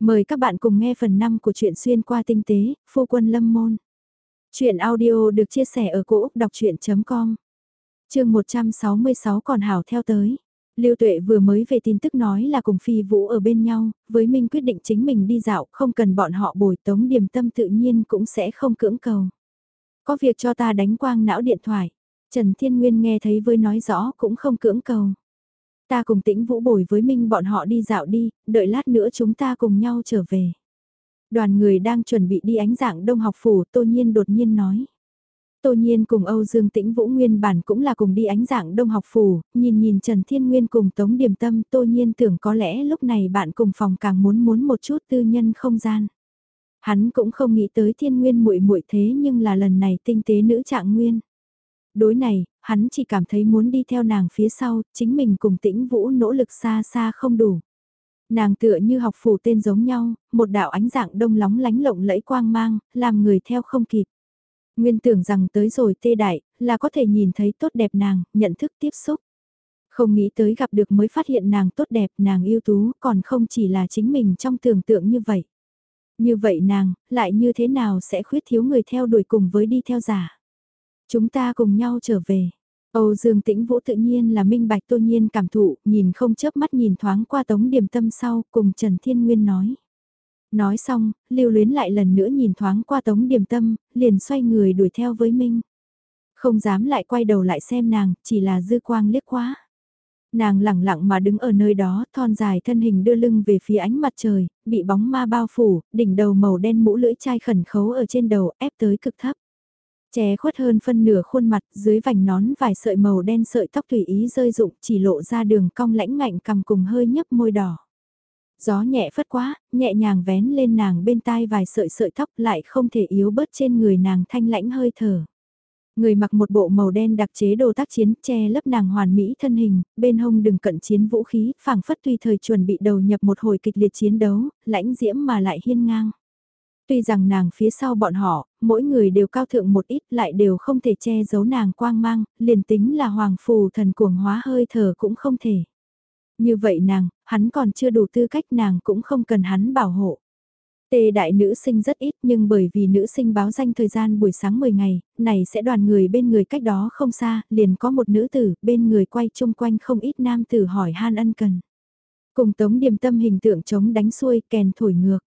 Mời các bạn cùng nghe phần 5 của truyện xuyên qua tinh tế, phu quân lâm môn. Chuyện audio được chia sẻ ở cỗ đọc chuyện.com Trường 166 còn hảo theo tới. Lưu Tuệ vừa mới về tin tức nói là cùng Phi Vũ ở bên nhau, với Minh quyết định chính mình đi dạo, không cần bọn họ bồi tống điểm tâm tự nhiên cũng sẽ không cưỡng cầu. Có việc cho ta đánh quang não điện thoại. Trần Thiên Nguyên nghe thấy với nói rõ cũng không cưỡng cầu. Ta cùng tĩnh vũ bồi với Minh bọn họ đi dạo đi, đợi lát nữa chúng ta cùng nhau trở về. Đoàn người đang chuẩn bị đi ánh dạng đông học phủ, Tô Nhiên đột nhiên nói. Tô Nhiên cùng Âu Dương Tĩnh Vũ nguyên bản cũng là cùng đi ánh dạng đông học phủ, nhìn nhìn Trần Thiên Nguyên cùng Tống Điềm Tâm, Tô Nhiên tưởng có lẽ lúc này bạn cùng phòng càng muốn muốn một chút tư nhân không gian. Hắn cũng không nghĩ tới Thiên Nguyên muội muội thế nhưng là lần này tinh tế nữ trạng nguyên. Đối này, hắn chỉ cảm thấy muốn đi theo nàng phía sau, chính mình cùng tĩnh vũ nỗ lực xa xa không đủ. Nàng tựa như học phủ tên giống nhau, một đạo ánh dạng đông lóng lánh lộng lẫy quang mang, làm người theo không kịp. Nguyên tưởng rằng tới rồi tê đại, là có thể nhìn thấy tốt đẹp nàng, nhận thức tiếp xúc. Không nghĩ tới gặp được mới phát hiện nàng tốt đẹp, nàng yêu tú, còn không chỉ là chính mình trong tưởng tượng như vậy. Như vậy nàng, lại như thế nào sẽ khuyết thiếu người theo đuổi cùng với đi theo giả. Chúng ta cùng nhau trở về. Âu Dương Tĩnh Vũ tự nhiên là minh bạch tô nhiên cảm thụ, nhìn không chớp mắt nhìn thoáng qua tống điểm tâm sau, cùng Trần Thiên Nguyên nói. Nói xong, lưu luyến lại lần nữa nhìn thoáng qua tống điểm tâm, liền xoay người đuổi theo với Minh. Không dám lại quay đầu lại xem nàng, chỉ là dư quang liếc quá. Nàng lẳng lặng mà đứng ở nơi đó, thon dài thân hình đưa lưng về phía ánh mặt trời, bị bóng ma bao phủ, đỉnh đầu màu đen mũ lưỡi chai khẩn khấu ở trên đầu, ép tới cực thấp. Che khuất hơn phân nửa khuôn mặt, dưới vành nón vài sợi màu đen sợi tóc tùy ý rơi rụng chỉ lộ ra đường cong lãnh ngạnh cầm cùng hơi nhấp môi đỏ. Gió nhẹ phất quá, nhẹ nhàng vén lên nàng bên tai vài sợi sợi tóc lại không thể yếu bớt trên người nàng thanh lãnh hơi thở. Người mặc một bộ màu đen đặc chế đồ tác chiến che lấp nàng hoàn mỹ thân hình, bên hông đừng cận chiến vũ khí, phảng phất tùy thời chuẩn bị đầu nhập một hồi kịch liệt chiến đấu, lãnh diễm mà lại hiên ngang. Tuy rằng nàng phía sau bọn họ, mỗi người đều cao thượng một ít lại đều không thể che giấu nàng quang mang, liền tính là hoàng phù thần cuồng hóa hơi thở cũng không thể. Như vậy nàng, hắn còn chưa đủ tư cách nàng cũng không cần hắn bảo hộ. Tê đại nữ sinh rất ít nhưng bởi vì nữ sinh báo danh thời gian buổi sáng 10 ngày, này sẽ đoàn người bên người cách đó không xa, liền có một nữ tử, bên người quay chung quanh không ít nam tử hỏi han ân cần. Cùng tống điềm tâm hình tượng chống đánh xuôi kèn thổi ngược.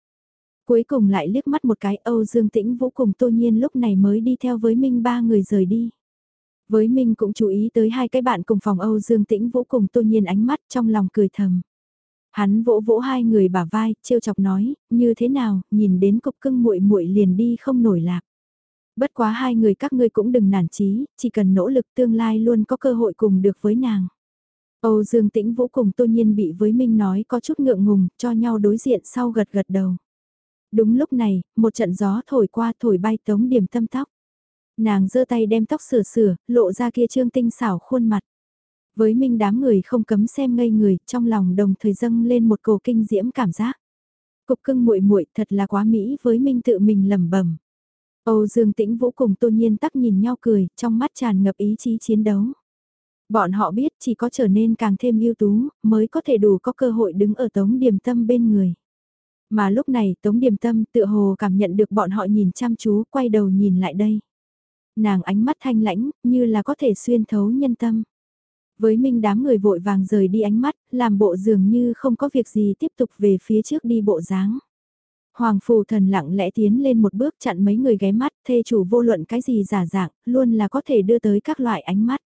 Cuối cùng lại liếc mắt một cái Âu Dương Tĩnh Vũ cùng Tô Nhiên lúc này mới đi theo với Minh ba người rời đi. Với Minh cũng chú ý tới hai cái bạn cùng phòng Âu Dương Tĩnh Vũ cùng Tô Nhiên ánh mắt trong lòng cười thầm. Hắn vỗ vỗ hai người bả vai, trêu chọc nói, như thế nào, nhìn đến cục cưng muội muội liền đi không nổi lạc. Bất quá hai người các ngươi cũng đừng nản chí, chỉ cần nỗ lực tương lai luôn có cơ hội cùng được với nàng. Âu Dương Tĩnh Vũ cùng Tô Nhiên bị với Minh nói có chút ngượng ngùng, cho nhau đối diện sau gật gật đầu. Đúng lúc này, một trận gió thổi qua thổi bay tống điểm tâm tóc. Nàng giơ tay đem tóc sửa sửa, lộ ra kia trương tinh xảo khuôn mặt. Với minh đám người không cấm xem ngây người, trong lòng đồng thời dâng lên một cổ kinh diễm cảm giác. Cục cưng muội muội thật là quá mỹ với minh tự mình lẩm bẩm. Âu Dương Tĩnh Vũ cùng Tô Nhiên tắc nhìn nhau cười, trong mắt tràn ngập ý chí chiến đấu. Bọn họ biết chỉ có trở nên càng thêm ưu tú, mới có thể đủ có cơ hội đứng ở tống điểm tâm bên người. Mà lúc này Tống Điềm Tâm tựa hồ cảm nhận được bọn họ nhìn chăm chú quay đầu nhìn lại đây. Nàng ánh mắt thanh lãnh như là có thể xuyên thấu nhân tâm. Với minh đám người vội vàng rời đi ánh mắt, làm bộ dường như không có việc gì tiếp tục về phía trước đi bộ dáng. Hoàng phù thần lặng lẽ tiến lên một bước chặn mấy người ghé mắt, thê chủ vô luận cái gì giả dạng, luôn là có thể đưa tới các loại ánh mắt.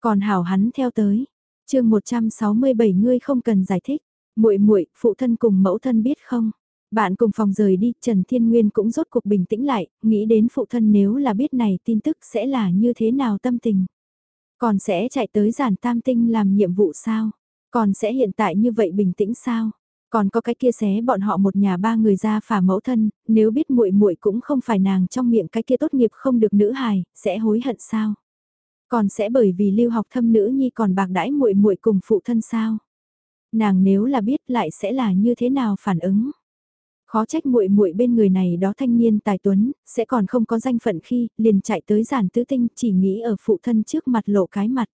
Còn hảo hắn theo tới. chương 167 ngươi không cần giải thích muội muội phụ thân cùng mẫu thân biết không? Bạn cùng phòng rời đi, Trần Thiên Nguyên cũng rốt cuộc bình tĩnh lại, nghĩ đến phụ thân nếu là biết này tin tức sẽ là như thế nào tâm tình. Còn sẽ chạy tới giản tam tinh làm nhiệm vụ sao? Còn sẽ hiện tại như vậy bình tĩnh sao? Còn có cái kia xé bọn họ một nhà ba người ra phả mẫu thân, nếu biết muội muội cũng không phải nàng trong miệng cái kia tốt nghiệp không được nữ hài, sẽ hối hận sao? Còn sẽ bởi vì lưu học thâm nữ nhi còn bạc đãi muội muội cùng phụ thân sao? Nàng nếu là biết lại sẽ là như thế nào phản ứng? Khó trách muội muội bên người này đó thanh niên tài tuấn, sẽ còn không có danh phận khi, liền chạy tới giản tứ tinh chỉ nghĩ ở phụ thân trước mặt lộ cái mặt.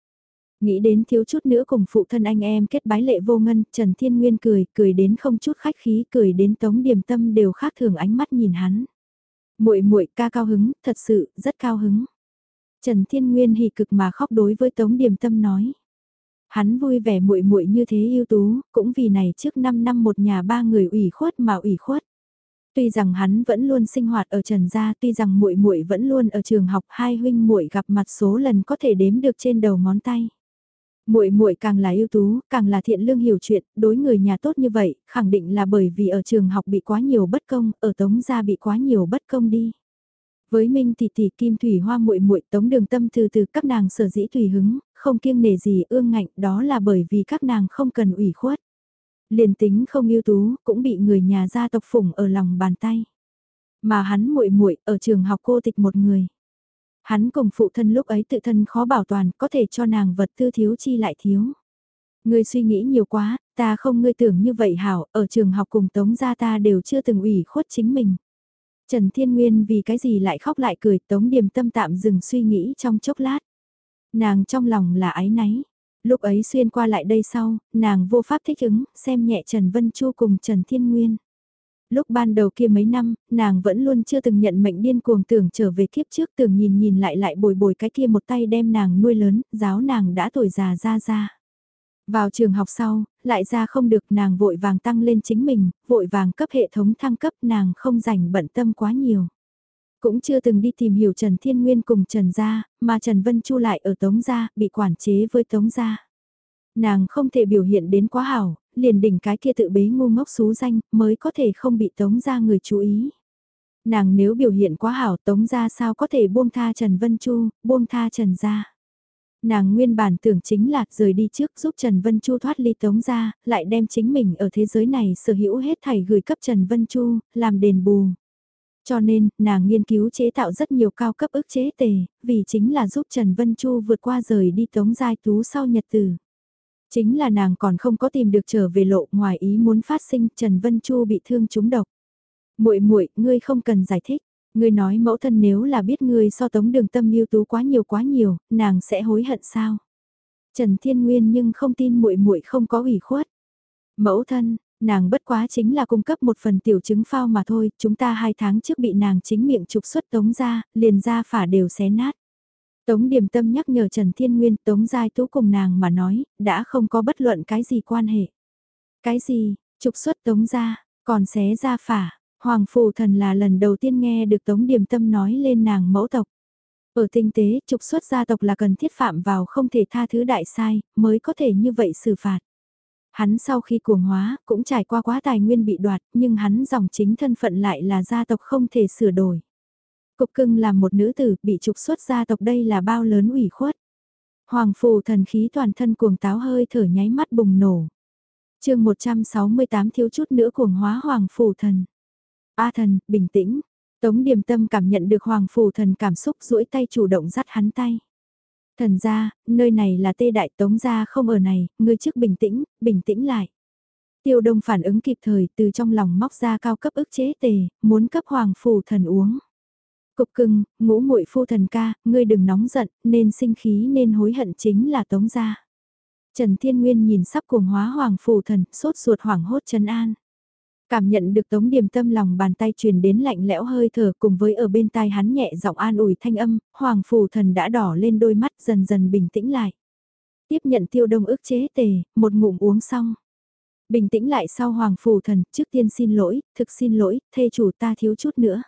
Nghĩ đến thiếu chút nữa cùng phụ thân anh em kết bái lệ vô ngân, Trần Thiên Nguyên cười, cười đến không chút khách khí, cười đến Tống Điềm Tâm đều khác thường ánh mắt nhìn hắn. Muội muội ca cao hứng, thật sự, rất cao hứng. Trần Thiên Nguyên hì cực mà khóc đối với Tống Điềm Tâm nói. Hắn vui vẻ muội muội như thế ưu tú, cũng vì này trước 5 năm một nhà ba người ủy khuất mà ủy khuất. Tuy rằng hắn vẫn luôn sinh hoạt ở Trần gia, tuy rằng muội muội vẫn luôn ở trường học, hai huynh muội gặp mặt số lần có thể đếm được trên đầu ngón tay. Muội muội càng là ưu tú, càng là thiện lương hiểu chuyện, đối người nhà tốt như vậy, khẳng định là bởi vì ở trường học bị quá nhiều bất công, ở Tống gia bị quá nhiều bất công đi. Với Minh tỷ tỷ Kim Thủy Hoa muội muội Tống Đường Tâm từ từ các nàng sở dĩ tùy hứng, không kiêng nể gì ương ngạnh, đó là bởi vì các nàng không cần ủy khuất. Liền tính không ưu tú, cũng bị người nhà gia tộc phụng ở lòng bàn tay. Mà hắn muội muội ở trường học cô tịch một người. Hắn cùng phụ thân lúc ấy tự thân khó bảo toàn, có thể cho nàng vật tư thiếu chi lại thiếu. Ngươi suy nghĩ nhiều quá, ta không ngươi tưởng như vậy hảo, ở trường học cùng tống gia ta đều chưa từng ủy khuất chính mình. Trần Thiên Nguyên vì cái gì lại khóc lại cười tống điềm tâm tạm dừng suy nghĩ trong chốc lát. Nàng trong lòng là ái náy. Lúc ấy xuyên qua lại đây sau, nàng vô pháp thích ứng, xem nhẹ Trần Vân Chu cùng Trần Thiên Nguyên. Lúc ban đầu kia mấy năm, nàng vẫn luôn chưa từng nhận mệnh điên cuồng tưởng trở về kiếp trước tưởng nhìn nhìn lại lại bồi bồi cái kia một tay đem nàng nuôi lớn, giáo nàng đã tuổi già ra ra. Vào trường học sau, lại ra không được nàng vội vàng tăng lên chính mình, vội vàng cấp hệ thống thăng cấp nàng không rảnh bận tâm quá nhiều. Cũng chưa từng đi tìm hiểu Trần Thiên Nguyên cùng Trần Gia, mà Trần Vân Chu lại ở Tống Gia, bị quản chế với Tống Gia. Nàng không thể biểu hiện đến quá hảo, liền đỉnh cái kia tự bế ngu ngốc xú danh, mới có thể không bị Tống Gia người chú ý. Nàng nếu biểu hiện quá hảo Tống Gia sao có thể buông tha Trần Vân Chu, buông tha Trần Gia. Nàng nguyên bản tưởng chính là rời đi trước giúp Trần Vân Chu thoát ly Tống Gia, lại đem chính mình ở thế giới này sở hữu hết thảy gửi cấp Trần Vân Chu, làm đền bù. Cho nên, nàng nghiên cứu chế tạo rất nhiều cao cấp ức chế tề, vì chính là giúp Trần Vân Chu vượt qua rời đi Tống Giai Tú sau nhật tử. Chính là nàng còn không có tìm được trở về lộ ngoài ý muốn phát sinh Trần Vân Chu bị thương trúng độc. muội muội ngươi không cần giải thích. Ngươi nói mẫu thân nếu là biết ngươi so tống đường tâm yêu tú quá nhiều quá nhiều, nàng sẽ hối hận sao? Trần Thiên Nguyên nhưng không tin muội muội không có ủy khuất. Mẫu thân, nàng bất quá chính là cung cấp một phần tiểu chứng phao mà thôi, chúng ta hai tháng trước bị nàng chính miệng trục xuất tống ra, liền ra phả đều xé nát. Tống điểm Tâm nhắc nhở Trần Thiên Nguyên Tống Giai Tú cùng nàng mà nói, đã không có bất luận cái gì quan hệ. Cái gì, trục xuất Tống ra, còn xé ra phả, Hoàng Phù Thần là lần đầu tiên nghe được Tống Điềm Tâm nói lên nàng mẫu tộc. Ở tinh tế, trục xuất gia tộc là cần thiết phạm vào không thể tha thứ đại sai, mới có thể như vậy xử phạt. Hắn sau khi cuồng hóa, cũng trải qua quá tài nguyên bị đoạt, nhưng hắn dòng chính thân phận lại là gia tộc không thể sửa đổi. Cục cưng là một nữ tử, bị trục xuất gia tộc đây là bao lớn ủy khuất. Hoàng phù thần khí toàn thân cuồng táo hơi thở nháy mắt bùng nổ. chương 168 thiếu chút nữa cuồng hóa hoàng phù thần. A thần, bình tĩnh. Tống điềm tâm cảm nhận được hoàng phù thần cảm xúc duỗi tay chủ động dắt hắn tay. Thần ra, nơi này là tê đại tống gia không ở này, ngươi trước bình tĩnh, bình tĩnh lại. Tiêu đông phản ứng kịp thời từ trong lòng móc ra cao cấp ức chế tề, muốn cấp hoàng phù thần uống. Cục cưng, ngũ muội phu thần ca, ngươi đừng nóng giận, nên sinh khí nên hối hận chính là tống gia. Trần Thiên Nguyên nhìn sắp cuồng hóa hoàng phù thần, sốt ruột hoảng hốt trấn an. Cảm nhận được tống điềm tâm lòng bàn tay truyền đến lạnh lẽo hơi thở cùng với ở bên tai hắn nhẹ giọng an ủi thanh âm, hoàng phù thần đã đỏ lên đôi mắt dần dần bình tĩnh lại. Tiếp nhận tiêu đông ức chế tề, một ngụm uống xong. Bình tĩnh lại sau hoàng phù thần, trước tiên xin lỗi, thực xin lỗi, thê chủ ta thiếu chút nữa.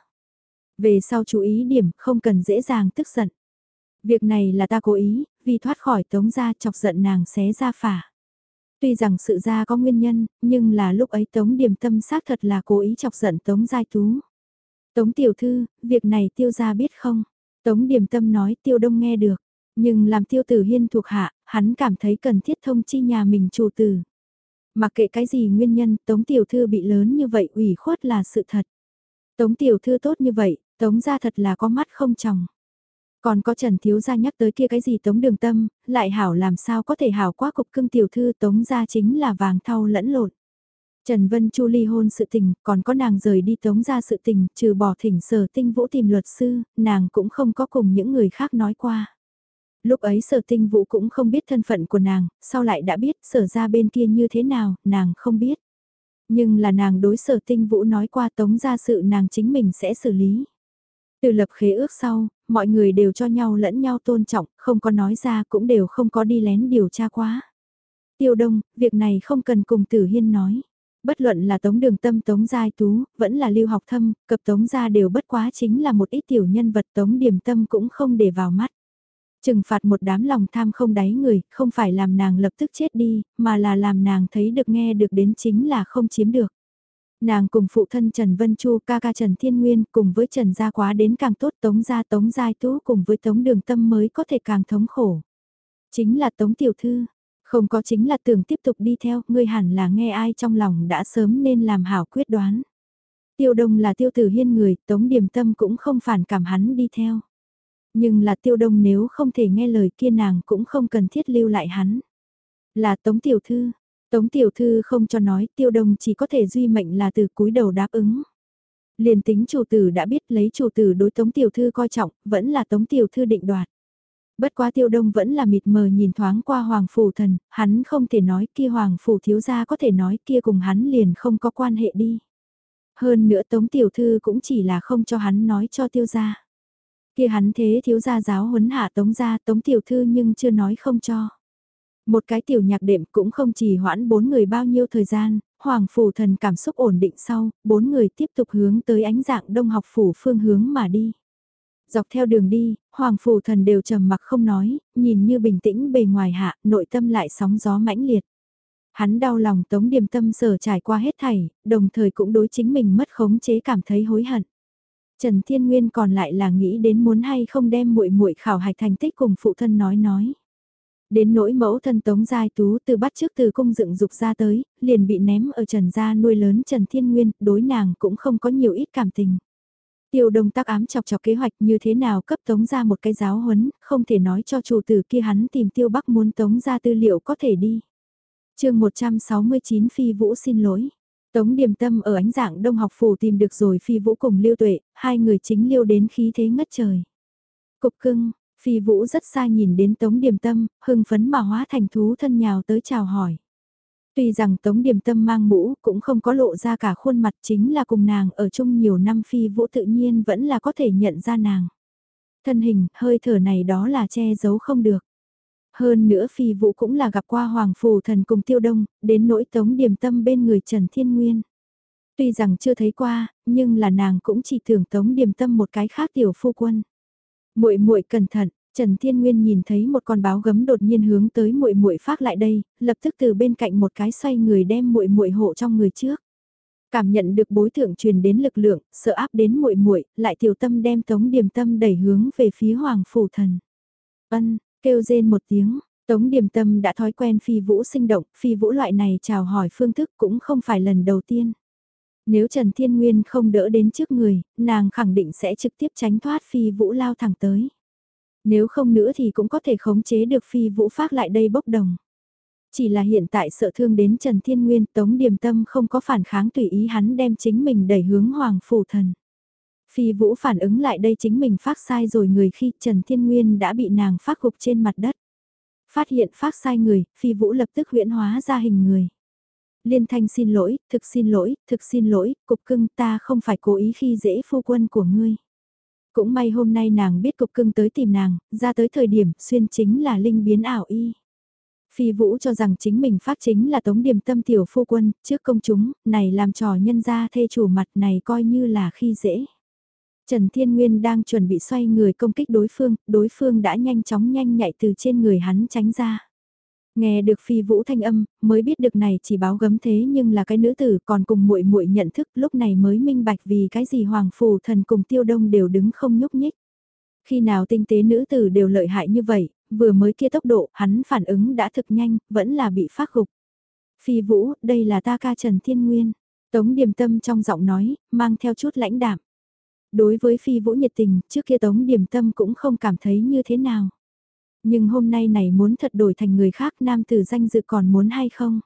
Về sau chú ý điểm, không cần dễ dàng tức giận. Việc này là ta cố ý, vì thoát khỏi tống ra chọc giận nàng xé ra phả. Tuy rằng sự ra có nguyên nhân, nhưng là lúc ấy Tống Điềm Tâm xác thật là cố ý chọc giận Tống Giai Tú. Tống Tiểu Thư, việc này tiêu gia biết không? Tống Điềm Tâm nói tiêu đông nghe được, nhưng làm tiêu tử hiên thuộc hạ, hắn cảm thấy cần thiết thông chi nhà mình chủ tử. Mặc kệ cái gì nguyên nhân Tống Tiểu Thư bị lớn như vậy ủy khuất là sự thật. Tống Tiểu Thư tốt như vậy, Tống gia thật là có mắt không chồng. Còn có Trần Thiếu Gia nhắc tới kia cái gì Tống Đường Tâm, lại hảo làm sao có thể hảo quá cục cưng tiểu thư Tống gia chính là vàng thau lẫn lộn. Trần Vân Chu ly hôn sự tình, còn có nàng rời đi Tống gia sự tình, trừ bỏ thỉnh sở tinh vũ tìm luật sư, nàng cũng không có cùng những người khác nói qua. Lúc ấy sở tinh vũ cũng không biết thân phận của nàng, sau lại đã biết sở ra bên kia như thế nào, nàng không biết. Nhưng là nàng đối sở tinh vũ nói qua tống ra sự nàng chính mình sẽ xử lý. Từ lập khế ước sau, mọi người đều cho nhau lẫn nhau tôn trọng, không có nói ra cũng đều không có đi lén điều tra quá. Tiêu đông, việc này không cần cùng tử hiên nói. Bất luận là tống đường tâm tống giai tú, vẫn là lưu học thâm, cập tống gia đều bất quá chính là một ít tiểu nhân vật tống điểm tâm cũng không để vào mắt. Trừng phạt một đám lòng tham không đáy người, không phải làm nàng lập tức chết đi, mà là làm nàng thấy được nghe được đến chính là không chiếm được. Nàng cùng phụ thân Trần Vân Chu ca ca Trần Thiên Nguyên cùng với Trần Gia Quá đến càng tốt Tống Gia Tống Giai Tú cùng với Tống Đường Tâm mới có thể càng thống khổ. Chính là Tống Tiểu Thư, không có chính là tưởng tiếp tục đi theo, ngươi hẳn là nghe ai trong lòng đã sớm nên làm hảo quyết đoán. Tiêu Đông là tiêu tử hiên người, Tống Điềm Tâm cũng không phản cảm hắn đi theo. Nhưng là tiêu đông nếu không thể nghe lời kia nàng cũng không cần thiết lưu lại hắn. Là Tống Tiểu Thư, Tống Tiểu Thư không cho nói tiêu đông chỉ có thể duy mệnh là từ cúi đầu đáp ứng. Liền tính chủ tử đã biết lấy chủ tử đối Tống Tiểu Thư coi trọng, vẫn là Tống Tiểu Thư định đoạt. Bất quá tiêu đông vẫn là mịt mờ nhìn thoáng qua Hoàng Phủ Thần, hắn không thể nói kia Hoàng Phủ thiếu gia có thể nói kia cùng hắn liền không có quan hệ đi. Hơn nữa Tống Tiểu Thư cũng chỉ là không cho hắn nói cho tiêu gia. Kia hắn thế thiếu gia giáo huấn hạ Tống gia Tống Tiểu Thư nhưng chưa nói không cho. Một cái tiểu nhạc đệm cũng không chỉ hoãn bốn người bao nhiêu thời gian, Hoàng Phủ Thần cảm xúc ổn định sau, bốn người tiếp tục hướng tới ánh dạng đông học phủ phương hướng mà đi. Dọc theo đường đi, Hoàng Phủ Thần đều trầm mặc không nói, nhìn như bình tĩnh bề ngoài hạ, nội tâm lại sóng gió mãnh liệt. Hắn đau lòng tống điềm tâm sở trải qua hết thảy, đồng thời cũng đối chính mình mất khống chế cảm thấy hối hận. Trần Thiên Nguyên còn lại là nghĩ đến muốn hay không đem muội muội khảo hạch thành tích cùng phụ thân nói nói. Đến nỗi mẫu thân Tống Giai Tú từ bắt trước từ cung dựng dục ra tới, liền bị ném ở Trần gia nuôi lớn Trần Thiên Nguyên, đối nàng cũng không có nhiều ít cảm tình. Tiêu đông tác ám chọc chọc kế hoạch như thế nào cấp tống ra một cái giáo huấn, không thể nói cho chủ tử kia hắn tìm tiêu bắc muốn tống ra tư liệu có thể đi. chương 169 Phi Vũ xin lỗi. Tống Điềm Tâm ở ánh dạng đông học phủ tìm được rồi Phi Vũ cùng Lưu Tuệ, hai người chính liêu đến khí thế ngất trời. Cục cưng, Phi Vũ rất xa nhìn đến Tống Điềm Tâm, hưng phấn mà hóa thành thú thân nhào tới chào hỏi. Tuy rằng Tống Điềm Tâm mang mũ cũng không có lộ ra cả khuôn mặt chính là cùng nàng ở chung nhiều năm phi vũ tự nhiên vẫn là có thể nhận ra nàng. Thân hình, hơi thở này đó là che giấu không được. Hơn nữa phi vũ cũng là gặp qua Hoàng Phù Thần cùng Tiêu Đông, đến nỗi Tống Điềm Tâm bên người Trần Thiên Nguyên. Tuy rằng chưa thấy qua, nhưng là nàng cũng chỉ tưởng Tống Điềm Tâm một cái khác tiểu phu quân. Muội muội cẩn thận, Trần Thiên Nguyên nhìn thấy một con báo gấm đột nhiên hướng tới muội muội phát lại đây, lập tức từ bên cạnh một cái xoay người đem muội muội hộ trong người trước. Cảm nhận được bối thượng truyền đến lực lượng, sợ áp đến muội muội, lại tiểu tâm đem Tống Điềm Tâm đẩy hướng về phía Hoàng phủ thần. Ân, kêu rên một tiếng, Tống Điềm Tâm đã thói quen phi vũ sinh động, phi vũ loại này chào hỏi phương thức cũng không phải lần đầu tiên. Nếu Trần Thiên Nguyên không đỡ đến trước người, nàng khẳng định sẽ trực tiếp tránh thoát phi vũ lao thẳng tới. Nếu không nữa thì cũng có thể khống chế được phi vũ phát lại đây bốc đồng. Chỉ là hiện tại sợ thương đến Trần Thiên Nguyên Tống Điềm Tâm không có phản kháng tùy ý hắn đem chính mình đẩy hướng Hoàng Phủ Thần. Phi Vũ phản ứng lại đây chính mình phát sai rồi người khi Trần Thiên Nguyên đã bị nàng phát gục trên mặt đất. Phát hiện phát sai người, Phi Vũ lập tức huyễn hóa ra hình người. Liên thanh xin lỗi, thực xin lỗi, thực xin lỗi, cục cưng ta không phải cố ý khi dễ phu quân của ngươi. Cũng may hôm nay nàng biết cục cưng tới tìm nàng, ra tới thời điểm xuyên chính là linh biến ảo y. Phi Vũ cho rằng chính mình phát chính là tống điểm tâm tiểu phu quân, trước công chúng, này làm trò nhân ra thê chủ mặt này coi như là khi dễ. Trần Thiên Nguyên đang chuẩn bị xoay người công kích đối phương, đối phương đã nhanh chóng nhanh nhạy từ trên người hắn tránh ra. Nghe được phi vũ thanh âm, mới biết được này chỉ báo gấm thế nhưng là cái nữ tử còn cùng muội muội nhận thức lúc này mới minh bạch vì cái gì hoàng phù thần cùng tiêu đông đều đứng không nhúc nhích. Khi nào tinh tế nữ tử đều lợi hại như vậy, vừa mới kia tốc độ, hắn phản ứng đã thực nhanh, vẫn là bị phát gục. Phi vũ, đây là ta ca Trần Thiên Nguyên. Tống điềm tâm trong giọng nói, mang theo chút lãnh đạm. Đối với phi vũ nhiệt tình, trước kia tống điềm tâm cũng không cảm thấy như thế nào. Nhưng hôm nay này muốn thật đổi thành người khác nam tử danh dự còn muốn hay không?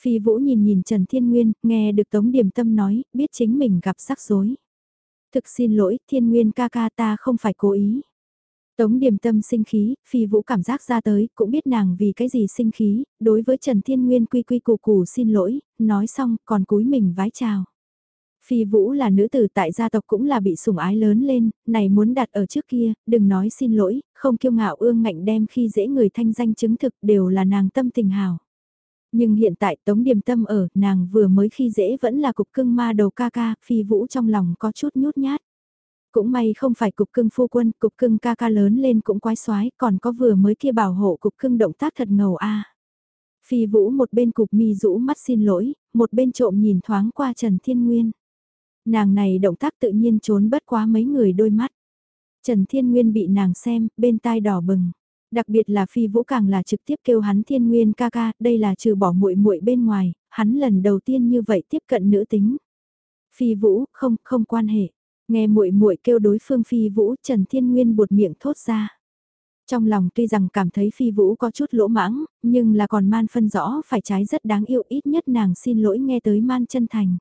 Phi Vũ nhìn nhìn Trần Thiên Nguyên, nghe được Tống Điềm Tâm nói, biết chính mình gặp rắc rối. Thực xin lỗi, Thiên Nguyên ca ca ta không phải cố ý. Tống điềm tâm sinh khí, phi vũ cảm giác ra tới, cũng biết nàng vì cái gì sinh khí, đối với Trần Thiên Nguyên quy quy củ củ xin lỗi, nói xong còn cúi mình vái chào. Phi Vũ là nữ tử tại gia tộc cũng là bị sủng ái lớn lên, này muốn đặt ở trước kia, đừng nói xin lỗi, không kiêu ngạo ương ngạnh đem khi dễ người thanh danh chứng thực đều là nàng tâm tình hào. Nhưng hiện tại Tống Điềm Tâm ở, nàng vừa mới khi dễ vẫn là cục cưng ma đầu ca ca, Phi Vũ trong lòng có chút nhút nhát. Cũng may không phải cục cưng phu quân, cục cưng ca ca lớn lên cũng quái xoái, còn có vừa mới kia bảo hộ cục cưng động tác thật ngầu a. Phi Vũ một bên cục mi rũ mắt xin lỗi, một bên trộm nhìn thoáng qua Trần Thiên Nguyên. Nàng này động tác tự nhiên trốn bất quá mấy người đôi mắt. Trần Thiên Nguyên bị nàng xem, bên tai đỏ bừng. Đặc biệt là Phi Vũ càng là trực tiếp kêu hắn Thiên Nguyên ca ca, đây là trừ bỏ muội muội bên ngoài, hắn lần đầu tiên như vậy tiếp cận nữ tính. Phi Vũ, không, không quan hệ. Nghe muội muội kêu đối phương Phi Vũ, Trần Thiên Nguyên buột miệng thốt ra. Trong lòng tuy rằng cảm thấy Phi Vũ có chút lỗ mãng, nhưng là còn man phân rõ phải trái rất đáng yêu ít nhất nàng xin lỗi nghe tới man chân thành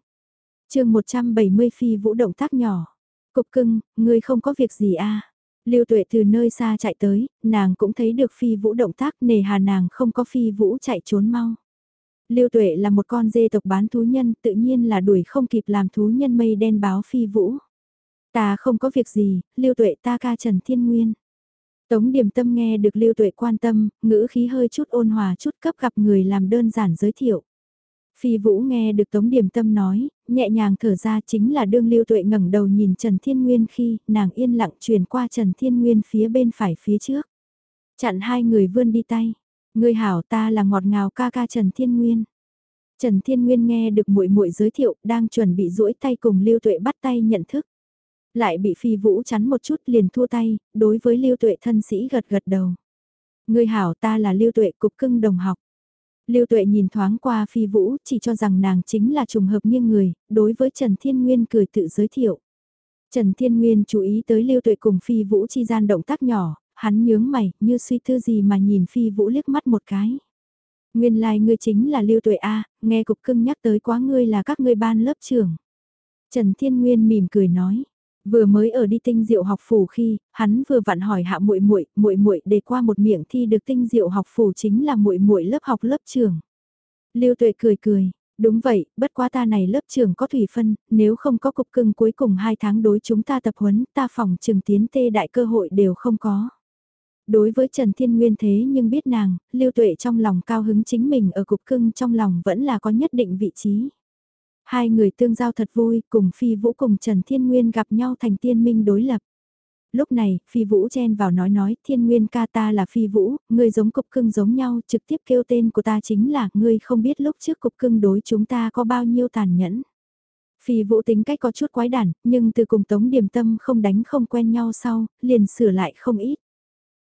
chương 170 phi vũ động tác nhỏ. Cục cưng, ngươi không có việc gì à? Lưu tuệ từ nơi xa chạy tới, nàng cũng thấy được phi vũ động tác nề hà nàng không có phi vũ chạy trốn mau. Lưu tuệ là một con dê tộc bán thú nhân tự nhiên là đuổi không kịp làm thú nhân mây đen báo phi vũ. Ta không có việc gì, lưu tuệ ta ca Trần Thiên Nguyên. Tống điểm tâm nghe được lưu tuệ quan tâm, ngữ khí hơi chút ôn hòa chút cấp gặp người làm đơn giản giới thiệu. Phi Vũ nghe được Tống Điềm Tâm nói, nhẹ nhàng thở ra chính là đương Lưu Tuệ ngẩng đầu nhìn Trần Thiên Nguyên khi nàng yên lặng truyền qua Trần Thiên Nguyên phía bên phải phía trước. Chặn hai người vươn đi tay. Người hảo ta là ngọt ngào ca ca Trần Thiên Nguyên. Trần Thiên Nguyên nghe được muội muội giới thiệu đang chuẩn bị duỗi tay cùng Lưu Tuệ bắt tay nhận thức. Lại bị Phi Vũ chắn một chút liền thua tay, đối với Lưu Tuệ thân sĩ gật gật đầu. Người hảo ta là Lưu Tuệ cục cưng đồng học. Lưu Tuệ nhìn thoáng qua Phi Vũ, chỉ cho rằng nàng chính là trùng hợp nghiêng người, đối với Trần Thiên Nguyên cười tự giới thiệu. Trần Thiên Nguyên chú ý tới Lưu Tuệ cùng Phi Vũ chi gian động tác nhỏ, hắn nhướng mày, như suy tư gì mà nhìn Phi Vũ liếc mắt một cái. Nguyên lai like ngươi chính là Lưu Tuệ A, nghe cục cưng nhắc tới quá ngươi là các ngươi ban lớp trưởng. Trần Thiên Nguyên mỉm cười nói, Vừa mới ở đi tinh diệu học phủ khi, hắn vừa vặn hỏi hạ muội muội, muội muội để qua một miệng thi được tinh diệu học phủ chính là muội muội lớp học lớp trường. Lưu Tuệ cười cười, đúng vậy, bất quá ta này lớp trường có thủy phân, nếu không có cục cưng cuối cùng 2 tháng đối chúng ta tập huấn, ta phòng trường tiến tê đại cơ hội đều không có. Đối với Trần Thiên Nguyên thế nhưng biết nàng, Lưu Tuệ trong lòng cao hứng chính mình ở cục cưng trong lòng vẫn là có nhất định vị trí. Hai người tương giao thật vui, cùng Phi Vũ cùng Trần Thiên Nguyên gặp nhau thành tiên minh đối lập. Lúc này, Phi Vũ chen vào nói nói, Thiên Nguyên ca ta là Phi Vũ, ngươi giống cục cưng giống nhau, trực tiếp kêu tên của ta chính là, ngươi không biết lúc trước cục cưng đối chúng ta có bao nhiêu tàn nhẫn. Phi Vũ tính cách có chút quái đản, nhưng từ cùng Tống Điềm Tâm không đánh không quen nhau sau, liền sửa lại không ít.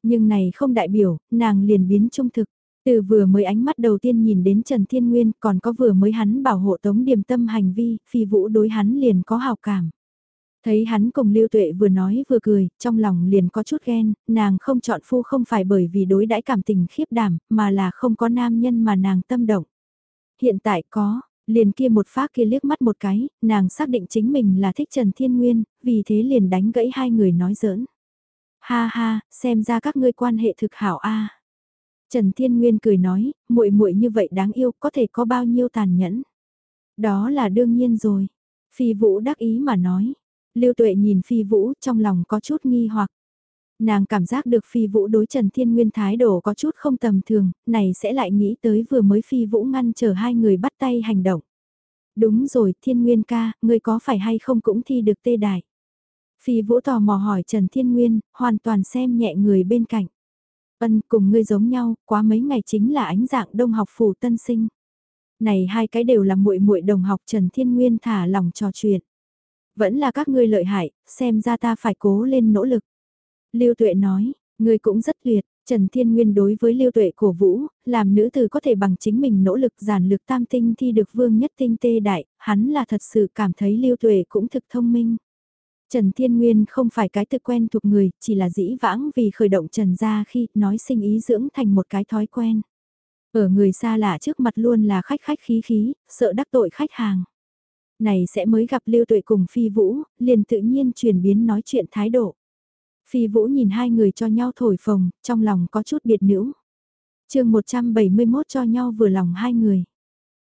Nhưng này không đại biểu, nàng liền biến trung thực. Từ vừa mới ánh mắt đầu tiên nhìn đến Trần Thiên Nguyên còn có vừa mới hắn bảo hộ tống điềm tâm hành vi, phi vũ đối hắn liền có hào cảm. Thấy hắn cùng Lưu Tuệ vừa nói vừa cười, trong lòng liền có chút ghen, nàng không chọn phu không phải bởi vì đối đãi cảm tình khiếp đảm, mà là không có nam nhân mà nàng tâm động. Hiện tại có, liền kia một phát kia liếc mắt một cái, nàng xác định chính mình là thích Trần Thiên Nguyên, vì thế liền đánh gãy hai người nói giỡn. Ha ha, xem ra các ngươi quan hệ thực hảo a. Trần Thiên Nguyên cười nói, muội muội như vậy đáng yêu, có thể có bao nhiêu tàn nhẫn. Đó là đương nhiên rồi. Phi Vũ đắc ý mà nói. Lưu Tuệ nhìn Phi Vũ trong lòng có chút nghi hoặc. Nàng cảm giác được Phi Vũ đối Trần Thiên Nguyên thái độ có chút không tầm thường, này sẽ lại nghĩ tới vừa mới Phi Vũ ngăn chờ hai người bắt tay hành động. Đúng rồi, Thiên Nguyên ca, ngươi có phải hay không cũng thi được tê đại. Phi Vũ tò mò hỏi Trần Thiên Nguyên, hoàn toàn xem nhẹ người bên cạnh. Ân cùng ngươi giống nhau, quá mấy ngày chính là ánh dạng đông học phủ tân sinh. Này hai cái đều là muội muội đồng học Trần Thiên Nguyên thả lòng trò chuyện. Vẫn là các ngươi lợi hại, xem ra ta phải cố lên nỗ lực. Lưu Tuệ nói, ngươi cũng rất tuyệt, Trần Thiên Nguyên đối với Lưu Tuệ cổ vũ, làm nữ tử có thể bằng chính mình nỗ lực giản lược tam tinh thi được vương nhất tinh tê đại, hắn là thật sự cảm thấy Lưu Tuệ cũng thực thông minh. Trần Thiên Nguyên không phải cái tự quen thuộc người, chỉ là dĩ vãng vì khởi động Trần ra khi nói sinh ý dưỡng thành một cái thói quen. Ở người xa lạ trước mặt luôn là khách khách khí khí, sợ đắc tội khách hàng. Này sẽ mới gặp Lưu Tuệ cùng Phi Vũ, liền tự nhiên chuyển biến nói chuyện thái độ. Phi Vũ nhìn hai người cho nhau thổi phồng, trong lòng có chút biệt nữ. chương 171 cho nhau vừa lòng hai người.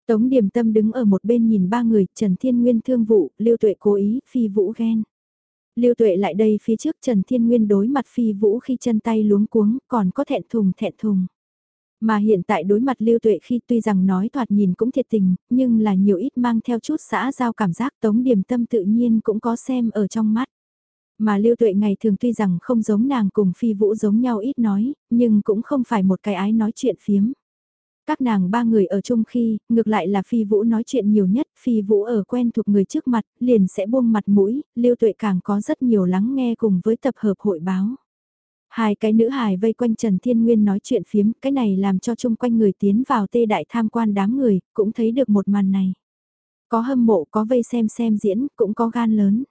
Tống Điềm Tâm đứng ở một bên nhìn ba người, Trần Thiên Nguyên thương vụ, Lưu Tuệ cố ý, Phi Vũ ghen. Lưu Tuệ lại đây phía trước Trần Thiên Nguyên đối mặt Phi Vũ khi chân tay luống cuống, còn có thẹn thùng thẹn thùng. Mà hiện tại đối mặt Lưu Tuệ khi tuy rằng nói thoạt nhìn cũng thiệt tình, nhưng là nhiều ít mang theo chút xã giao cảm giác Tống điểm Tâm tự nhiên cũng có xem ở trong mắt. Mà Lưu Tuệ ngày thường tuy rằng không giống nàng cùng Phi Vũ giống nhau ít nói, nhưng cũng không phải một cái ái nói chuyện phiếm. Các nàng ba người ở chung khi, ngược lại là Phi Vũ nói chuyện nhiều nhất, Phi Vũ ở quen thuộc người trước mặt, liền sẽ buông mặt mũi, Lưu Tuệ càng có rất nhiều lắng nghe cùng với tập hợp hội báo. Hai cái nữ hài vây quanh Trần Thiên Nguyên nói chuyện phiếm, cái này làm cho chung quanh người tiến vào tê đại tham quan đám người, cũng thấy được một màn này. Có hâm mộ, có vây xem xem diễn, cũng có gan lớn.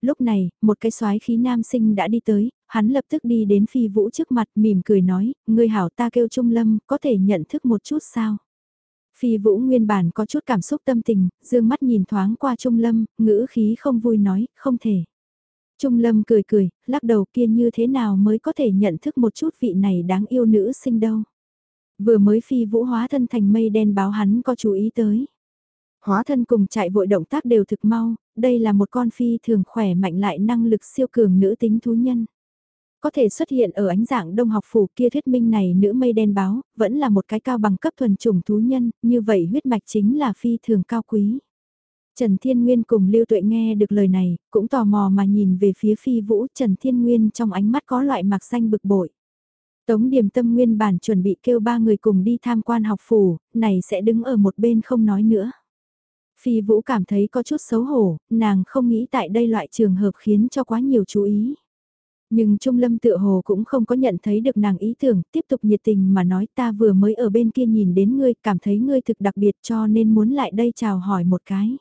Lúc này, một cái soái khí nam sinh đã đi tới, hắn lập tức đi đến phi vũ trước mặt mỉm cười nói, ngươi hảo ta kêu Trung Lâm, có thể nhận thức một chút sao? Phi vũ nguyên bản có chút cảm xúc tâm tình, dương mắt nhìn thoáng qua Trung Lâm, ngữ khí không vui nói, không thể. Trung Lâm cười cười, lắc đầu kia như thế nào mới có thể nhận thức một chút vị này đáng yêu nữ sinh đâu. Vừa mới phi vũ hóa thân thành mây đen báo hắn có chú ý tới. Hóa thân cùng chạy vội động tác đều thực mau, đây là một con phi thường khỏe mạnh lại năng lực siêu cường nữ tính thú nhân. Có thể xuất hiện ở ánh dạng đông học phủ kia thuyết minh này nữ mây đen báo, vẫn là một cái cao bằng cấp thuần chủng thú nhân, như vậy huyết mạch chính là phi thường cao quý. Trần Thiên Nguyên cùng Lưu Tuệ nghe được lời này, cũng tò mò mà nhìn về phía phi vũ Trần Thiên Nguyên trong ánh mắt có loại mạc xanh bực bội. Tống điểm tâm nguyên bản chuẩn bị kêu ba người cùng đi tham quan học phủ, này sẽ đứng ở một bên không nói nữa. Phi Vũ cảm thấy có chút xấu hổ, nàng không nghĩ tại đây loại trường hợp khiến cho quá nhiều chú ý. Nhưng Trung Lâm tựa hồ cũng không có nhận thấy được nàng ý tưởng, tiếp tục nhiệt tình mà nói ta vừa mới ở bên kia nhìn đến ngươi, cảm thấy ngươi thực đặc biệt cho nên muốn lại đây chào hỏi một cái.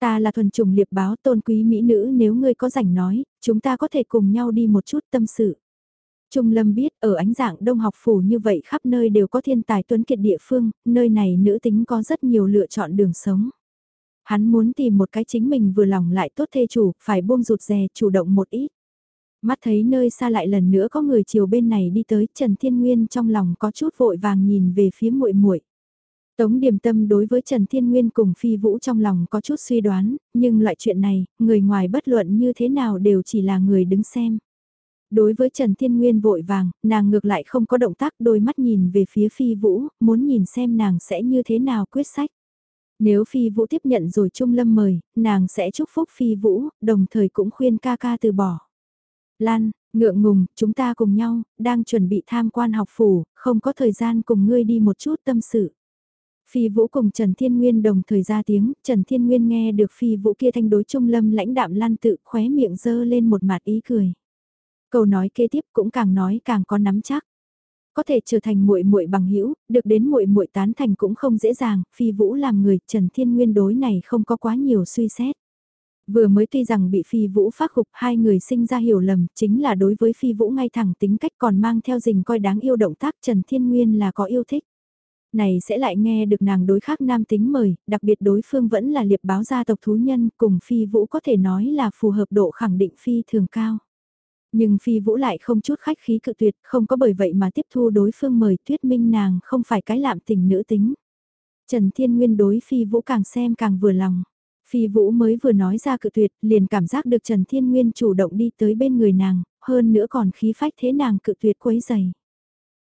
Ta là thuần trùng liệp báo tôn quý mỹ nữ nếu ngươi có rảnh nói, chúng ta có thể cùng nhau đi một chút tâm sự. Trung Lâm biết ở ánh dạng đông học phủ như vậy khắp nơi đều có thiên tài tuấn kiệt địa phương, nơi này nữ tính có rất nhiều lựa chọn đường sống. Hắn muốn tìm một cái chính mình vừa lòng lại tốt thê chủ, phải buông rụt rè, chủ động một ít. Mắt thấy nơi xa lại lần nữa có người chiều bên này đi tới, Trần Thiên Nguyên trong lòng có chút vội vàng nhìn về phía muội muội. Tống Điềm Tâm đối với Trần Thiên Nguyên cùng Phi Vũ trong lòng có chút suy đoán, nhưng loại chuyện này, người ngoài bất luận như thế nào đều chỉ là người đứng xem. Đối với Trần Thiên Nguyên vội vàng, nàng ngược lại không có động tác đôi mắt nhìn về phía Phi Vũ, muốn nhìn xem nàng sẽ như thế nào quyết sách. Nếu Phi Vũ tiếp nhận rồi Trung Lâm mời, nàng sẽ chúc phúc Phi Vũ, đồng thời cũng khuyên ca ca từ bỏ. Lan, ngượng ngùng, chúng ta cùng nhau, đang chuẩn bị tham quan học phủ, không có thời gian cùng ngươi đi một chút tâm sự. Phi Vũ cùng Trần Thiên Nguyên đồng thời ra tiếng, Trần Thiên Nguyên nghe được Phi Vũ kia thanh đối Trung Lâm lãnh đạm Lan tự khóe miệng dơ lên một mặt ý cười. Câu nói kế tiếp cũng càng nói càng có nắm chắc có thể trở thành muội muội bằng hữu, được đến muội muội tán thành cũng không dễ dàng, Phi Vũ làm người, Trần Thiên Nguyên đối này không có quá nhiều suy xét. Vừa mới tuy rằng bị Phi Vũ phát khục hai người sinh ra hiểu lầm, chính là đối với Phi Vũ ngay thẳng tính cách còn mang theo dình coi đáng yêu động tác Trần Thiên Nguyên là có yêu thích. Này sẽ lại nghe được nàng đối khác nam tính mời, đặc biệt đối phương vẫn là liệp báo gia tộc thú nhân, cùng Phi Vũ có thể nói là phù hợp độ khẳng định Phi thường cao. Nhưng Phi Vũ lại không chút khách khí cự tuyệt, không có bởi vậy mà tiếp thu đối phương mời thuyết minh nàng không phải cái lạm tình nữ tính. Trần Thiên Nguyên đối Phi Vũ càng xem càng vừa lòng. Phi Vũ mới vừa nói ra cự tuyệt, liền cảm giác được Trần Thiên Nguyên chủ động đi tới bên người nàng, hơn nữa còn khí phách thế nàng cự tuyệt quấy giày.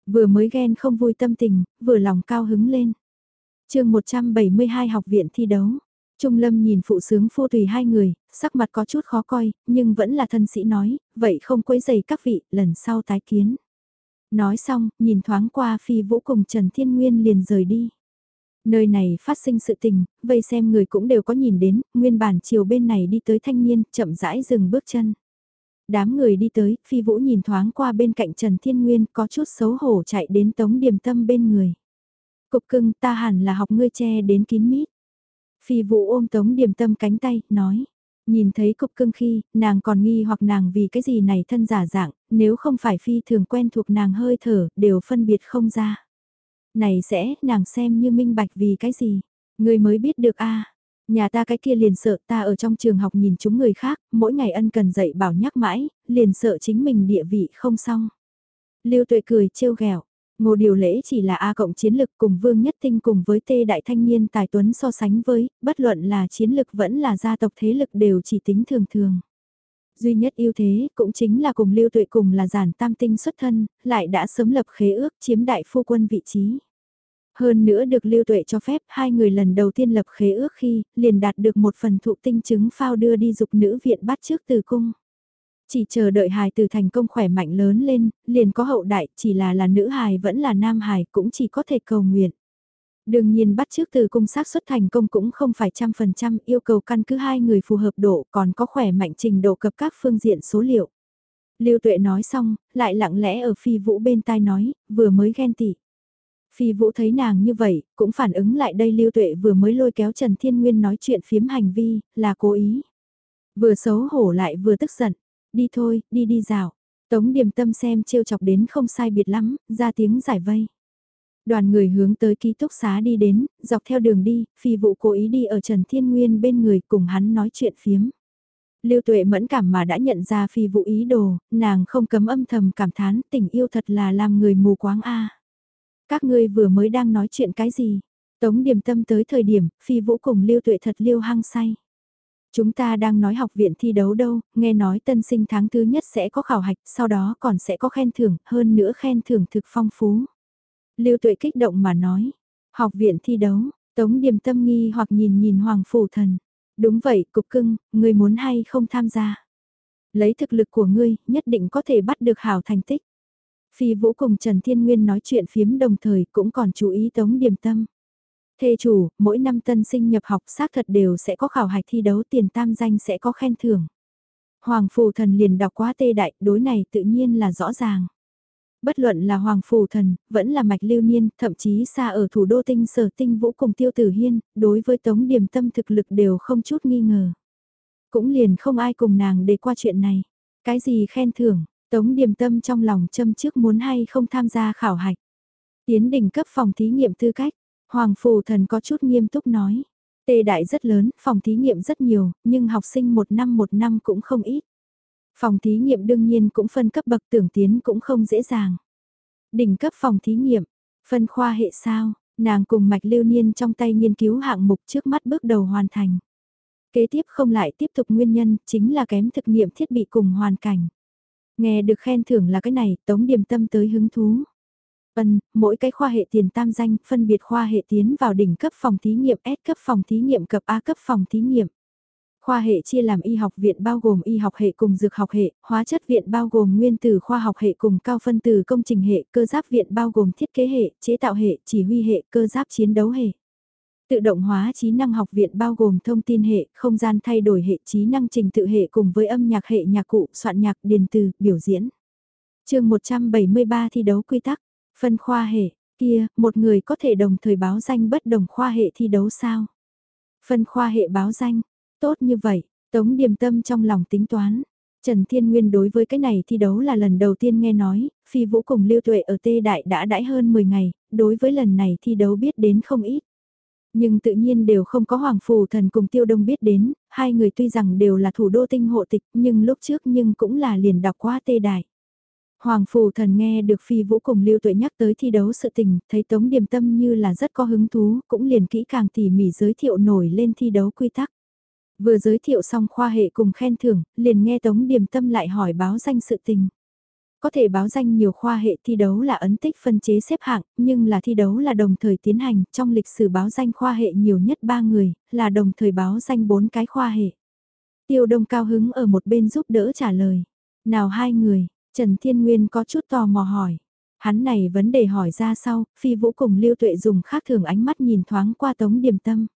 Vừa mới ghen không vui tâm tình, vừa lòng cao hứng lên. chương 172 học viện thi đấu. Trung Lâm nhìn phụ sướng phu tùy hai người, sắc mặt có chút khó coi, nhưng vẫn là thân sĩ nói, vậy không quấy dày các vị, lần sau tái kiến. Nói xong, nhìn thoáng qua phi vũ cùng Trần Thiên Nguyên liền rời đi. Nơi này phát sinh sự tình, vây xem người cũng đều có nhìn đến, nguyên bản chiều bên này đi tới thanh niên, chậm rãi dừng bước chân. Đám người đi tới, phi vũ nhìn thoáng qua bên cạnh Trần Thiên Nguyên có chút xấu hổ chạy đến tống điềm tâm bên người. Cục cưng ta hẳn là học ngươi che đến kín mít. Phi vũ ôm tống điểm tâm cánh tay, nói. Nhìn thấy cục cưng khi, nàng còn nghi hoặc nàng vì cái gì này thân giả dạng, nếu không phải phi thường quen thuộc nàng hơi thở, đều phân biệt không ra. Này sẽ, nàng xem như minh bạch vì cái gì, người mới biết được a Nhà ta cái kia liền sợ ta ở trong trường học nhìn chúng người khác, mỗi ngày ân cần dạy bảo nhắc mãi, liền sợ chính mình địa vị không xong. Lưu tuệ cười trêu ghẹo Ngô Điều Lễ chỉ là A cộng chiến lực cùng Vương Nhất Tinh cùng với Tê Đại Thanh Niên Tài Tuấn so sánh với, bất luận là chiến lực vẫn là gia tộc thế lực đều chỉ tính thường thường. Duy nhất ưu thế cũng chính là cùng Lưu Tuệ cùng là giản tam tinh xuất thân, lại đã sớm lập khế ước chiếm đại phu quân vị trí. Hơn nữa được Lưu Tuệ cho phép hai người lần đầu tiên lập khế ước khi liền đạt được một phần thụ tinh chứng phao đưa đi dục nữ viện bắt trước từ cung. Chỉ chờ đợi hài từ thành công khỏe mạnh lớn lên, liền có hậu đại, chỉ là là nữ hài vẫn là nam hài cũng chỉ có thể cầu nguyện. Đương nhiên bắt trước từ cung xác xuất thành công cũng không phải trăm phần trăm yêu cầu căn cứ hai người phù hợp độ còn có khỏe mạnh trình độ cập các phương diện số liệu. Lưu tuệ nói xong, lại lặng lẽ ở phi vũ bên tai nói, vừa mới ghen tị. Phi vũ thấy nàng như vậy, cũng phản ứng lại đây lưu tuệ vừa mới lôi kéo Trần Thiên Nguyên nói chuyện phiếm hành vi, là cố ý. Vừa xấu hổ lại vừa tức giận, đi thôi, đi đi dạo. Tống điểm tâm xem trêu chọc đến không sai biệt lắm, ra tiếng giải vây. Đoàn người hướng tới ký túc xá đi đến, dọc theo đường đi, phi vụ cố ý đi ở Trần Thiên Nguyên bên người cùng hắn nói chuyện phiếm. Lưu tuệ mẫn cảm mà đã nhận ra phi vụ ý đồ, nàng không cấm âm thầm cảm thán tình yêu thật là làm người mù quáng a. Các ngươi vừa mới đang nói chuyện cái gì? Tống điểm tâm tới thời điểm, phi vũ cùng lưu tuệ thật liêu hăng say. Chúng ta đang nói học viện thi đấu đâu, nghe nói tân sinh tháng thứ nhất sẽ có khảo hạch, sau đó còn sẽ có khen thưởng, hơn nữa khen thưởng thực phong phú. Lưu tuệ kích động mà nói, học viện thi đấu, tống điểm tâm nghi hoặc nhìn nhìn hoàng phủ thần. Đúng vậy, cục cưng, người muốn hay không tham gia. Lấy thực lực của ngươi, nhất định có thể bắt được hảo thành tích. Phi Vũ cùng Trần Thiên Nguyên nói chuyện phiếm đồng thời cũng còn chú ý tống điểm tâm. Thê chủ, mỗi năm tân sinh nhập học xác thật đều sẽ có khảo hạch thi đấu tiền tam danh sẽ có khen thưởng. Hoàng Phù Thần liền đọc quá tê đại, đối này tự nhiên là rõ ràng. Bất luận là Hoàng Phù Thần, vẫn là Mạch Lưu Niên, thậm chí xa ở thủ đô tinh sở tinh vũ cùng Tiêu Tử Hiên, đối với Tống Điềm Tâm thực lực đều không chút nghi ngờ. Cũng liền không ai cùng nàng để qua chuyện này. Cái gì khen thưởng, Tống Điềm Tâm trong lòng châm trước muốn hay không tham gia khảo hạch. Tiến đỉnh cấp phòng thí nghiệm tư cách, Hoàng Phù Thần có chút nghiêm túc nói. Tê đại rất lớn, phòng thí nghiệm rất nhiều, nhưng học sinh một năm một năm cũng không ít. Phòng thí nghiệm đương nhiên cũng phân cấp bậc tưởng tiến cũng không dễ dàng. Đỉnh cấp phòng thí nghiệm, phân khoa hệ sao, nàng cùng mạch lưu niên trong tay nghiên cứu hạng mục trước mắt bước đầu hoàn thành. Kế tiếp không lại tiếp tục nguyên nhân, chính là kém thực nghiệm thiết bị cùng hoàn cảnh. Nghe được khen thưởng là cái này, tống điềm tâm tới hứng thú. Ân, mỗi cái khoa hệ tiền tam danh phân biệt khoa hệ tiến vào đỉnh cấp phòng thí nghiệm S cấp phòng thí nghiệm cập A cấp phòng thí nghiệm. Khoa hệ chia làm y học viện bao gồm y học hệ cùng dược học hệ, hóa chất viện bao gồm nguyên tử khoa học hệ cùng cao phân tử công trình hệ, cơ giáp viện bao gồm thiết kế hệ, chế tạo hệ, chỉ huy hệ, cơ giáp chiến đấu hệ. Tự động hóa trí năng học viện bao gồm thông tin hệ, không gian thay đổi hệ trí năng trình tự hệ cùng với âm nhạc hệ nhạc cụ, soạn nhạc, điền từ, biểu diễn. chương 173 thi đấu quy tắc, phân khoa hệ, kia, một người có thể đồng thời báo danh bất đồng khoa hệ thi đấu sao? Phân khoa hệ báo danh, tốt như vậy, Tống Điềm Tâm trong lòng tính toán. Trần Thiên Nguyên đối với cái này thi đấu là lần đầu tiên nghe nói, Phi Vũ cùng Lưu Tuệ ở Tê Đại đã đãi hơn 10 ngày, đối với lần này thi đấu biết đến không ít. Nhưng tự nhiên đều không có Hoàng Phù Thần cùng Tiêu Đông biết đến, hai người tuy rằng đều là thủ đô tinh hộ tịch nhưng lúc trước nhưng cũng là liền đọc qua Tê Đại. Hoàng Phù Thần nghe được Phi Vũ cùng Lưu Tuệ nhắc tới thi đấu sự tình, thấy Tống Điềm Tâm như là rất có hứng thú, cũng liền kỹ càng tỉ mỉ giới thiệu nổi lên thi đấu quy tắc. Vừa giới thiệu xong khoa hệ cùng khen thưởng, liền nghe Tống Điềm Tâm lại hỏi báo danh sự tình. Có thể báo danh nhiều khoa hệ thi đấu là ấn tích phân chế xếp hạng, nhưng là thi đấu là đồng thời tiến hành, trong lịch sử báo danh khoa hệ nhiều nhất 3 người, là đồng thời báo danh 4 cái khoa hệ. Tiêu Đông cao hứng ở một bên giúp đỡ trả lời. Nào hai người, Trần Thiên Nguyên có chút tò mò hỏi. Hắn này vấn đề hỏi ra sau, Phi Vũ cùng Lưu Tuệ dùng khác thường ánh mắt nhìn thoáng qua Tống Điềm Tâm.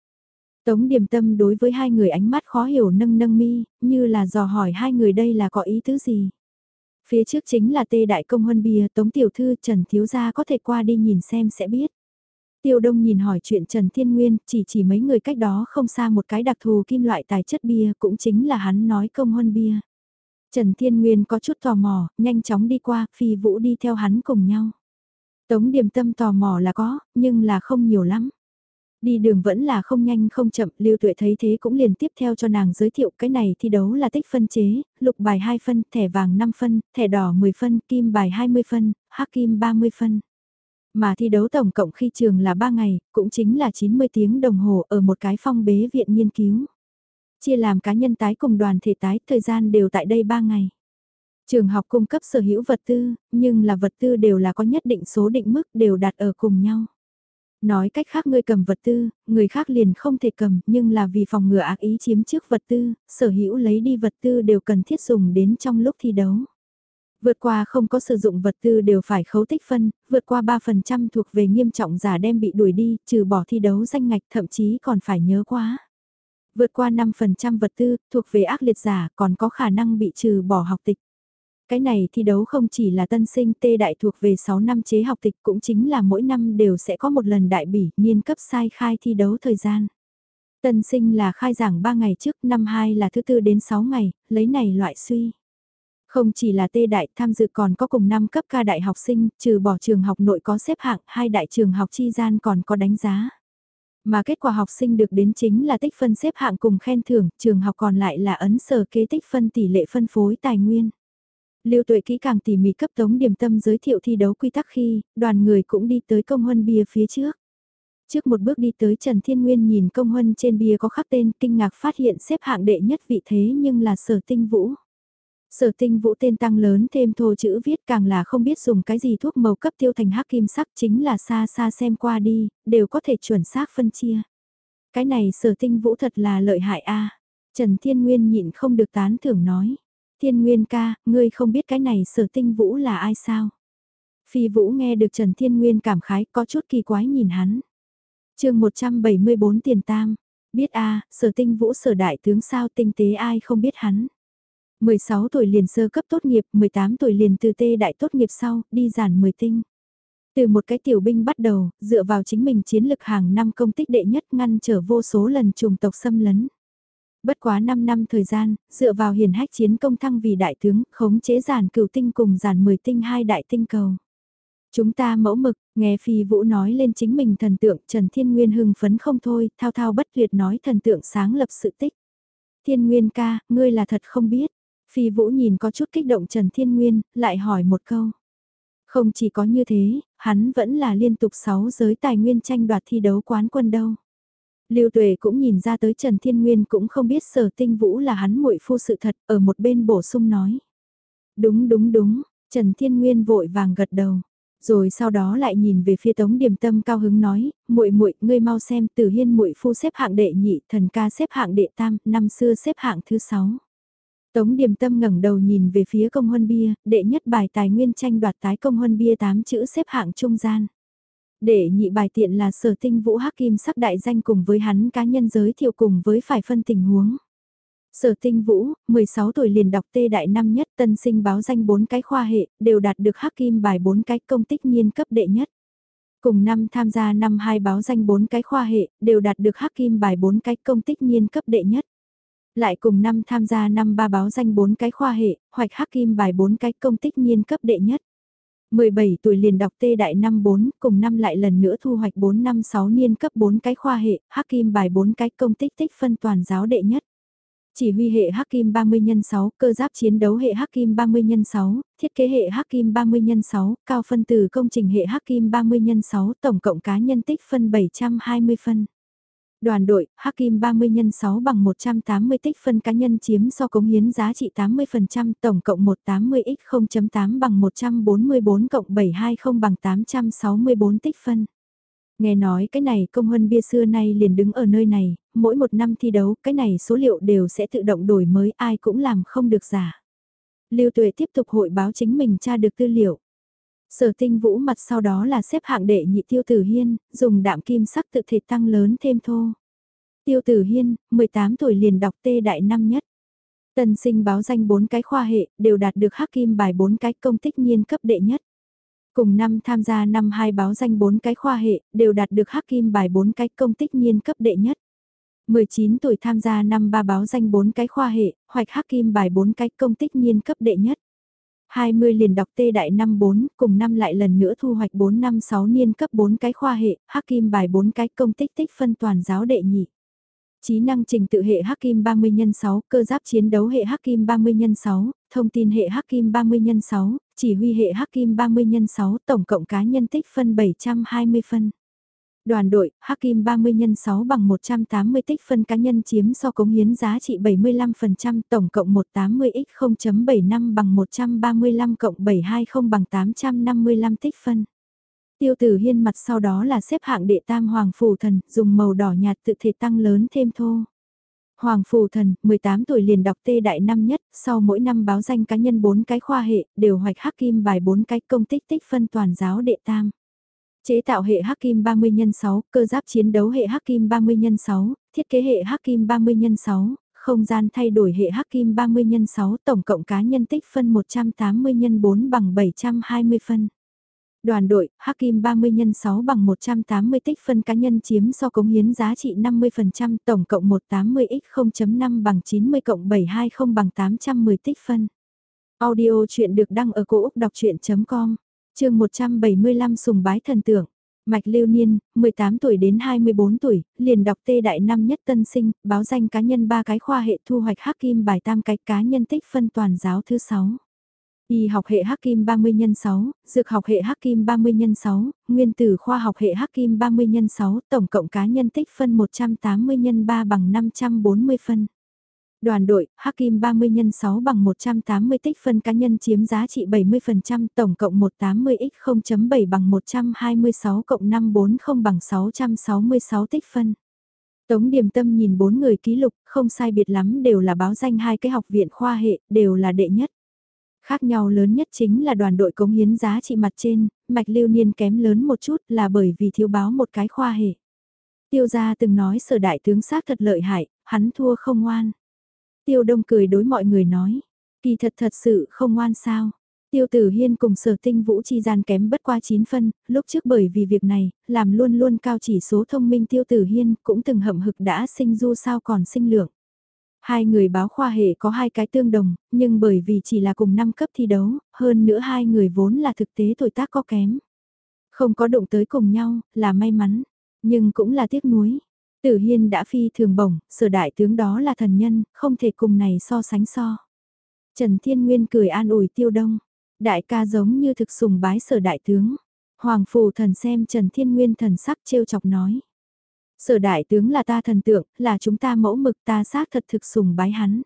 Tống Điềm Tâm đối với hai người ánh mắt khó hiểu nâng nâng mi, như là dò hỏi hai người đây là có ý tứ gì. Phía trước chính là tê đại công huân bia Tống Tiểu Thư Trần Thiếu Gia có thể qua đi nhìn xem sẽ biết. Tiêu Đông nhìn hỏi chuyện Trần Thiên Nguyên, chỉ chỉ mấy người cách đó không xa một cái đặc thù kim loại tài chất bia cũng chính là hắn nói công huân bia. Trần Thiên Nguyên có chút tò mò, nhanh chóng đi qua, Phi Vũ đi theo hắn cùng nhau. Tống Điềm Tâm tò mò là có, nhưng là không nhiều lắm. Đi đường vẫn là không nhanh không chậm, Lưu Tuệ thấy thế cũng liền tiếp theo cho nàng giới thiệu cái này thi đấu là tích phân chế, lục bài 2 phân, thẻ vàng 5 phân, thẻ đỏ 10 phân, kim bài 20 phân, hắc kim 30 phân. Mà thi đấu tổng cộng khi trường là 3 ngày, cũng chính là 90 tiếng đồng hồ ở một cái phong bế viện nghiên cứu. Chia làm cá nhân tái cùng đoàn thể tái, thời gian đều tại đây 3 ngày. Trường học cung cấp sở hữu vật tư, nhưng là vật tư đều là có nhất định số định mức đều đặt ở cùng nhau. Nói cách khác ngươi cầm vật tư, người khác liền không thể cầm, nhưng là vì phòng ngừa ác ý chiếm trước vật tư, sở hữu lấy đi vật tư đều cần thiết dùng đến trong lúc thi đấu. Vượt qua không có sử dụng vật tư đều phải khấu tích phân, vượt qua 3% thuộc về nghiêm trọng giả đem bị đuổi đi, trừ bỏ thi đấu danh ngạch thậm chí còn phải nhớ quá. Vượt qua 5% vật tư, thuộc về ác liệt giả còn có khả năng bị trừ bỏ học tịch. Cái này thi đấu không chỉ là tân sinh tê đại thuộc về 6 năm chế học tịch cũng chính là mỗi năm đều sẽ có một lần đại bỉ niên cấp sai khai thi đấu thời gian. Tân sinh là khai giảng 3 ngày trước, năm 2 là thứ tư đến 6 ngày, lấy này loại suy. Không chỉ là tê đại tham dự còn có cùng năm cấp ca đại học sinh, trừ bỏ trường học nội có xếp hạng, hai đại trường học chi gian còn có đánh giá. Mà kết quả học sinh được đến chính là tích phân xếp hạng cùng khen thưởng, trường học còn lại là ấn sở kế tích phân tỷ lệ phân phối tài nguyên. Lưu Tuệ kỹ càng tỉ mỉ cấp tống điểm tâm giới thiệu thi đấu quy tắc khi, đoàn người cũng đi tới công huân bia phía trước. Trước một bước đi tới Trần Thiên Nguyên nhìn công huân trên bia có khắc tên kinh ngạc phát hiện xếp hạng đệ nhất vị thế nhưng là sở tinh vũ. Sở tinh vũ tên tăng lớn thêm thô chữ viết càng là không biết dùng cái gì thuốc màu cấp tiêu thành hắc kim sắc chính là xa xa xem qua đi, đều có thể chuẩn xác phân chia. Cái này sở tinh vũ thật là lợi hại a Trần Thiên Nguyên nhịn không được tán thưởng nói. Thiên Nguyên ca, ngươi không biết cái này sở tinh vũ là ai sao? Phi Vũ nghe được Trần Thiên Nguyên cảm khái có chút kỳ quái nhìn hắn. chương 174 tiền tam, biết a sở tinh vũ sở đại tướng sao tinh tế ai không biết hắn. 16 tuổi liền sơ cấp tốt nghiệp, 18 tuổi liền từ tê đại tốt nghiệp sau, đi giản 10 tinh. Từ một cái tiểu binh bắt đầu, dựa vào chính mình chiến lực hàng năm công tích đệ nhất ngăn trở vô số lần trùng tộc xâm lấn. Bất quá 5 năm thời gian, dựa vào hiền hách chiến công thăng vì đại tướng, khống chế giản cửu tinh cùng giản 10 tinh hai đại tinh cầu. Chúng ta mẫu mực, nghe Phi Vũ nói lên chính mình thần tượng Trần Thiên Nguyên hưng phấn không thôi, thao thao bất tuyệt nói thần tượng sáng lập sự tích. Thiên Nguyên ca, ngươi là thật không biết. Phi Vũ nhìn có chút kích động Trần Thiên Nguyên, lại hỏi một câu. Không chỉ có như thế, hắn vẫn là liên tục 6 giới tài nguyên tranh đoạt thi đấu quán quân đâu. Lưu Tuệ cũng nhìn ra tới Trần Thiên Nguyên cũng không biết sở tinh vũ là hắn muội phu sự thật, ở một bên bổ sung nói. Đúng đúng đúng, Trần Thiên Nguyên vội vàng gật đầu. Rồi sau đó lại nhìn về phía Tống Điềm Tâm cao hứng nói, muội muội, ngươi mau xem, Tử Hiên muội phu xếp hạng đệ nhị, thần ca xếp hạng đệ tam, năm xưa xếp hạng thứ sáu. Tống Điềm Tâm ngẩng đầu nhìn về phía công huân bia, đệ nhất bài tài nguyên tranh đoạt tái công huân bia 8 chữ xếp hạng trung gian. Đệ nhị bài tiện là sở tinh vũ hắc kim sắc đại danh cùng với hắn cá nhân giới thiệu cùng với phải phân tình huống. Sở tinh vũ, 16 tuổi liền đọc tê đại năm nhất tân sinh báo danh 4 cái khoa hệ, đều đạt được hắc kim bài 4 cái công tích nhiên cấp đệ nhất. Cùng năm tham gia năm hai báo danh 4 cái khoa hệ, đều đạt được hắc kim bài 4 cái công tích nhiên cấp đệ nhất lại cùng năm tham gia năm ba báo danh bốn cái khoa hệ, hoạch hắc kim bài bốn cái công tích nhiên cấp đệ nhất. 17 tuổi liền đọc tê đại năm 4, cùng năm lại lần nữa thu hoạch 4 năm 6 niên cấp 4 cái khoa hệ, hắc kim bài 4 cái công tích tích phân toàn giáo đệ nhất. Chỉ huy hệ hắc kim 30 x 6, cơ giáp chiến đấu hệ hắc kim 30 x 6, thiết kế hệ hắc kim 30 x 6, cao phân từ công trình hệ hắc kim 30 x 6, tổng cộng cá nhân tích phân 720 phân. Đoàn đội, Hắc Kim 30 x 6 bằng 180 tích phân cá nhân chiếm so cống hiến giá trị 80%, tổng cộng 180x 0.8 bằng 144 cộng 720 bằng 864 tích phân. Nghe nói cái này công huân bia xưa nay liền đứng ở nơi này, mỗi một năm thi đấu cái này số liệu đều sẽ tự động đổi mới ai cũng làm không được giả. Lưu Tuệ tiếp tục hội báo chính mình tra được tư liệu. Sở tinh vũ mặt sau đó là xếp hạng đệ nhị tiêu tử hiên, dùng đạm kim sắc tự thể tăng lớn thêm thô. Tiêu tử hiên, 18 tuổi liền đọc tê đại năm nhất. Tân sinh báo danh 4 cái khoa hệ, đều đạt được hắc kim bài 4 cái công tích nhiên cấp đệ nhất. Cùng năm tham gia năm 2 báo danh 4 cái khoa hệ, đều đạt được hắc kim bài 4 cái công tích nhiên cấp đệ nhất. 19 tuổi tham gia năm 3 báo danh 4 cái khoa hệ, hoạch hắc kim bài 4 cái công tích nhiên cấp đệ nhất. 20 liền đọc tê đại năm 4, cùng năm lại lần nữa thu hoạch 4 năm 6 niên cấp 4 cái khoa hệ, hắc kim bài 4 cái công tích tích phân toàn giáo đệ nhị. Trí năng trình tự hệ hắc kim 30 x 6, cơ giáp chiến đấu hệ hắc kim 30 x 6, thông tin hệ hắc kim 30 x 6, chỉ huy hệ hắc kim 30 x 6, tổng cộng cá nhân tích phân 720 phân. Đoàn đội, Hakim 30 x 6 bằng 180 tích phân cá nhân chiếm so cống hiến giá trị 75%, tổng cộng 180x 0.75 bằng 135 cộng 720 bằng 855 tích phân. Tiêu tử hiên mặt sau đó là xếp hạng đệ tam hoàng phù thần, dùng màu đỏ nhạt tự thể tăng lớn thêm thô. Hoàng Phù Thần, 18 tuổi liền đọc tê đại năm nhất, sau mỗi năm báo danh cá nhân 4 cái khoa hệ, đều hoạch hắc kim bài 4 cái công tích tích phân toàn giáo đệ tam. Chế tạo hệ hắc kim 30 x 6, cơ giáp chiến đấu hệ hắc kim 30 x 6, thiết kế hệ hắc kim 30 x 6, không gian thay đổi hệ hắc kim 30 x 6, tổng cộng cá nhân tích phân 180 x 4 bằng 720 phân. Đoàn đội, Hắc Kim 30 x 6 bằng 180 tích phân cá nhân chiếm so cống hiến giá trị 50%, tổng cộng 180x 0.5 bằng 90 cộng 720 bằng 810 tích phân. Audio chuyện được đăng ở cổ Úc đọc chuyện.com chương 175 sùng bái thần tượng. Mạch Lưu Niên, 18 tuổi đến 24 tuổi, liền đọc tê đại năm nhất tân sinh, báo danh cá nhân ba cái khoa hệ thu hoạch hắc kim bài tam cái cá nhân tích phân toàn giáo thứ 6. Y học hệ hắc kim 30 nhân 6, dược học hệ hắc kim 30 nhân 6, nguyên tử khoa học hệ hắc kim 30 nhân 6, tổng cộng cá nhân tích phân 180 nhân 3 bằng 540 phân. Đoàn đội, Hắc Kim 30 x 6 bằng 180 tích phân cá nhân chiếm giá trị 70%, tổng cộng 180x 0.7 bằng 126 cộng 540 bằng 666 tích phân. Tống Điềm Tâm nhìn bốn người ký lục, không sai biệt lắm đều là báo danh hai cái học viện khoa hệ, đều là đệ nhất. Khác nhau lớn nhất chính là đoàn đội cống hiến giá trị mặt trên, mạch lưu niên kém lớn một chút là bởi vì thiếu báo một cái khoa hệ. Tiêu gia từng nói sở đại tướng xác thật lợi hại, hắn thua không ngoan. Tiêu Đông cười đối mọi người nói, kỳ thật thật sự không ngoan sao. Tiêu Tử Hiên cùng sở tinh vũ chi gian kém bất qua 9 phân, lúc trước bởi vì việc này, làm luôn luôn cao chỉ số thông minh Tiêu Tử Hiên cũng từng hậm hực đã sinh du sao còn sinh lượng. Hai người báo khoa hệ có hai cái tương đồng, nhưng bởi vì chỉ là cùng năm cấp thi đấu, hơn nữa hai người vốn là thực tế tuổi tác có kém. Không có đụng tới cùng nhau, là may mắn, nhưng cũng là tiếc nuối. Tử Hiên đã phi thường bổng, sở đại tướng đó là thần nhân, không thể cùng này so sánh so. Trần Thiên Nguyên cười an ủi tiêu đông. Đại ca giống như thực sùng bái sở đại tướng. Hoàng phù thần xem Trần Thiên Nguyên thần sắc trêu chọc nói. Sở đại tướng là ta thần tượng, là chúng ta mẫu mực ta xác thật thực sùng bái hắn.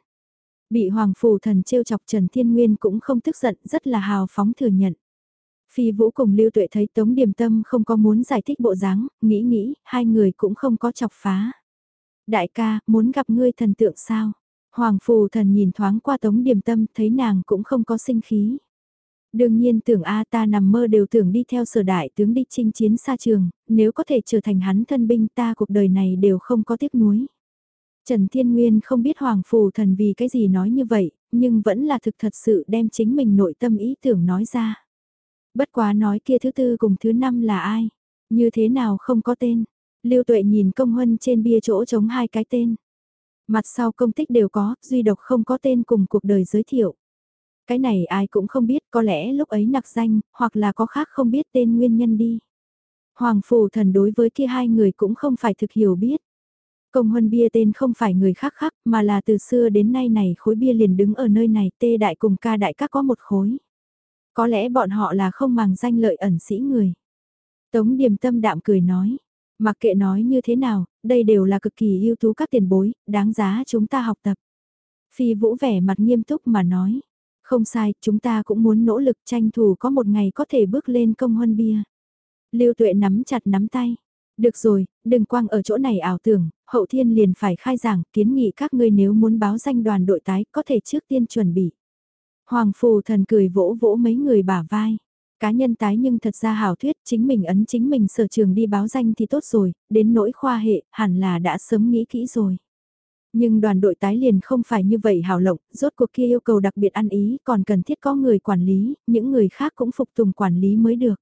Bị hoàng phù thần trêu chọc Trần Thiên Nguyên cũng không tức giận, rất là hào phóng thừa nhận. Phi Vũ cùng Lưu Tuệ thấy Tống Điềm Tâm không có muốn giải thích bộ dáng, nghĩ nghĩ, hai người cũng không có chọc phá. Đại ca, muốn gặp ngươi thần tượng sao? Hoàng Phù Thần nhìn thoáng qua Tống Điềm Tâm, thấy nàng cũng không có sinh khí. Đương nhiên tưởng A ta nằm mơ đều tưởng đi theo sở đại tướng đi chinh chiến xa trường, nếu có thể trở thành hắn thân binh ta cuộc đời này đều không có tiếc nuối. Trần Thiên Nguyên không biết Hoàng Phù Thần vì cái gì nói như vậy, nhưng vẫn là thực thật sự đem chính mình nội tâm ý tưởng nói ra. Bất quá nói kia thứ tư cùng thứ năm là ai? Như thế nào không có tên? Lưu Tuệ nhìn công huân trên bia chỗ chống hai cái tên. Mặt sau công tích đều có, duy độc không có tên cùng cuộc đời giới thiệu. Cái này ai cũng không biết, có lẽ lúc ấy nặc danh, hoặc là có khác không biết tên nguyên nhân đi. Hoàng Phù Thần đối với kia hai người cũng không phải thực hiểu biết. Công huân bia tên không phải người khác khác, mà là từ xưa đến nay này khối bia liền đứng ở nơi này, tê đại cùng ca đại các có một khối. Có lẽ bọn họ là không màng danh lợi ẩn sĩ người. Tống điềm tâm đạm cười nói. Mặc kệ nói như thế nào, đây đều là cực kỳ ưu tú các tiền bối, đáng giá chúng ta học tập. Phi vũ vẻ mặt nghiêm túc mà nói. Không sai, chúng ta cũng muốn nỗ lực tranh thủ có một ngày có thể bước lên công huân bia. Lưu tuệ nắm chặt nắm tay. Được rồi, đừng quang ở chỗ này ảo tưởng, hậu thiên liền phải khai giảng, kiến nghị các ngươi nếu muốn báo danh đoàn đội tái có thể trước tiên chuẩn bị. Hoàng phù thần cười vỗ vỗ mấy người bả vai. Cá nhân tái nhưng thật ra hảo thuyết chính mình ấn chính mình sở trường đi báo danh thì tốt rồi, đến nỗi khoa hệ hẳn là đã sớm nghĩ kỹ rồi. Nhưng đoàn đội tái liền không phải như vậy hào lộng, rốt cuộc kia yêu cầu đặc biệt ăn ý, còn cần thiết có người quản lý, những người khác cũng phục tùng quản lý mới được.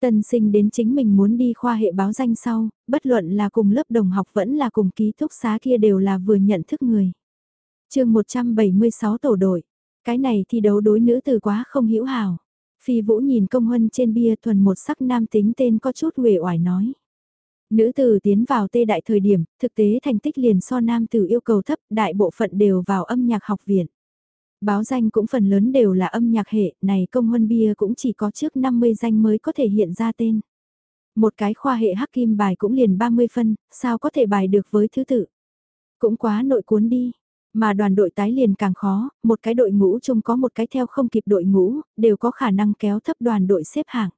Tân sinh đến chính mình muốn đi khoa hệ báo danh sau, bất luận là cùng lớp đồng học vẫn là cùng ký túc xá kia đều là vừa nhận thức người. chương 176 tổ đội, cái này thi đấu đối nữ từ quá không hữu hảo. Phi Vũ nhìn công huân trên bia thuần một sắc nam tính tên có chút uể oải nói. Nữ tử tiến vào tê đại thời điểm, thực tế thành tích liền so nam tử yêu cầu thấp, đại bộ phận đều vào âm nhạc học viện. Báo danh cũng phần lớn đều là âm nhạc hệ, này công huân bia cũng chỉ có trước 50 danh mới có thể hiện ra tên. Một cái khoa hệ hắc kim bài cũng liền 30 phân, sao có thể bài được với thứ tự. Cũng quá nội cuốn đi, mà đoàn đội tái liền càng khó, một cái đội ngũ chung có một cái theo không kịp đội ngũ, đều có khả năng kéo thấp đoàn đội xếp hạng.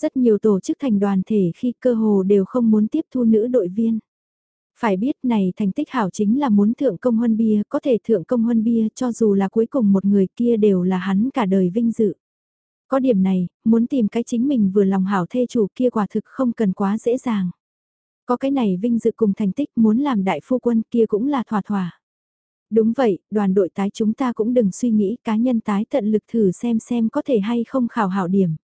Rất nhiều tổ chức thành đoàn thể khi cơ hồ đều không muốn tiếp thu nữ đội viên. Phải biết này thành tích hảo chính là muốn thượng công huân bia, có thể thượng công huân bia cho dù là cuối cùng một người kia đều là hắn cả đời vinh dự. Có điểm này, muốn tìm cái chính mình vừa lòng hảo thê chủ kia quả thực không cần quá dễ dàng. Có cái này vinh dự cùng thành tích muốn làm đại phu quân kia cũng là thỏa thỏa. Đúng vậy, đoàn đội tái chúng ta cũng đừng suy nghĩ cá nhân tái tận lực thử xem xem có thể hay không khảo hảo điểm.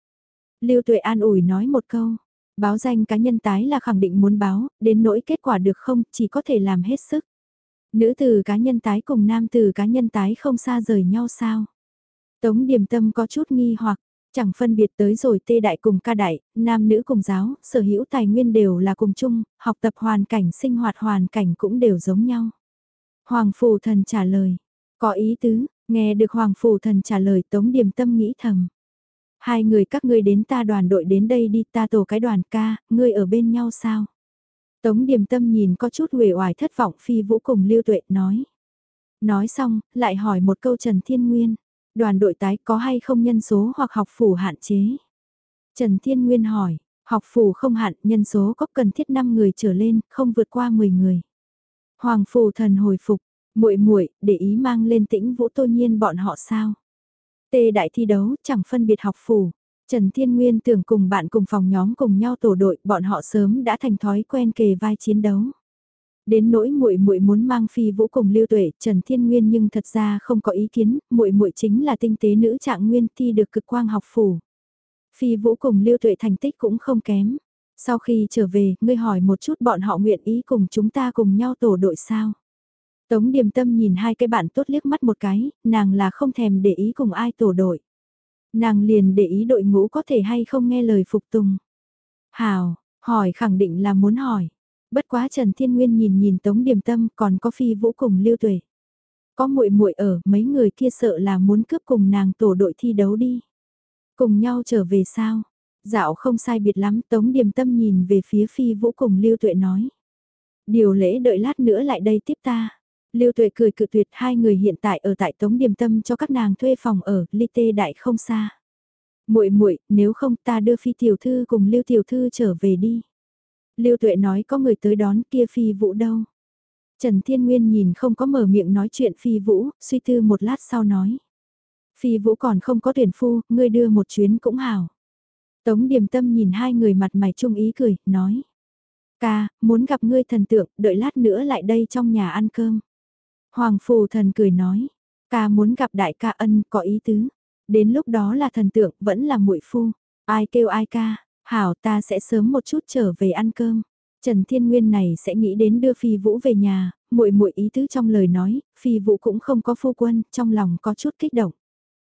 Lưu Tuệ an ủi nói một câu, báo danh cá nhân tái là khẳng định muốn báo, đến nỗi kết quả được không chỉ có thể làm hết sức. Nữ từ cá nhân tái cùng nam từ cá nhân tái không xa rời nhau sao? Tống điểm tâm có chút nghi hoặc, chẳng phân biệt tới rồi tê đại cùng ca đại, nam nữ cùng giáo, sở hữu tài nguyên đều là cùng chung, học tập hoàn cảnh sinh hoạt hoàn cảnh cũng đều giống nhau. Hoàng Phù Thần trả lời, có ý tứ, nghe được Hoàng Phù Thần trả lời Tống Điềm Tâm nghĩ thầm. Hai người các ngươi đến ta đoàn đội đến đây đi ta tổ cái đoàn ca, ngươi ở bên nhau sao? Tống Điềm Tâm nhìn có chút uể oải thất vọng phi vũ cùng Lưu Tuệ nói. Nói xong, lại hỏi một câu Trần Thiên Nguyên, đoàn đội tái có hay không nhân số hoặc học phủ hạn chế? Trần Thiên Nguyên hỏi, học phủ không hạn, nhân số có cần thiết 5 người trở lên, không vượt qua 10 người. Hoàng phù thần hồi phục, muội muội để ý mang lên tĩnh vũ tô nhiên bọn họ sao. Tê đại thi đấu chẳng phân biệt học phù, Trần Thiên Nguyên tưởng cùng bạn cùng phòng nhóm cùng nhau tổ đội, bọn họ sớm đã thành thói quen kề vai chiến đấu. Đến nỗi muội muội muốn mang phi vũ cùng Lưu Tuệ, Trần Thiên Nguyên nhưng thật ra không có ý kiến, muội muội chính là tinh tế nữ trạng nguyên thi được cực quang học phủ. Phi vũ cùng Lưu Tuệ thành tích cũng không kém. Sau khi trở về, ngươi hỏi một chút bọn họ nguyện ý cùng chúng ta cùng nhau tổ đội sao? Tống điềm tâm nhìn hai cái bạn tốt liếc mắt một cái, nàng là không thèm để ý cùng ai tổ đội. Nàng liền để ý đội ngũ có thể hay không nghe lời phục tùng. Hào, hỏi khẳng định là muốn hỏi. Bất quá Trần Thiên Nguyên nhìn nhìn Tống Điềm Tâm còn có phi vũ cùng Lưu Tuệ. Có muội muội ở, mấy người kia sợ là muốn cướp cùng nàng tổ đội thi đấu đi. Cùng nhau trở về sao? Dạo không sai biệt lắm, Tống Điềm Tâm nhìn về phía Phi Vũ cùng Lưu Tuệ nói. Điều lễ đợi lát nữa lại đây tiếp ta. Lưu Tuệ cười cự tuyệt hai người hiện tại ở tại Tống Điềm Tâm cho các nàng thuê phòng ở, ly tê đại không xa. Muội muội, nếu không ta đưa Phi tiểu thư cùng Lưu tiểu thư trở về đi. Lưu Tuệ nói có người tới đón kia Phi Vũ đâu. Trần Thiên Nguyên nhìn không có mở miệng nói chuyện Phi Vũ, suy tư một lát sau nói. Phi Vũ còn không có tuyển phu, ngươi đưa một chuyến cũng hảo. Tống điềm tâm nhìn hai người mặt mày trung ý cười, nói. Ca, muốn gặp ngươi thần tượng, đợi lát nữa lại đây trong nhà ăn cơm. Hoàng phù thần cười nói. Ca muốn gặp đại ca ân, có ý tứ. Đến lúc đó là thần tượng, vẫn là muội phu. Ai kêu ai ca, hảo ta sẽ sớm một chút trở về ăn cơm. Trần Thiên Nguyên này sẽ nghĩ đến đưa Phi Vũ về nhà, muội muội ý tứ trong lời nói, Phi Vũ cũng không có phu quân, trong lòng có chút kích động.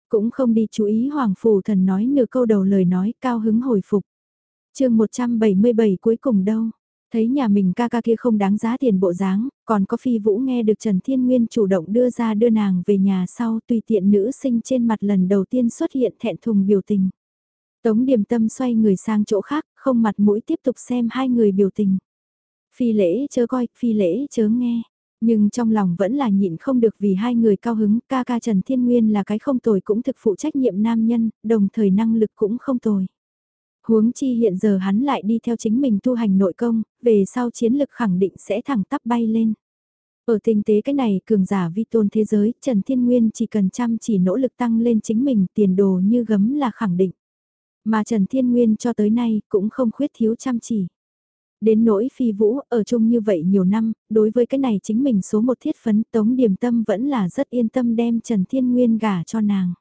Cũng không đi chú ý Hoàng Phủ Thần nói nửa câu đầu lời nói cao hứng hồi phục. chương 177 cuối cùng đâu, thấy nhà mình ca ca kia không đáng giá tiền bộ dáng, còn có phi vũ nghe được Trần Thiên Nguyên chủ động đưa ra đưa nàng về nhà sau tùy tiện nữ sinh trên mặt lần đầu tiên xuất hiện thẹn thùng biểu tình. Tống điểm tâm xoay người sang chỗ khác, không mặt mũi tiếp tục xem hai người biểu tình. Phi lễ chớ coi, phi lễ chớ nghe. Nhưng trong lòng vẫn là nhịn không được vì hai người cao hứng, ca ca Trần Thiên Nguyên là cái không tồi cũng thực phụ trách nhiệm nam nhân, đồng thời năng lực cũng không tồi. Huống chi hiện giờ hắn lại đi theo chính mình tu hành nội công, về sau chiến lực khẳng định sẽ thẳng tắp bay lên. Ở tinh tế cái này cường giả vi tôn thế giới, Trần Thiên Nguyên chỉ cần chăm chỉ nỗ lực tăng lên chính mình tiền đồ như gấm là khẳng định. Mà Trần Thiên Nguyên cho tới nay cũng không khuyết thiếu chăm chỉ. Đến nỗi phi vũ, ở chung như vậy nhiều năm, đối với cái này chính mình số một thiết phấn tống điểm tâm vẫn là rất yên tâm đem Trần Thiên Nguyên gả cho nàng.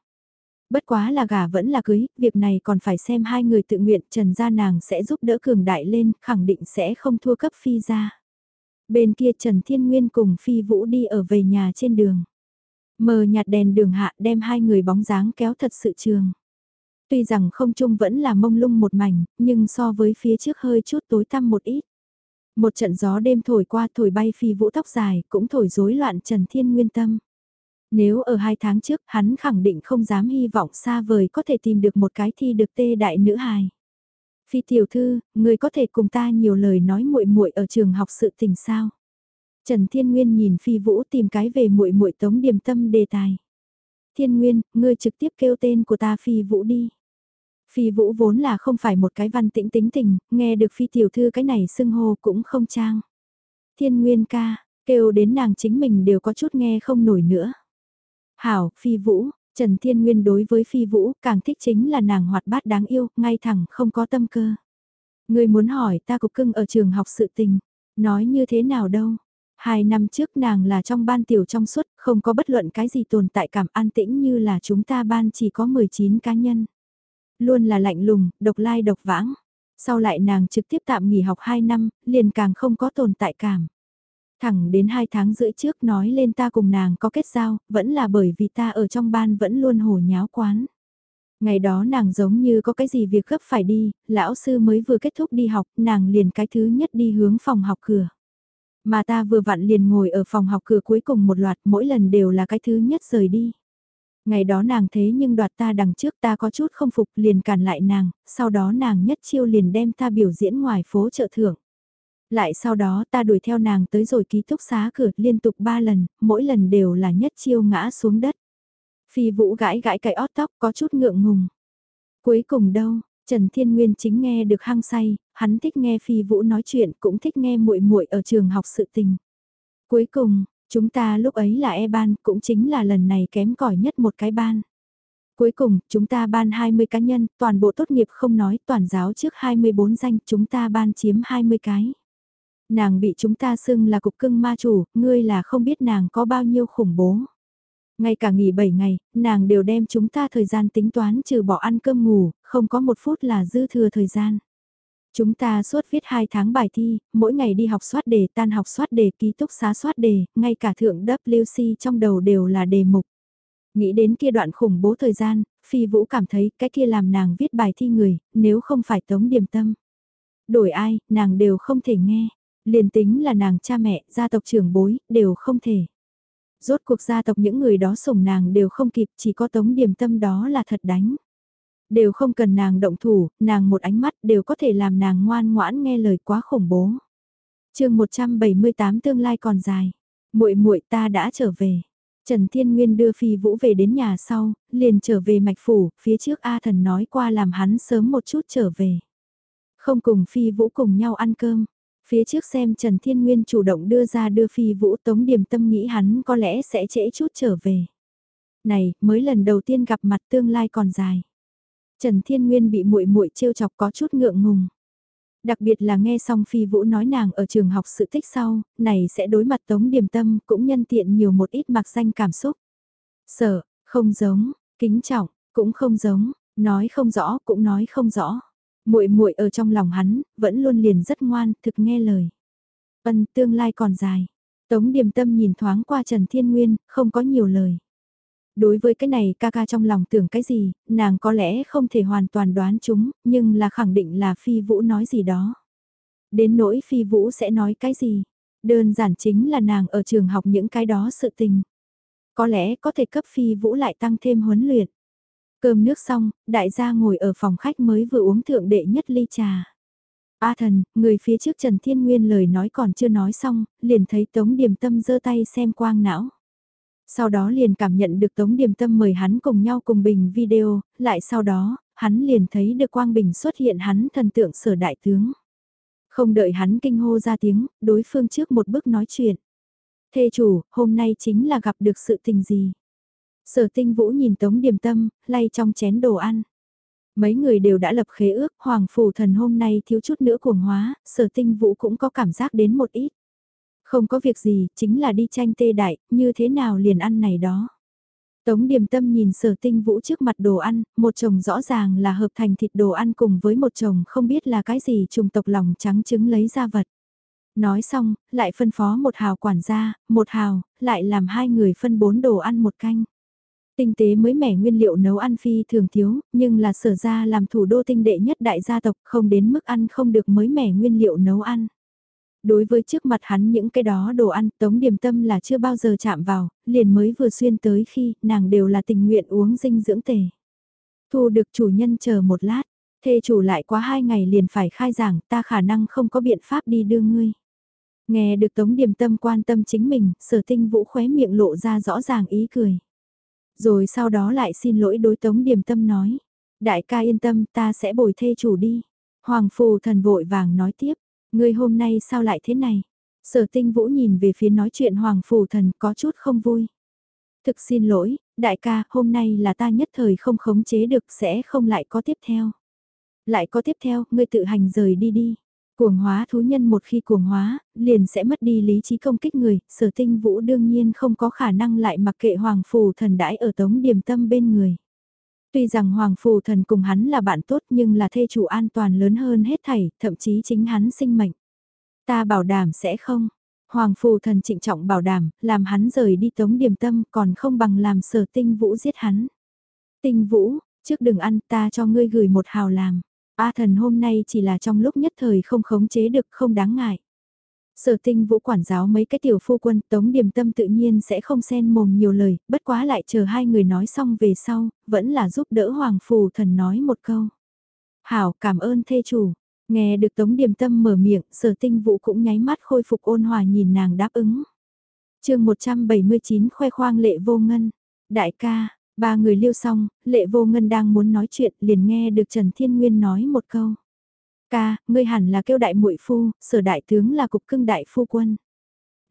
Bất quá là gả vẫn là cưới, việc này còn phải xem hai người tự nguyện Trần gia nàng sẽ giúp đỡ cường đại lên, khẳng định sẽ không thua cấp phi gia. Bên kia Trần Thiên Nguyên cùng phi vũ đi ở về nhà trên đường. Mờ nhạt đèn đường hạ đem hai người bóng dáng kéo thật sự trường. Tuy rằng không trung vẫn là mông lung một mảnh, nhưng so với phía trước hơi chút tối tăm một ít. Một trận gió đêm thổi qua thổi bay phi vũ tóc dài, cũng thổi rối loạn Trần Thiên Nguyên tâm. Nếu ở hai tháng trước, hắn khẳng định không dám hy vọng xa vời có thể tìm được một cái thi được tê đại nữ hài. Phi tiểu thư, người có thể cùng ta nhiều lời nói muội muội ở trường học sự tình sao? Trần Thiên Nguyên nhìn Phi Vũ tìm cái về muội muội tống điểm tâm đề tài. Thiên Nguyên, ngươi trực tiếp kêu tên của ta Phi Vũ đi. Phi Vũ vốn là không phải một cái văn tĩnh tính tình, nghe được Phi tiểu thư cái này xưng hô cũng không trang. Thiên Nguyên ca, kêu đến nàng chính mình đều có chút nghe không nổi nữa. Hảo, Phi Vũ, Trần Thiên Nguyên đối với Phi Vũ càng thích chính là nàng hoạt bát đáng yêu, ngay thẳng không có tâm cơ. Người muốn hỏi ta cục cưng ở trường học sự tình, nói như thế nào đâu. Hai năm trước nàng là trong ban tiểu trong suốt, không có bất luận cái gì tồn tại cảm an tĩnh như là chúng ta ban chỉ có 19 cá nhân. Luôn là lạnh lùng, độc lai độc vãng. Sau lại nàng trực tiếp tạm nghỉ học 2 năm, liền càng không có tồn tại cảm. Thẳng đến 2 tháng rưỡi trước nói lên ta cùng nàng có kết giao, vẫn là bởi vì ta ở trong ban vẫn luôn hồ nháo quán. Ngày đó nàng giống như có cái gì việc gấp phải đi, lão sư mới vừa kết thúc đi học, nàng liền cái thứ nhất đi hướng phòng học cửa. Mà ta vừa vặn liền ngồi ở phòng học cửa cuối cùng một loạt mỗi lần đều là cái thứ nhất rời đi. Ngày đó nàng thế nhưng đoạt ta đằng trước ta có chút không phục liền cản lại nàng, sau đó nàng nhất chiêu liền đem ta biểu diễn ngoài phố chợ thưởng. Lại sau đó ta đuổi theo nàng tới rồi ký túc xá cửa liên tục ba lần, mỗi lần đều là nhất chiêu ngã xuống đất. Phi vũ gãi gãi cái ót tóc có chút ngượng ngùng. Cuối cùng đâu, Trần Thiên Nguyên chính nghe được hăng say, hắn thích nghe Phi Vũ nói chuyện, cũng thích nghe muội muội ở trường học sự tình. Cuối cùng, chúng ta lúc ấy là E ban, cũng chính là lần này kém cỏi nhất một cái ban. Cuối cùng, chúng ta ban 20 cá nhân, toàn bộ tốt nghiệp không nói, toàn giáo trước 24 danh, chúng ta ban chiếm 20 cái. Nàng bị chúng ta xưng là cục cưng ma chủ, ngươi là không biết nàng có bao nhiêu khủng bố. Ngay cả nghỉ 7 ngày, nàng đều đem chúng ta thời gian tính toán trừ bỏ ăn cơm ngủ, không có một phút là dư thừa thời gian. Chúng ta suốt viết 2 tháng bài thi, mỗi ngày đi học soát đề, tan học soát đề, ký túc xá soát đề, ngay cả thượng WC trong đầu đều là đề mục. Nghĩ đến kia đoạn khủng bố thời gian, Phi Vũ cảm thấy cái kia làm nàng viết bài thi người, nếu không phải tống điểm tâm. Đổi ai, nàng đều không thể nghe. Liền tính là nàng cha mẹ, gia tộc trưởng bối, đều không thể. Rốt cuộc gia tộc những người đó sủng nàng đều không kịp, chỉ có tống điểm tâm đó là thật đánh. Đều không cần nàng động thủ, nàng một ánh mắt đều có thể làm nàng ngoan ngoãn nghe lời quá khủng bố. chương 178 tương lai còn dài. muội muội ta đã trở về. Trần Thiên Nguyên đưa Phi Vũ về đến nhà sau, liền trở về mạch phủ, phía trước A Thần nói qua làm hắn sớm một chút trở về. Không cùng Phi Vũ cùng nhau ăn cơm, Phía trước xem Trần Thiên Nguyên chủ động đưa ra đưa phi vũ tống điểm tâm nghĩ hắn có lẽ sẽ trễ chút trở về. Này, mới lần đầu tiên gặp mặt tương lai còn dài. Trần Thiên Nguyên bị muội muội trêu chọc có chút ngượng ngùng. Đặc biệt là nghe xong Phi Vũ nói nàng ở trường học sự tích sau, này sẽ đối mặt Tống Điềm Tâm cũng nhân tiện nhiều một ít mặc danh cảm xúc. Sợ, không giống, kính trọng, cũng không giống, nói không rõ cũng nói không rõ muội muội ở trong lòng hắn, vẫn luôn liền rất ngoan, thực nghe lời. Ân tương lai còn dài. Tống điềm tâm nhìn thoáng qua Trần Thiên Nguyên, không có nhiều lời. Đối với cái này ca ca trong lòng tưởng cái gì, nàng có lẽ không thể hoàn toàn đoán chúng, nhưng là khẳng định là Phi Vũ nói gì đó. Đến nỗi Phi Vũ sẽ nói cái gì, đơn giản chính là nàng ở trường học những cái đó sự tình. Có lẽ có thể cấp Phi Vũ lại tăng thêm huấn luyện. Cơm nước xong, đại gia ngồi ở phòng khách mới vừa uống thượng đệ nhất ly trà. A thần, người phía trước Trần Thiên Nguyên lời nói còn chưa nói xong, liền thấy Tống Điềm Tâm giơ tay xem quang não. Sau đó liền cảm nhận được Tống Điềm Tâm mời hắn cùng nhau cùng bình video, lại sau đó, hắn liền thấy được quang bình xuất hiện hắn thần tượng sở đại tướng. Không đợi hắn kinh hô ra tiếng, đối phương trước một bước nói chuyện. Thê chủ, hôm nay chính là gặp được sự tình gì? Sở tinh vũ nhìn Tống Điềm Tâm, lay trong chén đồ ăn. Mấy người đều đã lập khế ước, Hoàng Phủ Thần hôm nay thiếu chút nữa cuồng hóa, sở tinh vũ cũng có cảm giác đến một ít. Không có việc gì, chính là đi tranh tê đại, như thế nào liền ăn này đó. Tống Điềm Tâm nhìn sở tinh vũ trước mặt đồ ăn, một chồng rõ ràng là hợp thành thịt đồ ăn cùng với một chồng không biết là cái gì trùng tộc lòng trắng trứng lấy ra vật. Nói xong, lại phân phó một hào quản gia, một hào, lại làm hai người phân bốn đồ ăn một canh. Tinh tế mới mẻ nguyên liệu nấu ăn phi thường thiếu, nhưng là sở ra làm thủ đô tinh đệ nhất đại gia tộc không đến mức ăn không được mới mẻ nguyên liệu nấu ăn. Đối với trước mặt hắn những cái đó đồ ăn, Tống Điềm Tâm là chưa bao giờ chạm vào, liền mới vừa xuyên tới khi nàng đều là tình nguyện uống dinh dưỡng tề. Thu được chủ nhân chờ một lát, thê chủ lại quá hai ngày liền phải khai giảng, ta khả năng không có biện pháp đi đưa ngươi. Nghe được Tống Điềm Tâm quan tâm chính mình, sở tinh vũ khóe miệng lộ ra rõ ràng ý cười. Rồi sau đó lại xin lỗi đối Tống Điềm Tâm nói. Đại ca yên tâm ta sẽ bồi thê chủ đi. Hoàng phù thần vội vàng nói tiếp. Ngươi hôm nay sao lại thế này? Sở tinh vũ nhìn về phía nói chuyện Hoàng phù thần có chút không vui. Thực xin lỗi, đại ca, hôm nay là ta nhất thời không khống chế được sẽ không lại có tiếp theo. Lại có tiếp theo, ngươi tự hành rời đi đi. Cuồng hóa thú nhân một khi cuồng hóa, liền sẽ mất đi lý trí công kích người, sở tinh vũ đương nhiên không có khả năng lại mặc kệ hoàng phù thần đãi ở tống điểm tâm bên người. Tuy rằng hoàng phù thần cùng hắn là bạn tốt nhưng là thê chủ an toàn lớn hơn hết thảy, thậm chí chính hắn sinh mệnh. Ta bảo đảm sẽ không. Hoàng phù thần trịnh trọng bảo đảm, làm hắn rời đi tống điểm tâm còn không bằng làm sở tinh vũ giết hắn. Tinh vũ, trước đừng ăn ta cho ngươi gửi một hào làm. A thần hôm nay chỉ là trong lúc nhất thời không khống chế được không đáng ngại. Sở tinh vũ quản giáo mấy cái tiểu phu quân tống điềm tâm tự nhiên sẽ không xen mồm nhiều lời, bất quá lại chờ hai người nói xong về sau, vẫn là giúp đỡ hoàng phù thần nói một câu. Hảo cảm ơn thê chủ, nghe được tống điềm tâm mở miệng, sở tinh vũ cũng nháy mắt khôi phục ôn hòa nhìn nàng đáp ứng. chương 179 khoe khoang lệ vô ngân, đại ca, Ba người lưu xong, lệ vô ngân đang muốn nói chuyện liền nghe được Trần Thiên Nguyên nói một câu. Ca, ngươi hẳn là kêu đại muội phu, sở đại tướng là cục cưng đại phu quân.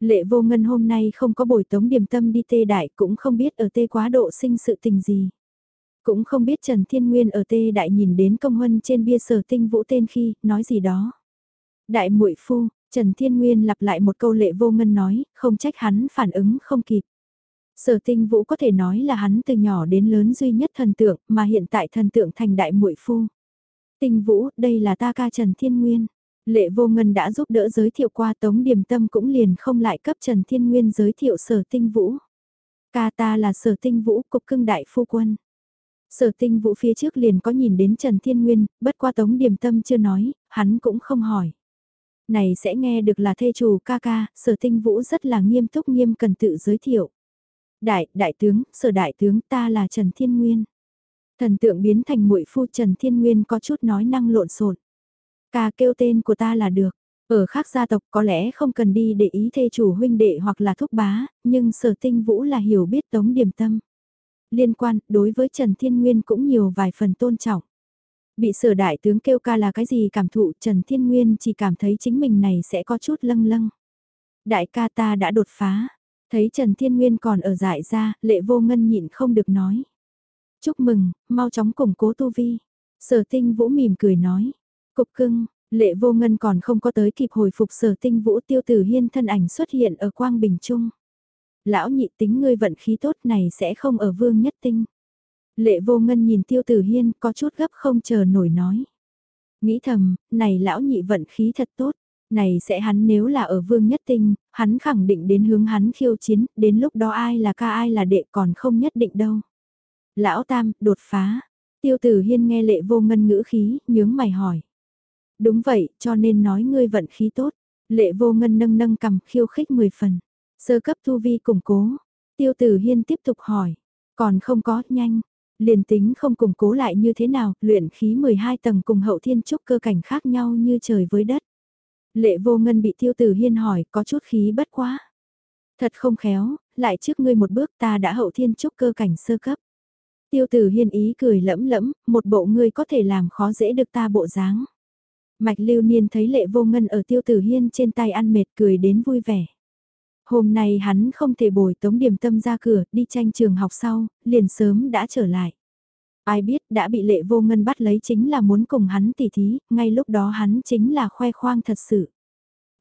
Lệ vô ngân hôm nay không có bồi tống điểm tâm đi tê đại cũng không biết ở tê quá độ sinh sự tình gì. Cũng không biết Trần Thiên Nguyên ở tê đại nhìn đến công huân trên bia sở tinh vũ tên khi, nói gì đó. Đại muội phu, Trần Thiên Nguyên lặp lại một câu lệ vô ngân nói, không trách hắn phản ứng không kịp. Sở tinh vũ có thể nói là hắn từ nhỏ đến lớn duy nhất thần tượng mà hiện tại thần tượng thành đại muội phu. Tinh vũ, đây là ta ca Trần Thiên Nguyên. Lệ vô ngân đã giúp đỡ giới thiệu qua tống điểm tâm cũng liền không lại cấp Trần Thiên Nguyên giới thiệu sở tinh vũ. Ca ta là sở tinh vũ cục cưng đại phu quân. Sở tinh vũ phía trước liền có nhìn đến Trần Thiên Nguyên, bất qua tống điểm tâm chưa nói, hắn cũng không hỏi. Này sẽ nghe được là thê chủ ca ca, sở tinh vũ rất là nghiêm túc nghiêm cần tự giới thiệu. Đại, đại tướng, sở đại tướng ta là Trần Thiên Nguyên. Thần tượng biến thành muội phu Trần Thiên Nguyên có chút nói năng lộn xộn. Ca kêu tên của ta là được. Ở khác gia tộc có lẽ không cần đi để ý thê chủ huynh đệ hoặc là thúc bá, nhưng sở tinh vũ là hiểu biết tống điểm tâm. Liên quan, đối với Trần Thiên Nguyên cũng nhiều vài phần tôn trọng. Bị sở đại tướng kêu ca là cái gì cảm thụ Trần Thiên Nguyên chỉ cảm thấy chính mình này sẽ có chút lâng lâng. Đại ca ta đã đột phá, Thấy Trần Thiên Nguyên còn ở dại ra, lệ vô ngân nhịn không được nói. Chúc mừng, mau chóng củng cố tu vi. Sở tinh vũ mỉm cười nói. Cục cưng, lệ vô ngân còn không có tới kịp hồi phục sở tinh vũ tiêu tử hiên thân ảnh xuất hiện ở quang bình trung. Lão nhị tính ngươi vận khí tốt này sẽ không ở vương nhất tinh. Lệ vô ngân nhìn tiêu tử hiên có chút gấp không chờ nổi nói. Nghĩ thầm, này lão nhị vận khí thật tốt. Này sẽ hắn nếu là ở vương nhất tinh, hắn khẳng định đến hướng hắn khiêu chiến, đến lúc đó ai là ca ai là đệ còn không nhất định đâu. Lão Tam, đột phá. Tiêu tử hiên nghe lệ vô ngân ngữ khí, nhướng mày hỏi. Đúng vậy, cho nên nói ngươi vận khí tốt. Lệ vô ngân nâng nâng cầm khiêu khích 10 phần. Sơ cấp thu vi củng cố. Tiêu tử hiên tiếp tục hỏi. Còn không có, nhanh. Liền tính không củng cố lại như thế nào, luyện khí 12 tầng cùng hậu thiên trúc cơ cảnh khác nhau như trời với đất. Lệ vô ngân bị tiêu tử hiên hỏi có chút khí bất quá. Thật không khéo, lại trước ngươi một bước ta đã hậu thiên trúc cơ cảnh sơ cấp. Tiêu tử hiên ý cười lẫm lẫm, một bộ ngươi có thể làm khó dễ được ta bộ dáng. Mạch lưu niên thấy lệ vô ngân ở tiêu tử hiên trên tay ăn mệt cười đến vui vẻ. Hôm nay hắn không thể bồi tống điểm tâm ra cửa, đi tranh trường học sau, liền sớm đã trở lại. Ai biết đã bị lệ vô ngân bắt lấy chính là muốn cùng hắn tỉ thí, ngay lúc đó hắn chính là khoe khoang thật sự.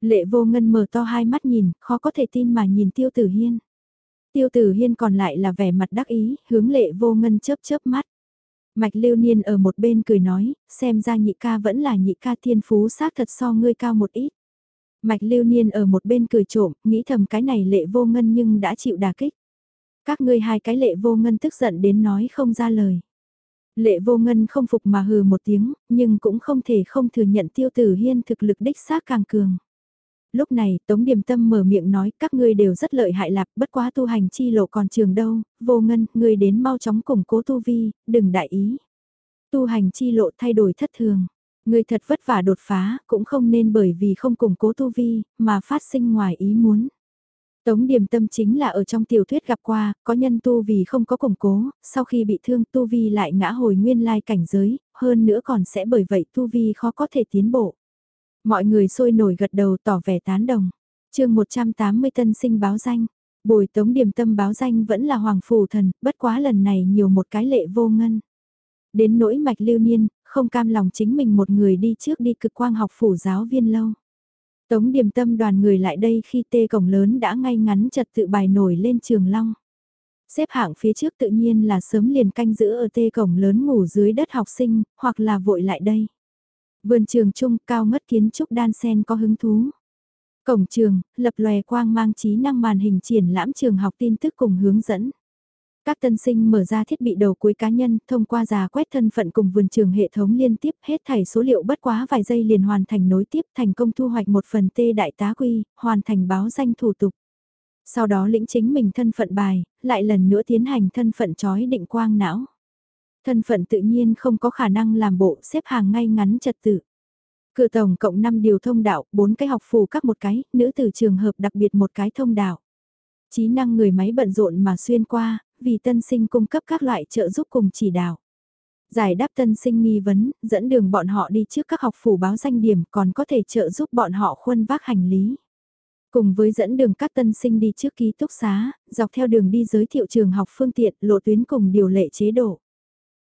Lệ vô ngân mở to hai mắt nhìn, khó có thể tin mà nhìn tiêu tử hiên. Tiêu tử hiên còn lại là vẻ mặt đắc ý, hướng lệ vô ngân chớp chớp mắt. Mạch lưu niên ở một bên cười nói, xem ra nhị ca vẫn là nhị ca thiên phú xác thật so ngươi cao một ít. Mạch lưu niên ở một bên cười trộm, nghĩ thầm cái này lệ vô ngân nhưng đã chịu đà kích. Các ngươi hai cái lệ vô ngân tức giận đến nói không ra lời. Lệ vô ngân không phục mà hừ một tiếng, nhưng cũng không thể không thừa nhận tiêu tử hiên thực lực đích xác càng cường. Lúc này, Tống Điềm Tâm mở miệng nói các ngươi đều rất lợi hại lạc bất quá tu hành chi lộ còn trường đâu, vô ngân, ngươi đến mau chóng củng cố tu vi, đừng đại ý. Tu hành chi lộ thay đổi thất thường. Ngươi thật vất vả đột phá, cũng không nên bởi vì không củng cố tu vi, mà phát sinh ngoài ý muốn. Tống điểm tâm chính là ở trong tiểu thuyết gặp qua, có nhân tu vì không có củng cố, sau khi bị thương tu vi lại ngã hồi nguyên lai cảnh giới, hơn nữa còn sẽ bởi vậy tu vi khó có thể tiến bộ. Mọi người sôi nổi gật đầu tỏ vẻ tán đồng. chương 180 tân sinh báo danh, bồi tống điểm tâm báo danh vẫn là hoàng phù thần, bất quá lần này nhiều một cái lệ vô ngân. Đến nỗi mạch lưu niên, không cam lòng chính mình một người đi trước đi cực quang học phủ giáo viên lâu. Tống điểm tâm đoàn người lại đây khi tê cổng lớn đã ngay ngắn trật tự bài nổi lên trường long. Xếp hạng phía trước tự nhiên là sớm liền canh giữ ở tê cổng lớn ngủ dưới đất học sinh, hoặc là vội lại đây. Vườn trường trung cao ngất kiến trúc đan sen có hứng thú. Cổng trường, lập lòe quang mang trí năng màn hình triển lãm trường học tin tức cùng hướng dẫn. Các tân sinh mở ra thiết bị đầu cuối cá nhân, thông qua giả quét thân phận cùng vườn trường hệ thống liên tiếp hết thảy số liệu bất quá vài giây liền hoàn thành nối tiếp thành công thu hoạch một phần tê đại tá quy, hoàn thành báo danh thủ tục. Sau đó lĩnh chính mình thân phận bài, lại lần nữa tiến hành thân phận trói định quang não. Thân phận tự nhiên không có khả năng làm bộ xếp hàng ngay ngắn trật tự. Cửa tổng cộng 5 điều thông đạo, 4 cái học phù các một cái, nữ tử trường hợp đặc biệt một cái thông đạo. Trí năng người máy bận rộn mà xuyên qua, vì tân sinh cung cấp các loại trợ giúp cùng chỉ đạo. Giải đáp tân sinh nghi vấn, dẫn đường bọn họ đi trước các học phủ báo danh điểm còn có thể trợ giúp bọn họ khuân vác hành lý. Cùng với dẫn đường các tân sinh đi trước ký túc xá, dọc theo đường đi giới thiệu trường học phương tiện, lộ tuyến cùng điều lệ chế độ.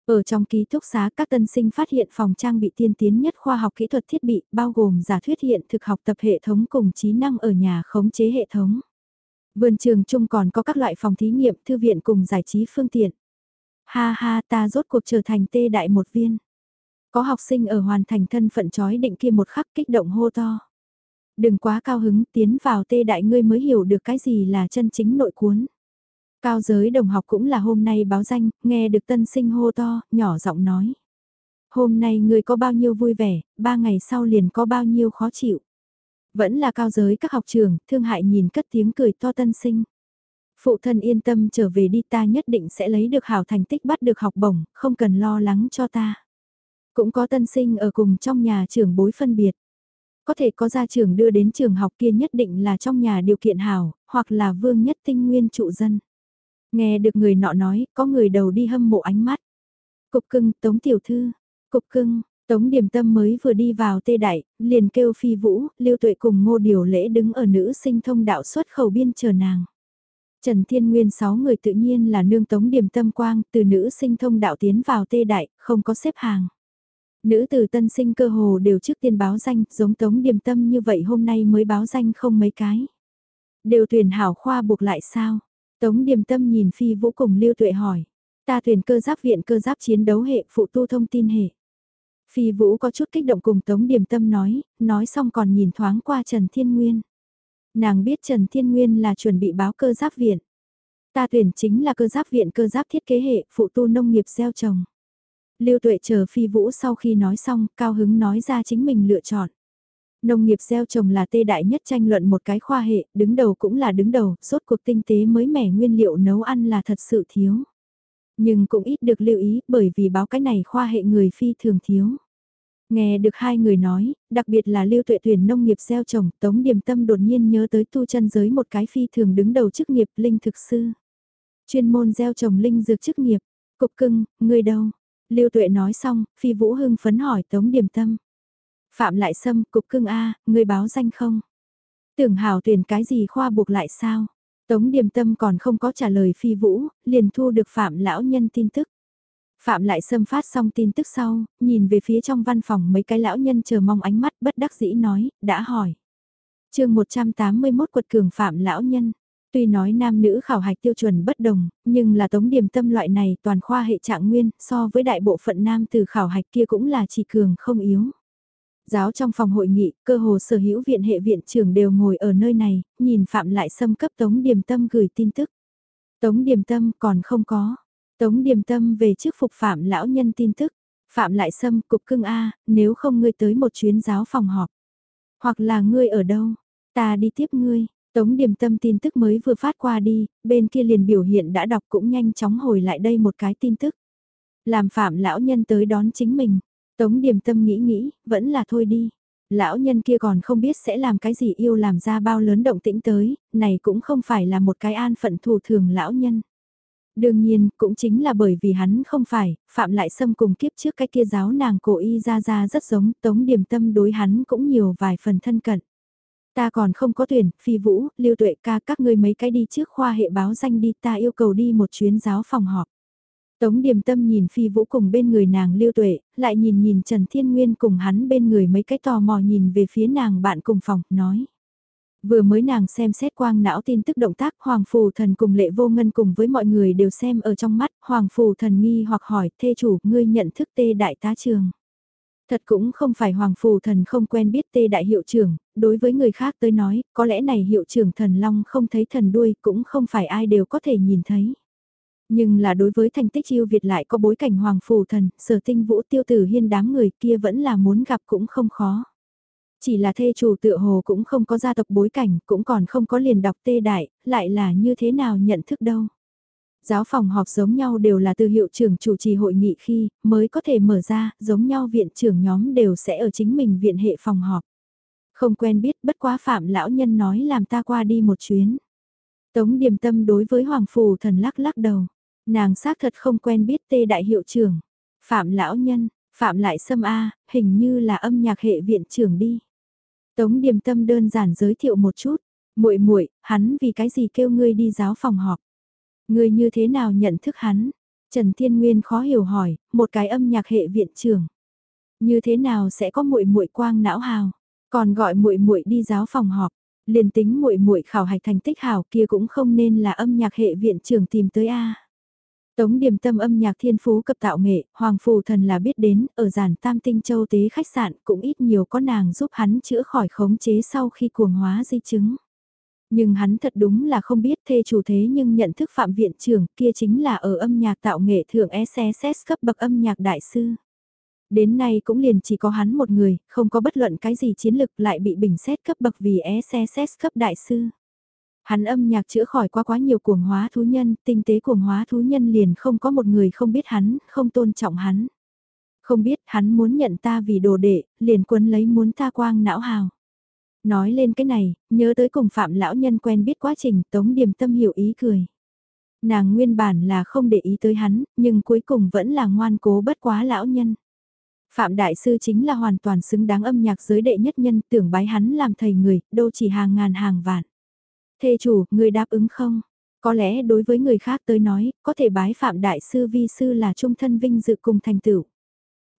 Ở trong ký túc xá các tân sinh phát hiện phòng trang bị tiên tiến nhất khoa học kỹ thuật thiết bị, bao gồm giả thuyết hiện thực học tập hệ thống cùng trí năng ở nhà khống chế hệ thống. Vườn trường chung còn có các loại phòng thí nghiệm, thư viện cùng giải trí phương tiện. Ha ha ta rốt cuộc trở thành tê đại một viên. Có học sinh ở hoàn thành thân phận trói định kia một khắc kích động hô to. Đừng quá cao hứng tiến vào tê đại ngươi mới hiểu được cái gì là chân chính nội cuốn. Cao giới đồng học cũng là hôm nay báo danh, nghe được tân sinh hô to, nhỏ giọng nói. Hôm nay người có bao nhiêu vui vẻ, ba ngày sau liền có bao nhiêu khó chịu. Vẫn là cao giới các học trường, thương hại nhìn cất tiếng cười to tân sinh. Phụ thân yên tâm trở về đi ta nhất định sẽ lấy được hảo thành tích bắt được học bổng, không cần lo lắng cho ta. Cũng có tân sinh ở cùng trong nhà trường bối phân biệt. Có thể có gia trường đưa đến trường học kia nhất định là trong nhà điều kiện hảo, hoặc là vương nhất tinh nguyên trụ dân. Nghe được người nọ nói, có người đầu đi hâm mộ ánh mắt. Cục cưng, tống tiểu thư, cục cưng, Tống điểm tâm mới vừa đi vào tê đại, liền kêu phi vũ, lưu tuệ cùng ngô điều lễ đứng ở nữ sinh thông đạo xuất khẩu biên chờ nàng. Trần Thiên Nguyên sáu người tự nhiên là nương tống điểm tâm quang, từ nữ sinh thông đạo tiến vào tê đại, không có xếp hàng. Nữ từ tân sinh cơ hồ đều trước tiên báo danh, giống tống điểm tâm như vậy hôm nay mới báo danh không mấy cái. Đều tuyển hảo khoa buộc lại sao? Tống điểm tâm nhìn phi vũ cùng lưu tuệ hỏi. Ta tuyển cơ giáp viện cơ giáp chiến đấu hệ phụ tu thông tin hệ. Phi Vũ có chút kích động cùng Tống Điềm Tâm nói, nói xong còn nhìn thoáng qua Trần Thiên Nguyên. Nàng biết Trần Thiên Nguyên là chuẩn bị báo cơ giáp viện. Ta tuyển chính là cơ giáp viện cơ giáp thiết kế hệ, phụ tu nông nghiệp gieo trồng. Lưu Tuệ chờ Phi Vũ sau khi nói xong, cao hứng nói ra chính mình lựa chọn. Nông nghiệp gieo trồng là tê đại nhất tranh luận một cái khoa hệ, đứng đầu cũng là đứng đầu, rốt cuộc tinh tế mới mẻ nguyên liệu nấu ăn là thật sự thiếu. Nhưng cũng ít được lưu ý bởi vì báo cái này khoa hệ người phi thường thiếu. Nghe được hai người nói, đặc biệt là lưu tuệ tuyển nông nghiệp gieo trồng, Tống Điềm Tâm đột nhiên nhớ tới tu chân giới một cái phi thường đứng đầu chức nghiệp linh thực sư. Chuyên môn gieo trồng linh dược chức nghiệp, cục cưng, người đâu? Lưu tuệ nói xong, phi vũ hưng phấn hỏi Tống Điềm Tâm. Phạm lại Sâm cục cưng A, người báo danh không? Tưởng hào tuyển cái gì khoa buộc lại sao? Tống Điềm Tâm còn không có trả lời phi vũ, liền thu được Phạm lão nhân tin tức. Phạm lại xâm phát xong tin tức sau, nhìn về phía trong văn phòng mấy cái lão nhân chờ mong ánh mắt bất đắc dĩ nói, đã hỏi. chương 181 quật cường Phạm lão nhân. Tuy nói nam nữ khảo hạch tiêu chuẩn bất đồng, nhưng là tống điểm tâm loại này toàn khoa hệ trạng nguyên, so với đại bộ phận nam từ khảo hạch kia cũng là chỉ cường không yếu. Giáo trong phòng hội nghị, cơ hồ sở hữu viện hệ viện trưởng đều ngồi ở nơi này, nhìn Phạm Lại xâm cấp Tống Điềm Tâm gửi tin tức. Tống Điềm Tâm còn không có. Tống Điềm Tâm về trước phục Phạm lão nhân tin tức. Phạm Lại Sâm cục cưng A, nếu không ngươi tới một chuyến giáo phòng họp. Hoặc là ngươi ở đâu, ta đi tiếp ngươi. Tống Điềm Tâm tin tức mới vừa phát qua đi, bên kia liền biểu hiện đã đọc cũng nhanh chóng hồi lại đây một cái tin tức. Làm Phạm lão nhân tới đón chính mình. Tống Điềm Tâm nghĩ nghĩ, vẫn là thôi đi. Lão nhân kia còn không biết sẽ làm cái gì yêu làm ra bao lớn động tĩnh tới, này cũng không phải là một cái an phận thủ thường lão nhân. Đương nhiên, cũng chính là bởi vì hắn không phải, Phạm Lại Sâm cùng kiếp trước cái kia giáo nàng cổ y ra ra rất giống, Tống Điềm Tâm đối hắn cũng nhiều vài phần thân cận. Ta còn không có tuyển, phi vũ, lưu tuệ ca các ngươi mấy cái đi trước khoa hệ báo danh đi ta yêu cầu đi một chuyến giáo phòng họp. Tống điềm tâm nhìn phi vũ cùng bên người nàng lưu tuệ, lại nhìn nhìn Trần Thiên Nguyên cùng hắn bên người mấy cái tò mò nhìn về phía nàng bạn cùng phòng, nói. Vừa mới nàng xem xét quang não tin tức động tác Hoàng Phù Thần cùng lệ vô ngân cùng với mọi người đều xem ở trong mắt, Hoàng Phù Thần nghi hoặc hỏi, thê chủ, ngươi nhận thức tê đại tá trường. Thật cũng không phải Hoàng Phù Thần không quen biết tê đại hiệu trưởng, đối với người khác tới nói, có lẽ này hiệu trưởng thần long không thấy thần đuôi cũng không phải ai đều có thể nhìn thấy. Nhưng là đối với thành tích yêu Việt lại có bối cảnh Hoàng Phù Thần, sở tinh vũ tiêu tử hiên đám người kia vẫn là muốn gặp cũng không khó. Chỉ là thê chủ tựa hồ cũng không có gia tộc bối cảnh, cũng còn không có liền đọc tê đại, lại là như thế nào nhận thức đâu. Giáo phòng họp giống nhau đều là từ hiệu trưởng chủ trì hội nghị khi mới có thể mở ra, giống nhau viện trưởng nhóm đều sẽ ở chính mình viện hệ phòng họp. Không quen biết bất quá phạm lão nhân nói làm ta qua đi một chuyến. Tống điềm tâm đối với Hoàng Phù thần lắc lắc đầu. Nàng xác thật không quen biết tê đại hiệu trưởng. Phạm lão nhân, Phạm lại xâm A, hình như là âm nhạc hệ viện trưởng đi. Tống điềm tâm đơn giản giới thiệu một chút. muội muội hắn vì cái gì kêu ngươi đi giáo phòng họp. Ngươi như thế nào nhận thức hắn? Trần Thiên Nguyên khó hiểu hỏi, một cái âm nhạc hệ viện trưởng. Như thế nào sẽ có muội muội quang não hào, còn gọi muội muội đi giáo phòng họp, liền tính muội muội khảo hạch thành tích hảo kia cũng không nên là âm nhạc hệ viện trưởng tìm tới a. Tống điểm tâm âm nhạc thiên phú cập tạo nghệ, Hoàng Phù Thần là biết đến, ở giản tam tinh châu tế khách sạn cũng ít nhiều có nàng giúp hắn chữa khỏi khống chế sau khi cuồng hóa di chứng. Nhưng hắn thật đúng là không biết thê chủ thế nhưng nhận thức phạm viện trưởng kia chính là ở âm nhạc tạo nghệ thượng SSS cấp bậc âm nhạc đại sư. Đến nay cũng liền chỉ có hắn một người, không có bất luận cái gì chiến lực lại bị bình xét cấp bậc vì SSS cấp đại sư. Hắn âm nhạc chữa khỏi quá quá nhiều cuồng hóa thú nhân, tinh tế cuồng hóa thú nhân liền không có một người không biết hắn, không tôn trọng hắn. Không biết hắn muốn nhận ta vì đồ đệ, liền quấn lấy muốn ta quang não hào. Nói lên cái này, nhớ tới cùng phạm lão nhân quen biết quá trình tống điềm tâm hiểu ý cười. Nàng nguyên bản là không để ý tới hắn, nhưng cuối cùng vẫn là ngoan cố bất quá lão nhân. Phạm Đại Sư chính là hoàn toàn xứng đáng âm nhạc giới đệ nhất nhân tưởng bái hắn làm thầy người, đâu chỉ hàng ngàn hàng vạn. Thê chủ, người đáp ứng không? Có lẽ đối với người khác tới nói, có thể bái Phạm Đại Sư Vi Sư là trung thân vinh dự cùng thành tựu.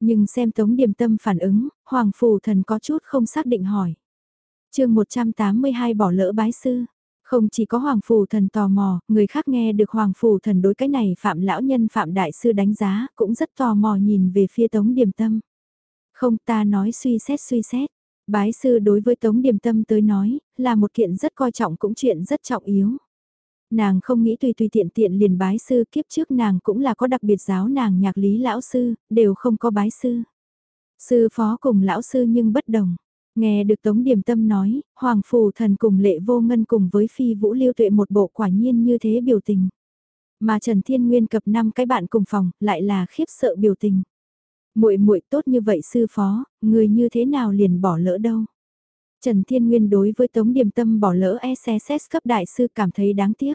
Nhưng xem Tống Điềm Tâm phản ứng, Hoàng Phù Thần có chút không xác định hỏi. chương 182 bỏ lỡ bái sư. Không chỉ có Hoàng Phù Thần tò mò, người khác nghe được Hoàng Phù Thần đối cái này Phạm Lão Nhân Phạm Đại Sư đánh giá, cũng rất tò mò nhìn về phía Tống Điềm Tâm. Không ta nói suy xét suy xét. Bái sư đối với Tống Điềm Tâm tới nói, là một kiện rất coi trọng cũng chuyện rất trọng yếu. Nàng không nghĩ tùy tùy tiện tiện liền bái sư kiếp trước nàng cũng là có đặc biệt giáo nàng nhạc lý lão sư, đều không có bái sư. Sư phó cùng lão sư nhưng bất đồng. Nghe được Tống Điềm Tâm nói, Hoàng Phù Thần cùng Lệ Vô Ngân cùng với Phi Vũ Lưu Tuệ một bộ quả nhiên như thế biểu tình. Mà Trần Thiên Nguyên cập năm cái bạn cùng phòng, lại là khiếp sợ biểu tình muội muội tốt như vậy sư phó, người như thế nào liền bỏ lỡ đâu. Trần Thiên Nguyên đối với Tống Điềm Tâm bỏ lỡ e SSS cấp đại sư cảm thấy đáng tiếc.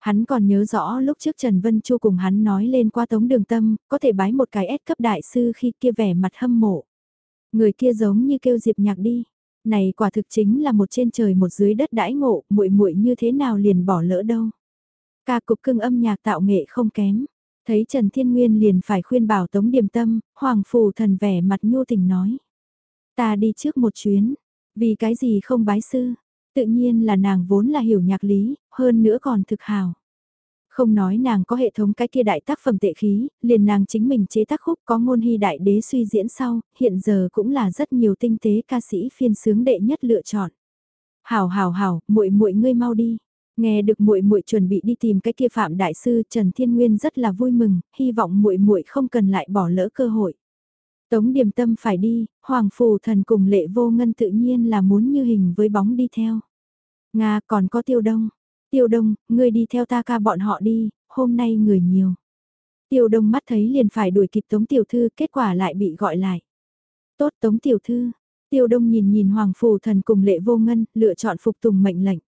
Hắn còn nhớ rõ lúc trước Trần Vân Chu cùng hắn nói lên qua Tống Đường Tâm, có thể bái một cái S cấp đại sư khi kia vẻ mặt hâm mộ. Người kia giống như kêu Diệp Nhạc đi. Này quả thực chính là một trên trời một dưới đất đãi ngộ, muội muội như thế nào liền bỏ lỡ đâu. Ca cục cưng âm nhạc tạo nghệ không kém. Thấy Trần Thiên Nguyên liền phải khuyên bảo Tống Điềm Tâm, Hoàng Phù thần vẻ mặt nhu tình nói. Ta đi trước một chuyến, vì cái gì không bái sư, tự nhiên là nàng vốn là hiểu nhạc lý, hơn nữa còn thực hào. Không nói nàng có hệ thống cái kia đại tác phẩm tệ khí, liền nàng chính mình chế tác khúc có ngôn hy đại đế suy diễn sau, hiện giờ cũng là rất nhiều tinh tế ca sĩ phiên sướng đệ nhất lựa chọn. Hảo hảo hảo, muội muội ngươi mau đi. Nghe được muội muội chuẩn bị đi tìm cái kia Phạm đại sư, Trần Thiên Nguyên rất là vui mừng, hy vọng muội muội không cần lại bỏ lỡ cơ hội. Tống Điềm Tâm phải đi, Hoàng Phù Thần cùng Lệ Vô Ngân tự nhiên là muốn như hình với bóng đi theo. Nga còn có Tiêu Đông. Tiêu Đông, ngươi đi theo ta ca bọn họ đi, hôm nay người nhiều. Tiêu Đông mắt thấy liền phải đuổi kịp Tống Tiểu Thư, kết quả lại bị gọi lại. Tốt Tống Tiểu Thư, Tiêu Đông nhìn nhìn Hoàng Phù Thần cùng Lệ Vô Ngân, lựa chọn phục tùng mệnh lệnh.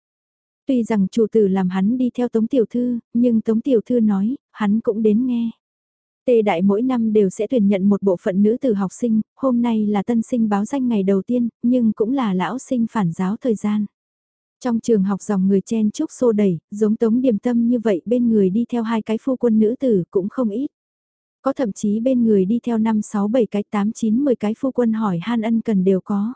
Tuy rằng chủ tử làm hắn đi theo Tống Tiểu Thư, nhưng Tống Tiểu Thư nói, hắn cũng đến nghe. Tê Đại mỗi năm đều sẽ tuyển nhận một bộ phận nữ tử học sinh, hôm nay là tân sinh báo danh ngày đầu tiên, nhưng cũng là lão sinh phản giáo thời gian. Trong trường học dòng người chen chúc xô đẩy, giống Tống Điềm Tâm như vậy bên người đi theo hai cái phu quân nữ tử cũng không ít. Có thậm chí bên người đi theo 5, 6, 7 cái, 8, 9, 10 cái phu quân hỏi han ân cần đều có.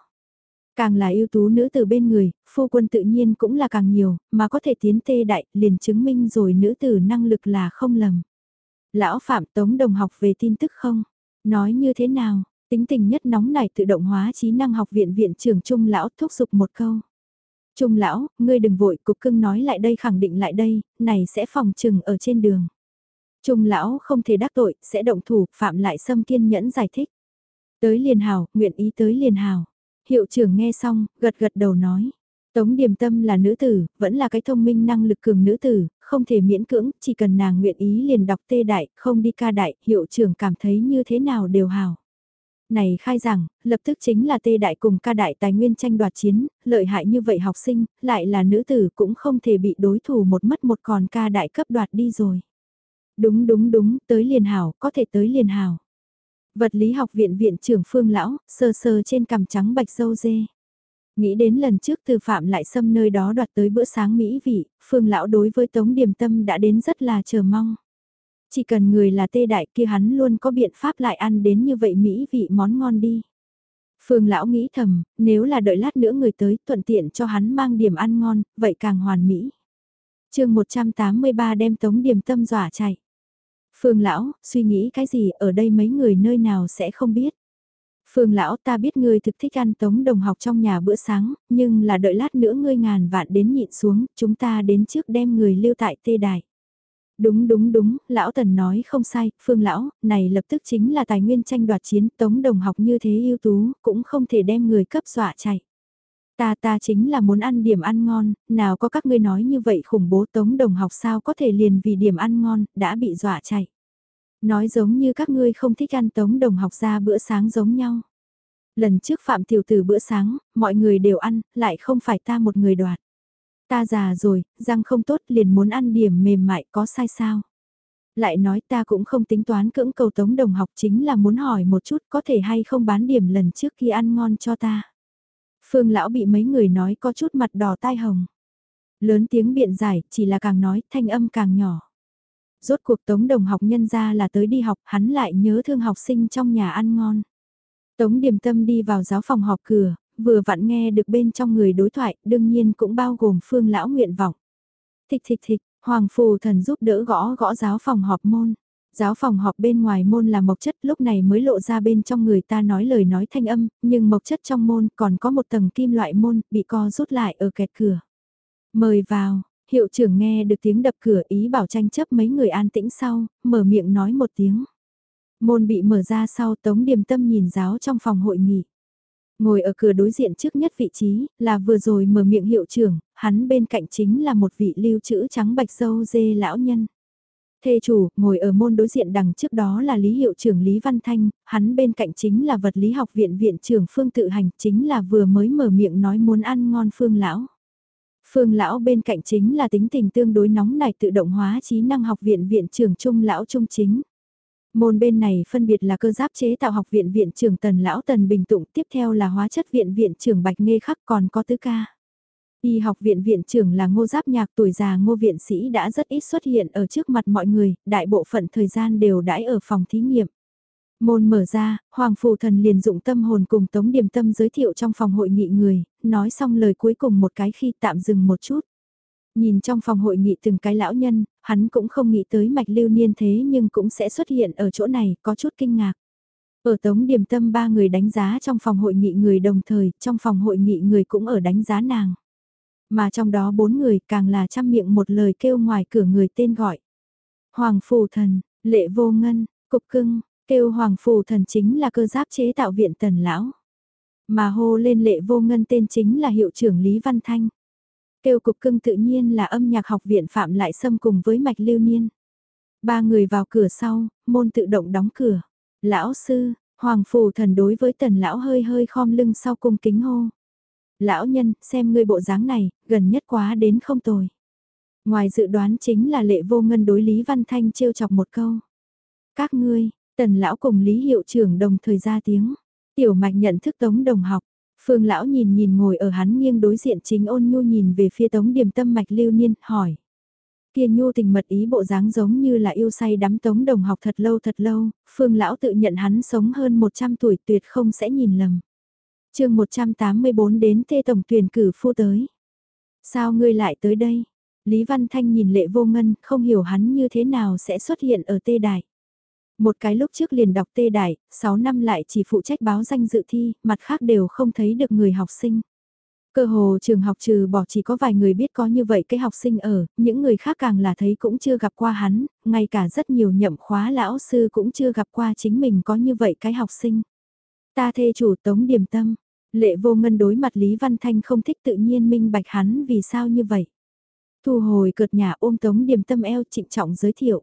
Càng là ưu tú nữ tử bên người, phu quân tự nhiên cũng là càng nhiều, mà có thể tiến tê đại, liền chứng minh rồi nữ tử năng lực là không lầm. Lão Phạm Tống đồng học về tin tức không? Nói như thế nào? Tính tình nhất nóng này tự động hóa trí năng học viện viện trưởng Trung Lão thúc giục một câu. Trung Lão, ngươi đừng vội, cục cưng nói lại đây khẳng định lại đây, này sẽ phòng trừng ở trên đường. Trung Lão không thể đắc tội, sẽ động thủ, Phạm lại xâm kiên nhẫn giải thích. Tới liền hào, nguyện ý tới liền hào. Hiệu trưởng nghe xong, gật gật đầu nói. Tống Điềm Tâm là nữ tử, vẫn là cái thông minh năng lực cường nữ tử, không thể miễn cưỡng, chỉ cần nàng nguyện ý liền đọc tê đại, không đi ca đại, hiệu trưởng cảm thấy như thế nào đều hào. Này khai rằng, lập tức chính là tê đại cùng ca đại tài nguyên tranh đoạt chiến, lợi hại như vậy học sinh, lại là nữ tử cũng không thể bị đối thủ một mất một còn ca đại cấp đoạt đi rồi. Đúng đúng đúng, tới liền hào, có thể tới liền hào. Vật lý học viện viện trưởng Phương Lão, sơ sơ trên cằm trắng bạch dâu dê. Nghĩ đến lần trước từ phạm lại xâm nơi đó đoạt tới bữa sáng mỹ vị, Phương Lão đối với Tống Điềm Tâm đã đến rất là chờ mong. Chỉ cần người là tê đại kia hắn luôn có biện pháp lại ăn đến như vậy mỹ vị món ngon đi. Phương Lão nghĩ thầm, nếu là đợi lát nữa người tới thuận tiện cho hắn mang điểm ăn ngon, vậy càng hoàn mỹ. chương 183 đem Tống Điềm Tâm dọa chạy. Phương lão, suy nghĩ cái gì ở đây mấy người nơi nào sẽ không biết. Phương lão ta biết ngươi thực thích ăn tống đồng học trong nhà bữa sáng, nhưng là đợi lát nữa ngươi ngàn vạn đến nhịn xuống, chúng ta đến trước đem người lưu tại tê đài. Đúng đúng đúng, lão tần nói không sai, phương lão, này lập tức chính là tài nguyên tranh đoạt chiến, tống đồng học như thế ưu tú, cũng không thể đem người cấp dọa chạy. Ta ta chính là muốn ăn điểm ăn ngon, nào có các ngươi nói như vậy khủng bố tống đồng học sao có thể liền vì điểm ăn ngon, đã bị dọa chạy. Nói giống như các ngươi không thích ăn tống đồng học ra bữa sáng giống nhau. Lần trước phạm tiểu tử bữa sáng, mọi người đều ăn, lại không phải ta một người đoạt. Ta già rồi, răng không tốt liền muốn ăn điểm mềm mại có sai sao. Lại nói ta cũng không tính toán cưỡng cầu tống đồng học chính là muốn hỏi một chút có thể hay không bán điểm lần trước khi ăn ngon cho ta. Phương lão bị mấy người nói có chút mặt đỏ tai hồng. Lớn tiếng biện giải, chỉ là càng nói, thanh âm càng nhỏ. Rốt cuộc tống đồng học nhân ra là tới đi học, hắn lại nhớ thương học sinh trong nhà ăn ngon. Tống điềm tâm đi vào giáo phòng họp cửa, vừa vặn nghe được bên trong người đối thoại, đương nhiên cũng bao gồm phương lão nguyện vọng. Thịch thịch thịch, Hoàng Phù Thần giúp đỡ gõ gõ giáo phòng họp môn. Giáo phòng họp bên ngoài môn là mộc chất lúc này mới lộ ra bên trong người ta nói lời nói thanh âm, nhưng mộc chất trong môn còn có một tầng kim loại môn bị co rút lại ở kẹt cửa. Mời vào, hiệu trưởng nghe được tiếng đập cửa ý bảo tranh chấp mấy người an tĩnh sau, mở miệng nói một tiếng. Môn bị mở ra sau tống điềm tâm nhìn giáo trong phòng hội nghị. Ngồi ở cửa đối diện trước nhất vị trí, là vừa rồi mở miệng hiệu trưởng, hắn bên cạnh chính là một vị lưu trữ trắng bạch dâu dê lão nhân. Thê chủ, ngồi ở môn đối diện đằng trước đó là Lý Hiệu trưởng Lý Văn Thanh, hắn bên cạnh chính là vật lý học viện viện trưởng Phương Tự Hành, chính là vừa mới mở miệng nói muốn ăn ngon Phương Lão. Phương Lão bên cạnh chính là tính tình tương đối nóng nảy tự động hóa trí năng học viện viện trưởng Trung Lão Trung Chính. Môn bên này phân biệt là cơ giáp chế tạo học viện viện trưởng Tần Lão Tần Bình Tụng, tiếp theo là hóa chất viện viện trưởng Bạch Nghê Khắc còn có tứ ca. Y học viện viện trưởng là ngô giáp nhạc tuổi già ngô viện sĩ đã rất ít xuất hiện ở trước mặt mọi người, đại bộ phận thời gian đều đãi ở phòng thí nghiệm. Môn mở ra, Hoàng Phù Thần liền dụng tâm hồn cùng Tống Điềm Tâm giới thiệu trong phòng hội nghị người, nói xong lời cuối cùng một cái khi tạm dừng một chút. Nhìn trong phòng hội nghị từng cái lão nhân, hắn cũng không nghĩ tới mạch lưu niên thế nhưng cũng sẽ xuất hiện ở chỗ này, có chút kinh ngạc. Ở tống điềm tâm ba người đánh giá trong phòng hội nghị người đồng thời, trong phòng hội nghị người cũng ở đánh giá nàng. Mà trong đó bốn người càng là chăm miệng một lời kêu ngoài cửa người tên gọi. Hoàng Phù Thần, Lệ Vô Ngân, Cục Cưng, kêu Hoàng Phù Thần chính là cơ giáp chế tạo viện tần lão. Mà hô lên Lệ Vô Ngân tên chính là hiệu trưởng Lý Văn Thanh. Kêu Cục Cưng tự nhiên là âm nhạc học viện Phạm Lại sâm cùng với Mạch Lưu Niên. Ba người vào cửa sau, môn tự động đóng cửa. Lão sư, Hoàng Phù Thần đối với tần lão hơi hơi khom lưng sau cung kính hô. Lão nhân, xem ngươi bộ dáng này, gần nhất quá đến không tồi. Ngoài dự đoán chính là lệ vô ngân đối Lý Văn Thanh trêu chọc một câu. Các ngươi, tần lão cùng Lý hiệu trưởng đồng thời ra tiếng. Tiểu mạch nhận thức tống đồng học. Phương lão nhìn nhìn ngồi ở hắn nghiêng đối diện chính ôn nhu nhìn về phía tống điểm tâm mạch lưu niên, hỏi. Kia nhu tình mật ý bộ dáng giống như là yêu say đắm tống đồng học thật lâu thật lâu, phương lão tự nhận hắn sống hơn 100 tuổi tuyệt không sẽ nhìn lầm chương 184 đến tê tổng tuyển cử phu tới. Sao ngươi lại tới đây? Lý Văn Thanh nhìn lệ vô ngân, không hiểu hắn như thế nào sẽ xuất hiện ở tê đài. Một cái lúc trước liền đọc tê đài, 6 năm lại chỉ phụ trách báo danh dự thi, mặt khác đều không thấy được người học sinh. Cơ hồ trường học trừ bỏ chỉ có vài người biết có như vậy cái học sinh ở, những người khác càng là thấy cũng chưa gặp qua hắn, ngay cả rất nhiều nhậm khóa lão sư cũng chưa gặp qua chính mình có như vậy cái học sinh. Ta thê chủ tống điểm tâm, Lệ vô ngân đối mặt Lý Văn Thanh không thích tự nhiên minh bạch hắn vì sao như vậy. Thu hồi cợt nhà ôm tống điểm tâm eo trịnh trọng giới thiệu.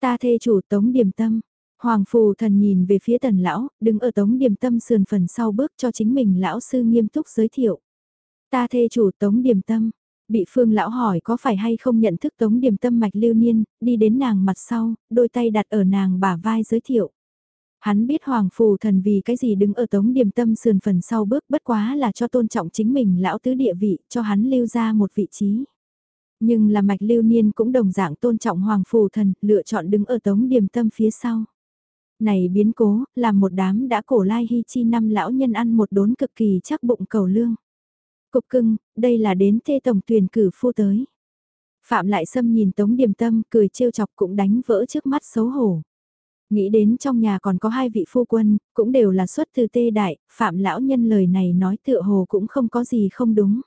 Ta thê chủ tống điểm tâm. Hoàng phù thần nhìn về phía tần lão, đứng ở tống điểm tâm sườn phần sau bước cho chính mình lão sư nghiêm túc giới thiệu. Ta thê chủ tống điểm tâm. Bị phương lão hỏi có phải hay không nhận thức tống điểm tâm mạch lưu niên, đi đến nàng mặt sau, đôi tay đặt ở nàng bả vai giới thiệu. Hắn biết Hoàng Phù Thần vì cái gì đứng ở tống điểm tâm sườn phần sau bước bất quá là cho tôn trọng chính mình lão tứ địa vị, cho hắn lưu ra một vị trí. Nhưng là mạch lưu niên cũng đồng dạng tôn trọng Hoàng Phù Thần, lựa chọn đứng ở tống điểm tâm phía sau. Này biến cố, làm một đám đã cổ lai hy chi năm lão nhân ăn một đốn cực kỳ chắc bụng cầu lương. Cục cưng, đây là đến thê tổng tuyển cử phu tới. Phạm lại xâm nhìn tống điểm tâm cười trêu chọc cũng đánh vỡ trước mắt xấu hổ. Nghĩ đến trong nhà còn có hai vị phu quân, cũng đều là xuất từ tê đại, phạm lão nhân lời này nói tựa hồ cũng không có gì không đúng.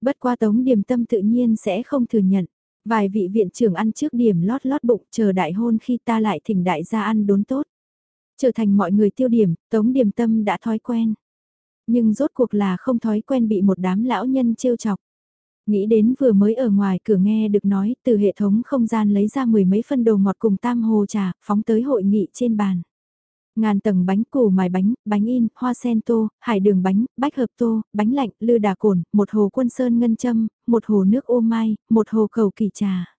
Bất qua tống điểm tâm tự nhiên sẽ không thừa nhận. Vài vị viện trưởng ăn trước điểm lót lót bụng chờ đại hôn khi ta lại thỉnh đại gia ăn đốn tốt. Trở thành mọi người tiêu điểm, tống điểm tâm đã thói quen. Nhưng rốt cuộc là không thói quen bị một đám lão nhân trêu chọc. Nghĩ đến vừa mới ở ngoài cửa nghe được nói từ hệ thống không gian lấy ra mười mấy phân đồ ngọt cùng tam hồ trà, phóng tới hội nghị trên bàn. Ngàn tầng bánh củ mài bánh, bánh in, hoa sen tô, hải đường bánh, bách hợp tô, bánh lạnh, lư đà cồn, một hồ quân sơn ngân châm, một hồ nước ô mai, một hồ cầu kỳ trà.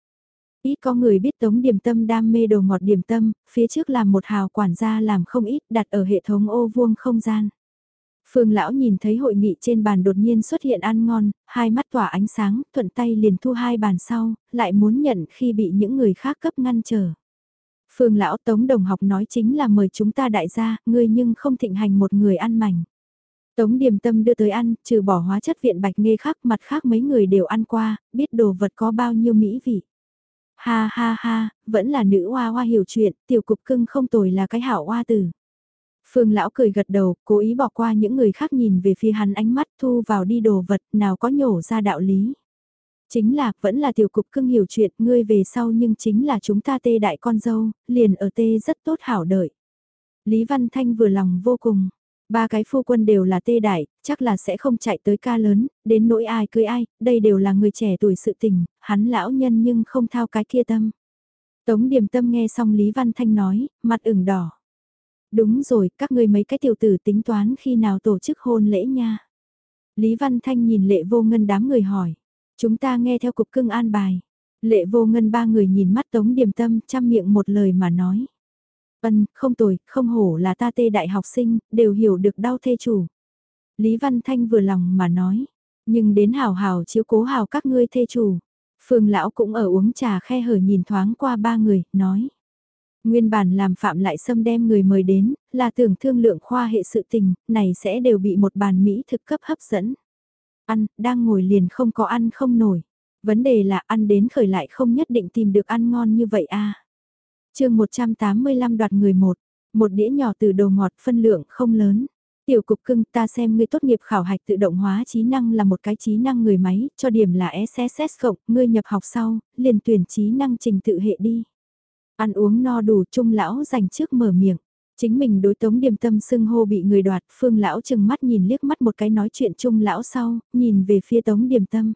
Ít có người biết tống điểm tâm đam mê đồ ngọt điểm tâm, phía trước làm một hào quản gia làm không ít đặt ở hệ thống ô vuông không gian. Phương lão nhìn thấy hội nghị trên bàn đột nhiên xuất hiện ăn ngon, hai mắt tỏa ánh sáng, thuận tay liền thu hai bàn sau, lại muốn nhận khi bị những người khác cấp ngăn trở. Phương lão Tống Đồng học nói chính là mời chúng ta đại gia, ngươi nhưng không thịnh hành một người ăn mảnh. Tống Điềm Tâm đưa tới ăn, trừ bỏ hóa chất viện bạch nghe khác, mặt khác mấy người đều ăn qua, biết đồ vật có bao nhiêu mỹ vị. Ha ha ha, vẫn là nữ hoa hoa hiểu chuyện, tiểu cục cưng không tồi là cái hảo hoa tử. Phương lão cười gật đầu, cố ý bỏ qua những người khác nhìn về phía hắn ánh mắt thu vào đi đồ vật nào có nhổ ra đạo lý. Chính là, vẫn là tiểu cục cưng hiểu chuyện, ngươi về sau nhưng chính là chúng ta tê đại con dâu, liền ở tê rất tốt hảo đợi. Lý Văn Thanh vừa lòng vô cùng. Ba cái phu quân đều là tê đại, chắc là sẽ không chạy tới ca lớn, đến nỗi ai cưới ai, đây đều là người trẻ tuổi sự tình, hắn lão nhân nhưng không thao cái kia tâm. Tống điềm tâm nghe xong Lý Văn Thanh nói, mặt ửng đỏ. Đúng rồi, các ngươi mấy cái tiểu tử tính toán khi nào tổ chức hôn lễ nha. Lý Văn Thanh nhìn lệ vô ngân đám người hỏi. Chúng ta nghe theo cục cưng an bài. Lệ vô ngân ba người nhìn mắt tống điểm tâm chăm miệng một lời mà nói. Ân, không tồi, không hổ là ta tê đại học sinh, đều hiểu được đau thê chủ. Lý Văn Thanh vừa lòng mà nói. Nhưng đến hào hào chiếu cố hào các ngươi thê chủ. Phương lão cũng ở uống trà khe hở nhìn thoáng qua ba người, nói. Nguyên bản làm phạm lại xâm đem người mời đến, là tưởng thương lượng khoa hệ sự tình, này sẽ đều bị một bàn Mỹ thực cấp hấp dẫn. Ăn, đang ngồi liền không có ăn không nổi. Vấn đề là ăn đến khởi lại không nhất định tìm được ăn ngon như vậy à. chương 185 đoạt người một, một đĩa nhỏ từ đầu ngọt phân lượng không lớn. Tiểu cục cưng ta xem ngươi tốt nghiệp khảo hạch tự động hóa trí năng là một cái trí năng người máy, cho điểm là SSS cộng, ngươi nhập học sau, liền tuyển trí năng trình tự hệ đi. Ăn uống no đủ trung lão dành trước mở miệng. Chính mình đối tống điềm tâm xưng hô bị người đoạt, phương lão chừng mắt nhìn liếc mắt một cái nói chuyện trung lão sau, nhìn về phía tống điềm tâm.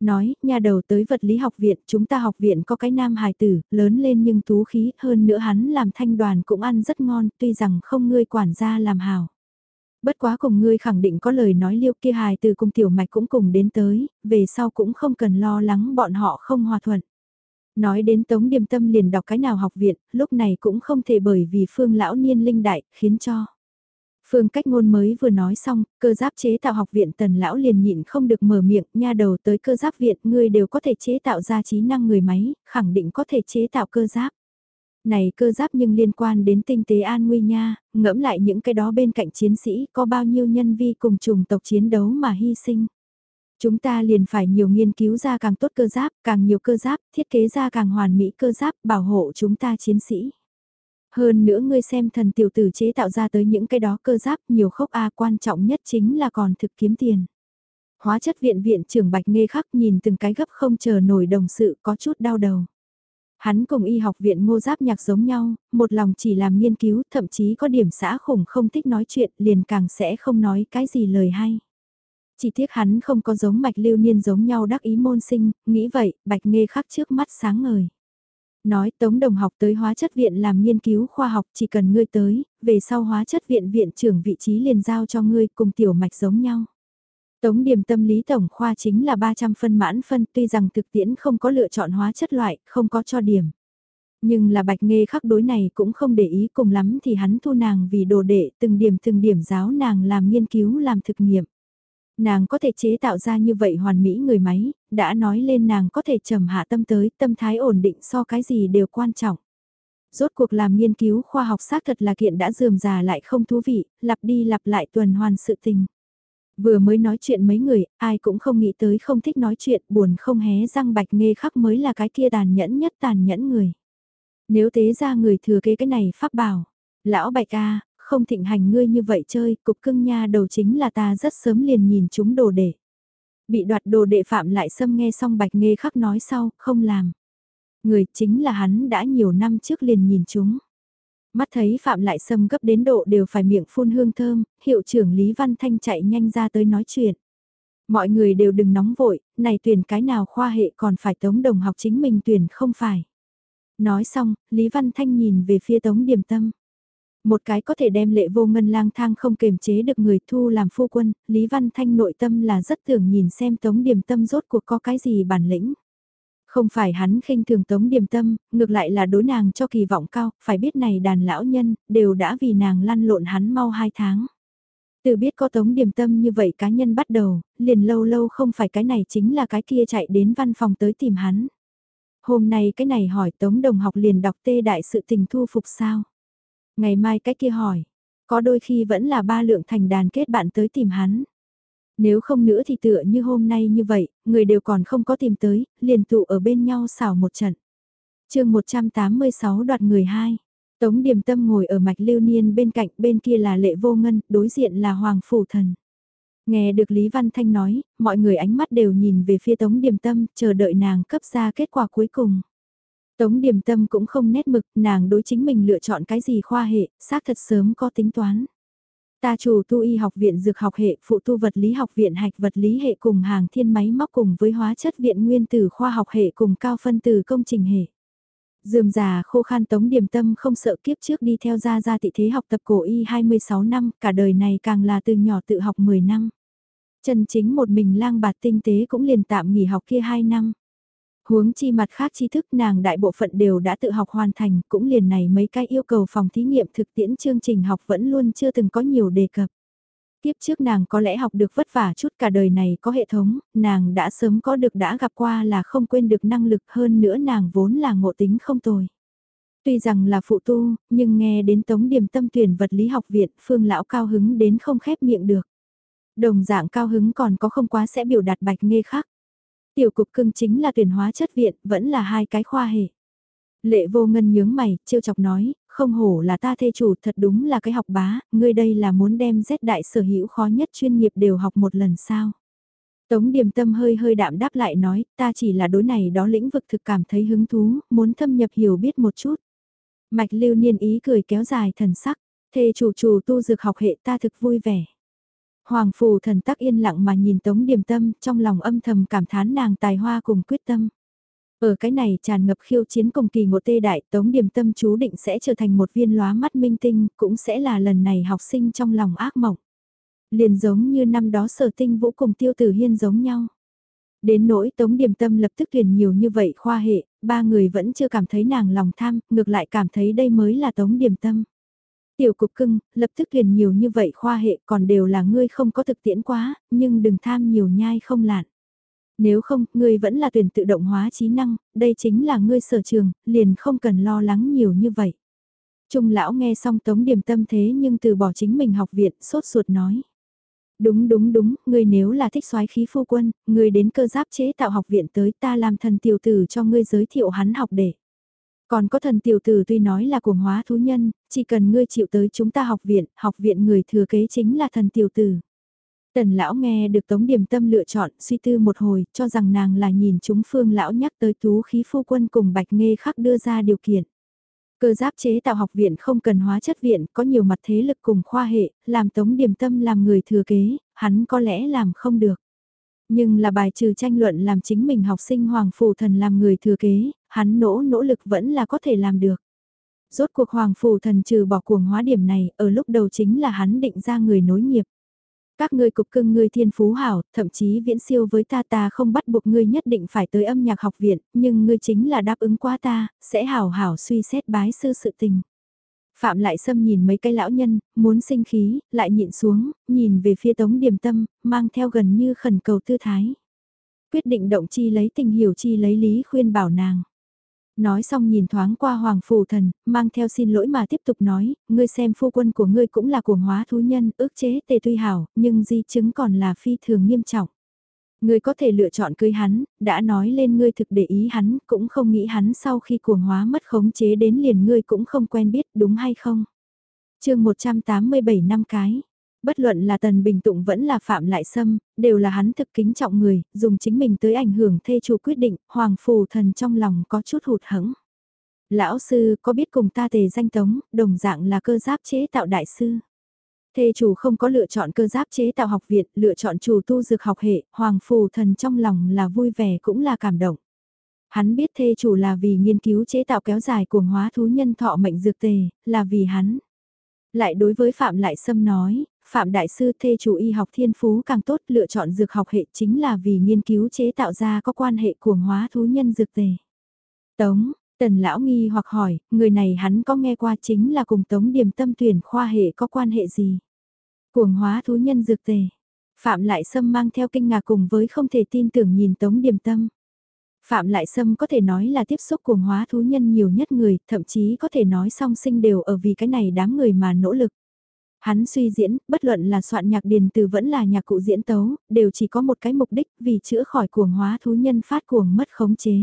Nói, nhà đầu tới vật lý học viện, chúng ta học viện có cái nam hài tử, lớn lên nhưng tú khí, hơn nữa hắn làm thanh đoàn cũng ăn rất ngon, tuy rằng không ngươi quản gia làm hào. Bất quá cùng ngươi khẳng định có lời nói liêu kia hài từ cùng tiểu mạch cũng cùng đến tới, về sau cũng không cần lo lắng bọn họ không hòa thuận. Nói đến Tống Điềm Tâm liền đọc cái nào học viện, lúc này cũng không thể bởi vì Phương Lão Niên linh đại, khiến cho. Phương cách ngôn mới vừa nói xong, cơ giáp chế tạo học viện tần lão liền nhịn không được mở miệng, nha đầu tới cơ giáp viện, ngươi đều có thể chế tạo ra trí năng người máy, khẳng định có thể chế tạo cơ giáp. Này cơ giáp nhưng liên quan đến tinh tế an nguy nha, ngẫm lại những cái đó bên cạnh chiến sĩ có bao nhiêu nhân vi cùng chủng tộc chiến đấu mà hy sinh. Chúng ta liền phải nhiều nghiên cứu ra càng tốt cơ giáp, càng nhiều cơ giáp, thiết kế ra càng hoàn mỹ cơ giáp, bảo hộ chúng ta chiến sĩ. Hơn nữa ngươi xem thần tiểu tử chế tạo ra tới những cái đó cơ giáp nhiều khốc A quan trọng nhất chính là còn thực kiếm tiền. Hóa chất viện viện trưởng Bạch Nghê Khắc nhìn từng cái gấp không chờ nổi đồng sự có chút đau đầu. Hắn cùng y học viện ngô giáp nhạc giống nhau, một lòng chỉ làm nghiên cứu, thậm chí có điểm xã khủng không thích nói chuyện, liền càng sẽ không nói cái gì lời hay. Chỉ tiếc hắn không có giống mạch lưu niên giống nhau đắc ý môn sinh, nghĩ vậy, bạch nghe khắc trước mắt sáng ngời. Nói tống đồng học tới hóa chất viện làm nghiên cứu khoa học chỉ cần ngươi tới, về sau hóa chất viện viện trưởng vị trí liền giao cho ngươi cùng tiểu mạch giống nhau. Tống điểm tâm lý tổng khoa chính là 300 phân mãn phân tuy rằng thực tiễn không có lựa chọn hóa chất loại, không có cho điểm. Nhưng là bạch nghe khắc đối này cũng không để ý cùng lắm thì hắn thu nàng vì đồ đệ từng điểm từng điểm giáo nàng làm nghiên cứu làm thực nghiệm. Nàng có thể chế tạo ra như vậy hoàn mỹ người máy, đã nói lên nàng có thể trầm hạ tâm tới, tâm thái ổn định so cái gì đều quan trọng. Rốt cuộc làm nghiên cứu khoa học xác thật là kiện đã dườm già lại không thú vị, lặp đi lặp lại tuần hoàn sự tình. Vừa mới nói chuyện mấy người, ai cũng không nghĩ tới không thích nói chuyện, buồn không hé răng bạch nghê khắc mới là cái kia tàn nhẫn nhất tàn nhẫn người. Nếu thế ra người thừa kế cái này pháp bảo, lão bạch a không thịnh hành ngươi như vậy chơi, cục cưng nha đầu chính là ta rất sớm liền nhìn chúng đồ đệ Bị đoạt đồ đệ phạm lại xâm nghe xong bạch nghê khắc nói sau, không làm. Người chính là hắn đã nhiều năm trước liền nhìn chúng. Mắt thấy Phạm Lại Sâm gấp đến độ đều phải miệng phun hương thơm, hiệu trưởng Lý Văn Thanh chạy nhanh ra tới nói chuyện. Mọi người đều đừng nóng vội, này tuyển cái nào khoa hệ còn phải tống đồng học chính mình tuyển không phải. Nói xong, Lý Văn Thanh nhìn về phía tống điểm tâm. Một cái có thể đem lệ vô ngân lang thang không kềm chế được người thu làm phu quân, Lý Văn Thanh nội tâm là rất tưởng nhìn xem tống điểm tâm rốt cuộc có cái gì bản lĩnh. Không phải hắn khinh thường tống điểm tâm, ngược lại là đối nàng cho kỳ vọng cao, phải biết này đàn lão nhân, đều đã vì nàng lăn lộn hắn mau hai tháng. Từ biết có tống điểm tâm như vậy cá nhân bắt đầu, liền lâu lâu không phải cái này chính là cái kia chạy đến văn phòng tới tìm hắn. Hôm nay cái này hỏi tống đồng học liền đọc tê đại sự tình thu phục sao. Ngày mai cái kia hỏi, có đôi khi vẫn là ba lượng thành đàn kết bạn tới tìm hắn. Nếu không nữa thì tựa như hôm nay như vậy, người đều còn không có tìm tới, liền tụ ở bên nhau xảo một trận. chương 186 đoạt người hai. Tống Điềm Tâm ngồi ở mạch lưu niên bên cạnh, bên kia là lệ vô ngân, đối diện là Hoàng Phủ Thần. Nghe được Lý Văn Thanh nói, mọi người ánh mắt đều nhìn về phía Tống Điềm Tâm, chờ đợi nàng cấp ra kết quả cuối cùng. Tống điểm Tâm cũng không nét mực, nàng đối chính mình lựa chọn cái gì khoa hệ, xác thật sớm có tính toán. Ta chủ tu y học viện dược học hệ, phụ tu vật lý học viện hạch vật lý hệ cùng hàng thiên máy móc cùng với hóa chất viện nguyên tử khoa học hệ cùng cao phân tử công trình hệ. Dườm già khô khan tống điểm tâm không sợ kiếp trước đi theo gia gia tị thế học tập cổ y 26 năm, cả đời này càng là từ nhỏ tự học 10 năm. Chân chính một mình lang bạt tinh tế cũng liền tạm nghỉ học kia 2 năm. Huống chi mặt khác tri thức nàng đại bộ phận đều đã tự học hoàn thành, cũng liền này mấy cái yêu cầu phòng thí nghiệm thực tiễn chương trình học vẫn luôn chưa từng có nhiều đề cập. Tiếp trước nàng có lẽ học được vất vả chút cả đời này có hệ thống, nàng đã sớm có được đã gặp qua là không quên được năng lực hơn nữa nàng vốn là ngộ tính không tồi. Tuy rằng là phụ tu, nhưng nghe đến tống điểm tâm tuyển vật lý học viện phương lão cao hứng đến không khép miệng được. Đồng dạng cao hứng còn có không quá sẽ biểu đạt bạch nghe khác. Tiểu cục cưng chính là tuyển hóa chất viện, vẫn là hai cái khoa hệ. Lệ vô ngân nhướng mày, trêu chọc nói, không hổ là ta thê chủ thật đúng là cái học bá, ngươi đây là muốn đem rét đại sở hữu khó nhất chuyên nghiệp đều học một lần sao. Tống điềm tâm hơi hơi đạm đáp lại nói, ta chỉ là đối này đó lĩnh vực thực cảm thấy hứng thú, muốn thâm nhập hiểu biết một chút. Mạch lưu niên ý cười kéo dài thần sắc, thê chủ chủ tu dược học hệ ta thực vui vẻ. Hoàng phù thần tắc yên lặng mà nhìn tống điềm tâm trong lòng âm thầm cảm thán nàng tài hoa cùng quyết tâm. Ở cái này tràn ngập khiêu chiến cùng kỳ ngộ tê đại tống Điềm tâm chú định sẽ trở thành một viên lóa mắt minh tinh, cũng sẽ là lần này học sinh trong lòng ác mộng. Liền giống như năm đó sở tinh vũ cùng tiêu tử hiên giống nhau. Đến nỗi tống Điềm tâm lập tức liền nhiều như vậy khoa hệ, ba người vẫn chưa cảm thấy nàng lòng tham, ngược lại cảm thấy đây mới là tống Điềm tâm. Tiểu cục cưng, lập tức liền nhiều như vậy khoa hệ còn đều là ngươi không có thực tiễn quá, nhưng đừng tham nhiều nhai không lạn. Nếu không, ngươi vẫn là tuyển tự động hóa trí năng, đây chính là ngươi sở trường, liền không cần lo lắng nhiều như vậy. Trung lão nghe xong tống điểm tâm thế nhưng từ bỏ chính mình học viện, sốt ruột nói. Đúng đúng đúng, ngươi nếu là thích soái khí phu quân, ngươi đến cơ giáp chế tạo học viện tới ta làm thần tiểu tử cho ngươi giới thiệu hắn học để. Còn có thần tiểu tử tuy nói là cuồng hóa thú nhân, chỉ cần ngươi chịu tới chúng ta học viện, học viện người thừa kế chính là thần tiểu tử. Tần lão nghe được Tống Điềm Tâm lựa chọn, suy tư một hồi, cho rằng nàng là nhìn chúng phương lão nhắc tới tú khí phu quân cùng bạch nghe khắc đưa ra điều kiện. Cơ giáp chế tạo học viện không cần hóa chất viện, có nhiều mặt thế lực cùng khoa hệ, làm Tống Điềm Tâm làm người thừa kế, hắn có lẽ làm không được. Nhưng là bài trừ tranh luận làm chính mình học sinh Hoàng phù Thần làm người thừa kế, hắn nỗ nỗ lực vẫn là có thể làm được. Rốt cuộc Hoàng Phủ Thần trừ bỏ cuồng hóa điểm này, ở lúc đầu chính là hắn định ra người nối nghiệp. Các ngươi cục cưng ngươi thiên phú hảo, thậm chí viễn siêu với ta ta không bắt buộc ngươi nhất định phải tới âm nhạc học viện, nhưng ngươi chính là đáp ứng qua ta, sẽ hảo hảo suy xét bái sư sự tình. Phạm lại xâm nhìn mấy cái lão nhân, muốn sinh khí, lại nhịn xuống, nhìn về phía tống điểm tâm, mang theo gần như khẩn cầu tư thái. Quyết định động chi lấy tình hiểu chi lấy lý khuyên bảo nàng. Nói xong nhìn thoáng qua hoàng phù thần, mang theo xin lỗi mà tiếp tục nói, ngươi xem phu quân của ngươi cũng là cuồng hóa thú nhân, ước chế tề tuy hảo, nhưng di chứng còn là phi thường nghiêm trọng. Ngươi có thể lựa chọn cưới hắn, đã nói lên ngươi thực để ý hắn, cũng không nghĩ hắn sau khi cuồng hóa mất khống chế đến liền ngươi cũng không quen biết đúng hay không. chương 187 năm cái Bất luận là Tần Bình Tụng vẫn là Phạm Lại Sâm, đều là hắn thực kính trọng người, dùng chính mình tới ảnh hưởng thê chủ quyết định, Hoàng Phù Thần trong lòng có chút hụt hẫng. Lão sư có biết cùng ta tề danh tống, đồng dạng là cơ giáp chế tạo đại sư. Thê chủ không có lựa chọn cơ giáp chế tạo học viện, lựa chọn chủ tu dược học hệ, Hoàng Phù Thần trong lòng là vui vẻ cũng là cảm động. Hắn biết thê chủ là vì nghiên cứu chế tạo kéo dài cuồng hóa thú nhân thọ mệnh dược tề, là vì hắn. Lại đối với Phạm Lại Sâm nói, Phạm Đại Sư thê chủ y học thiên phú càng tốt lựa chọn dược học hệ chính là vì nghiên cứu chế tạo ra có quan hệ cuồng hóa thú nhân dược tề. Tống, Tần Lão nghi hoặc hỏi, người này hắn có nghe qua chính là cùng Tống Điềm Tâm tuyển khoa hệ có quan hệ gì? Cuồng hóa thú nhân dược tề. Phạm Lại Sâm mang theo kinh ngạc cùng với không thể tin tưởng nhìn Tống Điềm Tâm. Phạm Lại Sâm có thể nói là tiếp xúc cuồng hóa thú nhân nhiều nhất người, thậm chí có thể nói song sinh đều ở vì cái này đám người mà nỗ lực. Hắn suy diễn, bất luận là soạn nhạc điền từ vẫn là nhạc cụ diễn tấu, đều chỉ có một cái mục đích vì chữa khỏi cuồng hóa thú nhân phát cuồng mất khống chế.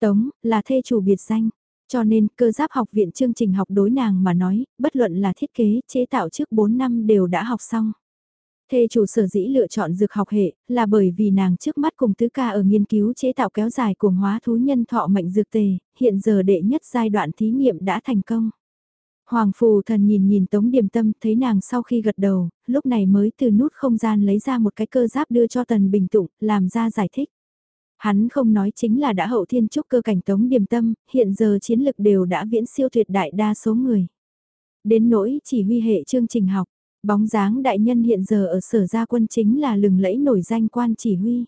Tống, là thê chủ biệt danh. Cho nên, cơ giáp học viện chương trình học đối nàng mà nói, bất luận là thiết kế, chế tạo trước 4 năm đều đã học xong. Thê chủ sở dĩ lựa chọn dược học hệ, là bởi vì nàng trước mắt cùng tứ ca ở nghiên cứu chế tạo kéo dài cuồng hóa thú nhân thọ mệnh dược tề, hiện giờ đệ nhất giai đoạn thí nghiệm đã thành công. Hoàng phù thần nhìn nhìn Tống Điềm Tâm thấy nàng sau khi gật đầu, lúc này mới từ nút không gian lấy ra một cái cơ giáp đưa cho Tần Bình Tụng, làm ra giải thích. Hắn không nói chính là đã hậu thiên trúc cơ cảnh Tống Điềm Tâm, hiện giờ chiến lực đều đã viễn siêu tuyệt đại đa số người. Đến nỗi chỉ huy hệ chương trình học, bóng dáng đại nhân hiện giờ ở sở gia quân chính là lừng lẫy nổi danh quan chỉ huy.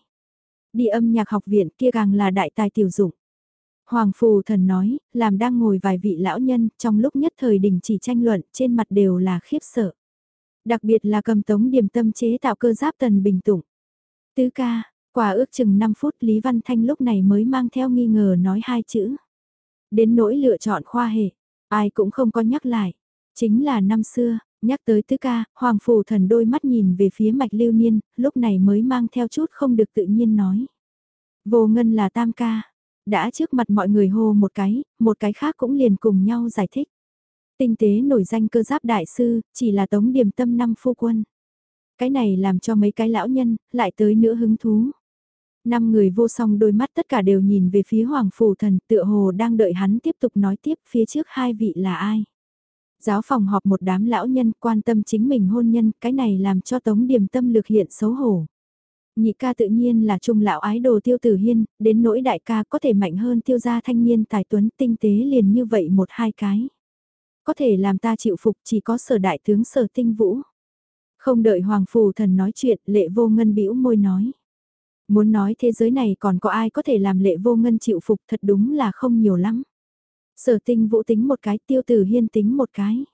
Đi âm nhạc học viện kia càng là đại tài tiểu dụng. Hoàng Phù Thần nói, làm đang ngồi vài vị lão nhân, trong lúc nhất thời đình chỉ tranh luận, trên mặt đều là khiếp sợ. Đặc biệt là cầm tống điểm tâm chế tạo cơ giáp tần bình tụng. Tứ ca, quả ước chừng 5 phút Lý Văn Thanh lúc này mới mang theo nghi ngờ nói hai chữ. Đến nỗi lựa chọn khoa hệ, ai cũng không có nhắc lại. Chính là năm xưa, nhắc tới tứ ca, Hoàng Phù Thần đôi mắt nhìn về phía mạch lưu niên, lúc này mới mang theo chút không được tự nhiên nói. Vô ngân là tam ca. Đã trước mặt mọi người hô một cái, một cái khác cũng liền cùng nhau giải thích. Tinh tế nổi danh cơ giáp đại sư, chỉ là tống điểm tâm năm phu quân. Cái này làm cho mấy cái lão nhân, lại tới nữa hứng thú. Năm người vô song đôi mắt tất cả đều nhìn về phía Hoàng Phủ Thần tựa hồ đang đợi hắn tiếp tục nói tiếp phía trước hai vị là ai. Giáo phòng họp một đám lão nhân quan tâm chính mình hôn nhân, cái này làm cho Tống Điềm tâm lực hiện xấu hổ. Nhị ca tự nhiên là trung lão ái đồ tiêu tử hiên, đến nỗi đại ca có thể mạnh hơn tiêu gia thanh niên tài tuấn tinh tế liền như vậy một hai cái. Có thể làm ta chịu phục chỉ có sở đại tướng sở tinh vũ. Không đợi Hoàng Phù Thần nói chuyện, lệ vô ngân bĩu môi nói. Muốn nói thế giới này còn có ai có thể làm lệ vô ngân chịu phục thật đúng là không nhiều lắm. Sở tinh vũ tính một cái, tiêu tử hiên tính một cái.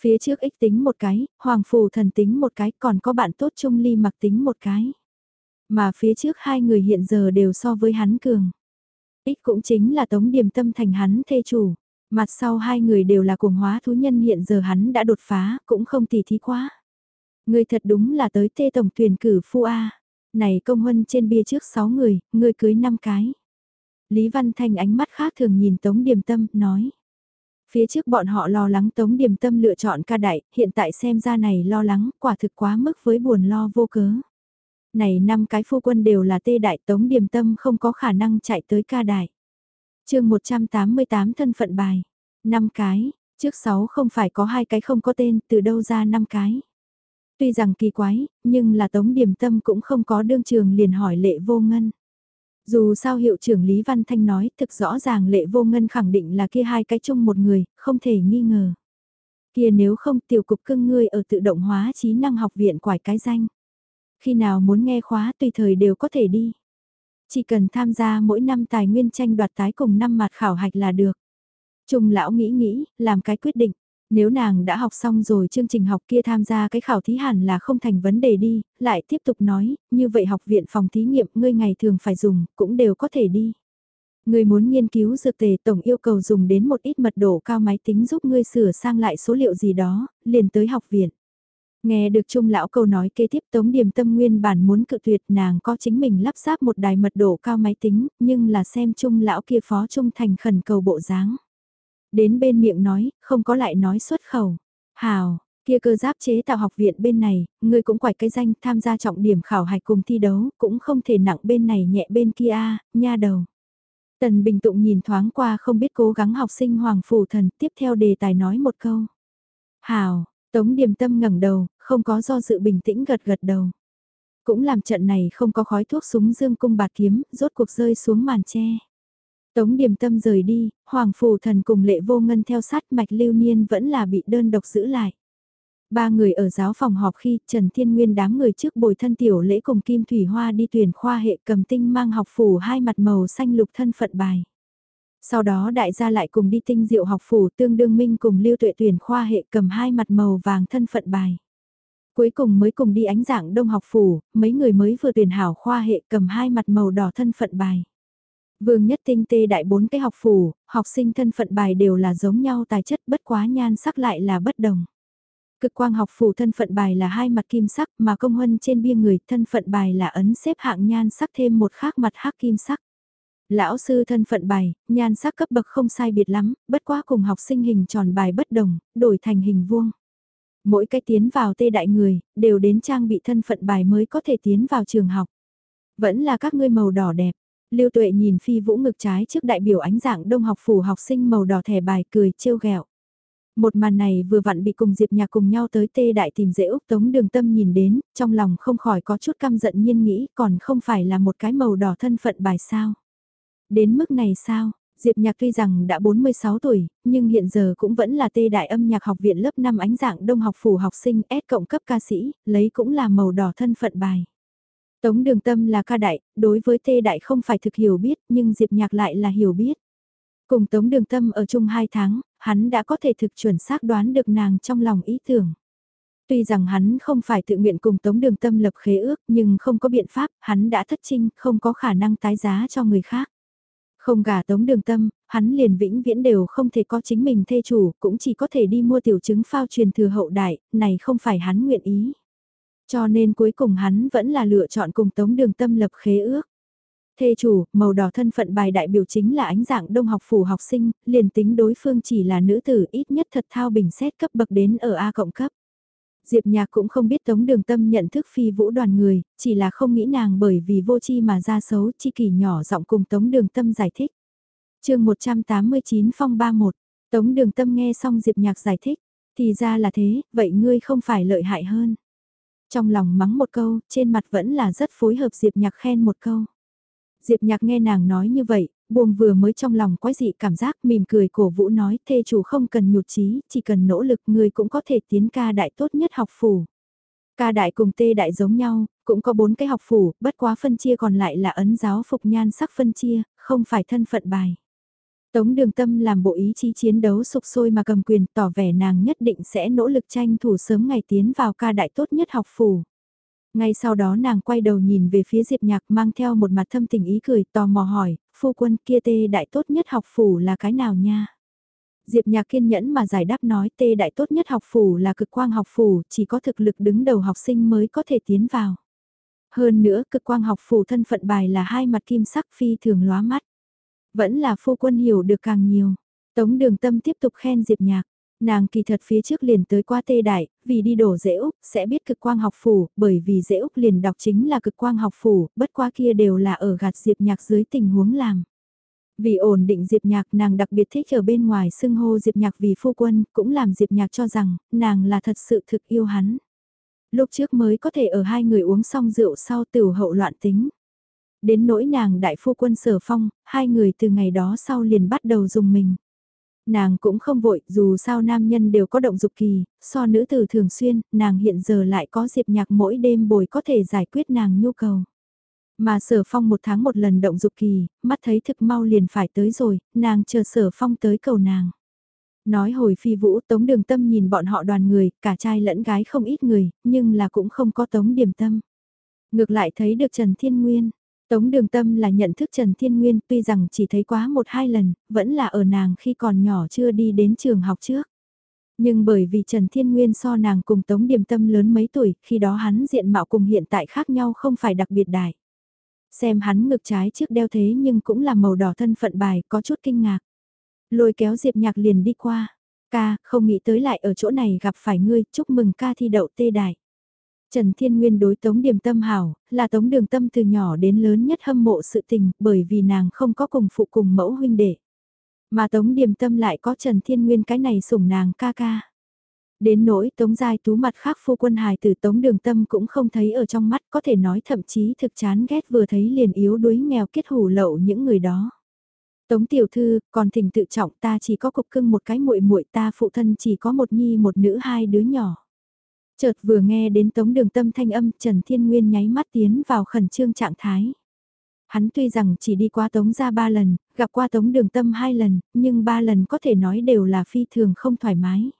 Phía trước ích tính một cái, hoàng phù thần tính một cái, còn có bạn tốt trung ly mặc tính một cái. Mà phía trước hai người hiện giờ đều so với hắn cường. Ích cũng chính là tống điểm tâm thành hắn thê chủ. Mặt sau hai người đều là cuồng hóa thú nhân hiện giờ hắn đã đột phá, cũng không tỉ thí quá. Người thật đúng là tới tê tổng tuyển cử phu A. Này công huân trên bia trước 6 người, người cưới 5 cái. Lý Văn Thanh ánh mắt khác thường nhìn Tống Điềm Tâm, nói. Phía trước bọn họ lo lắng Tống Điềm Tâm lựa chọn ca đại, hiện tại xem ra này lo lắng, quả thực quá mức với buồn lo vô cớ. Này năm cái phu quân đều là tê đại Tống Điềm Tâm không có khả năng chạy tới ca đại. chương 188 thân phận bài. năm cái, trước 6 không phải có hai cái không có tên, từ đâu ra năm cái. Tuy rằng kỳ quái, nhưng là Tống Điềm Tâm cũng không có đương trường liền hỏi lệ vô ngân. Dù sao hiệu trưởng Lý Văn Thanh nói thực rõ ràng lệ vô ngân khẳng định là kia hai cái chung một người, không thể nghi ngờ. Kia nếu không tiểu cục cưng ngươi ở tự động hóa trí năng học viện quải cái danh. Khi nào muốn nghe khóa tùy thời đều có thể đi. Chỉ cần tham gia mỗi năm tài nguyên tranh đoạt tái cùng năm mặt khảo hạch là được. Trung lão nghĩ nghĩ, làm cái quyết định. Nếu nàng đã học xong rồi chương trình học kia tham gia cái khảo thí hẳn là không thành vấn đề đi, lại tiếp tục nói, như vậy học viện phòng thí nghiệm ngươi ngày thường phải dùng, cũng đều có thể đi. Ngươi muốn nghiên cứu dược tề tổng yêu cầu dùng đến một ít mật độ cao máy tính giúp ngươi sửa sang lại số liệu gì đó, liền tới học viện. Nghe được Trung lão câu nói kế tiếp Tống điểm Tâm nguyên bản muốn cự tuyệt nàng có chính mình lắp ráp một đài mật độ cao máy tính, nhưng là xem Trung lão kia phó Trung thành khẩn cầu bộ dáng. Đến bên miệng nói, không có lại nói xuất khẩu. Hào, kia cơ giáp chế tạo học viện bên này, ngươi cũng quải cái danh tham gia trọng điểm khảo hạch cùng thi đấu, cũng không thể nặng bên này nhẹ bên kia, nha đầu. Tần Bình Tụng nhìn thoáng qua không biết cố gắng học sinh Hoàng Phủ Thần tiếp theo đề tài nói một câu. Hào, Tống Điềm Tâm ngẩng đầu, không có do dự bình tĩnh gật gật đầu. Cũng làm trận này không có khói thuốc súng dương cung bạc kiếm, rốt cuộc rơi xuống màn tre. Tống điểm tâm rời đi, Hoàng Phù Thần cùng lệ vô ngân theo sát mạch lưu niên vẫn là bị đơn độc giữ lại. Ba người ở giáo phòng họp khi Trần Thiên Nguyên đám người trước bồi thân tiểu lễ cùng Kim Thủy Hoa đi tuyển khoa hệ cầm tinh mang học phủ hai mặt màu xanh lục thân phận bài. Sau đó đại gia lại cùng đi tinh diệu học phủ tương đương minh cùng lưu tuệ tuyển khoa hệ cầm hai mặt màu vàng thân phận bài. Cuối cùng mới cùng đi ánh dạng đông học phủ, mấy người mới vừa tuyển hảo khoa hệ cầm hai mặt màu đỏ thân phận bài. Vương nhất tinh tê đại bốn cái học phủ, học sinh thân phận bài đều là giống nhau tài chất bất quá nhan sắc lại là bất đồng. Cực quang học phủ thân phận bài là hai mặt kim sắc mà công huân trên bia người thân phận bài là ấn xếp hạng nhan sắc thêm một khác mặt hắc kim sắc. Lão sư thân phận bài, nhan sắc cấp bậc không sai biệt lắm, bất quá cùng học sinh hình tròn bài bất đồng, đổi thành hình vuông. Mỗi cái tiến vào tê đại người, đều đến trang bị thân phận bài mới có thể tiến vào trường học. Vẫn là các ngươi màu đỏ đẹp, Lưu Tuệ nhìn phi vũ ngực trái trước đại biểu ánh dạng đông học phủ học sinh màu đỏ thẻ bài cười trêu ghẹo. Một màn này vừa vặn bị cùng Diệp Nhạc cùng nhau tới tê đại tìm dễ Úc Tống Đường Tâm nhìn đến, trong lòng không khỏi có chút căm giận nhiên nghĩ còn không phải là một cái màu đỏ thân phận bài sao. Đến mức này sao, Diệp Nhạc tuy rằng đã 46 tuổi, nhưng hiện giờ cũng vẫn là tê đại âm nhạc học viện lớp 5 ánh dạng đông học phủ học sinh S cộng cấp ca sĩ, lấy cũng là màu đỏ thân phận bài. Tống đường tâm là ca đại, đối với tê đại không phải thực hiểu biết, nhưng Diệp Nhạc lại là hiểu biết. Cùng Tống đường tâm ở chung 2 tháng, hắn đã có thể thực chuẩn xác đoán được nàng trong lòng ý tưởng. Tuy rằng hắn không phải tự nguyện cùng Tống Đường Tâm lập khế ước nhưng không có biện pháp, hắn đã thất trinh, không có khả năng tái giá cho người khác. Không gả Tống Đường Tâm, hắn liền vĩnh viễn đều không thể có chính mình thê chủ, cũng chỉ có thể đi mua tiểu chứng phao truyền thừa hậu đại, này không phải hắn nguyện ý. Cho nên cuối cùng hắn vẫn là lựa chọn cùng Tống Đường Tâm lập khế ước. Thê chủ, màu đỏ thân phận bài đại biểu chính là ánh dạng đông học phủ học sinh, liền tính đối phương chỉ là nữ tử ít nhất thật thao bình xét cấp bậc đến ở A cộng cấp. Diệp Nhạc cũng không biết Tống Đường Tâm nhận thức phi vũ đoàn người, chỉ là không nghĩ nàng bởi vì vô chi mà ra xấu, chi kỳ nhỏ giọng cùng Tống Đường Tâm giải thích. chương 189 phong 31, Tống Đường Tâm nghe xong Diệp Nhạc giải thích, thì ra là thế, vậy ngươi không phải lợi hại hơn. Trong lòng mắng một câu, trên mặt vẫn là rất phối hợp Diệp Nhạc khen một câu. Diệp Nhạc nghe nàng nói như vậy, buông vừa mới trong lòng quái dị cảm giác mỉm cười cổ vũ nói thê chủ không cần nhụt chí, chỉ cần nỗ lực người cũng có thể tiến ca đại tốt nhất học phủ. Ca đại cùng tê đại giống nhau, cũng có bốn cái học phủ, bất quá phân chia còn lại là ấn giáo phục nhan sắc phân chia, không phải thân phận bài. Tống đường tâm làm bộ ý chí chiến đấu sục sôi mà cầm quyền tỏ vẻ nàng nhất định sẽ nỗ lực tranh thủ sớm ngày tiến vào ca đại tốt nhất học phủ. Ngay sau đó nàng quay đầu nhìn về phía Diệp Nhạc mang theo một mặt thâm tình ý cười tò mò hỏi, phu quân kia tê đại tốt nhất học phủ là cái nào nha? Diệp Nhạc kiên nhẫn mà giải đáp nói tê đại tốt nhất học phủ là cực quang học phủ, chỉ có thực lực đứng đầu học sinh mới có thể tiến vào. Hơn nữa cực quang học phủ thân phận bài là hai mặt kim sắc phi thường lóa mắt. Vẫn là phu quân hiểu được càng nhiều. Tống đường tâm tiếp tục khen Diệp Nhạc. Nàng kỳ thật phía trước liền tới qua tê đại, vì đi đổ dễ Úc, sẽ biết cực quang học phủ, bởi vì dễ Úc liền đọc chính là cực quang học phủ, bất qua kia đều là ở gạt diệp nhạc dưới tình huống làm. Vì ổn định Diệp Nhạc nàng đặc biệt thích ở bên ngoài xưng hô Diệp Nhạc vì phu quân, cũng làm Diệp Nhạc cho rằng, nàng là thật sự thực yêu hắn. Lúc trước mới có thể ở hai người uống xong rượu sau tiểu hậu loạn tính. Đến nỗi nàng đại phu quân sở phong, hai người từ ngày đó sau liền bắt đầu dùng mình. Nàng cũng không vội, dù sao nam nhân đều có động dục kỳ, so nữ tử thường xuyên, nàng hiện giờ lại có diệp nhạc mỗi đêm bồi có thể giải quyết nàng nhu cầu. Mà sở phong một tháng một lần động dục kỳ, mắt thấy thực mau liền phải tới rồi, nàng chờ sở phong tới cầu nàng. Nói hồi phi vũ tống đường tâm nhìn bọn họ đoàn người, cả trai lẫn gái không ít người, nhưng là cũng không có tống điểm tâm. Ngược lại thấy được Trần Thiên Nguyên, Tống đường tâm là nhận thức Trần Thiên Nguyên tuy rằng chỉ thấy quá một hai lần, vẫn là ở nàng khi còn nhỏ chưa đi đến trường học trước. Nhưng bởi vì Trần Thiên Nguyên so nàng cùng Tống Điềm Tâm lớn mấy tuổi, khi đó hắn diện mạo cùng hiện tại khác nhau không phải đặc biệt đại. Xem hắn ngực trái trước đeo thế nhưng cũng là màu đỏ thân phận bài, có chút kinh ngạc. Lôi kéo Diệp Nhạc liền đi qua. Ca, không nghĩ tới lại ở chỗ này gặp phải ngươi, chúc mừng ca thi đậu tê đại. Trần Thiên Nguyên đối Tống Điềm Tâm hảo, là Tống Đường Tâm từ nhỏ đến lớn nhất hâm mộ sự tình, bởi vì nàng không có cùng phụ cùng mẫu huynh đệ. Mà Tống Điềm Tâm lại có Trần Thiên Nguyên cái này sủng nàng ca ca. Đến nỗi Tống Giai Tú mặt khác phu quân hài từ Tống Đường Tâm cũng không thấy ở trong mắt có thể nói thậm chí thực chán ghét vừa thấy liền yếu đuối nghèo kết hủ lậu những người đó. Tống tiểu thư, còn thỉnh tự trọng ta chỉ có cục cưng một cái muội muội ta phụ thân chỉ có một nhi một nữ hai đứa nhỏ. Chợt vừa nghe đến tống đường tâm thanh âm Trần Thiên Nguyên nháy mắt tiến vào khẩn trương trạng thái. Hắn tuy rằng chỉ đi qua tống ra ba lần, gặp qua tống đường tâm hai lần, nhưng ba lần có thể nói đều là phi thường không thoải mái.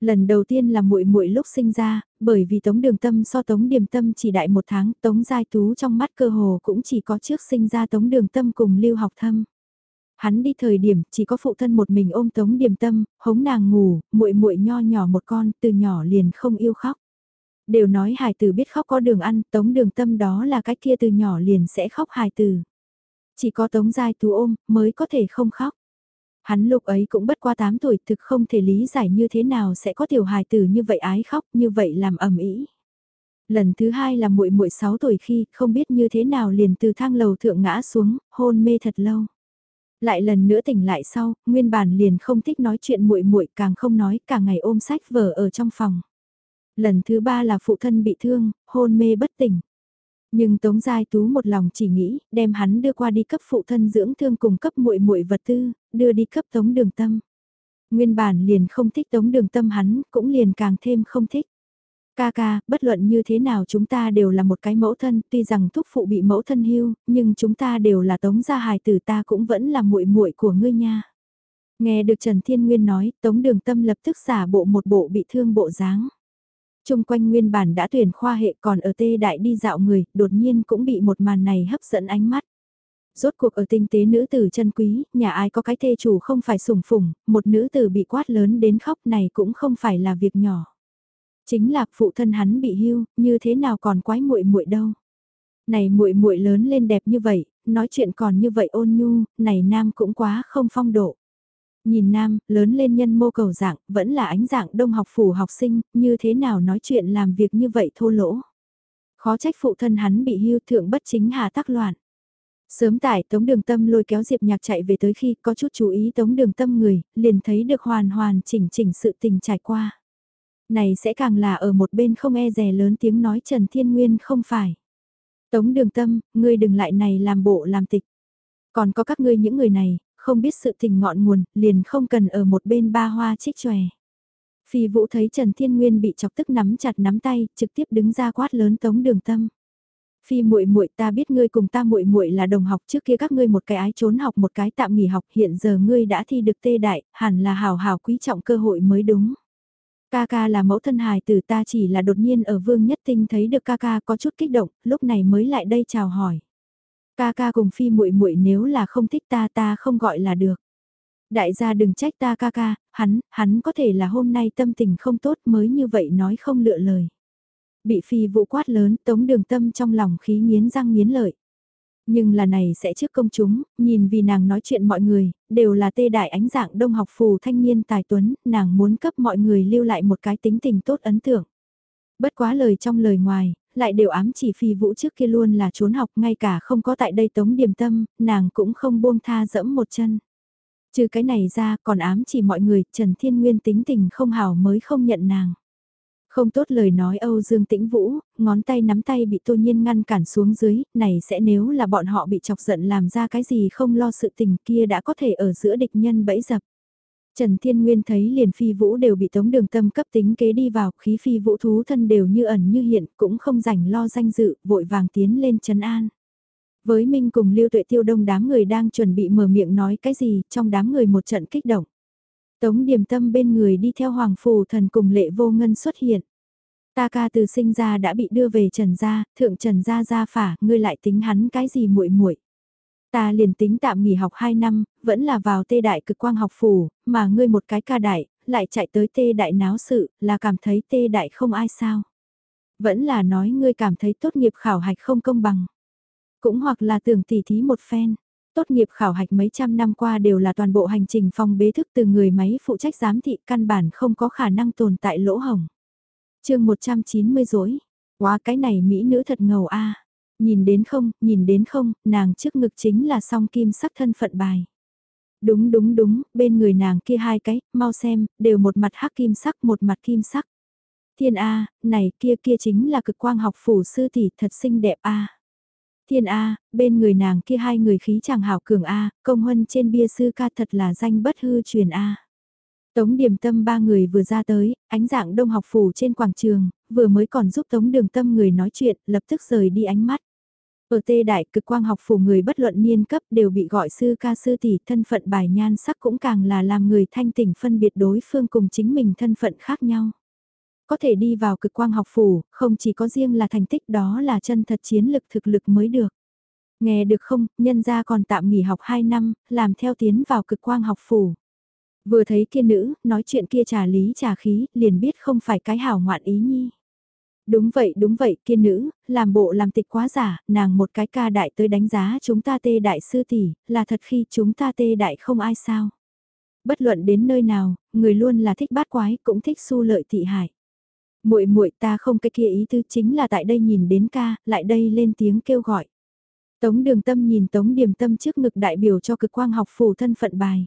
Lần đầu tiên là muội muội lúc sinh ra, bởi vì tống đường tâm so tống điềm tâm chỉ đại một tháng, tống giai tú trong mắt cơ hồ cũng chỉ có trước sinh ra tống đường tâm cùng lưu học thâm. Hắn đi thời điểm chỉ có phụ thân một mình ôm Tống Điềm Tâm, hống nàng ngủ, muội muội nho nhỏ một con, từ nhỏ liền không yêu khóc. Đều nói hài tử biết khóc có đường ăn, Tống Đường Tâm đó là cách kia từ nhỏ liền sẽ khóc hài tử. Chỉ có Tống Giai Tú ôm mới có thể không khóc. Hắn lúc ấy cũng bất qua 8 tuổi thực không thể lý giải như thế nào sẽ có tiểu hài tử như vậy ái khóc như vậy làm ầm ĩ Lần thứ hai là muội muội 6 tuổi khi không biết như thế nào liền từ thang lầu thượng ngã xuống, hôn mê thật lâu lại lần nữa tỉnh lại sau, nguyên bản liền không thích nói chuyện muội muội càng không nói, cả ngày ôm sách vở ở trong phòng. Lần thứ ba là phụ thân bị thương, hôn mê bất tỉnh. Nhưng Tống Giai Tú một lòng chỉ nghĩ, đem hắn đưa qua đi cấp phụ thân dưỡng thương cùng cấp muội muội vật tư, đưa đi cấp Tống Đường Tâm. Nguyên bản liền không thích Tống Đường Tâm hắn, cũng liền càng thêm không thích. Ca ca, bất luận như thế nào chúng ta đều là một cái mẫu thân, tuy rằng thúc phụ bị mẫu thân hưu, nhưng chúng ta đều là tống gia hài tử ta cũng vẫn là muội muội của ngươi nha. Nghe được Trần Thiên Nguyên nói, tống đường tâm lập tức giả bộ một bộ bị thương bộ dáng. Trung quanh nguyên bản đã tuyển khoa hệ còn ở tê đại đi dạo người, đột nhiên cũng bị một màn này hấp dẫn ánh mắt. Rốt cuộc ở tinh tế nữ tử chân quý, nhà ai có cái thê chủ không phải sủng phủng, một nữ tử bị quát lớn đến khóc này cũng không phải là việc nhỏ. Chính là phụ thân hắn bị hưu, như thế nào còn quái muội muội đâu. Này muội muội lớn lên đẹp như vậy, nói chuyện còn như vậy ôn nhu, này nam cũng quá không phong độ. Nhìn nam, lớn lên nhân mô cầu dạng, vẫn là ánh dạng đông học phủ học sinh, như thế nào nói chuyện làm việc như vậy thô lỗ. Khó trách phụ thân hắn bị hưu thượng bất chính hà tắc loạn. Sớm tại Tống Đường Tâm lôi kéo Diệp Nhạc chạy về tới khi có chút chú ý Tống Đường Tâm người, liền thấy được hoàn hoàn chỉnh chỉnh sự tình trải qua. Này sẽ càng là ở một bên không e rè lớn tiếng nói Trần Thiên Nguyên không phải. Tống Đường Tâm, ngươi đừng lại này làm bộ làm tịch. Còn có các ngươi những người này, không biết sự tình ngọn nguồn, liền không cần ở một bên ba hoa trích chòe. Phi Vũ thấy Trần Thiên Nguyên bị chọc tức nắm chặt nắm tay, trực tiếp đứng ra quát lớn Tống Đường Tâm. Phi muội muội ta biết ngươi cùng ta muội muội là đồng học trước kia các ngươi một cái ái trốn học một cái tạm nghỉ học hiện giờ ngươi đã thi được tê đại, hẳn là hào hào quý trọng cơ hội mới đúng. Ca ca là mẫu thân hài tử ta chỉ là đột nhiên ở vương nhất tinh thấy được ca ca có chút kích động, lúc này mới lại đây chào hỏi. Ca ca cùng phi muội muội nếu là không thích ta ta không gọi là được. Đại gia đừng trách ta ca ca, hắn, hắn có thể là hôm nay tâm tình không tốt mới như vậy nói không lựa lời. Bị phi vụ quát lớn tống đường tâm trong lòng khí nghiến răng nghiến lợi. Nhưng là này sẽ trước công chúng, nhìn vì nàng nói chuyện mọi người, đều là tê đại ánh dạng đông học phù thanh niên tài tuấn, nàng muốn cấp mọi người lưu lại một cái tính tình tốt ấn tượng. Bất quá lời trong lời ngoài, lại đều ám chỉ phi vũ trước kia luôn là trốn học ngay cả không có tại đây tống điểm tâm, nàng cũng không buông tha dẫm một chân. Trừ cái này ra còn ám chỉ mọi người, Trần Thiên Nguyên tính tình không hảo mới không nhận nàng. Không tốt lời nói Âu Dương Tĩnh Vũ, ngón tay nắm tay bị tô nhiên ngăn cản xuống dưới, này sẽ nếu là bọn họ bị chọc giận làm ra cái gì không lo sự tình kia đã có thể ở giữa địch nhân bẫy dập. Trần Thiên Nguyên thấy liền phi vũ đều bị tống đường tâm cấp tính kế đi vào, khí phi vũ thú thân đều như ẩn như hiện, cũng không rảnh lo danh dự, vội vàng tiến lên trấn an. Với Minh cùng Lưu Tuệ Tiêu Đông đám người đang chuẩn bị mở miệng nói cái gì, trong đám người một trận kích động. Tống điềm tâm bên người đi theo Hoàng Phù Thần cùng lệ vô ngân xuất hiện. Ta ca từ sinh ra đã bị đưa về Trần Gia, thượng Trần Gia gia phả, ngươi lại tính hắn cái gì muội muội Ta liền tính tạm nghỉ học 2 năm, vẫn là vào tê đại cực quang học phủ, mà ngươi một cái ca đại, lại chạy tới tê đại náo sự, là cảm thấy tê đại không ai sao. Vẫn là nói ngươi cảm thấy tốt nghiệp khảo hạch không công bằng. Cũng hoặc là tưởng tỉ thí một phen. Tốt nghiệp khảo hạch mấy trăm năm qua đều là toàn bộ hành trình phòng bế thức từ người máy phụ trách giám thị căn bản không có khả năng tồn tại lỗ hồng. chương 190 dối Quá cái này mỹ nữ thật ngầu a Nhìn đến không, nhìn đến không, nàng trước ngực chính là song kim sắc thân phận bài. Đúng đúng đúng, bên người nàng kia hai cái, mau xem, đều một mặt hắc kim sắc một mặt kim sắc. Thiên A, này kia kia chính là cực quang học phủ sư tỷ thật xinh đẹp A. Thiên A, bên người nàng kia hai người khí chàng hảo cường A, công huân trên bia sư ca thật là danh bất hư truyền A. Tống điểm tâm ba người vừa ra tới, ánh dạng đông học phủ trên quảng trường, vừa mới còn giúp tống đường tâm người nói chuyện, lập tức rời đi ánh mắt. Ở tê đại cực quang học phủ người bất luận niên cấp đều bị gọi sư ca sư tỷ thân phận bài nhan sắc cũng càng là làm người thanh tỉnh phân biệt đối phương cùng chính mình thân phận khác nhau. Có thể đi vào cực quang học phủ, không chỉ có riêng là thành tích đó là chân thật chiến lực thực lực mới được. Nghe được không, nhân gia còn tạm nghỉ học 2 năm, làm theo tiến vào cực quang học phủ. Vừa thấy kia nữ, nói chuyện kia trà lý trà khí, liền biết không phải cái hảo ngoạn ý nhi. Đúng vậy, đúng vậy, kia nữ, làm bộ làm tịch quá giả, nàng một cái ca đại tới đánh giá chúng ta tê đại sư tỷ, là thật khi chúng ta tê đại không ai sao. Bất luận đến nơi nào, người luôn là thích bát quái, cũng thích su lợi thị hại. Muội muội ta không cái kia ý tư chính là tại đây nhìn đến ca, lại đây lên tiếng kêu gọi. Tống đường tâm nhìn tống điểm tâm trước ngực đại biểu cho cực quang học phủ thân phận bài.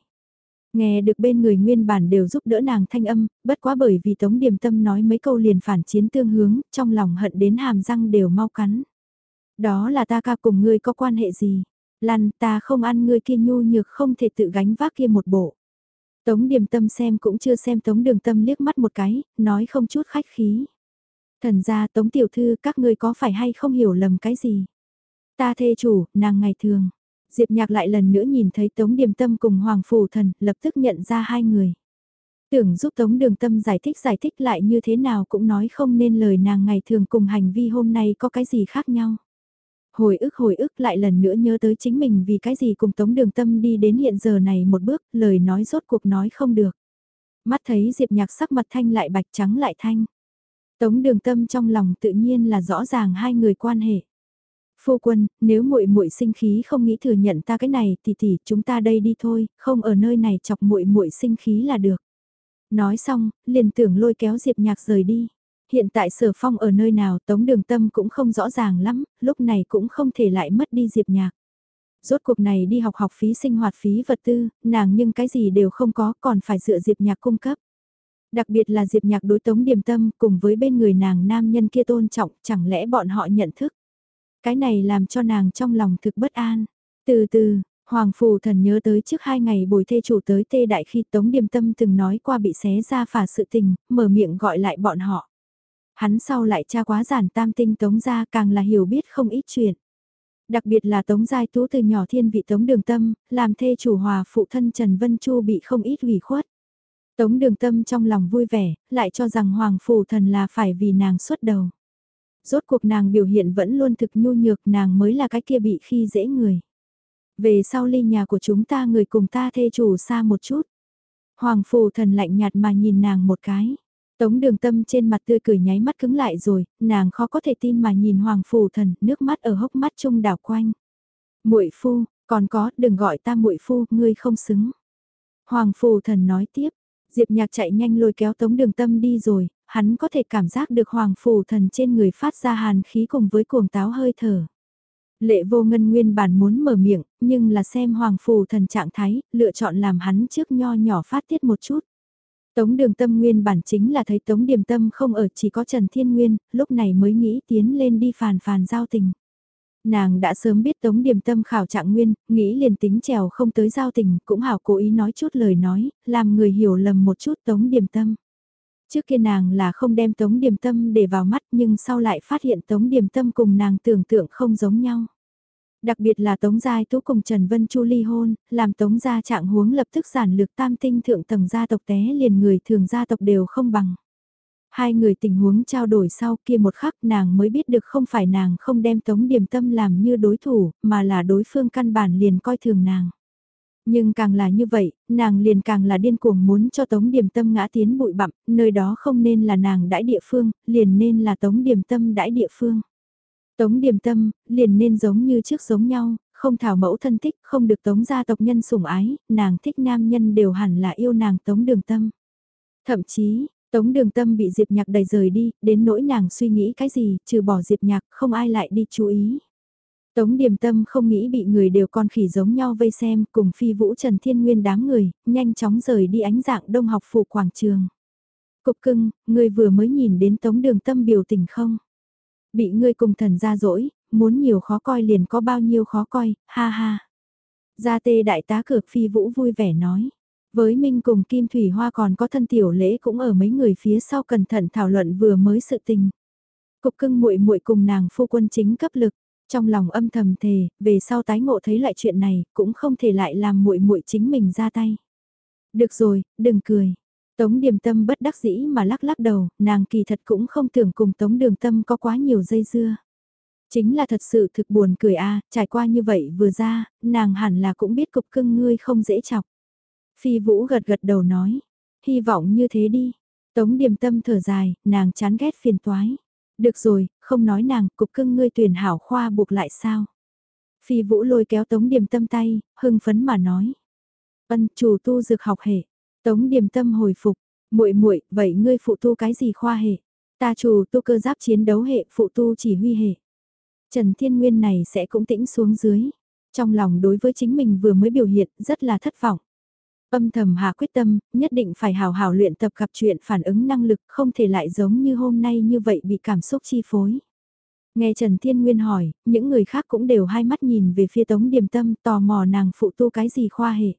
Nghe được bên người nguyên bản đều giúp đỡ nàng thanh âm, bất quá bởi vì Tống Điềm Tâm nói mấy câu liền phản chiến tương hướng, trong lòng hận đến hàm răng đều mau cắn. Đó là ta ca cùng ngươi có quan hệ gì? Lăn ta không ăn ngươi kia nhu nhược không thể tự gánh vác kia một bộ. Tống Điềm Tâm xem cũng chưa xem Tống Đường Tâm liếc mắt một cái, nói không chút khách khí. Thần ra Tống Tiểu Thư các ngươi có phải hay không hiểu lầm cái gì? Ta thê chủ, nàng ngày thường. Diệp Nhạc lại lần nữa nhìn thấy Tống Điềm Tâm cùng Hoàng Phù Thần, lập tức nhận ra hai người. Tưởng giúp Tống Đường Tâm giải thích giải thích lại như thế nào cũng nói không nên lời nàng ngày thường cùng hành vi hôm nay có cái gì khác nhau. Hồi ức hồi ức lại lần nữa nhớ tới chính mình vì cái gì cùng Tống Đường Tâm đi đến hiện giờ này một bước, lời nói rốt cuộc nói không được. Mắt thấy Diệp Nhạc sắc mặt thanh lại bạch trắng lại thanh. Tống Đường Tâm trong lòng tự nhiên là rõ ràng hai người quan hệ. Phu quân, nếu muội muội sinh khí không nghĩ thừa nhận ta cái này thì thì chúng ta đây đi thôi, không ở nơi này chọc muội muội sinh khí là được. Nói xong, liền tưởng lôi kéo Diệp Nhạc rời đi. Hiện tại sở phong ở nơi nào tống đường tâm cũng không rõ ràng lắm, lúc này cũng không thể lại mất đi Diệp Nhạc. Rốt cuộc này đi học học phí sinh hoạt phí vật tư, nàng nhưng cái gì đều không có còn phải dựa Diệp Nhạc cung cấp. Đặc biệt là Diệp Nhạc đối tống điểm tâm cùng với bên người nàng nam nhân kia tôn trọng chẳng lẽ bọn họ nhận thức. Cái này làm cho nàng trong lòng thực bất an. Từ từ, Hoàng Phù Thần nhớ tới trước hai ngày bồi thê chủ tới tê đại khi Tống Điềm Tâm từng nói qua bị xé ra phả sự tình, mở miệng gọi lại bọn họ. Hắn sau lại tra quá giản tam tinh Tống gia càng là hiểu biết không ít chuyện. Đặc biệt là Tống Giai Tú từ nhỏ thiên vị Tống Đường Tâm, làm thê chủ hòa phụ thân Trần Vân Chu bị không ít ủy khuất. Tống Đường Tâm trong lòng vui vẻ, lại cho rằng Hoàng Phù Thần là phải vì nàng xuất đầu. Rốt cuộc nàng biểu hiện vẫn luôn thực nhu nhược nàng mới là cái kia bị khi dễ người. Về sau ly nhà của chúng ta người cùng ta thê chủ xa một chút. Hoàng phù thần lạnh nhạt mà nhìn nàng một cái. Tống đường tâm trên mặt tươi cười nháy mắt cứng lại rồi, nàng khó có thể tin mà nhìn hoàng phù thần, nước mắt ở hốc mắt trung đảo quanh. muội phu, còn có, đừng gọi ta muội phu, ngươi không xứng. Hoàng phù thần nói tiếp, Diệp nhạc chạy nhanh lôi kéo tống đường tâm đi rồi, hắn có thể cảm giác được hoàng phù thần trên người phát ra hàn khí cùng với cuồng táo hơi thở. Lệ vô ngân nguyên bản muốn mở miệng, nhưng là xem hoàng phù thần trạng thái, lựa chọn làm hắn trước nho nhỏ phát tiết một chút. Tống đường tâm nguyên bản chính là thấy tống điểm tâm không ở chỉ có Trần Thiên Nguyên, lúc này mới nghĩ tiến lên đi phàn phàn giao tình. Nàng đã sớm biết tống điểm tâm khảo trạng nguyên, nghĩ liền tính trèo không tới giao tình, cũng hảo cố ý nói chút lời nói, làm người hiểu lầm một chút tống điểm tâm. Trước kia nàng là không đem Tống Điềm Tâm để vào mắt nhưng sau lại phát hiện Tống Điềm Tâm cùng nàng tưởng tượng không giống nhau. Đặc biệt là Tống Giai Tú cùng Trần Vân Chu ly hôn, làm Tống gia trạng huống lập tức giản lược tam tinh thượng tầng gia tộc té liền người thường gia tộc đều không bằng. Hai người tình huống trao đổi sau kia một khắc nàng mới biết được không phải nàng không đem Tống Điềm Tâm làm như đối thủ, mà là đối phương căn bản liền coi thường nàng. Nhưng càng là như vậy, nàng liền càng là điên cuồng muốn cho Tống Điềm Tâm ngã tiến bụi bặm, nơi đó không nên là nàng đãi địa phương, liền nên là Tống Điềm Tâm đãi địa phương. Tống Điềm Tâm, liền nên giống như trước giống nhau, không thảo mẫu thân thích, không được Tống gia tộc nhân sủng ái, nàng thích nam nhân đều hẳn là yêu nàng Tống Đường Tâm. Thậm chí, Tống Đường Tâm bị Diệp Nhạc đẩy rời đi, đến nỗi nàng suy nghĩ cái gì, trừ bỏ Diệp Nhạc, không ai lại đi chú ý. Tống điềm tâm không nghĩ bị người đều con khỉ giống nhau vây xem cùng phi vũ Trần Thiên Nguyên đám người, nhanh chóng rời đi ánh dạng đông học phủ quảng trường. Cục cưng, người vừa mới nhìn đến tống đường tâm biểu tình không? Bị ngươi cùng thần ra dỗi, muốn nhiều khó coi liền có bao nhiêu khó coi, ha ha. Gia tê đại tá cược phi vũ vui vẻ nói. Với Minh cùng Kim Thủy Hoa còn có thân tiểu lễ cũng ở mấy người phía sau cẩn thận thảo luận vừa mới sự tình. Cục cưng muội muội cùng nàng phu quân chính cấp lực. Trong lòng âm thầm thề, về sau tái ngộ thấy lại chuyện này, cũng không thể lại làm muội muội chính mình ra tay. Được rồi, đừng cười. Tống Điềm Tâm bất đắc dĩ mà lắc lắc đầu, nàng kỳ thật cũng không tưởng cùng Tống Đường Tâm có quá nhiều dây dưa. Chính là thật sự thực buồn cười a, trải qua như vậy vừa ra, nàng hẳn là cũng biết cục cưng ngươi không dễ chọc. Phi Vũ gật gật đầu nói, hy vọng như thế đi. Tống Điềm Tâm thở dài, nàng chán ghét phiền toái. Được rồi, không nói nàng, cục cưng ngươi tuyển hảo khoa buộc lại sao. Phi vũ lôi kéo tống điềm tâm tay, hưng phấn mà nói. Ân chủ tu dược học hệ. Tống điềm tâm hồi phục, muội muội vậy ngươi phụ tu cái gì khoa hệ? Ta chủ tu cơ giáp chiến đấu hệ, phụ tu chỉ huy hệ. Trần Thiên Nguyên này sẽ cũng tĩnh xuống dưới. Trong lòng đối với chính mình vừa mới biểu hiện rất là thất vọng. Âm thầm hạ quyết tâm, nhất định phải hào hào luyện tập gặp chuyện phản ứng năng lực không thể lại giống như hôm nay như vậy bị cảm xúc chi phối. Nghe Trần Thiên Nguyên hỏi, những người khác cũng đều hai mắt nhìn về phía Tống Điềm Tâm tò mò nàng phụ tu cái gì khoa hệ.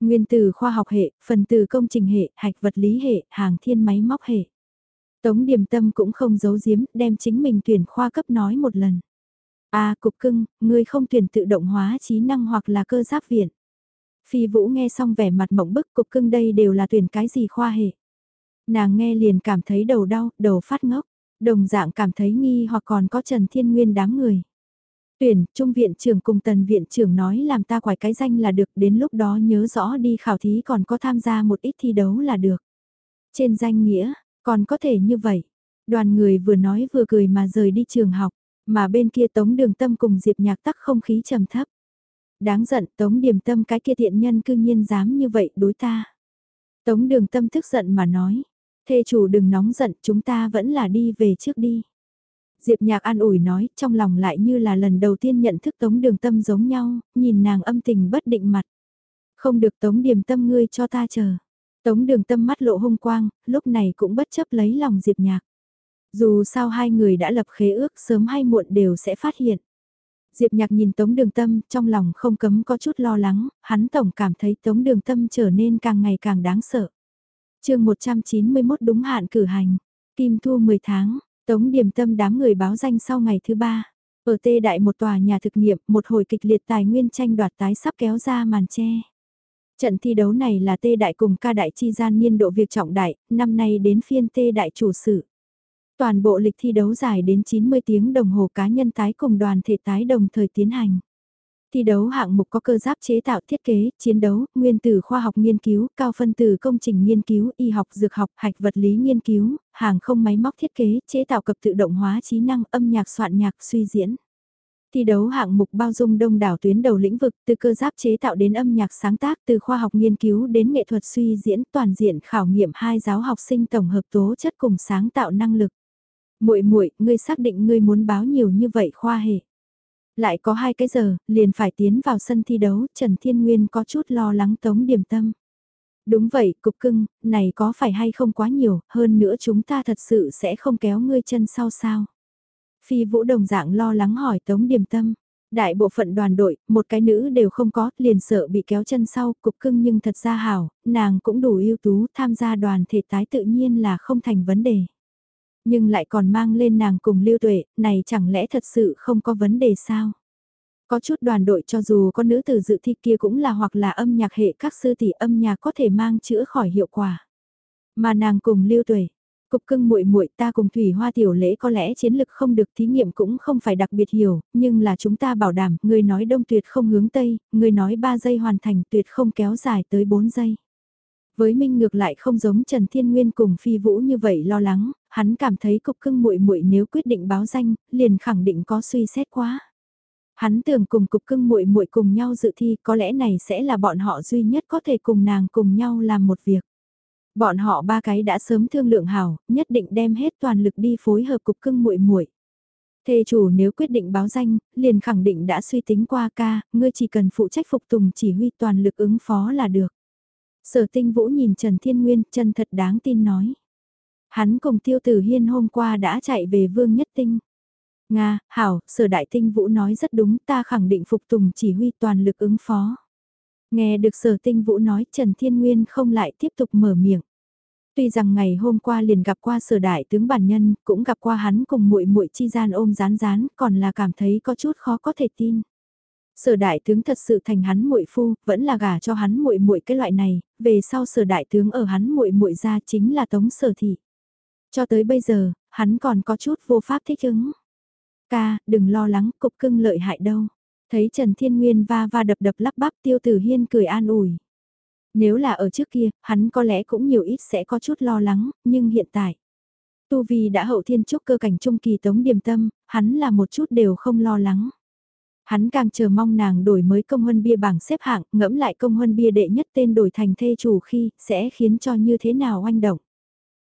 Nguyên từ khoa học hệ, phần từ công trình hệ, hạch vật lý hệ, hàng thiên máy móc hệ. Tống điểm Tâm cũng không giấu giếm, đem chính mình tuyển khoa cấp nói một lần. a à, cục cưng, ngươi không tuyển tự động hóa trí năng hoặc là cơ giáp viện. Phi Vũ nghe xong vẻ mặt mộng bức cục cưng đây đều là tuyển cái gì khoa hệ. Nàng nghe liền cảm thấy đầu đau, đầu phát ngốc, đồng dạng cảm thấy nghi hoặc còn có Trần Thiên Nguyên đám người. Tuyển, Trung viện trưởng cùng tần viện trưởng nói làm ta quải cái danh là được đến lúc đó nhớ rõ đi khảo thí còn có tham gia một ít thi đấu là được. Trên danh nghĩa, còn có thể như vậy. Đoàn người vừa nói vừa cười mà rời đi trường học. Mà bên kia Tống Đường Tâm cùng Diệp Nhạc tắc không khí trầm thấp. Đáng giận Tống Điềm Tâm cái kia thiện nhân cư nhiên dám như vậy đối ta. Tống Đường Tâm tức giận mà nói, thê chủ đừng nóng giận chúng ta vẫn là đi về trước đi. Diệp Nhạc an ủi nói, trong lòng lại như là lần đầu tiên nhận thức Tống Đường Tâm giống nhau, nhìn nàng âm tình bất định mặt. Không được Tống Điềm Tâm ngươi cho ta chờ. Tống Đường Tâm mắt lộ hung quang, lúc này cũng bất chấp lấy lòng Diệp Nhạc. Dù sao hai người đã lập khế ước sớm hay muộn đều sẽ phát hiện. Diệp Nhạc nhìn Tống Đường Tâm, trong lòng không cấm có chút lo lắng, hắn tổng cảm thấy Tống Đường Tâm trở nên càng ngày càng đáng sợ. chương 191 đúng hạn cử hành, Kim Thu 10 tháng, Tống điểm Tâm đám người báo danh sau ngày thứ ba. Ở tê đại một tòa nhà thực nghiệm, một hồi kịch liệt tài nguyên tranh đoạt tái sắp kéo ra màn che. Trận thi đấu này là tê đại cùng ca đại chi gian niên độ việc trọng đại, năm nay đến phiên tê đại chủ sự. Toàn bộ lịch thi đấu dài đến 90 tiếng đồng hồ cá nhân tái cùng đoàn thể tái đồng thời tiến hành. Thi đấu hạng mục có cơ giáp chế tạo thiết kế, chiến đấu, nguyên tử khoa học nghiên cứu, cao phân tử công trình nghiên cứu, y học dược học, hạch vật lý nghiên cứu, hàng không máy móc thiết kế, chế tạo cập tự động hóa trí năng, âm nhạc soạn nhạc, suy diễn. Thi đấu hạng mục bao dung đông đảo tuyến đầu lĩnh vực từ cơ giáp chế tạo đến âm nhạc sáng tác từ khoa học nghiên cứu đến nghệ thuật suy diễn toàn diện khảo nghiệm hai giáo học sinh tổng hợp tố chất cùng sáng tạo năng lực. muội muội ngươi xác định ngươi muốn báo nhiều như vậy khoa hệ. Lại có hai cái giờ, liền phải tiến vào sân thi đấu, Trần Thiên Nguyên có chút lo lắng tống điểm tâm. Đúng vậy, cục cưng, này có phải hay không quá nhiều, hơn nữa chúng ta thật sự sẽ không kéo ngươi chân sau sao. Phi Vũ đồng dạng lo lắng hỏi Tống Điềm Tâm. Đại bộ phận đoàn đội, một cái nữ đều không có, liền sợ bị kéo chân sau, cục cưng nhưng thật ra hảo, nàng cũng đủ ưu tú, tham gia đoàn thể tái tự nhiên là không thành vấn đề. Nhưng lại còn mang lên nàng cùng lưu tuệ, này chẳng lẽ thật sự không có vấn đề sao? Có chút đoàn đội cho dù có nữ tử dự thi kia cũng là hoặc là âm nhạc hệ các sư tỷ âm nhạc có thể mang chữa khỏi hiệu quả. Mà nàng cùng lưu tuệ, Cục cưng muội muội ta cùng Thủy Hoa tiểu lễ có lẽ chiến lực không được thí nghiệm cũng không phải đặc biệt hiểu, nhưng là chúng ta bảo đảm, người nói đông tuyệt không hướng tây, người nói 3 giây hoàn thành tuyệt không kéo dài tới 4 giây. Với Minh ngược lại không giống Trần Thiên Nguyên cùng Phi Vũ như vậy lo lắng, hắn cảm thấy cục cưng muội muội nếu quyết định báo danh, liền khẳng định có suy xét quá. Hắn tưởng cùng cục cưng muội muội cùng nhau dự thi, có lẽ này sẽ là bọn họ duy nhất có thể cùng nàng cùng nhau làm một việc. Bọn họ ba cái đã sớm thương lượng hảo, nhất định đem hết toàn lực đi phối hợp cục cưng muội muội. Thê chủ nếu quyết định báo danh, liền khẳng định đã suy tính qua ca, ngươi chỉ cần phụ trách phục tùng chỉ huy toàn lực ứng phó là được. Sở tinh vũ nhìn Trần Thiên Nguyên chân thật đáng tin nói. Hắn cùng tiêu tử hiên hôm qua đã chạy về vương nhất tinh. Nga, hảo, sở đại tinh vũ nói rất đúng ta khẳng định phục tùng chỉ huy toàn lực ứng phó. Nghe được sở tinh vũ nói Trần Thiên Nguyên không lại tiếp tục mở miệng. Tuy rằng ngày hôm qua liền gặp qua sở đại tướng bản nhân, cũng gặp qua hắn cùng muội muội chi gian ôm rán rán, còn là cảm thấy có chút khó có thể tin. Sở đại tướng thật sự thành hắn muội phu, vẫn là gả cho hắn muội muội cái loại này, về sau sở đại tướng ở hắn muội muội ra chính là tống sở thị. Cho tới bây giờ, hắn còn có chút vô pháp thích ứng. Ca, đừng lo lắng, cục cưng lợi hại đâu. Thấy Trần Thiên Nguyên va va đập đập lắp bắp tiêu tử hiên cười an ủi. Nếu là ở trước kia, hắn có lẽ cũng nhiều ít sẽ có chút lo lắng, nhưng hiện tại. Tu Vi đã hậu thiên trúc cơ cảnh trung kỳ tống điềm tâm, hắn là một chút đều không lo lắng. Hắn càng chờ mong nàng đổi mới công huân bia bảng xếp hạng, ngẫm lại công huân bia đệ nhất tên đổi thành thê chủ khi, sẽ khiến cho như thế nào oanh động.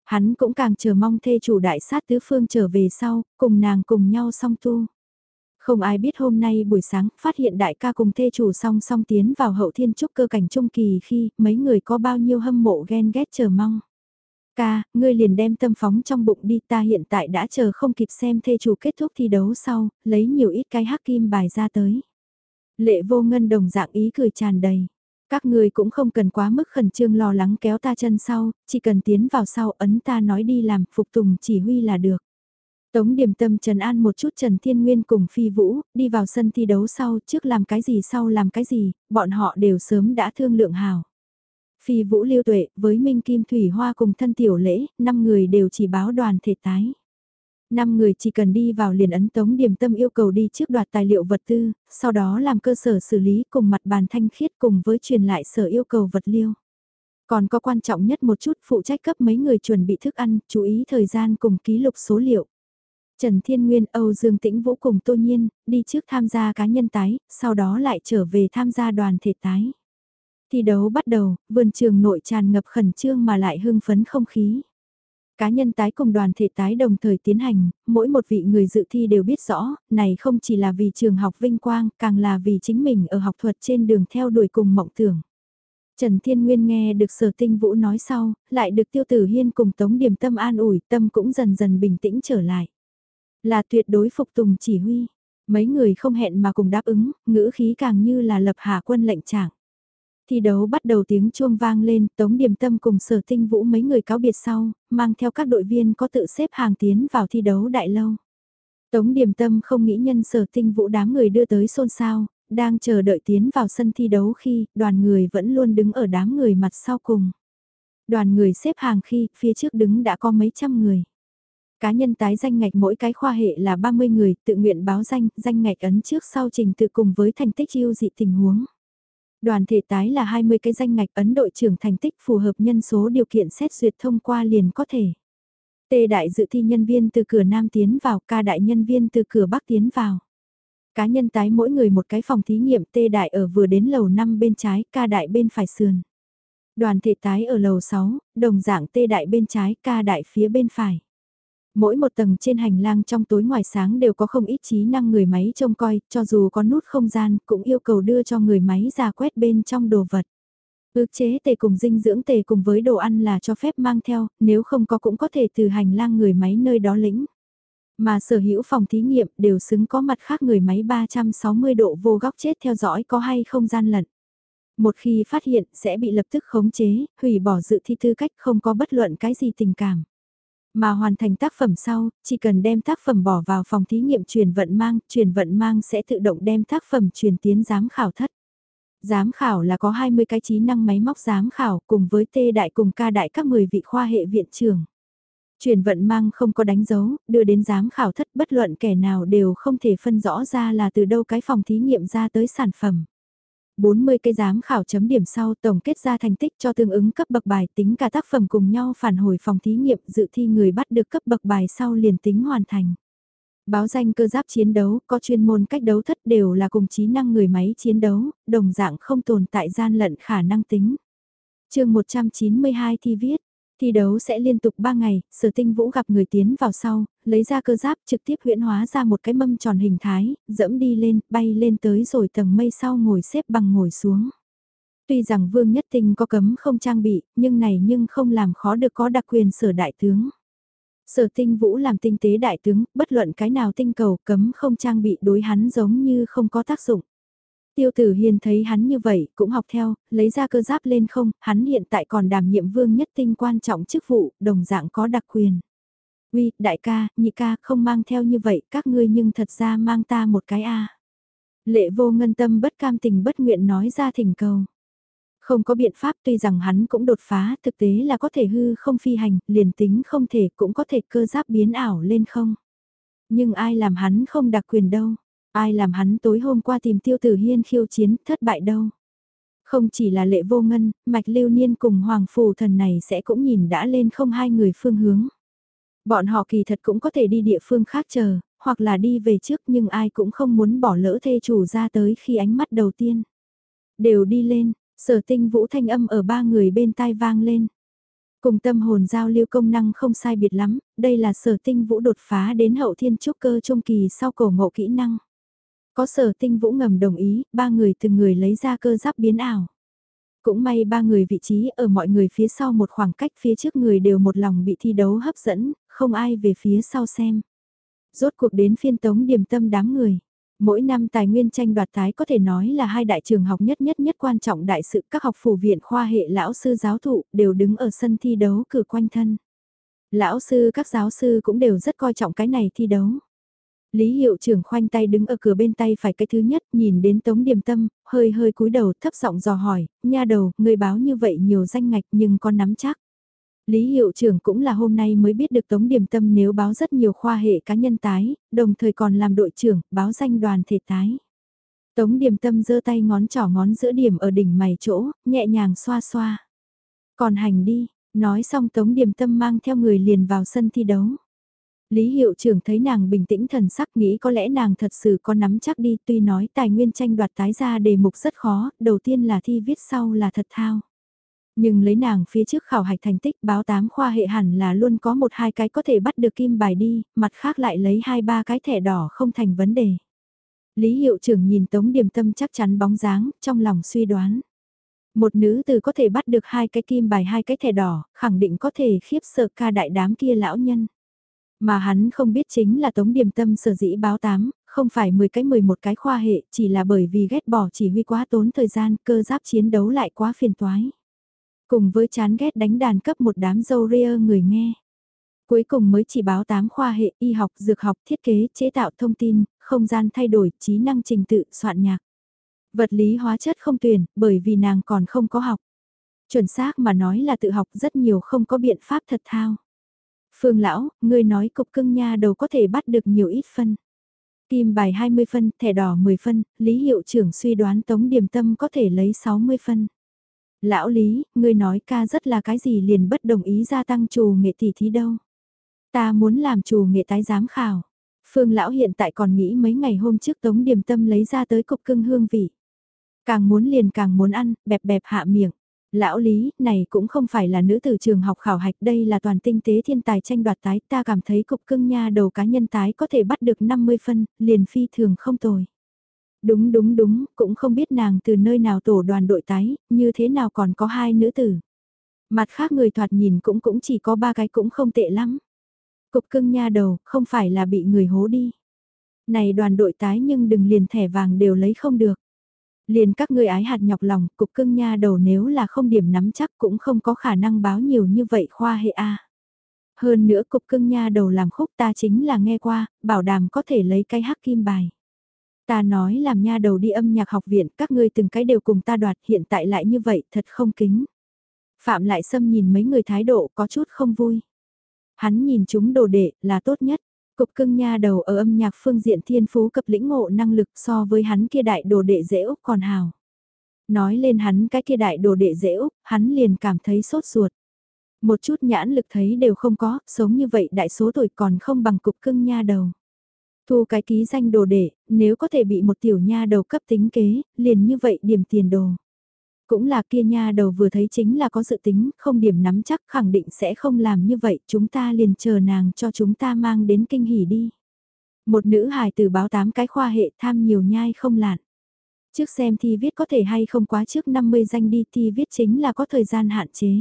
Hắn cũng càng chờ mong thê chủ đại sát tứ phương trở về sau, cùng nàng cùng nhau song tu. Không ai biết hôm nay buổi sáng, phát hiện đại ca cùng thê chủ song song tiến vào hậu thiên trúc cơ cảnh trung kỳ khi mấy người có bao nhiêu hâm mộ ghen ghét chờ mong. Ca, ngươi liền đem tâm phóng trong bụng đi ta hiện tại đã chờ không kịp xem thê chủ kết thúc thi đấu sau, lấy nhiều ít cái hắc kim bài ra tới. Lệ vô ngân đồng dạng ý cười tràn đầy. Các ngươi cũng không cần quá mức khẩn trương lo lắng kéo ta chân sau, chỉ cần tiến vào sau ấn ta nói đi làm phục tùng chỉ huy là được. Tống điểm tâm Trần An một chút Trần Thiên Nguyên cùng Phi Vũ, đi vào sân thi đấu sau, trước làm cái gì sau làm cái gì, bọn họ đều sớm đã thương lượng hào. Phi Vũ Liêu Tuệ, với Minh Kim Thủy Hoa cùng thân tiểu lễ, 5 người đều chỉ báo đoàn thể tái. 5 người chỉ cần đi vào liền ấn tống điểm tâm yêu cầu đi trước đoạt tài liệu vật tư, sau đó làm cơ sở xử lý cùng mặt bàn thanh khiết cùng với truyền lại sở yêu cầu vật liêu. Còn có quan trọng nhất một chút phụ trách cấp mấy người chuẩn bị thức ăn, chú ý thời gian cùng ký lục số liệu. Trần Thiên Nguyên, Âu Dương Tĩnh Vũ cùng Tô Nhiên, đi trước tham gia cá nhân tái, sau đó lại trở về tham gia đoàn thể tái. Thi đấu bắt đầu, vườn trường nội tràn ngập khẩn trương mà lại hưng phấn không khí. Cá nhân tái cùng đoàn thể tái đồng thời tiến hành, mỗi một vị người dự thi đều biết rõ, này không chỉ là vì trường học vinh quang, càng là vì chính mình ở học thuật trên đường theo đuổi cùng mộng tưởng. Trần Thiên Nguyên nghe được sở tinh vũ nói sau, lại được tiêu tử hiên cùng tống điểm tâm an ủi tâm cũng dần dần bình tĩnh trở lại. Là tuyệt đối phục tùng chỉ huy, mấy người không hẹn mà cùng đáp ứng, ngữ khí càng như là lập hạ quân lệnh trạng. Thi đấu bắt đầu tiếng chuông vang lên, Tống Điềm Tâm cùng Sở Tinh Vũ mấy người cáo biệt sau, mang theo các đội viên có tự xếp hàng tiến vào thi đấu đại lâu. Tống Điềm Tâm không nghĩ nhân Sở Tinh Vũ đám người đưa tới xôn xao, đang chờ đợi tiến vào sân thi đấu khi đoàn người vẫn luôn đứng ở đám người mặt sau cùng. Đoàn người xếp hàng khi phía trước đứng đã có mấy trăm người. Cá nhân tái danh ngạch mỗi cái khoa hệ là 30 người, tự nguyện báo danh, danh ngạch ấn trước sau trình tự cùng với thành tích yêu dị tình huống. Đoàn thể tái là 20 cái danh ngạch ấn đội trưởng thành tích phù hợp nhân số điều kiện xét duyệt thông qua liền có thể. Tê đại dự thi nhân viên từ cửa Nam tiến vào, ca đại nhân viên từ cửa Bắc tiến vào. Cá nhân tái mỗi người một cái phòng thí nghiệm tê đại ở vừa đến lầu 5 bên trái, ca đại bên phải sườn. Đoàn thể tái ở lầu 6, đồng dạng tê đại bên trái, ca đại phía bên phải. Mỗi một tầng trên hành lang trong tối ngoài sáng đều có không ít trí năng người máy trông coi, cho dù có nút không gian, cũng yêu cầu đưa cho người máy ra quét bên trong đồ vật. Ước chế tề cùng dinh dưỡng tề cùng với đồ ăn là cho phép mang theo, nếu không có cũng có thể từ hành lang người máy nơi đó lĩnh. Mà sở hữu phòng thí nghiệm đều xứng có mặt khác người máy 360 độ vô góc chết theo dõi có hay không gian lận. Một khi phát hiện sẽ bị lập tức khống chế, hủy bỏ dự thi tư cách không có bất luận cái gì tình cảm. Mà hoàn thành tác phẩm sau, chỉ cần đem tác phẩm bỏ vào phòng thí nghiệm truyền vận mang, truyền vận mang sẽ tự động đem tác phẩm truyền tiến giám khảo thất. Giám khảo là có 20 cái trí năng máy móc giám khảo cùng với tê đại cùng ca đại các 10 vị khoa hệ viện trường. Truyền vận mang không có đánh dấu, đưa đến giám khảo thất bất luận kẻ nào đều không thể phân rõ ra là từ đâu cái phòng thí nghiệm ra tới sản phẩm. 40 cây giám khảo chấm điểm sau tổng kết ra thành tích cho tương ứng cấp bậc bài tính cả tác phẩm cùng nhau phản hồi phòng thí nghiệm dự thi người bắt được cấp bậc bài sau liền tính hoàn thành. Báo danh cơ giáp chiến đấu có chuyên môn cách đấu thất đều là cùng trí năng người máy chiến đấu, đồng dạng không tồn tại gian lận khả năng tính. chương 192 thi viết, Thi đấu sẽ liên tục 3 ngày, sở tinh vũ gặp người tiến vào sau, lấy ra cơ giáp trực tiếp huyễn hóa ra một cái mâm tròn hình thái, dẫm đi lên, bay lên tới rồi tầng mây sau ngồi xếp bằng ngồi xuống. Tuy rằng vương nhất tinh có cấm không trang bị, nhưng này nhưng không làm khó được có đặc quyền sở đại tướng. Sở tinh vũ làm tinh tế đại tướng, bất luận cái nào tinh cầu cấm không trang bị đối hắn giống như không có tác dụng. Tiêu tử hiền thấy hắn như vậy, cũng học theo, lấy ra cơ giáp lên không, hắn hiện tại còn đảm nhiệm vương nhất tinh quan trọng chức vụ, đồng dạng có đặc quyền. Uy, đại ca, nhị ca, không mang theo như vậy, các ngươi nhưng thật ra mang ta một cái a. Lệ vô ngân tâm bất cam tình bất nguyện nói ra thỉnh cầu. Không có biện pháp tuy rằng hắn cũng đột phá, thực tế là có thể hư không phi hành, liền tính không thể cũng có thể cơ giáp biến ảo lên không. Nhưng ai làm hắn không đặc quyền đâu. Ai làm hắn tối hôm qua tìm tiêu tử hiên khiêu chiến thất bại đâu. Không chỉ là lệ vô ngân, mạch lưu niên cùng hoàng phù thần này sẽ cũng nhìn đã lên không hai người phương hướng. Bọn họ kỳ thật cũng có thể đi địa phương khác chờ, hoặc là đi về trước nhưng ai cũng không muốn bỏ lỡ thê chủ ra tới khi ánh mắt đầu tiên. Đều đi lên, sở tinh vũ thanh âm ở ba người bên tai vang lên. Cùng tâm hồn giao lưu công năng không sai biệt lắm, đây là sở tinh vũ đột phá đến hậu thiên trúc cơ trung kỳ sau cổ ngộ kỹ năng. Có sở tinh vũ ngầm đồng ý, ba người từng người lấy ra cơ giáp biến ảo. Cũng may ba người vị trí ở mọi người phía sau một khoảng cách phía trước người đều một lòng bị thi đấu hấp dẫn, không ai về phía sau xem. Rốt cuộc đến phiên tống điểm tâm đám người. Mỗi năm tài nguyên tranh đoạt tái có thể nói là hai đại trường học nhất nhất nhất quan trọng đại sự các học phủ viện khoa hệ lão sư giáo thụ đều đứng ở sân thi đấu cử quanh thân. Lão sư các giáo sư cũng đều rất coi trọng cái này thi đấu. Lý hiệu trưởng khoanh tay đứng ở cửa bên tay phải cái thứ nhất, nhìn đến Tống Điềm Tâm, hơi hơi cúi đầu thấp giọng dò hỏi, nha đầu, người báo như vậy nhiều danh ngạch nhưng con nắm chắc. Lý hiệu trưởng cũng là hôm nay mới biết được Tống Điềm Tâm nếu báo rất nhiều khoa hệ cá nhân tái, đồng thời còn làm đội trưởng, báo danh đoàn thể tái. Tống Điềm Tâm giơ tay ngón trỏ ngón giữa điểm ở đỉnh mày chỗ, nhẹ nhàng xoa xoa. Còn hành đi, nói xong Tống Điềm Tâm mang theo người liền vào sân thi đấu. Lý hiệu trưởng thấy nàng bình tĩnh thần sắc nghĩ có lẽ nàng thật sự có nắm chắc đi tuy nói tài nguyên tranh đoạt tái ra đề mục rất khó, đầu tiên là thi viết sau là thật thao. Nhưng lấy nàng phía trước khảo hạch thành tích báo tám khoa hệ hẳn là luôn có một hai cái có thể bắt được kim bài đi, mặt khác lại lấy hai ba cái thẻ đỏ không thành vấn đề. Lý hiệu trưởng nhìn Tống điểm Tâm chắc chắn bóng dáng, trong lòng suy đoán. Một nữ từ có thể bắt được hai cái kim bài hai cái thẻ đỏ, khẳng định có thể khiếp sợ ca đại đám kia lão nhân. Mà hắn không biết chính là Tống Điềm Tâm sở dĩ báo tám, không phải 10 cái 11 cái khoa hệ, chỉ là bởi vì ghét bỏ chỉ huy quá tốn thời gian, cơ giáp chiến đấu lại quá phiền toái. Cùng với chán ghét đánh đàn cấp một đám dâu ria người nghe. Cuối cùng mới chỉ báo 8 khoa hệ y học, dược học, thiết kế, chế tạo thông tin, không gian thay đổi, trí năng trình tự, soạn nhạc. Vật lý hóa chất không tuyển, bởi vì nàng còn không có học. Chuẩn xác mà nói là tự học rất nhiều không có biện pháp thật thao. Phương lão, ngươi nói cục cưng nha đầu có thể bắt được nhiều ít phân. Kim bài 20 phân, thẻ đỏ 10 phân, Lý Hiệu trưởng suy đoán Tống Điềm Tâm có thể lấy 60 phân. Lão Lý, ngươi nói ca rất là cái gì liền bất đồng ý gia tăng trù nghệ tỷ thí đâu. Ta muốn làm trù nghệ tái giám khảo. Phương lão hiện tại còn nghĩ mấy ngày hôm trước Tống Điềm Tâm lấy ra tới cục cưng hương vị. Càng muốn liền càng muốn ăn, bẹp bẹp hạ miệng. Lão Lý, này cũng không phải là nữ tử trường học khảo hạch, đây là toàn tinh tế thiên tài tranh đoạt tái, ta cảm thấy cục cưng nha đầu cá nhân tái có thể bắt được 50 phân, liền phi thường không tồi. Đúng đúng đúng, cũng không biết nàng từ nơi nào tổ đoàn đội tái, như thế nào còn có hai nữ tử. Mặt khác người thoạt nhìn cũng cũng chỉ có ba cái cũng không tệ lắm. Cục cưng nha đầu, không phải là bị người hố đi. Này đoàn đội tái nhưng đừng liền thẻ vàng đều lấy không được. Liền các ngươi ái hạt nhọc lòng, cục cưng nha đầu nếu là không điểm nắm chắc cũng không có khả năng báo nhiều như vậy khoa hệ A. Hơn nữa cục cưng nha đầu làm khúc ta chính là nghe qua, bảo đảm có thể lấy cái hắc kim bài. Ta nói làm nha đầu đi âm nhạc học viện, các ngươi từng cái đều cùng ta đoạt, hiện tại lại như vậy, thật không kính. Phạm lại xâm nhìn mấy người thái độ có chút không vui. Hắn nhìn chúng đồ đệ là tốt nhất. Cục cưng nha đầu ở âm nhạc phương diện thiên phú cập lĩnh ngộ năng lực so với hắn kia đại đồ đệ dễ Úc còn hào. Nói lên hắn cái kia đại đồ đệ dễ Úc, hắn liền cảm thấy sốt ruột. Một chút nhãn lực thấy đều không có, sống như vậy đại số tuổi còn không bằng cục cưng nha đầu. Thu cái ký danh đồ đệ, nếu có thể bị một tiểu nha đầu cấp tính kế, liền như vậy điểm tiền đồ. Cũng là kia nha đầu vừa thấy chính là có dự tính, không điểm nắm chắc khẳng định sẽ không làm như vậy, chúng ta liền chờ nàng cho chúng ta mang đến kinh hỉ đi. Một nữ hài từ báo tám cái khoa hệ tham nhiều nhai không lạn. Trước xem thi viết có thể hay không quá trước 50 danh đi thi viết chính là có thời gian hạn chế.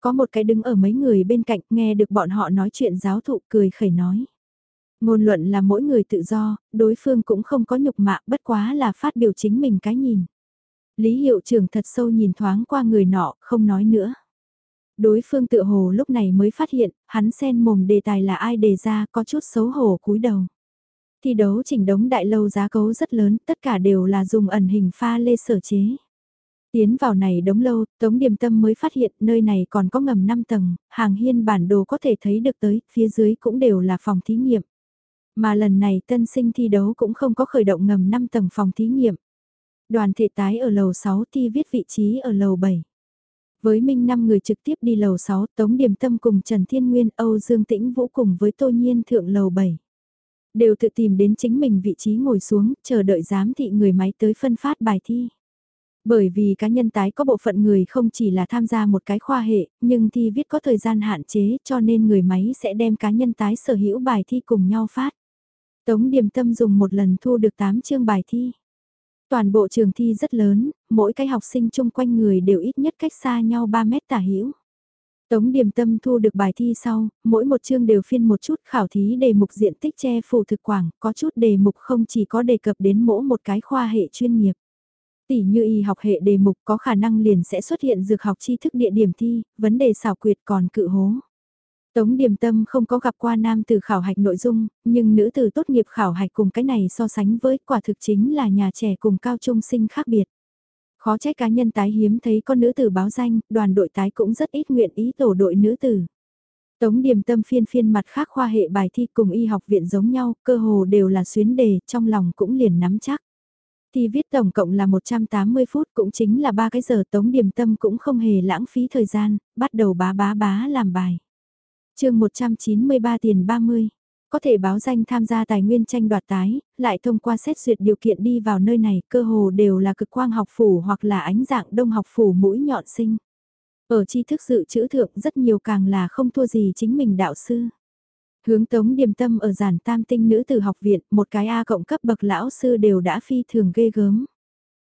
Có một cái đứng ở mấy người bên cạnh nghe được bọn họ nói chuyện giáo thụ cười khẩy nói. Ngôn luận là mỗi người tự do, đối phương cũng không có nhục mạ bất quá là phát biểu chính mình cái nhìn. Lý hiệu trưởng thật sâu nhìn thoáng qua người nọ, không nói nữa. Đối phương tự hồ lúc này mới phát hiện, hắn sen mồm đề tài là ai đề ra có chút xấu hổ cúi đầu. Thi đấu chỉnh đống đại lâu giá cấu rất lớn, tất cả đều là dùng ẩn hình pha lê sở chế. Tiến vào này đống lâu, Tống Điềm Tâm mới phát hiện nơi này còn có ngầm 5 tầng, hàng hiên bản đồ có thể thấy được tới, phía dưới cũng đều là phòng thí nghiệm. Mà lần này tân sinh thi đấu cũng không có khởi động ngầm 5 tầng phòng thí nghiệm. Đoàn thể tái ở lầu 6 thi viết vị trí ở lầu 7. Với Minh năm người trực tiếp đi lầu 6, Tống Điềm Tâm cùng Trần Thiên Nguyên, Âu Dương Tĩnh Vũ cùng với Tô Nhiên thượng lầu 7. Đều tự tìm đến chính mình vị trí ngồi xuống, chờ đợi giám thị người máy tới phân phát bài thi. Bởi vì cá nhân tái có bộ phận người không chỉ là tham gia một cái khoa hệ, nhưng thi viết có thời gian hạn chế cho nên người máy sẽ đem cá nhân tái sở hữu bài thi cùng nhau phát. Tống Điềm Tâm dùng một lần thu được 8 chương bài thi. Toàn bộ trường thi rất lớn, mỗi cái học sinh chung quanh người đều ít nhất cách xa nhau 3 mét tả hữu. Tống điểm Tâm thu được bài thi sau, mỗi một chương đều phiên một chút khảo thí đề mục diện tích che phủ thực quảng, có chút đề mục không chỉ có đề cập đến mỗi một cái khoa hệ chuyên nghiệp. Tỷ như y học hệ đề mục có khả năng liền sẽ xuất hiện dược học tri thức địa điểm thi, vấn đề xảo quyệt còn cự hố. Tống Điềm Tâm không có gặp qua nam tử khảo hạch nội dung, nhưng nữ tử tốt nghiệp khảo hạch cùng cái này so sánh với quả thực chính là nhà trẻ cùng cao trung sinh khác biệt. Khó trách cá nhân tái hiếm thấy con nữ tử báo danh, đoàn đội tái cũng rất ít nguyện ý tổ đội nữ tử. Tống Điềm Tâm phiên phiên mặt khác khoa hệ bài thi cùng y học viện giống nhau, cơ hồ đều là xuyến đề, trong lòng cũng liền nắm chắc. Thi viết tổng cộng là 180 phút cũng chính là 3 cái giờ Tống Điềm Tâm cũng không hề lãng phí thời gian, bắt đầu bá bá bá làm bài chương 193 tiền 30. Có thể báo danh tham gia tài nguyên tranh đoạt tái, lại thông qua xét duyệt điều kiện đi vào nơi này, cơ hồ đều là cực quang học phủ hoặc là ánh dạng đông học phủ mũi nhọn sinh. Ở tri thức dự trữ thượng rất nhiều càng là không thua gì chính mình đạo sư. Hướng tống điềm tâm ở giản tam tinh nữ tử học viện, một cái A cộng cấp bậc lão sư đều đã phi thường ghê gớm.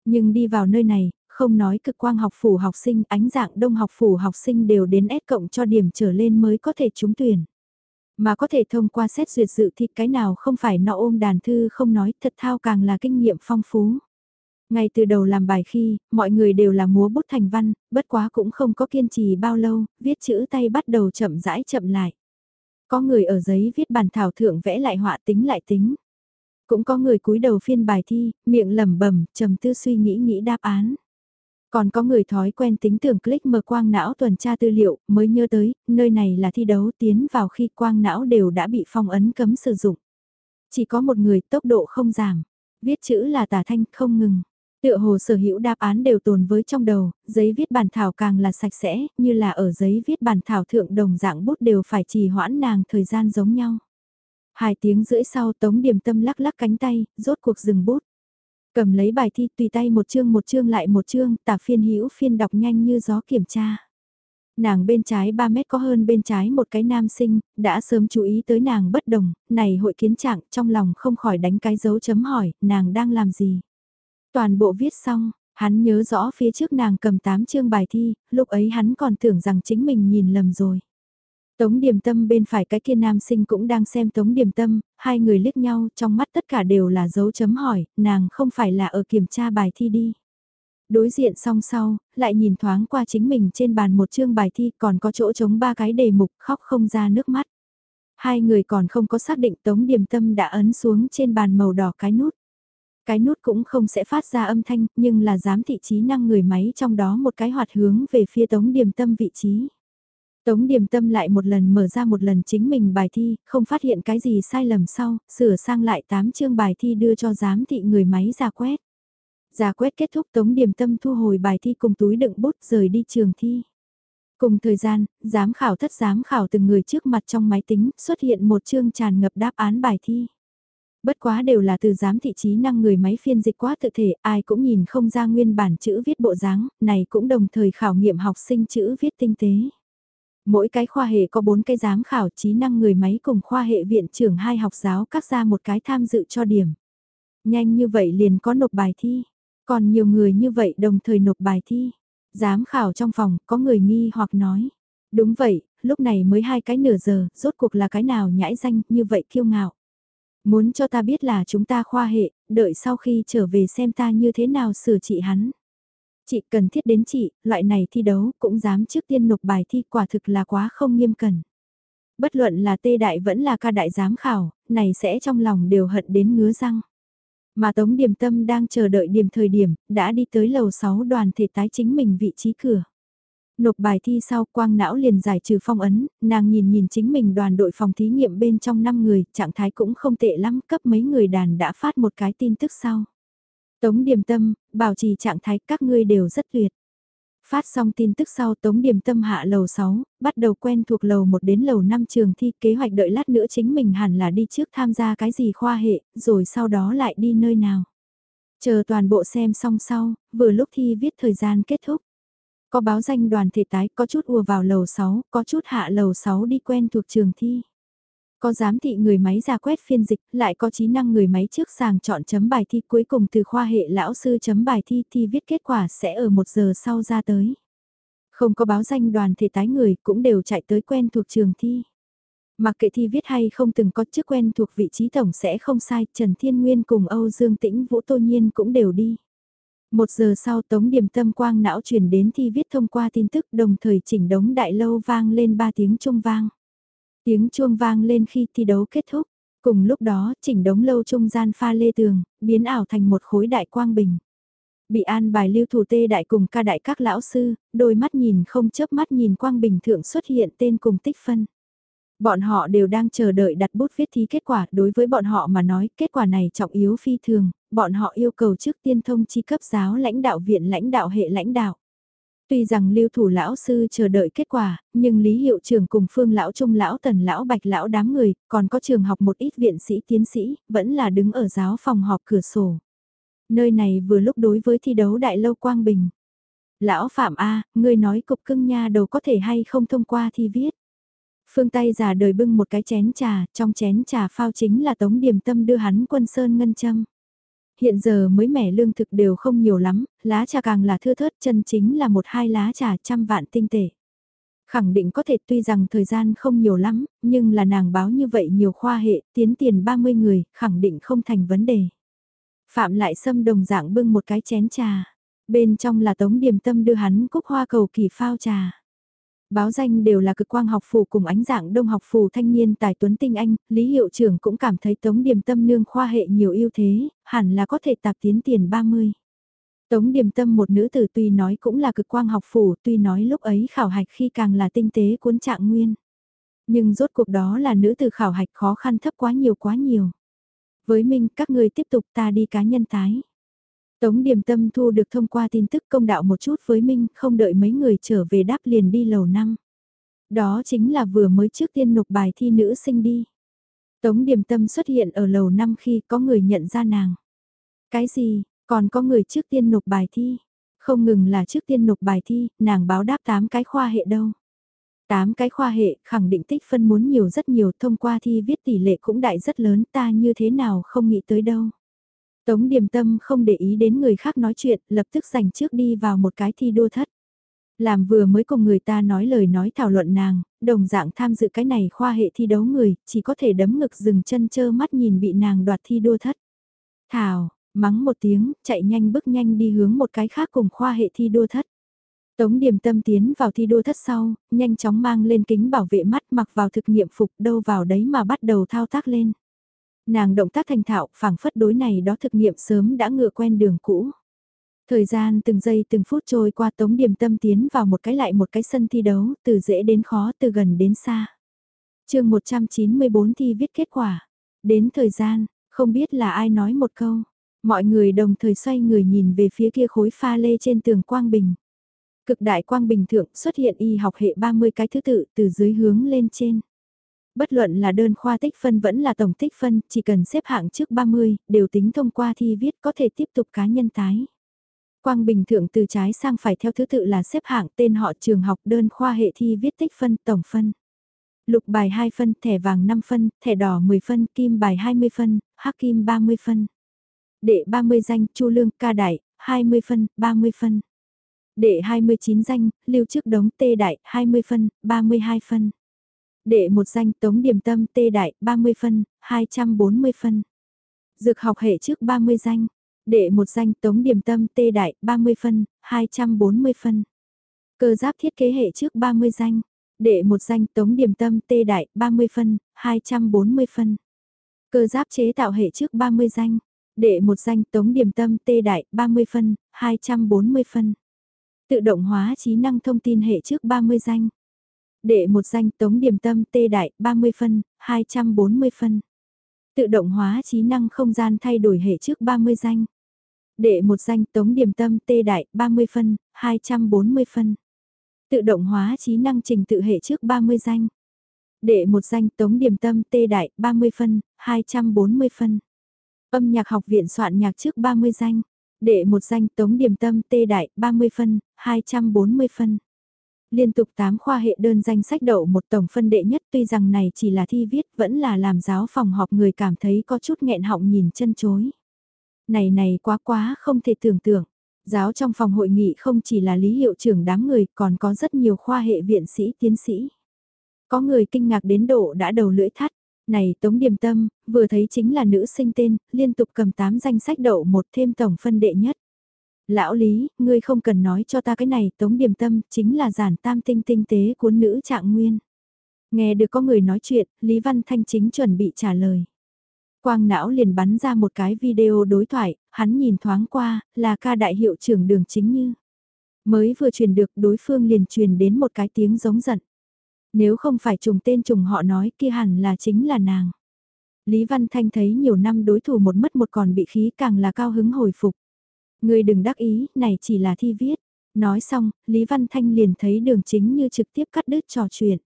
Nhưng đi vào nơi này, không nói cực quang học phủ học sinh, ánh dạng đông học phủ học sinh đều đến S cộng cho điểm trở lên mới có thể trúng tuyển. Mà có thể thông qua xét duyệt dự thì cái nào không phải nọ ôm đàn thư không nói thật thao càng là kinh nghiệm phong phú. Ngay từ đầu làm bài khi, mọi người đều là múa bút thành văn, bất quá cũng không có kiên trì bao lâu, viết chữ tay bắt đầu chậm rãi chậm lại. Có người ở giấy viết bàn thảo thượng vẽ lại họa tính lại tính. Cũng có người cúi đầu phiên bài thi, miệng lẩm bẩm, trầm tư suy nghĩ nghĩ đáp án. Còn có người thói quen tính tưởng click mở quang não tuần tra tư liệu, mới nhớ tới, nơi này là thi đấu tiến vào khi quang não đều đã bị phong ấn cấm sử dụng. Chỉ có một người tốc độ không giảm, viết chữ là tả thanh không ngừng. Tựa hồ sở hữu đáp án đều tồn với trong đầu, giấy viết bản thảo càng là sạch sẽ, như là ở giấy viết bản thảo thượng đồng dạng bút đều phải trì hoãn nàng thời gian giống nhau. Hai tiếng rưỡi sau tống điểm tâm lắc lắc cánh tay, rốt cuộc dừng bút. Cầm lấy bài thi tùy tay một chương một chương lại một chương, tả phiên hữu phiên đọc nhanh như gió kiểm tra. Nàng bên trái 3 mét có hơn bên trái một cái nam sinh, đã sớm chú ý tới nàng bất đồng, này hội kiến trạng trong lòng không khỏi đánh cái dấu chấm hỏi, nàng đang làm gì. Toàn bộ viết xong, hắn nhớ rõ phía trước nàng cầm 8 chương bài thi, lúc ấy hắn còn tưởng rằng chính mình nhìn lầm rồi. Tống điểm tâm bên phải cái kia nam sinh cũng đang xem tống điểm tâm, hai người liếc nhau trong mắt tất cả đều là dấu chấm hỏi, nàng không phải là ở kiểm tra bài thi đi. Đối diện song sau, lại nhìn thoáng qua chính mình trên bàn một chương bài thi còn có chỗ trống ba cái đề mục khóc không ra nước mắt. Hai người còn không có xác định tống điểm tâm đã ấn xuống trên bàn màu đỏ cái nút. Cái nút cũng không sẽ phát ra âm thanh nhưng là giám thị trí năng người máy trong đó một cái hoạt hướng về phía tống điểm tâm vị trí. Tống điềm tâm lại một lần mở ra một lần chính mình bài thi, không phát hiện cái gì sai lầm sau, sửa sang lại 8 chương bài thi đưa cho giám thị người máy ra quét. Ra quét kết thúc tống điềm tâm thu hồi bài thi cùng túi đựng bút rời đi trường thi. Cùng thời gian, giám khảo thất giám khảo từng người trước mặt trong máy tính xuất hiện một chương tràn ngập đáp án bài thi. Bất quá đều là từ giám thị trí năng người máy phiên dịch quá tự thể, ai cũng nhìn không ra nguyên bản chữ viết bộ dáng, này cũng đồng thời khảo nghiệm học sinh chữ viết tinh tế. Mỗi cái khoa hệ có 4 cái giám khảo trí năng người máy cùng khoa hệ viện trưởng hai học giáo cắt ra một cái tham dự cho điểm. Nhanh như vậy liền có nộp bài thi. Còn nhiều người như vậy đồng thời nộp bài thi. Giám khảo trong phòng có người nghi hoặc nói. Đúng vậy, lúc này mới hai cái nửa giờ, rốt cuộc là cái nào nhãi danh như vậy kiêu ngạo. Muốn cho ta biết là chúng ta khoa hệ, đợi sau khi trở về xem ta như thế nào sửa trị hắn. Chị cần thiết đến chị, loại này thi đấu cũng dám trước tiên nộp bài thi quả thực là quá không nghiêm cẩn. Bất luận là tê đại vẫn là ca đại giám khảo, này sẽ trong lòng đều hận đến ngứa răng. Mà Tống Điềm Tâm đang chờ đợi điểm thời điểm, đã đi tới lầu 6 đoàn thể tái chính mình vị trí cửa. Nộp bài thi sau quang não liền giải trừ phong ấn, nàng nhìn nhìn chính mình đoàn đội phòng thí nghiệm bên trong 5 người, trạng thái cũng không tệ lắm, cấp mấy người đàn đã phát một cái tin tức sau. Tống Điềm Tâm, bảo trì trạng thái các ngươi đều rất tuyệt. Phát xong tin tức sau Tống Điềm Tâm hạ lầu 6, bắt đầu quen thuộc lầu 1 đến lầu 5 trường thi kế hoạch đợi lát nữa chính mình hẳn là đi trước tham gia cái gì khoa hệ, rồi sau đó lại đi nơi nào. Chờ toàn bộ xem xong sau, vừa lúc thi viết thời gian kết thúc. Có báo danh đoàn thể tái, có chút ùa vào lầu 6, có chút hạ lầu 6 đi quen thuộc trường thi. Có giám thị người máy ra quét phiên dịch, lại có trí năng người máy trước sàng chọn chấm bài thi cuối cùng từ khoa hệ lão sư chấm bài thi thi viết kết quả sẽ ở một giờ sau ra tới. Không có báo danh đoàn thể tái người cũng đều chạy tới quen thuộc trường thi. Mặc kệ thi viết hay không từng có chức quen thuộc vị trí tổng sẽ không sai, Trần Thiên Nguyên cùng Âu Dương Tĩnh Vũ Tô Nhiên cũng đều đi. Một giờ sau tống điểm tâm quang não truyền đến thi viết thông qua tin tức đồng thời chỉnh đống đại lâu vang lên ba tiếng trung vang. Tiếng chuông vang lên khi thi đấu kết thúc. Cùng lúc đó, chỉnh đống lâu trung gian pha lê tường, biến ảo thành một khối đại quang bình. Bị an bài lưu thủ tê đại cùng ca đại các lão sư, đôi mắt nhìn không chớp mắt nhìn quang bình thượng xuất hiện tên cùng tích phân. Bọn họ đều đang chờ đợi đặt bút viết thi kết quả, đối với bọn họ mà nói kết quả này trọng yếu phi thường, bọn họ yêu cầu trước tiên thông chi cấp giáo lãnh đạo viện lãnh đạo hệ lãnh đạo. Tuy rằng lưu thủ lão sư chờ đợi kết quả, nhưng Lý Hiệu trưởng cùng Phương lão Trung lão Tần lão Bạch lão đám người, còn có trường học một ít viện sĩ tiến sĩ, vẫn là đứng ở giáo phòng họp cửa sổ. Nơi này vừa lúc đối với thi đấu đại lâu Quang Bình. Lão Phạm A, ngươi nói cục cưng nha đầu có thể hay không thông qua thi viết. Phương tay già đời bưng một cái chén trà, trong chén trà phao chính là tống điểm tâm đưa hắn quân sơn ngân châm. Hiện giờ mới mẻ lương thực đều không nhiều lắm, lá trà càng là thưa thớt chân chính là một hai lá trà trăm vạn tinh tể. Khẳng định có thể tuy rằng thời gian không nhiều lắm, nhưng là nàng báo như vậy nhiều khoa hệ, tiến tiền 30 người, khẳng định không thành vấn đề. Phạm lại xâm đồng dạng bưng một cái chén trà, bên trong là tống điểm tâm đưa hắn cúc hoa cầu kỳ phao trà. Báo danh đều là cực quang học phủ cùng ánh dạng đông học phủ thanh niên tài tuấn tinh anh, Lý Hiệu trưởng cũng cảm thấy Tống Điềm Tâm nương khoa hệ nhiều ưu thế, hẳn là có thể tạp tiến tiền 30. Tống Điềm Tâm một nữ tử tuy nói cũng là cực quang học phủ, tuy nói lúc ấy khảo hạch khi càng là tinh tế cuốn trạng nguyên. Nhưng rốt cuộc đó là nữ tử khảo hạch khó khăn thấp quá nhiều quá nhiều. Với Minh, các người tiếp tục ta đi cá nhân tái. Tống Điềm Tâm thu được thông qua tin tức công đạo một chút với Minh, không đợi mấy người trở về đáp liền đi lầu năm. Đó chính là vừa mới trước tiên nộp bài thi nữ sinh đi. Tống Điềm Tâm xuất hiện ở lầu năm khi có người nhận ra nàng. Cái gì, còn có người trước tiên nộp bài thi? Không ngừng là trước tiên nộp bài thi, nàng báo đáp 8 cái khoa hệ đâu. 8 cái khoa hệ khẳng định tích phân muốn nhiều rất nhiều thông qua thi viết tỷ lệ cũng đại rất lớn ta như thế nào không nghĩ tới đâu. Tống Điềm Tâm không để ý đến người khác nói chuyện, lập tức giành trước đi vào một cái thi đua thất. Làm vừa mới cùng người ta nói lời nói thảo luận nàng, đồng dạng tham dự cái này khoa hệ thi đấu người, chỉ có thể đấm ngực dừng chân chơ mắt nhìn bị nàng đoạt thi đua thất. Thảo, mắng một tiếng, chạy nhanh bước nhanh đi hướng một cái khác cùng khoa hệ thi đua thất. Tống Điềm Tâm tiến vào thi đua thất sau, nhanh chóng mang lên kính bảo vệ mắt mặc vào thực nghiệm phục đâu vào đấy mà bắt đầu thao tác lên. Nàng động tác thành thạo, phảng phất đối này đó thực nghiệm sớm đã ngựa quen đường cũ. Thời gian từng giây từng phút trôi qua tống điểm tâm tiến vào một cái lại một cái sân thi đấu, từ dễ đến khó, từ gần đến xa. chương 194 thi viết kết quả. Đến thời gian, không biết là ai nói một câu. Mọi người đồng thời xoay người nhìn về phía kia khối pha lê trên tường quang bình. Cực đại quang bình thượng xuất hiện y học hệ 30 cái thứ tự từ dưới hướng lên trên. Bất luận là đơn khoa tích phân vẫn là tổng tích phân, chỉ cần xếp hạng trước 30, đều tính thông qua thi viết có thể tiếp tục cá nhân tái. Quang Bình Thượng từ trái sang phải theo thứ tự là xếp hạng tên họ trường học đơn khoa hệ thi viết tích phân tổng phân. Lục bài 2 phân, thẻ vàng 5 phân, thẻ đỏ 10 phân, kim bài 20 phân, hắc kim 30 phân. Đệ 30 danh, Chu Lương ca đại, 20 phân, 30 phân. Đệ 29 danh, Lưu Trước Đống Tê Đại, 20 phân, 32 phân. Đệ một danh Tống Điểm Tâm Tê Đại, 30 phân, 240 phân. Dược học hệ trước 30 danh. Đệ một danh Tống Điểm Tâm Tê Đại, 30 phân, 240 phân. Cơ giáp thiết kế hệ trước 30 danh. Đệ một danh Tống Điểm Tâm Tê Đại, 30 phân, 240 phân. Cơ giáp chế tạo hệ trước 30 danh. Đệ một danh Tống Điểm Tâm Tê Đại, 30 phân, 240 phân. Tự động hóa trí năng thông tin hệ trước 30 danh. Đệ một danh tống điểm tâm tê đại 30 phân, 240 phân. Tự động hóa trí năng không gian thay đổi hệ trước 30 danh. Đệ một danh tống điểm tâm tê đại 30 phân, 240 phân. Tự động hóa trí năng trình tự hệ trước 30 danh. Đệ một danh tống điểm tâm tê đại 30 phân, 240 phân. Âm nhạc học viện soạn nhạc trước 30 danh. Đệ một danh tống điểm tâm tê đại 30 phân, 240 phân. Liên tục 8 khoa hệ đơn danh sách đậu một tổng phân đệ nhất tuy rằng này chỉ là thi viết vẫn là làm giáo phòng họp người cảm thấy có chút nghẹn họng nhìn chân chối. Này này quá quá không thể tưởng tượng. Giáo trong phòng hội nghị không chỉ là lý hiệu trưởng đám người còn có rất nhiều khoa hệ viện sĩ tiến sĩ. Có người kinh ngạc đến độ đã đầu lưỡi thắt. Này Tống Điềm Tâm, vừa thấy chính là nữ sinh tên, liên tục cầm 8 danh sách đậu một thêm tổng phân đệ nhất. Lão Lý, ngươi không cần nói cho ta cái này, Tống Điềm Tâm, chính là giản tam tinh tinh tế cuốn nữ trạng nguyên. Nghe được có người nói chuyện, Lý Văn Thanh chính chuẩn bị trả lời. Quang não liền bắn ra một cái video đối thoại, hắn nhìn thoáng qua, là ca đại hiệu trưởng đường chính như. Mới vừa truyền được đối phương liền truyền đến một cái tiếng giống giận. Nếu không phải trùng tên trùng họ nói kia hẳn là chính là nàng. Lý Văn Thanh thấy nhiều năm đối thủ một mất một còn bị khí càng là cao hứng hồi phục. Người đừng đắc ý, này chỉ là thi viết. Nói xong, Lý Văn Thanh liền thấy đường chính như trực tiếp cắt đứt trò chuyện.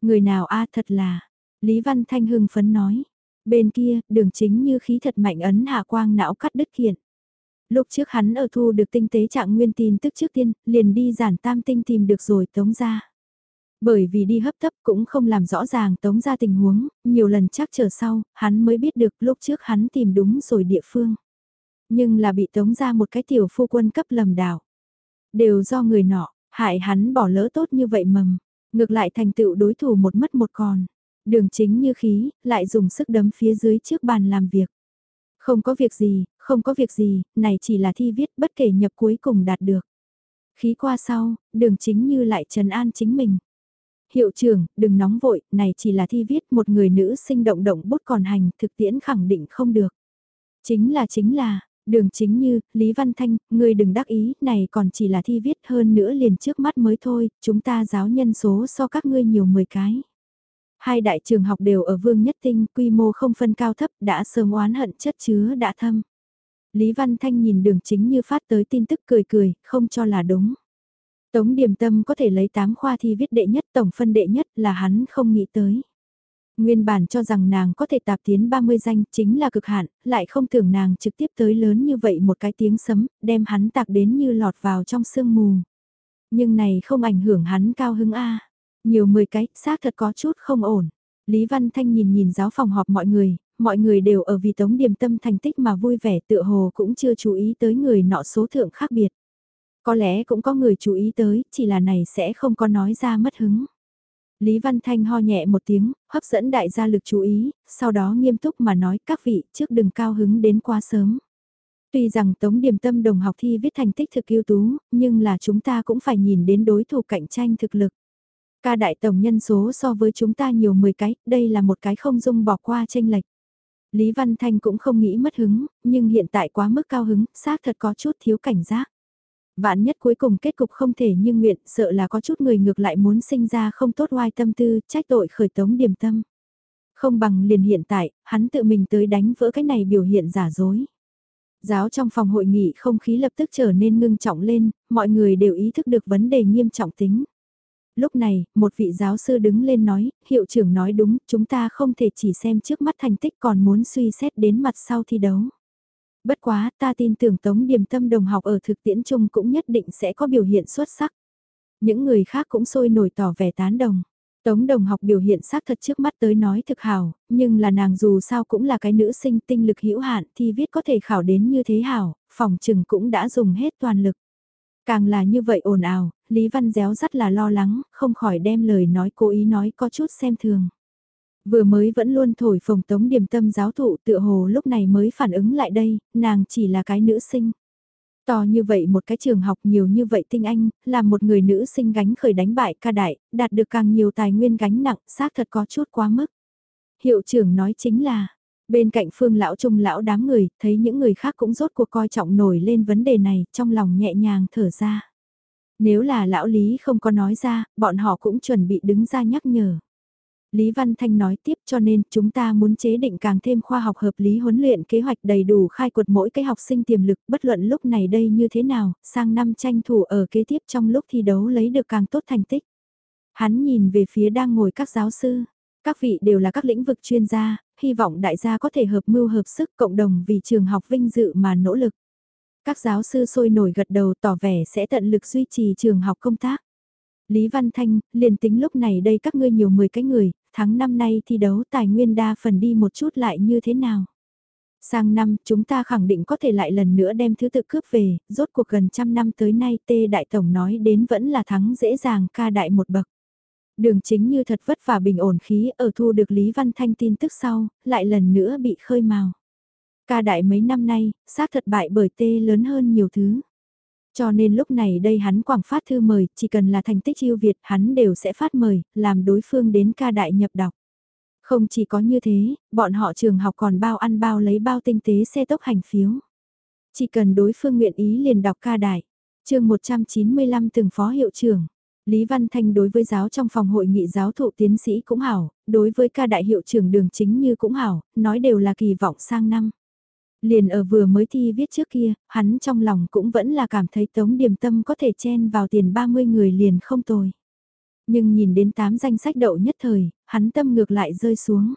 Người nào a thật là, Lý Văn Thanh hưng phấn nói. Bên kia, đường chính như khí thật mạnh ấn hạ quang não cắt đứt kiện. Lúc trước hắn ở thu được tinh tế trạng nguyên tin tức trước tiên, liền đi giản tam tinh tìm được rồi tống ra. Bởi vì đi hấp tấp cũng không làm rõ ràng tống ra tình huống, nhiều lần chắc chờ sau, hắn mới biết được lúc trước hắn tìm đúng rồi địa phương. Nhưng là bị tống ra một cái tiểu phu quân cấp lầm đảo. Đều do người nọ, hại hắn bỏ lỡ tốt như vậy mầm, ngược lại thành tựu đối thủ một mất một còn. Đường chính như khí, lại dùng sức đấm phía dưới trước bàn làm việc. Không có việc gì, không có việc gì, này chỉ là thi viết bất kể nhập cuối cùng đạt được. Khí qua sau, đường chính như lại trần an chính mình. Hiệu trưởng, đừng nóng vội, này chỉ là thi viết một người nữ sinh động động bút còn hành, thực tiễn khẳng định không được. Chính là chính là, đường chính như, Lý Văn Thanh, người đừng đắc ý, này còn chỉ là thi viết hơn nữa liền trước mắt mới thôi, chúng ta giáo nhân số so các ngươi nhiều 10 cái. Hai đại trường học đều ở vương nhất tinh, quy mô không phân cao thấp, đã sớm oán hận chất chứa đã thâm. Lý Văn Thanh nhìn đường chính như phát tới tin tức cười cười, không cho là đúng. Tống Điềm Tâm có thể lấy 8 khoa thi viết đệ nhất tổng phân đệ nhất là hắn không nghĩ tới. Nguyên bản cho rằng nàng có thể tạp tiến 30 danh chính là cực hạn, lại không tưởng nàng trực tiếp tới lớn như vậy một cái tiếng sấm, đem hắn tạc đến như lọt vào trong sương mù. Nhưng này không ảnh hưởng hắn cao hứng A. Nhiều 10 cái, xác thật có chút không ổn. Lý Văn Thanh nhìn nhìn giáo phòng họp mọi người, mọi người đều ở vì tống điềm tâm thành tích mà vui vẻ tựa hồ cũng chưa chú ý tới người nọ số thượng khác biệt. Có lẽ cũng có người chú ý tới, chỉ là này sẽ không có nói ra mất hứng. Lý Văn Thanh ho nhẹ một tiếng, hấp dẫn đại gia lực chú ý, sau đó nghiêm túc mà nói các vị trước đừng cao hứng đến quá sớm. Tuy rằng Tống Điềm Tâm đồng học thi viết thành tích thực ưu tú, nhưng là chúng ta cũng phải nhìn đến đối thủ cạnh tranh thực lực. Ca đại tổng nhân số so với chúng ta nhiều 10 cái, đây là một cái không dung bỏ qua tranh lệch. Lý Văn Thanh cũng không nghĩ mất hứng, nhưng hiện tại quá mức cao hứng, xác thật có chút thiếu cảnh giác. Vạn nhất cuối cùng kết cục không thể như nguyện, sợ là có chút người ngược lại muốn sinh ra không tốt oai tâm tư, trách tội khởi tống điểm tâm. Không bằng liền hiện tại, hắn tự mình tới đánh vỡ cái này biểu hiện giả dối. Giáo trong phòng hội nghị không khí lập tức trở nên ngưng trọng lên, mọi người đều ý thức được vấn đề nghiêm trọng tính. Lúc này, một vị giáo sư đứng lên nói, hiệu trưởng nói đúng, chúng ta không thể chỉ xem trước mắt thành tích còn muốn suy xét đến mặt sau thi đấu. Bất quá, ta tin tưởng Tống Điềm Tâm đồng học ở thực tiễn chung cũng nhất định sẽ có biểu hiện xuất sắc. Những người khác cũng sôi nổi tỏ vẻ tán đồng. Tống đồng học biểu hiện sắc thật trước mắt tới nói thực hảo, nhưng là nàng dù sao cũng là cái nữ sinh tinh lực hữu hạn thì viết có thể khảo đến như thế hảo, phòng trừng cũng đã dùng hết toàn lực. Càng là như vậy ồn ào, Lý Văn Déo rất là lo lắng, không khỏi đem lời nói cố ý nói có chút xem thường. Vừa mới vẫn luôn thổi phồng tống điểm tâm giáo thụ tựa hồ lúc này mới phản ứng lại đây, nàng chỉ là cái nữ sinh. To như vậy một cái trường học nhiều như vậy tinh anh, là một người nữ sinh gánh khởi đánh bại ca đại, đạt được càng nhiều tài nguyên gánh nặng, xác thật có chút quá mức. Hiệu trưởng nói chính là, bên cạnh phương lão trung lão đám người, thấy những người khác cũng rốt cuộc coi trọng nổi lên vấn đề này, trong lòng nhẹ nhàng thở ra. Nếu là lão Lý không có nói ra, bọn họ cũng chuẩn bị đứng ra nhắc nhở. Lý Văn Thanh nói tiếp cho nên chúng ta muốn chế định càng thêm khoa học hợp lý huấn luyện kế hoạch đầy đủ khai quật mỗi cái học sinh tiềm lực bất luận lúc này đây như thế nào, sang năm tranh thủ ở kế tiếp trong lúc thi đấu lấy được càng tốt thành tích. Hắn nhìn về phía đang ngồi các giáo sư, các vị đều là các lĩnh vực chuyên gia, hy vọng đại gia có thể hợp mưu hợp sức cộng đồng vì trường học vinh dự mà nỗ lực. Các giáo sư sôi nổi gật đầu tỏ vẻ sẽ tận lực duy trì trường học công tác. Lý Văn Thanh, liền tính lúc này đây các ngươi nhiều 10 cái người, tháng năm nay thi đấu tài nguyên đa phần đi một chút lại như thế nào. Sang năm, chúng ta khẳng định có thể lại lần nữa đem thứ tự cướp về, rốt cuộc gần trăm năm tới nay Tê Đại Tổng nói đến vẫn là thắng dễ dàng ca đại một bậc. Đường chính như thật vất vả bình ổn khí ở thu được Lý Văn Thanh tin tức sau, lại lần nữa bị khơi mào Ca đại mấy năm nay, xác thật bại bởi tê lớn hơn nhiều thứ. Cho nên lúc này đây hắn quảng phát thư mời, chỉ cần là thành tích yêu Việt hắn đều sẽ phát mời, làm đối phương đến ca đại nhập đọc. Không chỉ có như thế, bọn họ trường học còn bao ăn bao lấy bao tinh tế xe tốc hành phiếu. Chỉ cần đối phương nguyện ý liền đọc ca đại. chương 195 từng phó hiệu trưởng. Lý Văn Thanh đối với giáo trong phòng hội nghị giáo thụ tiến sĩ cũng hảo, đối với ca đại hiệu trưởng đường chính như cũng hảo, nói đều là kỳ vọng sang năm. Liền ở vừa mới thi viết trước kia, hắn trong lòng cũng vẫn là cảm thấy Tống Điềm Tâm có thể chen vào tiền 30 người liền không tồi. Nhưng nhìn đến 8 danh sách đậu nhất thời, hắn tâm ngược lại rơi xuống.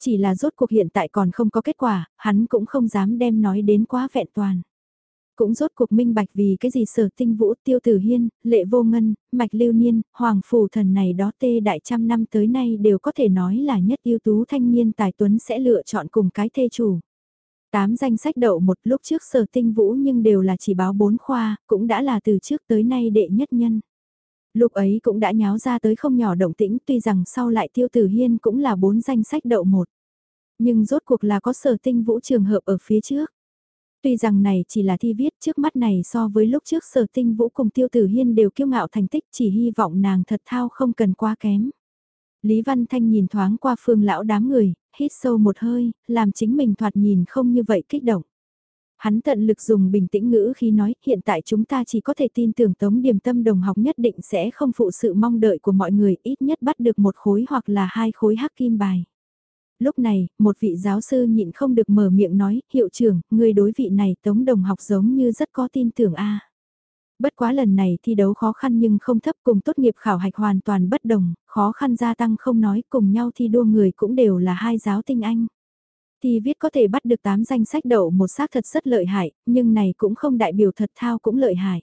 Chỉ là rốt cuộc hiện tại còn không có kết quả, hắn cũng không dám đem nói đến quá vẹn toàn. Cũng rốt cuộc minh bạch vì cái gì sở tinh vũ tiêu tử hiên, lệ vô ngân, mạch lưu niên, hoàng phủ thần này đó tê đại trăm năm tới nay đều có thể nói là nhất ưu tú thanh niên tài tuấn sẽ lựa chọn cùng cái thê chủ. Tám danh sách đậu một lúc trước sở tinh vũ nhưng đều là chỉ báo bốn khoa, cũng đã là từ trước tới nay đệ nhất nhân. Lúc ấy cũng đã nháo ra tới không nhỏ động tĩnh tuy rằng sau lại tiêu tử hiên cũng là bốn danh sách đậu một. Nhưng rốt cuộc là có sở tinh vũ trường hợp ở phía trước. Tuy rằng này chỉ là thi viết trước mắt này so với lúc trước sở tinh vũ cùng tiêu tử hiên đều kiêu ngạo thành tích chỉ hy vọng nàng thật thao không cần quá kém. Lý Văn Thanh nhìn thoáng qua phương lão đám người, hít sâu một hơi, làm chính mình thoạt nhìn không như vậy kích động. Hắn tận lực dùng bình tĩnh ngữ khi nói hiện tại chúng ta chỉ có thể tin tưởng tống điểm tâm đồng học nhất định sẽ không phụ sự mong đợi của mọi người ít nhất bắt được một khối hoặc là hai khối hắc kim bài. Lúc này, một vị giáo sư nhịn không được mở miệng nói, hiệu trưởng, người đối vị này tống đồng học giống như rất có tin tưởng a Bất quá lần này thi đấu khó khăn nhưng không thấp cùng tốt nghiệp khảo hạch hoàn toàn bất đồng, khó khăn gia tăng không nói cùng nhau thi đua người cũng đều là hai giáo tinh anh. Thi viết có thể bắt được 8 danh sách đậu một xác thật rất lợi hại, nhưng này cũng không đại biểu thật thao cũng lợi hại.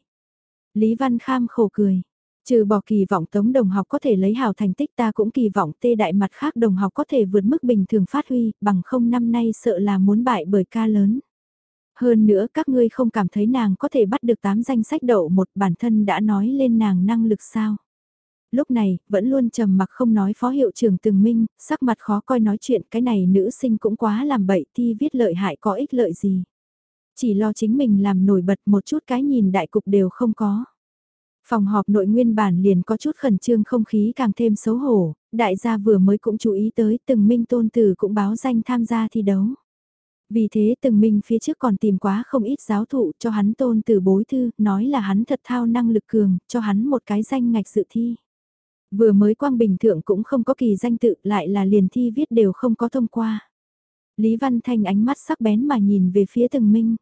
Lý Văn Kham khổ cười. Trừ bỏ kỳ vọng tống đồng học có thể lấy hào thành tích ta cũng kỳ vọng tê đại mặt khác đồng học có thể vượt mức bình thường phát huy, bằng không năm nay sợ là muốn bại bởi ca lớn. Hơn nữa các ngươi không cảm thấy nàng có thể bắt được 8 danh sách đậu một bản thân đã nói lên nàng năng lực sao. Lúc này, vẫn luôn trầm mặc không nói phó hiệu trưởng từng minh, sắc mặt khó coi nói chuyện cái này nữ sinh cũng quá làm bậy thi viết lợi hại có ích lợi gì. Chỉ lo chính mình làm nổi bật một chút cái nhìn đại cục đều không có. Phòng họp nội nguyên bản liền có chút khẩn trương không khí càng thêm xấu hổ, đại gia vừa mới cũng chú ý tới từng minh tôn tử cũng báo danh tham gia thi đấu. Vì thế từng minh phía trước còn tìm quá không ít giáo thụ cho hắn tôn từ bối thư, nói là hắn thật thao năng lực cường, cho hắn một cái danh ngạch dự thi. Vừa mới quang bình thượng cũng không có kỳ danh tự lại là liền thi viết đều không có thông qua. Lý Văn Thanh ánh mắt sắc bén mà nhìn về phía từng minh.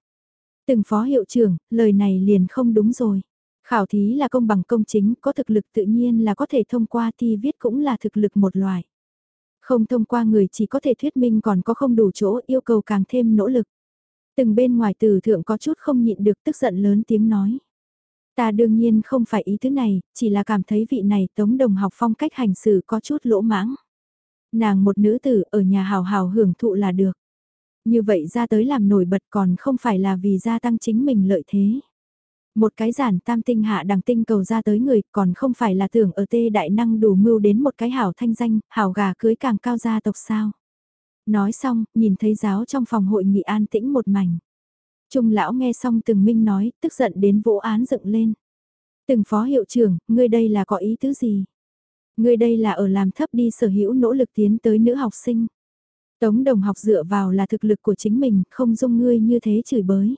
Từng phó hiệu trưởng, lời này liền không đúng rồi. Khảo thí là công bằng công chính, có thực lực tự nhiên là có thể thông qua thi viết cũng là thực lực một loại. Không thông qua người chỉ có thể thuyết minh còn có không đủ chỗ yêu cầu càng thêm nỗ lực. Từng bên ngoài từ thượng có chút không nhịn được tức giận lớn tiếng nói. Ta đương nhiên không phải ý thứ này, chỉ là cảm thấy vị này tống đồng học phong cách hành xử có chút lỗ mãng. Nàng một nữ tử ở nhà hào hào hưởng thụ là được. Như vậy ra tới làm nổi bật còn không phải là vì gia tăng chính mình lợi thế. Một cái giản tam tinh hạ đằng tinh cầu ra tới người còn không phải là tưởng ở tê đại năng đủ mưu đến một cái hảo thanh danh, hảo gà cưới càng cao gia tộc sao. Nói xong, nhìn thấy giáo trong phòng hội nghị an tĩnh một mảnh. Trung lão nghe xong từng minh nói, tức giận đến vỗ án dựng lên. Từng phó hiệu trưởng, ngươi đây là có ý tứ gì? Ngươi đây là ở làm thấp đi sở hữu nỗ lực tiến tới nữ học sinh. Tống đồng học dựa vào là thực lực của chính mình, không dung ngươi như thế chửi bới.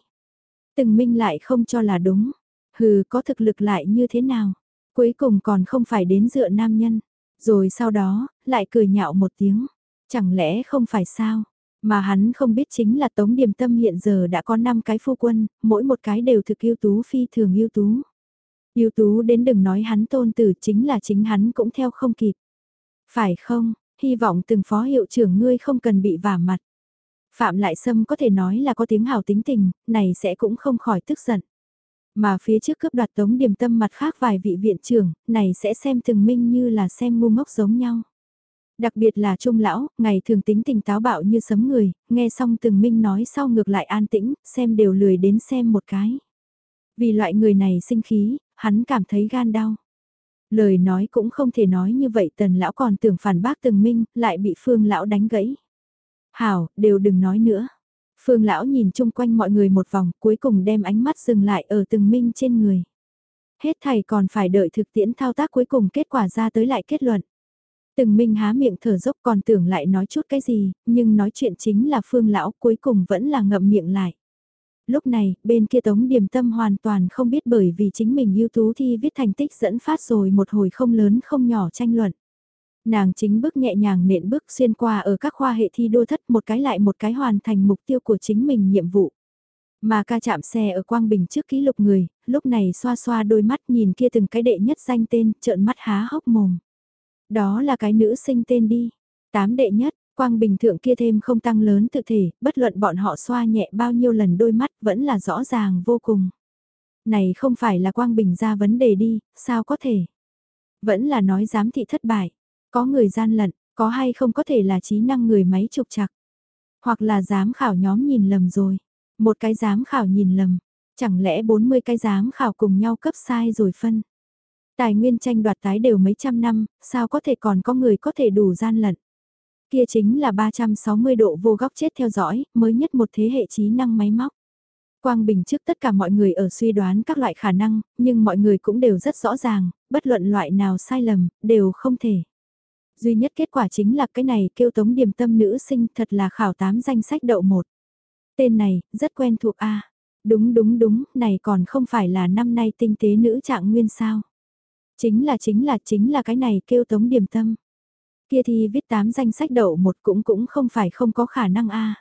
Từng minh lại không cho là đúng. Hừ, có thực lực lại như thế nào? Cuối cùng còn không phải đến dựa nam nhân. Rồi sau đó, lại cười nhạo một tiếng. Chẳng lẽ không phải sao? Mà hắn không biết chính là Tống Điềm Tâm hiện giờ đã có 5 cái phu quân, mỗi một cái đều thực ưu tú phi thường ưu tú. Ưu tú đến đừng nói hắn tôn tử chính là chính hắn cũng theo không kịp. Phải không, hy vọng từng phó hiệu trưởng ngươi không cần bị vả mặt. Phạm Lại Sâm có thể nói là có tiếng hào tính tình, này sẽ cũng không khỏi tức giận. Mà phía trước cướp đoạt tống điểm tâm mặt khác vài vị viện trưởng, này sẽ xem từng minh như là xem ngu ngốc giống nhau. Đặc biệt là trung lão, ngày thường tính tình táo bạo như sấm người, nghe xong từng minh nói sau ngược lại an tĩnh, xem đều lười đến xem một cái. Vì loại người này sinh khí, hắn cảm thấy gan đau. Lời nói cũng không thể nói như vậy tần lão còn tưởng phản bác từng minh, lại bị phương lão đánh gãy. Hảo, đều đừng nói nữa. Phương lão nhìn chung quanh mọi người một vòng, cuối cùng đem ánh mắt dừng lại ở từng minh trên người. Hết thầy còn phải đợi thực tiễn thao tác cuối cùng kết quả ra tới lại kết luận. Từng minh há miệng thở dốc còn tưởng lại nói chút cái gì, nhưng nói chuyện chính là phương lão cuối cùng vẫn là ngậm miệng lại. Lúc này, bên kia tống điểm tâm hoàn toàn không biết bởi vì chính mình ưu tú thi viết thành tích dẫn phát rồi một hồi không lớn không nhỏ tranh luận. Nàng chính bước nhẹ nhàng nện bước xuyên qua ở các khoa hệ thi đua thất một cái lại một cái hoàn thành mục tiêu của chính mình nhiệm vụ. Mà ca chạm xe ở Quang Bình trước ký lục người, lúc này xoa xoa đôi mắt nhìn kia từng cái đệ nhất danh tên, trợn mắt há hốc mồm. Đó là cái nữ sinh tên đi. Tám đệ nhất, Quang Bình thượng kia thêm không tăng lớn tự thể, bất luận bọn họ xoa nhẹ bao nhiêu lần đôi mắt vẫn là rõ ràng vô cùng. Này không phải là Quang Bình ra vấn đề đi, sao có thể? Vẫn là nói giám thị thất bại, có người gian lận, có hay không có thể là trí năng người máy trục chặt. Hoặc là giám khảo nhóm nhìn lầm rồi, một cái giám khảo nhìn lầm, chẳng lẽ 40 cái giám khảo cùng nhau cấp sai rồi phân. Tài nguyên tranh đoạt tái đều mấy trăm năm, sao có thể còn có người có thể đủ gian lận. Kia chính là 360 độ vô góc chết theo dõi, mới nhất một thế hệ trí năng máy móc. Quang Bình trước tất cả mọi người ở suy đoán các loại khả năng, nhưng mọi người cũng đều rất rõ ràng, bất luận loại nào sai lầm, đều không thể. Duy nhất kết quả chính là cái này kêu tống điểm tâm nữ sinh thật là khảo tám danh sách đậu một. Tên này, rất quen thuộc a Đúng đúng đúng, này còn không phải là năm nay tinh tế nữ trạng nguyên sao. Chính là chính là chính là cái này kêu tống điểm tâm. Kia thì viết tám danh sách đậu một cũng cũng không phải không có khả năng a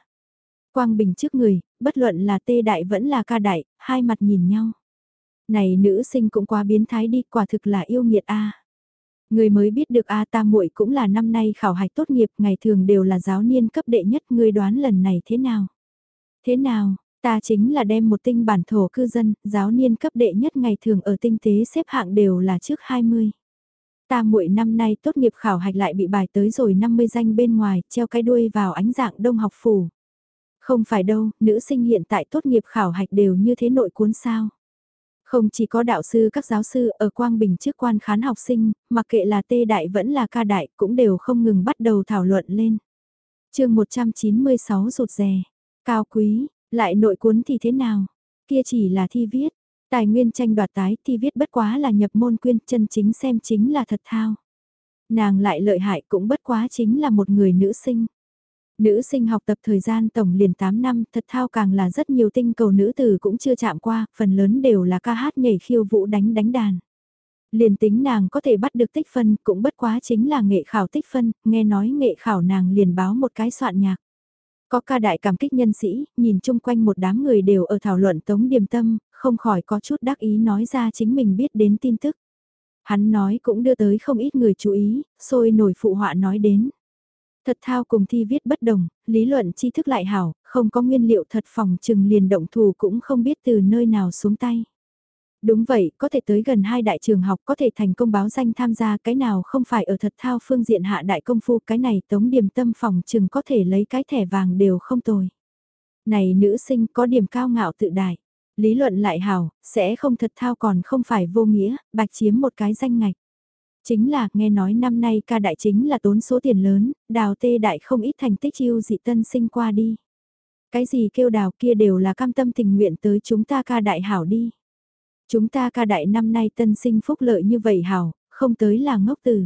Quang Bình trước người, bất luận là tê đại vẫn là ca đại, hai mặt nhìn nhau. Này nữ sinh cũng quá biến thái đi, quả thực là yêu nghiệt a. Người mới biết được a ta muội cũng là năm nay khảo hạch tốt nghiệp, ngày thường đều là giáo niên cấp đệ nhất, người đoán lần này thế nào? Thế nào, ta chính là đem một tinh bản thổ cư dân, giáo niên cấp đệ nhất ngày thường ở tinh tế xếp hạng đều là trước 20. Ta muội năm nay tốt nghiệp khảo hạch lại bị bài tới rồi 50 danh bên ngoài, treo cái đuôi vào ánh dạng đông học phủ. Không phải đâu, nữ sinh hiện tại tốt nghiệp khảo hạch đều như thế nội cuốn sao. Không chỉ có đạo sư các giáo sư ở Quang Bình trước quan khán học sinh, mặc kệ là tê đại vẫn là ca đại cũng đều không ngừng bắt đầu thảo luận lên. chương 196 rụt rè, cao quý, lại nội cuốn thì thế nào? Kia chỉ là thi viết, tài nguyên tranh đoạt tái thi viết bất quá là nhập môn quyên chân chính xem chính là thật thao. Nàng lại lợi hại cũng bất quá chính là một người nữ sinh. Nữ sinh học tập thời gian tổng liền 8 năm, thật thao càng là rất nhiều tinh cầu nữ tử cũng chưa chạm qua, phần lớn đều là ca hát nhảy khiêu vũ đánh đánh đàn. Liền tính nàng có thể bắt được tích phân cũng bất quá chính là nghệ khảo tích phân, nghe nói nghệ khảo nàng liền báo một cái soạn nhạc. Có ca đại cảm kích nhân sĩ, nhìn chung quanh một đám người đều ở thảo luận tống điềm tâm, không khỏi có chút đắc ý nói ra chính mình biết đến tin tức. Hắn nói cũng đưa tới không ít người chú ý, sôi nổi phụ họa nói đến. Thật thao cùng thi viết bất đồng, lý luận tri thức lại hảo, không có nguyên liệu thật phòng trừng liền động thù cũng không biết từ nơi nào xuống tay. Đúng vậy, có thể tới gần hai đại trường học có thể thành công báo danh tham gia cái nào không phải ở thật thao phương diện hạ đại công phu cái này tống điểm tâm phòng trừng có thể lấy cái thẻ vàng đều không tồi. Này nữ sinh có điểm cao ngạo tự đại, lý luận lại hảo, sẽ không thật thao còn không phải vô nghĩa, bạch chiếm một cái danh ngạch. Chính là, nghe nói năm nay ca đại chính là tốn số tiền lớn, đào tê đại không ít thành tích chiêu dị tân sinh qua đi. Cái gì kêu đào kia đều là cam tâm tình nguyện tới chúng ta ca đại hảo đi. Chúng ta ca đại năm nay tân sinh phúc lợi như vậy hảo, không tới là ngốc tử.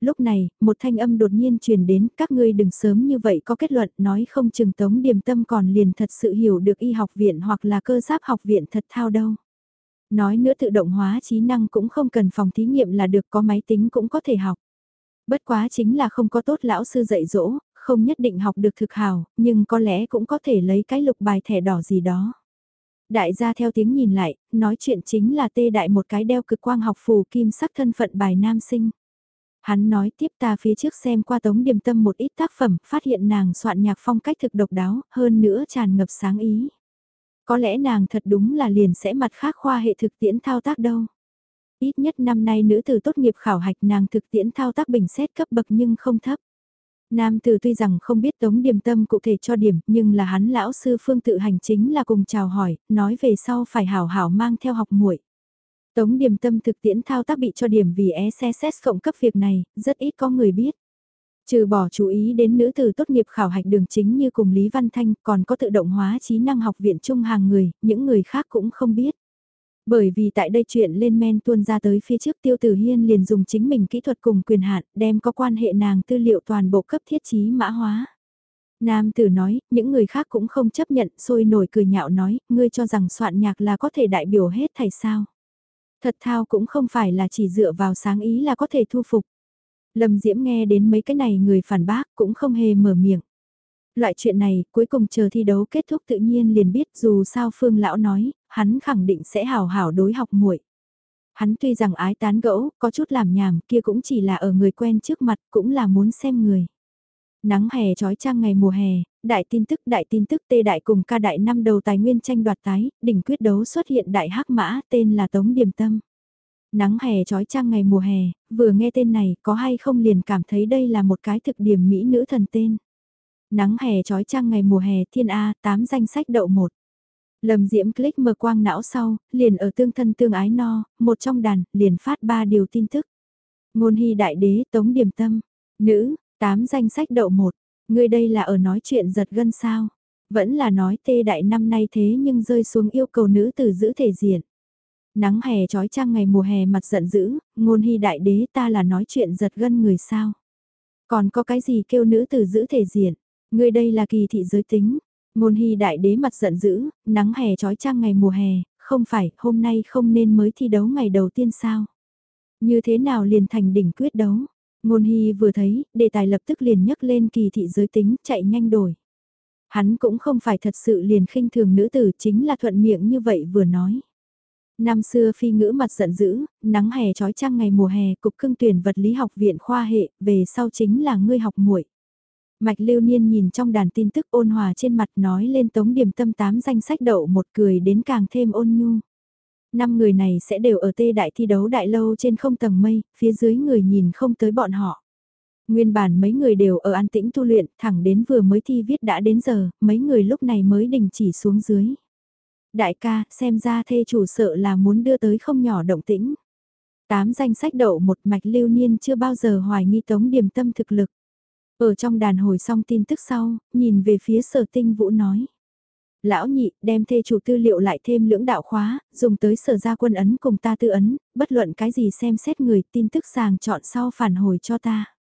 Lúc này, một thanh âm đột nhiên truyền đến, các ngươi đừng sớm như vậy có kết luận nói không chừng tống điềm tâm còn liền thật sự hiểu được y học viện hoặc là cơ giáp học viện thật thao đâu. Nói nữa tự động hóa trí năng cũng không cần phòng thí nghiệm là được có máy tính cũng có thể học. Bất quá chính là không có tốt lão sư dạy dỗ, không nhất định học được thực hào, nhưng có lẽ cũng có thể lấy cái lục bài thẻ đỏ gì đó. Đại gia theo tiếng nhìn lại, nói chuyện chính là tê đại một cái đeo cực quang học phù kim sắc thân phận bài nam sinh. Hắn nói tiếp ta phía trước xem qua tống điềm tâm một ít tác phẩm, phát hiện nàng soạn nhạc phong cách thực độc đáo, hơn nữa tràn ngập sáng ý. Có lẽ nàng thật đúng là liền sẽ mặt khác khoa hệ thực tiễn thao tác đâu. Ít nhất năm nay nữ tử tốt nghiệp khảo hạch nàng thực tiễn thao tác bình xét cấp bậc nhưng không thấp. Nam tử tuy rằng không biết tống điểm tâm cụ thể cho điểm nhưng là hắn lão sư phương tự hành chính là cùng chào hỏi, nói về sau phải hảo hảo mang theo học muội. Tống điểm tâm thực tiễn thao tác bị cho điểm vì SSS cộng cấp việc này, rất ít có người biết. Trừ bỏ chú ý đến nữ tử tốt nghiệp khảo hạch đường chính như cùng Lý Văn Thanh còn có tự động hóa trí năng học viện chung hàng người, những người khác cũng không biết. Bởi vì tại đây chuyện lên men tuôn ra tới phía trước tiêu tử hiên liền dùng chính mình kỹ thuật cùng quyền hạn đem có quan hệ nàng tư liệu toàn bộ cấp thiết trí mã hóa. Nam tử nói, những người khác cũng không chấp nhận, sôi nổi cười nhạo nói, ngươi cho rằng soạn nhạc là có thể đại biểu hết thầy sao. Thật thao cũng không phải là chỉ dựa vào sáng ý là có thể thu phục. Lâm Diễm nghe đến mấy cái này người phản bác cũng không hề mở miệng. Loại chuyện này cuối cùng chờ thi đấu kết thúc tự nhiên liền biết dù sao Phương Lão nói, hắn khẳng định sẽ hào hảo đối học muội. Hắn tuy rằng ái tán gẫu, có chút làm nhảm kia cũng chỉ là ở người quen trước mặt cũng là muốn xem người. Nắng hè trói trang ngày mùa hè, đại tin tức đại tin tức tê đại cùng ca đại năm đầu tài nguyên tranh đoạt tái, đỉnh quyết đấu xuất hiện đại hắc mã tên là Tống Điềm Tâm. Nắng hè trói trang ngày mùa hè, vừa nghe tên này có hay không liền cảm thấy đây là một cái thực điểm mỹ nữ thần tên. Nắng hè trói trang ngày mùa hè thiên A, 8 danh sách đậu một. lầm Diễm click mờ quang não sau, liền ở tương thân tương ái no, một trong đàn, liền phát ba điều tin tức. Ngôn hy đại đế tống điểm tâm, nữ, tám danh sách đậu một, người đây là ở nói chuyện giật gân sao. Vẫn là nói tê đại năm nay thế nhưng rơi xuống yêu cầu nữ tử giữ thể diện. Nắng hè trói trang ngày mùa hè mặt giận dữ, ngôn hy đại đế ta là nói chuyện giật gân người sao. Còn có cái gì kêu nữ tử giữ thể diện, người đây là kỳ thị giới tính, Ngôn hy đại đế mặt giận dữ, nắng hè trói trang ngày mùa hè, không phải, hôm nay không nên mới thi đấu ngày đầu tiên sao? Như thế nào liền thành đỉnh quyết đấu? Ngôn hy vừa thấy, đề tài lập tức liền nhấc lên kỳ thị giới tính, chạy nhanh đổi. Hắn cũng không phải thật sự liền khinh thường nữ tử chính là thuận miệng như vậy vừa nói. Năm xưa phi ngữ mặt giận dữ, nắng hè trói trang ngày mùa hè cục cưng tuyển vật lý học viện khoa hệ, về sau chính là ngươi học muội Mạch lưu niên nhìn trong đàn tin tức ôn hòa trên mặt nói lên tống điểm tâm tám danh sách đậu một cười đến càng thêm ôn nhu. Năm người này sẽ đều ở tê đại thi đấu đại lâu trên không tầng mây, phía dưới người nhìn không tới bọn họ. Nguyên bản mấy người đều ở an tĩnh tu luyện, thẳng đến vừa mới thi viết đã đến giờ, mấy người lúc này mới đình chỉ xuống dưới. Đại ca, xem ra thê chủ sợ là muốn đưa tới không nhỏ động tĩnh. Tám danh sách đậu một mạch lưu niên chưa bao giờ hoài nghi tống điểm tâm thực lực. Ở trong đàn hồi xong tin tức sau, nhìn về phía sở tinh vũ nói. Lão nhị, đem thê chủ tư liệu lại thêm lưỡng đạo khóa, dùng tới sở gia quân ấn cùng ta tư ấn, bất luận cái gì xem xét người tin tức sàng chọn sau phản hồi cho ta.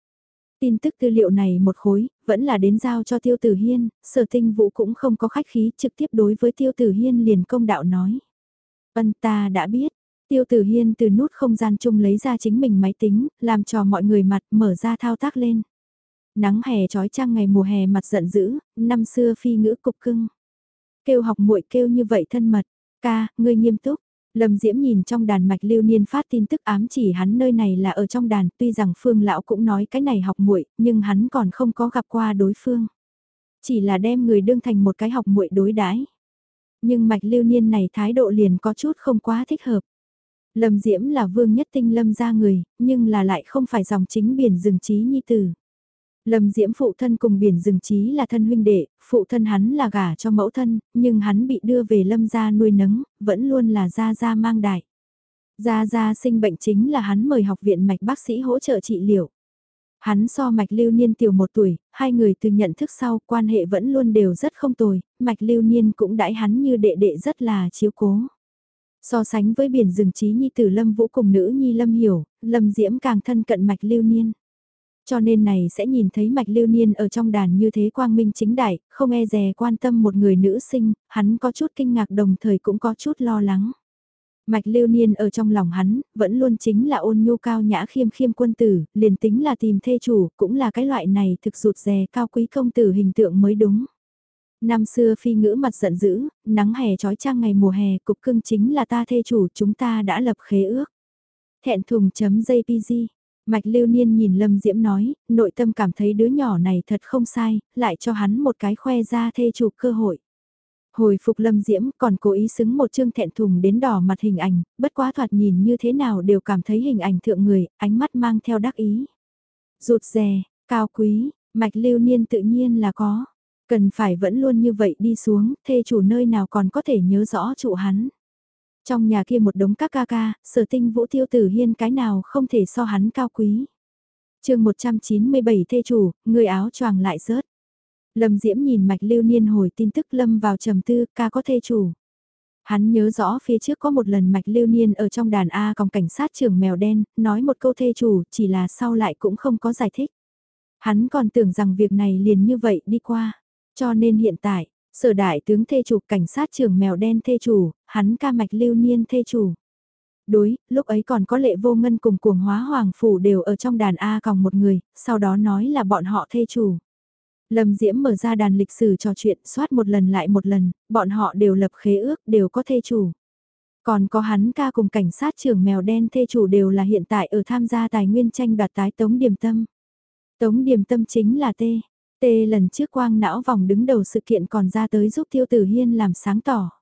Tin tức tư liệu này một khối, vẫn là đến giao cho tiêu tử hiên, sở tinh vũ cũng không có khách khí trực tiếp đối với tiêu tử hiên liền công đạo nói. Vân ta đã biết, tiêu tử hiên từ nút không gian chung lấy ra chính mình máy tính, làm cho mọi người mặt mở ra thao tác lên. Nắng hè trói trăng ngày mùa hè mặt giận dữ, năm xưa phi ngữ cục cưng. Kêu học muội kêu như vậy thân mật, ca, ngươi nghiêm túc. Lâm Diễm nhìn trong đàn mạch lưu niên phát tin tức ám chỉ hắn nơi này là ở trong đàn, tuy rằng Phương lão cũng nói cái này học muội, nhưng hắn còn không có gặp qua đối phương. Chỉ là đem người đương thành một cái học muội đối đãi. Nhưng mạch lưu niên này thái độ liền có chút không quá thích hợp. Lâm Diễm là vương nhất tinh lâm ra người, nhưng là lại không phải dòng chính biển rừng trí nhi tử. Lâm Diễm phụ thân cùng biển rừng trí là thân huynh đệ, phụ thân hắn là gả cho mẫu thân, nhưng hắn bị đưa về lâm gia nuôi nấng, vẫn luôn là gia gia mang đại. Gia gia sinh bệnh chính là hắn mời học viện mạch bác sĩ hỗ trợ trị liệu. Hắn so mạch lưu niên tiểu một tuổi, hai người từ nhận thức sau quan hệ vẫn luôn đều rất không tồi, mạch lưu niên cũng đãi hắn như đệ đệ rất là chiếu cố. So sánh với biển rừng trí nhi tử lâm vũ cùng nữ nhi lâm hiểu, lâm diễm càng thân cận mạch lưu niên. Cho nên này sẽ nhìn thấy mạch lưu niên ở trong đàn như thế quang minh chính đại, không e dè quan tâm một người nữ sinh, hắn có chút kinh ngạc đồng thời cũng có chút lo lắng. Mạch lưu niên ở trong lòng hắn, vẫn luôn chính là ôn nhu cao nhã khiêm khiêm quân tử, liền tính là tìm thê chủ, cũng là cái loại này thực rụt rè cao quý công tử hình tượng mới đúng. Năm xưa phi ngữ mặt giận dữ, nắng hè trói trang ngày mùa hè, cục cưng chính là ta thê chủ, chúng ta đã lập khế ước. Thẹn thùng chấm jpg Mạch lưu niên nhìn Lâm Diễm nói, nội tâm cảm thấy đứa nhỏ này thật không sai, lại cho hắn một cái khoe ra thê chủ cơ hội. Hồi phục Lâm Diễm còn cố ý xứng một chương thẹn thùng đến đỏ mặt hình ảnh, bất quá thoạt nhìn như thế nào đều cảm thấy hình ảnh thượng người, ánh mắt mang theo đắc ý. Rụt rè, cao quý, mạch lưu niên tự nhiên là có. Cần phải vẫn luôn như vậy đi xuống, thê chủ nơi nào còn có thể nhớ rõ trụ hắn. Trong nhà kia một đống các ca ca, sở tinh vũ tiêu tử hiên cái nào không thể so hắn cao quý. chương 197 thê chủ, người áo choàng lại rớt. Lâm Diễm nhìn mạch lưu niên hồi tin tức Lâm vào trầm tư, ca có thê chủ. Hắn nhớ rõ phía trước có một lần mạch lưu niên ở trong đàn A còng cảnh sát trưởng mèo đen, nói một câu thê chủ, chỉ là sau lại cũng không có giải thích. Hắn còn tưởng rằng việc này liền như vậy đi qua. Cho nên hiện tại, Sở đại tướng thê chủ cảnh sát trưởng mèo đen thê chủ, hắn ca mạch lưu niên thê chủ. Đối, lúc ấy còn có lệ vô ngân cùng cuồng hóa hoàng phủ đều ở trong đàn A còng một người, sau đó nói là bọn họ thê chủ. Lâm Diễm mở ra đàn lịch sử trò chuyện, soát một lần lại một lần, bọn họ đều lập khế ước, đều có thê chủ. Còn có hắn ca cùng cảnh sát trưởng mèo đen thê chủ đều là hiện tại ở tham gia tài nguyên tranh đoạt tái Tống Điềm Tâm. Tống Điềm Tâm chính là T. T lần trước quang não vòng đứng đầu sự kiện còn ra tới giúp Tiêu Tử Hiên làm sáng tỏ.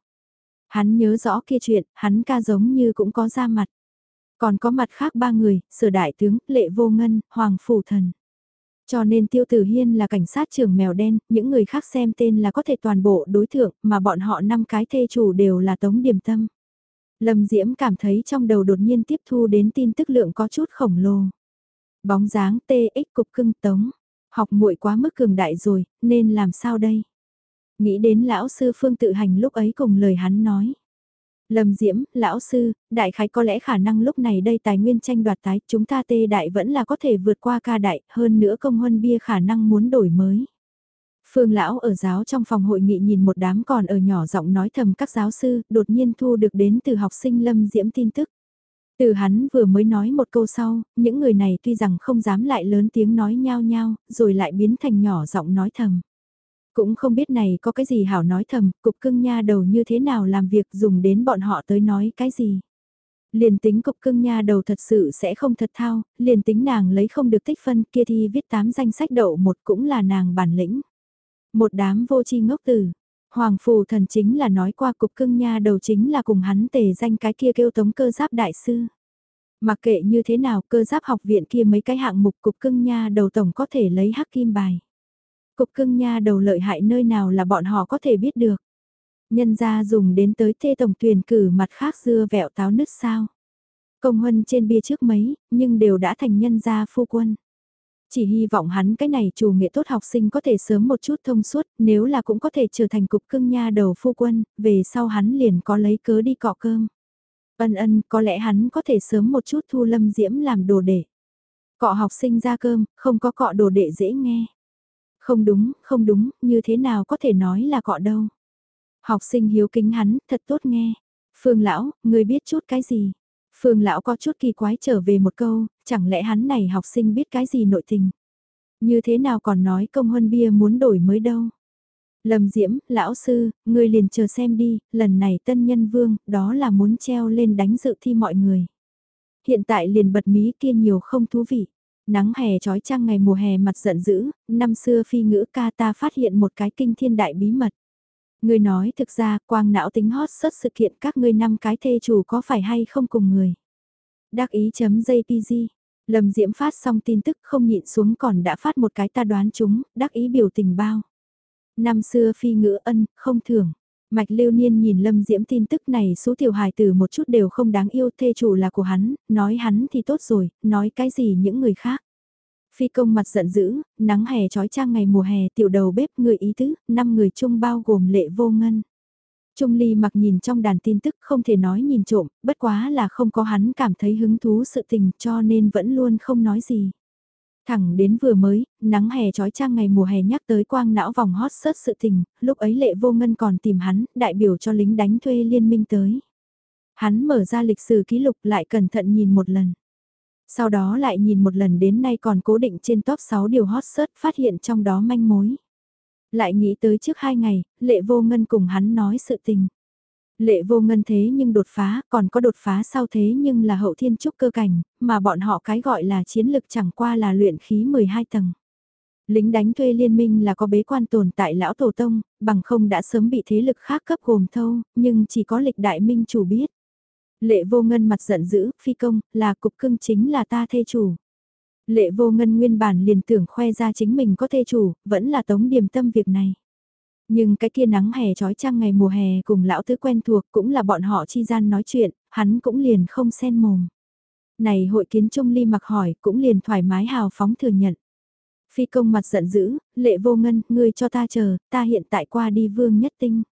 Hắn nhớ rõ kia chuyện, hắn ca giống như cũng có ra mặt. Còn có mặt khác ba người, sở đại tướng, lệ vô ngân, hoàng phủ thần. Cho nên Tiêu Tử Hiên là cảnh sát trưởng mèo đen, những người khác xem tên là có thể toàn bộ đối tượng, mà bọn họ năm cái thê chủ đều là Tống điểm Tâm. Lâm Diễm cảm thấy trong đầu đột nhiên tiếp thu đến tin tức lượng có chút khổng lồ. Bóng dáng TX cục cưng Tống, học muội quá mức cường đại rồi, nên làm sao đây? Nghĩ đến lão sư Phương tự hành lúc ấy cùng lời hắn nói. Lâm Diễm, lão sư, đại khái có lẽ khả năng lúc này đây tài nguyên tranh đoạt tái, chúng ta tê đại vẫn là có thể vượt qua ca đại, hơn nữa công huân bia khả năng muốn đổi mới. Phương lão ở giáo trong phòng hội nghị nhìn một đám còn ở nhỏ giọng nói thầm các giáo sư, đột nhiên thu được đến từ học sinh Lâm Diễm tin tức. Từ hắn vừa mới nói một câu sau, những người này tuy rằng không dám lại lớn tiếng nói nhao nhao, rồi lại biến thành nhỏ giọng nói thầm. Cũng không biết này có cái gì hảo nói thầm, cục cưng nha đầu như thế nào làm việc dùng đến bọn họ tới nói cái gì. Liền tính cục cưng nha đầu thật sự sẽ không thật thao, liền tính nàng lấy không được tích phân kia thì viết tám danh sách đậu một cũng là nàng bản lĩnh. Một đám vô tri ngốc tử. Hoàng phù thần chính là nói qua cục cưng nha đầu chính là cùng hắn tề danh cái kia kêu tống cơ giáp đại sư. Mặc kệ như thế nào cơ giáp học viện kia mấy cái hạng mục cục cưng nha đầu tổng có thể lấy hắc kim bài. Cục cưng nha đầu lợi hại nơi nào là bọn họ có thể biết được. Nhân gia dùng đến tới thê tổng tuyển cử mặt khác dưa vẹo táo nứt sao. Công huân trên bia trước mấy, nhưng đều đã thành nhân gia phu quân. Chỉ hy vọng hắn cái này chủ nghệ tốt học sinh có thể sớm một chút thông suốt, nếu là cũng có thể trở thành cục cưng nha đầu phu quân, về sau hắn liền có lấy cớ đi cọ cơm. Ân ân, có lẽ hắn có thể sớm một chút thu lâm diễm làm đồ đệ. Cọ học sinh ra cơm, không có cọ đồ đệ dễ nghe. Không đúng, không đúng, như thế nào có thể nói là cọ đâu. Học sinh hiếu kính hắn, thật tốt nghe. Phương lão, người biết chút cái gì? Phương lão có chút kỳ quái trở về một câu, chẳng lẽ hắn này học sinh biết cái gì nội tình? Như thế nào còn nói công huân bia muốn đổi mới đâu? Lâm Diễm, lão sư, người liền chờ xem đi, lần này tân nhân vương, đó là muốn treo lên đánh dự thi mọi người. Hiện tại liền bật mí kia nhiều không thú vị. Nắng hè trói trăng ngày mùa hè mặt giận dữ, năm xưa phi ngữ ca ta phát hiện một cái kinh thiên đại bí mật. Người nói thực ra quang não tính hot sớt sự kiện các ngươi năm cái thê chủ có phải hay không cùng người. Đắc ý chấm JPG. Lâm Diễm phát xong tin tức không nhịn xuống còn đã phát một cái ta đoán chúng, đắc ý biểu tình bao. Năm xưa phi ngữ ân, không thưởng. Mạch lưu niên nhìn Lâm Diễm tin tức này số tiểu hài tử một chút đều không đáng yêu thê chủ là của hắn, nói hắn thì tốt rồi, nói cái gì những người khác. Phi công mặt giận dữ, nắng hè trói trang ngày mùa hè tiểu đầu bếp người ý tứ, năm người chung bao gồm lệ vô ngân. Trung Ly mặc nhìn trong đàn tin tức không thể nói nhìn trộm, bất quá là không có hắn cảm thấy hứng thú sự tình cho nên vẫn luôn không nói gì. Thẳng đến vừa mới, nắng hè trói trang ngày mùa hè nhắc tới quang não vòng hot sớt sự tình, lúc ấy lệ vô ngân còn tìm hắn, đại biểu cho lính đánh thuê liên minh tới. Hắn mở ra lịch sử ký lục lại cẩn thận nhìn một lần. Sau đó lại nhìn một lần đến nay còn cố định trên top 6 điều hot search phát hiện trong đó manh mối. Lại nghĩ tới trước hai ngày, lệ vô ngân cùng hắn nói sự tình. Lệ vô ngân thế nhưng đột phá, còn có đột phá sau thế nhưng là hậu thiên trúc cơ cảnh, mà bọn họ cái gọi là chiến lực chẳng qua là luyện khí 12 tầng. Lính đánh thuê liên minh là có bế quan tồn tại lão tổ tông, bằng không đã sớm bị thế lực khác cấp gồm thâu, nhưng chỉ có lịch đại minh chủ biết. Lệ vô ngân mặt giận dữ, phi công, là cục cưng chính là ta thê chủ. Lệ vô ngân nguyên bản liền tưởng khoe ra chính mình có thê chủ, vẫn là tống điểm tâm việc này. Nhưng cái kia nắng hè trói trăng ngày mùa hè cùng lão tứ quen thuộc cũng là bọn họ chi gian nói chuyện, hắn cũng liền không xen mồm. Này hội kiến Trung Ly mặc hỏi cũng liền thoải mái hào phóng thừa nhận. Phi công mặt giận dữ, lệ vô ngân, ngươi cho ta chờ, ta hiện tại qua đi vương nhất tinh.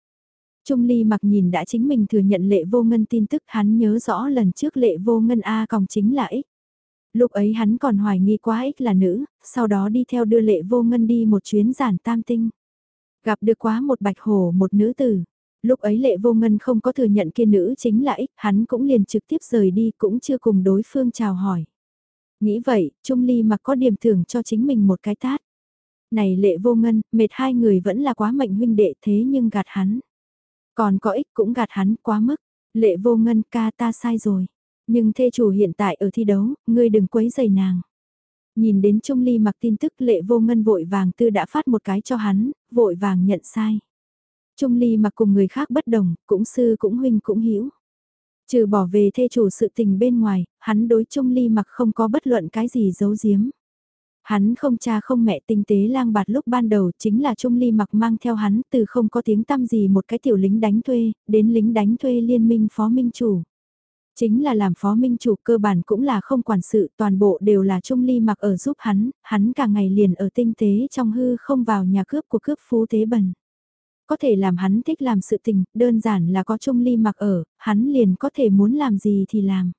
Trung Ly mặc nhìn đã chính mình thừa nhận lệ vô ngân tin tức hắn nhớ rõ lần trước lệ vô ngân A còng chính là ích Lúc ấy hắn còn hoài nghi quá ích là nữ, sau đó đi theo đưa lệ vô ngân đi một chuyến giản tam tinh. Gặp được quá một bạch hổ một nữ tử. Lúc ấy lệ vô ngân không có thừa nhận kia nữ chính là ích, hắn cũng liền trực tiếp rời đi cũng chưa cùng đối phương chào hỏi. Nghĩ vậy, Trung Ly mặc có điểm thưởng cho chính mình một cái tát. Này lệ vô ngân, mệt hai người vẫn là quá mệnh huynh đệ thế nhưng gạt hắn. Còn có ích cũng gạt hắn quá mức. Lệ vô ngân ca ta sai rồi. Nhưng thê chủ hiện tại ở thi đấu, ngươi đừng quấy giày nàng. Nhìn đến Trung Ly mặc tin tức lệ vô ngân vội vàng tư đã phát một cái cho hắn, vội vàng nhận sai. Trung Ly mặc cùng người khác bất đồng, cũng sư cũng huynh cũng hiểu. Trừ bỏ về thê chủ sự tình bên ngoài, hắn đối Trung Ly mặc không có bất luận cái gì giấu giếm. Hắn không cha không mẹ tinh tế lang bạt lúc ban đầu chính là Trung Ly mặc mang theo hắn từ không có tiếng tăm gì một cái tiểu lính đánh thuê, đến lính đánh thuê liên minh phó minh chủ. Chính là làm phó minh chủ cơ bản cũng là không quản sự, toàn bộ đều là Trung Ly mặc ở giúp hắn, hắn cả ngày liền ở tinh tế trong hư không vào nhà cướp của cướp phú tế bần. Có thể làm hắn thích làm sự tình, đơn giản là có Trung Ly mặc ở, hắn liền có thể muốn làm gì thì làm.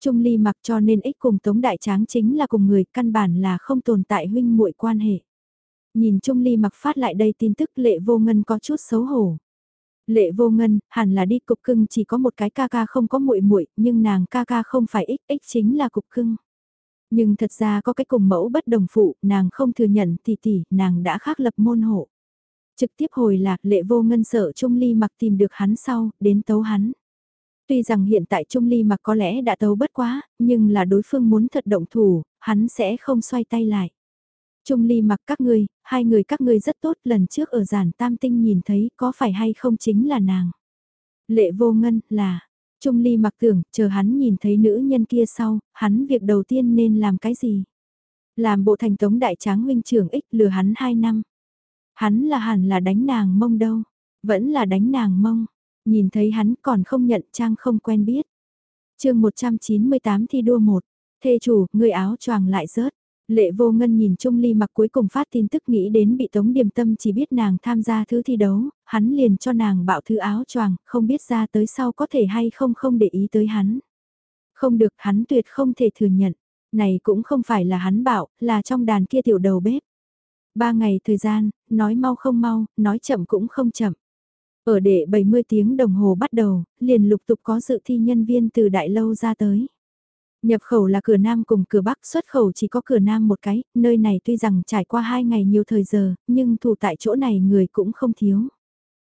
Trung Ly mặc cho nên ích cùng Tống Đại Tráng chính là cùng người căn bản là không tồn tại huynh muội quan hệ. Nhìn Trung Ly mặc phát lại đây tin tức lệ vô ngân có chút xấu hổ. Lệ vô ngân, hẳn là đi cục cưng chỉ có một cái ca ca không có muội muội nhưng nàng ca ca không phải ích, ích chính là cục cưng. Nhưng thật ra có cái cùng mẫu bất đồng phụ, nàng không thừa nhận tỷ tỷ, nàng đã khác lập môn hộ. Trực tiếp hồi lạc lệ vô ngân sợ Trung Ly mặc tìm được hắn sau, đến tấu hắn. Tuy rằng hiện tại Trung Ly mặc có lẽ đã tấu bất quá, nhưng là đối phương muốn thật động thủ, hắn sẽ không xoay tay lại. Trung Ly mặc các ngươi, hai người các ngươi rất tốt lần trước ở giản tam tinh nhìn thấy có phải hay không chính là nàng. Lệ vô ngân là, Trung Ly mặc tưởng, chờ hắn nhìn thấy nữ nhân kia sau, hắn việc đầu tiên nên làm cái gì? Làm bộ thành tống đại tráng huynh trưởng ích lừa hắn hai năm. Hắn là hẳn là đánh nàng mông đâu, vẫn là đánh nàng mông. Nhìn thấy hắn còn không nhận trang không quen biết. chương 198 thi đua một thê chủ, người áo choàng lại rớt. Lệ vô ngân nhìn Trung Ly mặc cuối cùng phát tin tức nghĩ đến bị Tống Điềm Tâm chỉ biết nàng tham gia thứ thi đấu, hắn liền cho nàng bạo thứ áo choàng, không biết ra tới sau có thể hay không không để ý tới hắn. Không được hắn tuyệt không thể thừa nhận, này cũng không phải là hắn bảo, là trong đàn kia tiểu đầu bếp. Ba ngày thời gian, nói mau không mau, nói chậm cũng không chậm. Ở đệ 70 tiếng đồng hồ bắt đầu, liền lục tục có dự thi nhân viên từ đại lâu ra tới. Nhập khẩu là cửa Nam cùng cửa Bắc, xuất khẩu chỉ có cửa Nam một cái, nơi này tuy rằng trải qua hai ngày nhiều thời giờ, nhưng thủ tại chỗ này người cũng không thiếu.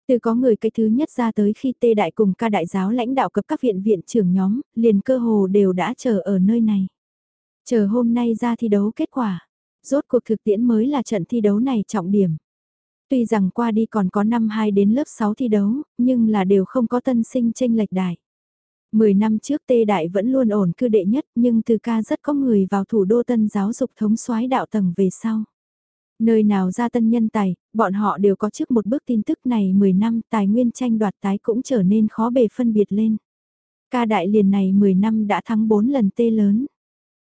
Từ có người cái thứ nhất ra tới khi tê đại cùng ca đại giáo lãnh đạo cấp các viện viện trưởng nhóm, liền cơ hồ đều đã chờ ở nơi này. Chờ hôm nay ra thi đấu kết quả. Rốt cuộc thực tiễn mới là trận thi đấu này trọng điểm. Tuy rằng qua đi còn có năm 2 đến lớp 6 thi đấu, nhưng là đều không có tân sinh tranh lệch đại. 10 năm trước Tê Đại vẫn luôn ổn cư đệ nhất nhưng từ ca rất có người vào thủ đô tân giáo dục thống soái đạo tầng về sau. Nơi nào ra tân nhân tài, bọn họ đều có trước một bước tin tức này 10 năm tài nguyên tranh đoạt tái cũng trở nên khó bề phân biệt lên. Ca đại liền này 10 năm đã thắng 4 lần tê lớn.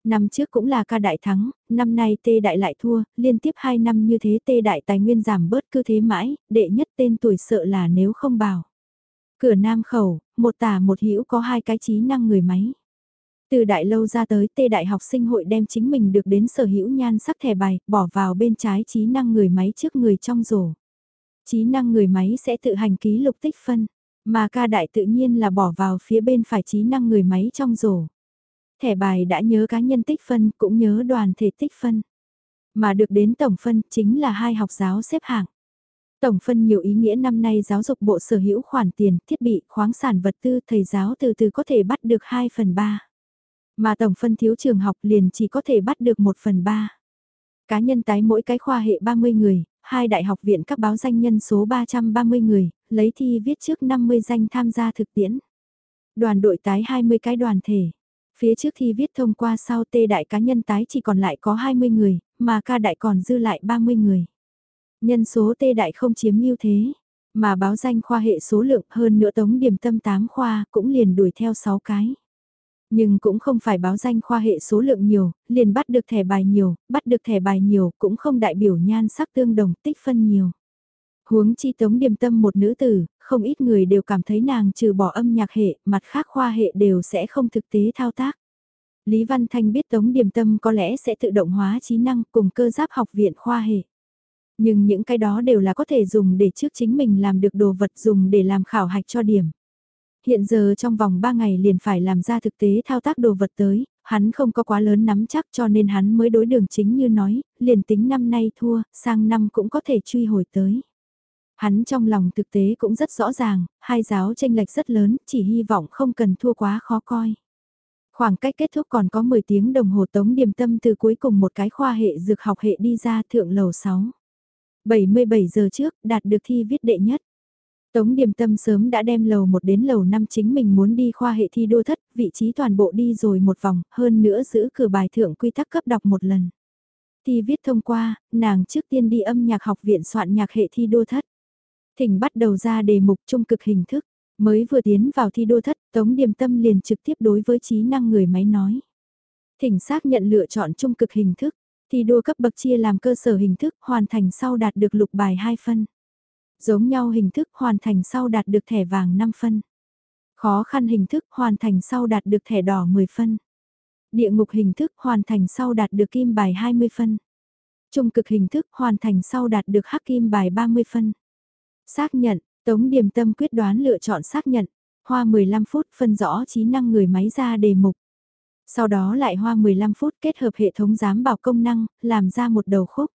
Năm trước cũng là ca đại thắng, năm nay tê đại lại thua, liên tiếp 2 năm như thế tê đại tài nguyên giảm bớt cứ thế mãi, đệ nhất tên tuổi sợ là nếu không bảo. Cửa nam khẩu, một tả một hữu có hai cái trí năng người máy. Từ đại lâu ra tới tê đại học sinh hội đem chính mình được đến sở hữu nhan sắc thẻ bài, bỏ vào bên trái trí năng người máy trước người trong rổ. Trí năng người máy sẽ tự hành ký lục tích phân, mà ca đại tự nhiên là bỏ vào phía bên phải trí năng người máy trong rổ. Thẻ bài đã nhớ cá nhân tích phân cũng nhớ đoàn thể tích phân. Mà được đến tổng phân chính là hai học giáo xếp hạng. Tổng phân nhiều ý nghĩa năm nay giáo dục bộ sở hữu khoản tiền, thiết bị, khoáng sản vật tư thầy giáo từ từ có thể bắt được 2 phần 3. Mà tổng phân thiếu trường học liền chỉ có thể bắt được 1 phần 3. Cá nhân tái mỗi cái khoa hệ 30 người, hai đại học viện các báo danh nhân số 330 người, lấy thi viết trước 50 danh tham gia thực tiễn. Đoàn đội tái 20 cái đoàn thể. Phía trước thi viết thông qua sau tê đại cá nhân tái chỉ còn lại có 20 người, mà ca đại còn dư lại 30 người. Nhân số tê đại không chiếm ưu thế, mà báo danh khoa hệ số lượng hơn nữa tống điểm tâm 8 khoa cũng liền đuổi theo 6 cái. Nhưng cũng không phải báo danh khoa hệ số lượng nhiều, liền bắt được thẻ bài nhiều, bắt được thẻ bài nhiều cũng không đại biểu nhan sắc tương đồng tích phân nhiều. Huống chi tống điểm tâm một nữ tử, không ít người đều cảm thấy nàng trừ bỏ âm nhạc hệ, mặt khác khoa hệ đều sẽ không thực tế thao tác. Lý Văn Thanh biết tống điểm tâm có lẽ sẽ tự động hóa trí năng cùng cơ giáp học viện khoa hệ. Nhưng những cái đó đều là có thể dùng để trước chính mình làm được đồ vật dùng để làm khảo hạch cho điểm. Hiện giờ trong vòng 3 ngày liền phải làm ra thực tế thao tác đồ vật tới, hắn không có quá lớn nắm chắc cho nên hắn mới đối đường chính như nói, liền tính năm nay thua, sang năm cũng có thể truy hồi tới. Hắn trong lòng thực tế cũng rất rõ ràng, hai giáo tranh lệch rất lớn, chỉ hy vọng không cần thua quá khó coi. Khoảng cách kết thúc còn có 10 tiếng đồng hồ tống điềm tâm từ cuối cùng một cái khoa hệ dược học hệ đi ra thượng lầu 6. 77 giờ trước, đạt được thi viết đệ nhất. Tống Điềm Tâm sớm đã đem lầu 1 đến lầu 5 chính mình muốn đi khoa hệ thi đua thất, vị trí toàn bộ đi rồi một vòng, hơn nữa giữ cửa bài thượng quy tắc cấp đọc một lần. Thi viết thông qua, nàng trước tiên đi âm nhạc học viện soạn nhạc hệ thi đua thất. Thỉnh bắt đầu ra đề mục trung cực hình thức, mới vừa tiến vào thi đua thất, Tống Điềm Tâm liền trực tiếp đối với trí năng người máy nói. Thỉnh xác nhận lựa chọn trung cực hình thức, thi đua cấp bậc chia làm cơ sở hình thức hoàn thành sau đạt được lục bài 2 phân. Giống nhau hình thức hoàn thành sau đạt được thẻ vàng 5 phân. Khó khăn hình thức hoàn thành sau đạt được thẻ đỏ 10 phân. Địa ngục hình thức hoàn thành sau đạt được kim bài 20 phân. Trung cực hình thức hoàn thành sau đạt được hắc kim bài 30 phân. Xác nhận, Tống Điềm Tâm quyết đoán lựa chọn xác nhận, hoa 15 phút phân rõ trí năng người máy ra đề mục. Sau đó lại hoa 15 phút kết hợp hệ thống giám bảo công năng, làm ra một đầu khúc.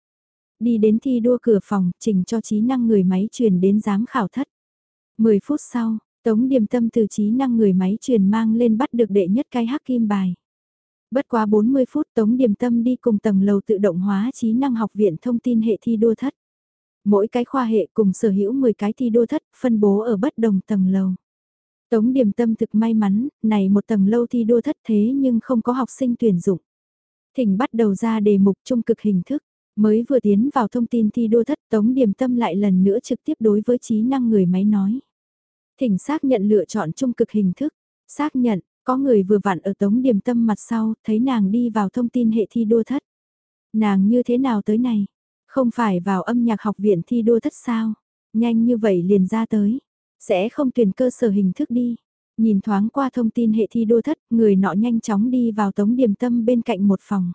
Đi đến thi đua cửa phòng, chỉnh cho trí năng người máy truyền đến giám khảo thất. 10 phút sau, Tống Điềm Tâm từ trí năng người máy truyền mang lên bắt được đệ nhất cái hắc kim bài. Bất quá 40 phút Tống Điềm Tâm đi cùng tầng lầu tự động hóa trí năng học viện thông tin hệ thi đua thất. Mỗi cái khoa hệ cùng sở hữu 10 cái thi đua thất phân bố ở bất đồng tầng lầu. Tống Điềm Tâm thực may mắn, này một tầng lâu thi đua thất thế nhưng không có học sinh tuyển dụng. Thỉnh bắt đầu ra đề mục trung cực hình thức. Mới vừa tiến vào thông tin thi đua thất Tống Điềm Tâm lại lần nữa trực tiếp đối với trí năng người máy nói. Thỉnh xác nhận lựa chọn trung cực hình thức. Xác nhận, có người vừa vặn ở Tống Điềm Tâm mặt sau, thấy nàng đi vào thông tin hệ thi đua thất. Nàng như thế nào tới này? Không phải vào âm nhạc học viện thi đua thất sao? Nhanh như vậy liền ra tới. Sẽ không tuyển cơ sở hình thức đi. Nhìn thoáng qua thông tin hệ thi đua thất, người nọ nhanh chóng đi vào Tống Điềm Tâm bên cạnh một phòng.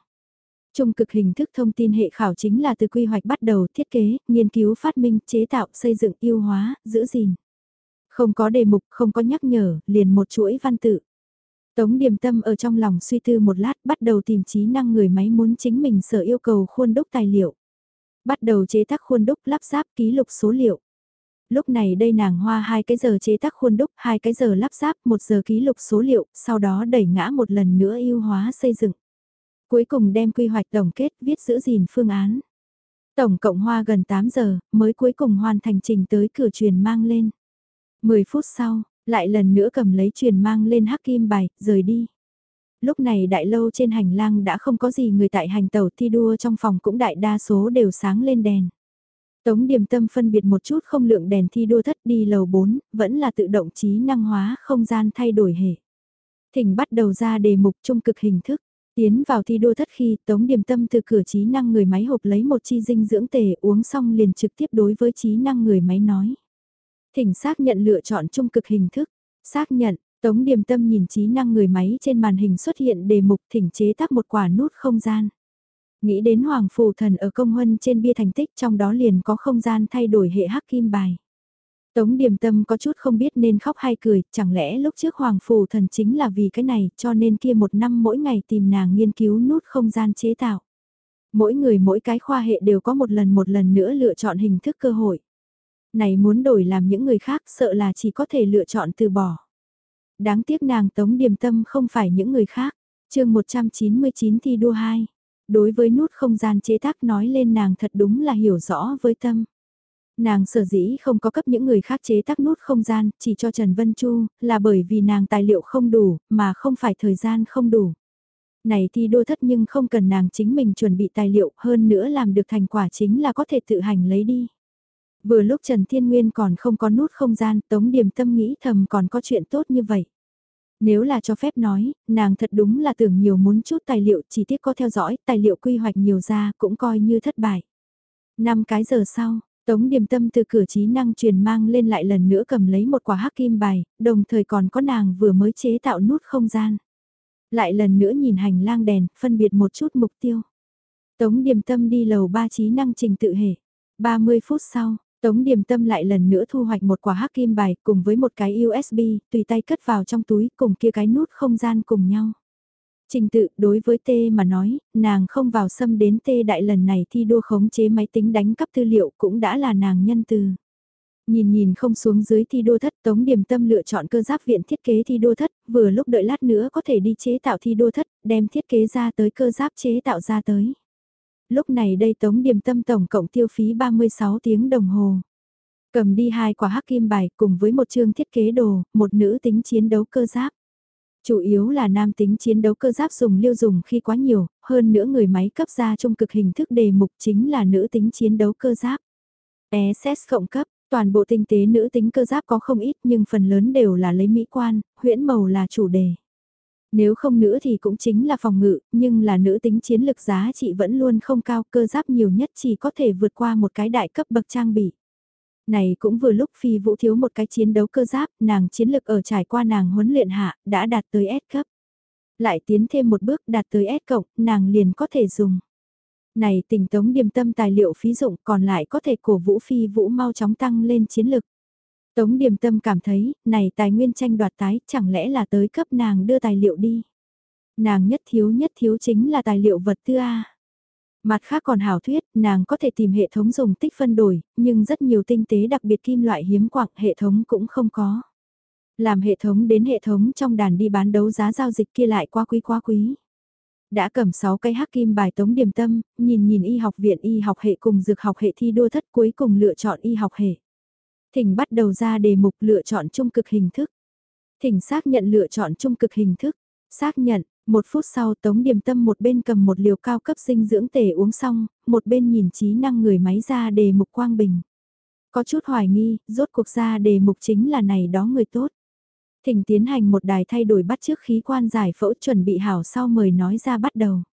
Trung cực hình thức thông tin hệ khảo chính là từ quy hoạch bắt đầu thiết kế, nghiên cứu phát minh, chế tạo, xây dựng, yêu hóa, giữ gìn. Không có đề mục, không có nhắc nhở, liền một chuỗi văn tự. Tống Điềm Tâm ở trong lòng suy tư một lát bắt đầu tìm trí năng người máy muốn chính mình sở yêu cầu khuôn đúc tài liệu. Bắt đầu chế tác khuôn đúc lắp ráp ký lục số liệu. Lúc này đây nàng hoa hai cái giờ chế tác khuôn đúc, hai cái giờ lắp ráp, một giờ ký lục số liệu, sau đó đẩy ngã một lần nữa yêu hóa xây dựng. Cuối cùng đem quy hoạch tổng kết viết giữ gìn phương án. Tổng cộng hoa gần 8 giờ, mới cuối cùng hoàn thành trình tới cửa truyền mang lên. 10 phút sau, lại lần nữa cầm lấy truyền mang lên hắc kim bài, rời đi. Lúc này đại lâu trên hành lang đã không có gì người tại hành tàu thi đua trong phòng cũng đại đa số đều sáng lên đèn. Tống điểm tâm phân biệt một chút không lượng đèn thi đua thất đi lầu 4, vẫn là tự động trí năng hóa không gian thay đổi hệ. Thỉnh bắt đầu ra đề mục trung cực hình thức. Tiến vào thi đua thất khi Tống Điềm Tâm từ cửa trí năng người máy hộp lấy một chi dinh dưỡng tề uống xong liền trực tiếp đối với trí năng người máy nói. Thỉnh xác nhận lựa chọn trung cực hình thức. Xác nhận, Tống Điềm Tâm nhìn trí năng người máy trên màn hình xuất hiện đề mục thỉnh chế tác một quả nút không gian. Nghĩ đến Hoàng Phù Thần ở công huân trên bia thành tích trong đó liền có không gian thay đổi hệ hắc kim bài. Tống Điềm Tâm có chút không biết nên khóc hay cười, chẳng lẽ lúc trước Hoàng Phù Thần chính là vì cái này cho nên kia một năm mỗi ngày tìm nàng nghiên cứu nút không gian chế tạo. Mỗi người mỗi cái khoa hệ đều có một lần một lần nữa lựa chọn hình thức cơ hội. Này muốn đổi làm những người khác sợ là chỉ có thể lựa chọn từ bỏ. Đáng tiếc nàng Tống Điềm Tâm không phải những người khác. chương 199 thi đua 2. Đối với nút không gian chế tác nói lên nàng thật đúng là hiểu rõ với tâm. Nàng sở dĩ không có cấp những người khác chế tác nút không gian, chỉ cho Trần Vân Chu, là bởi vì nàng tài liệu không đủ, mà không phải thời gian không đủ. Này thì đô thất nhưng không cần nàng chính mình chuẩn bị tài liệu hơn nữa làm được thành quả chính là có thể tự hành lấy đi. Vừa lúc Trần Thiên Nguyên còn không có nút không gian, Tống Điềm Tâm nghĩ thầm còn có chuyện tốt như vậy. Nếu là cho phép nói, nàng thật đúng là tưởng nhiều muốn chút tài liệu chỉ tiết có theo dõi, tài liệu quy hoạch nhiều ra cũng coi như thất bại. Năm cái giờ sau, Tống điềm tâm từ cửa trí năng truyền mang lên lại lần nữa cầm lấy một quả hắc kim bài, đồng thời còn có nàng vừa mới chế tạo nút không gian. Lại lần nữa nhìn hành lang đèn, phân biệt một chút mục tiêu. Tống điềm tâm đi lầu ba trí năng trình tự hệ. 30 phút sau, Tống Điềm Tâm lại lần nữa thu hoạch một quả hắc kim bài cùng với một cái USB, tùy tay cất vào trong túi cùng kia cái nút không gian cùng nhau. Trình tự đối với T mà nói, nàng không vào xâm đến T đại lần này thi đua khống chế máy tính đánh cắp tư liệu cũng đã là nàng nhân từ. Nhìn nhìn không xuống dưới thi đua thất Tống Điềm Tâm lựa chọn cơ giáp viện thiết kế thi đua thất, vừa lúc đợi lát nữa có thể đi chế tạo thi đua thất, đem thiết kế ra tới cơ giáp chế tạo ra tới. Lúc này đây Tống Điềm Tâm tổng cộng tiêu phí 36 tiếng đồng hồ. Cầm đi hai quả hắc kim bài cùng với một chương thiết kế đồ, một nữ tính chiến đấu cơ giáp. Chủ yếu là nam tính chiến đấu cơ giáp dùng liêu dùng khi quá nhiều, hơn nữa người máy cấp ra trong cực hình thức đề mục chính là nữ tính chiến đấu cơ giáp. SS cộng cấp, toàn bộ tinh tế nữ tính cơ giáp có không ít nhưng phần lớn đều là lấy mỹ quan, huyễn màu là chủ đề. Nếu không nữa thì cũng chính là phòng ngự, nhưng là nữ tính chiến lực giá trị vẫn luôn không cao, cơ giáp nhiều nhất chỉ có thể vượt qua một cái đại cấp bậc trang bị. Này cũng vừa lúc phi vũ thiếu một cái chiến đấu cơ giáp, nàng chiến lực ở trải qua nàng huấn luyện hạ, đã đạt tới S cấp. Lại tiến thêm một bước đạt tới S cộng, nàng liền có thể dùng. Này tỉnh tống điềm tâm tài liệu phí dụng còn lại có thể cổ vũ phi vũ mau chóng tăng lên chiến lực. Tống Điềm Tâm cảm thấy, này tài nguyên tranh đoạt tái, chẳng lẽ là tới cấp nàng đưa tài liệu đi. Nàng nhất thiếu nhất thiếu chính là tài liệu vật tư A. Mặt khác còn hảo thuyết, nàng có thể tìm hệ thống dùng tích phân đổi, nhưng rất nhiều tinh tế đặc biệt kim loại hiếm quặng hệ thống cũng không có. Làm hệ thống đến hệ thống trong đàn đi bán đấu giá giao dịch kia lại quá quý quá quý. Đã cầm 6 cây hắc kim bài tống điểm tâm, nhìn nhìn y học viện y học hệ cùng dược học hệ thi đua thất cuối cùng lựa chọn y học hệ. Thỉnh bắt đầu ra đề mục lựa chọn trung cực hình thức. Thỉnh xác nhận lựa chọn trung cực hình thức. Xác nhận, một phút sau Tống Điềm Tâm một bên cầm một liều cao cấp dinh dưỡng tể uống xong, một bên nhìn trí năng người máy ra đề mục quang bình. Có chút hoài nghi, rốt cuộc ra đề mục chính là này đó người tốt. Thỉnh tiến hành một đài thay đổi bắt trước khí quan giải phẫu chuẩn bị hảo sau mời nói ra bắt đầu.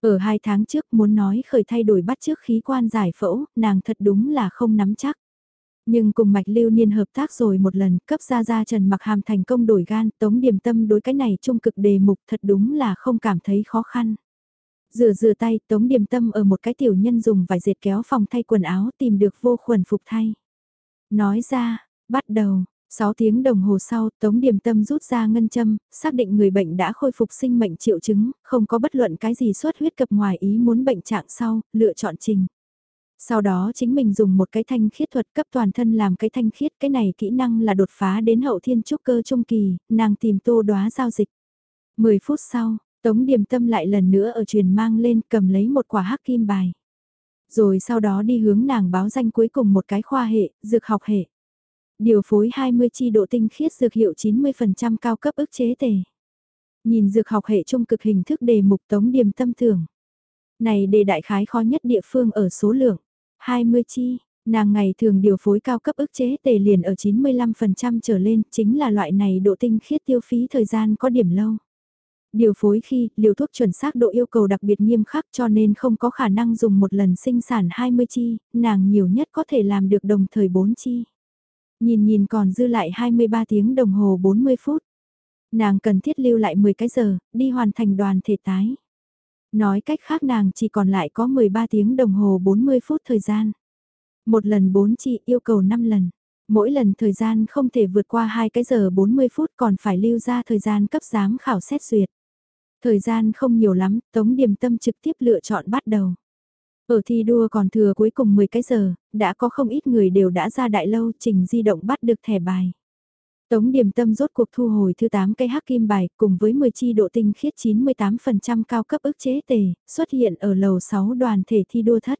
Ở hai tháng trước muốn nói khởi thay đổi bắt trước khí quan giải phẫu, nàng thật đúng là không nắm chắc. Nhưng cùng mạch lưu niên hợp tác rồi một lần, cấp ra ra Trần Mặc Hàm thành công đổi gan, tống điểm tâm đối cái này trung cực đề mục thật đúng là không cảm thấy khó khăn. Rửa rửa tay, tống điểm tâm ở một cái tiểu nhân dùng vải dệt kéo phòng thay quần áo tìm được vô khuẩn phục thay. Nói ra, bắt đầu, 6 tiếng đồng hồ sau, Tống Điềm Tâm rút ra ngân châm, xác định người bệnh đã khôi phục sinh mệnh triệu chứng, không có bất luận cái gì xuất huyết cập ngoài ý muốn bệnh trạng sau, lựa chọn trình. Sau đó chính mình dùng một cái thanh khiết thuật cấp toàn thân làm cái thanh khiết, cái này kỹ năng là đột phá đến hậu thiên trúc cơ trung kỳ, nàng tìm tô đoá giao dịch. 10 phút sau, Tống Điềm Tâm lại lần nữa ở truyền mang lên cầm lấy một quả hắc kim bài. Rồi sau đó đi hướng nàng báo danh cuối cùng một cái khoa hệ, dược học hệ. Điều phối 20 chi độ tinh khiết dược hiệu 90% cao cấp ức chế tề. Nhìn dược học hệ trung cực hình thức đề mục Tống Điềm Tâm thưởng. Này đề đại khái khó nhất địa phương ở số lượng. 20 chi, nàng ngày thường điều phối cao cấp ức chế tề liền ở 95% trở lên, chính là loại này độ tinh khiết tiêu phí thời gian có điểm lâu. Điều phối khi, liều thuốc chuẩn xác độ yêu cầu đặc biệt nghiêm khắc cho nên không có khả năng dùng một lần sinh sản 20 chi, nàng nhiều nhất có thể làm được đồng thời 4 chi. Nhìn nhìn còn dư lại 23 tiếng đồng hồ 40 phút. Nàng cần thiết lưu lại 10 cái giờ, đi hoàn thành đoàn thể tái. Nói cách khác nàng chỉ còn lại có 13 tiếng đồng hồ 40 phút thời gian. Một lần 4 chị yêu cầu 5 lần. Mỗi lần thời gian không thể vượt qua 2 cái giờ 40 phút còn phải lưu ra thời gian cấp giám khảo xét duyệt. Thời gian không nhiều lắm, Tống Điềm Tâm trực tiếp lựa chọn bắt đầu. Ở thi đua còn thừa cuối cùng 10 cái giờ, đã có không ít người đều đã ra đại lâu trình di động bắt được thẻ bài. Tống điểm tâm rốt cuộc thu hồi thứ 8 cây hắc kim bài cùng với 10 chi độ tinh khiết 98% cao cấp ức chế tề, xuất hiện ở lầu 6 đoàn thể thi đua thất.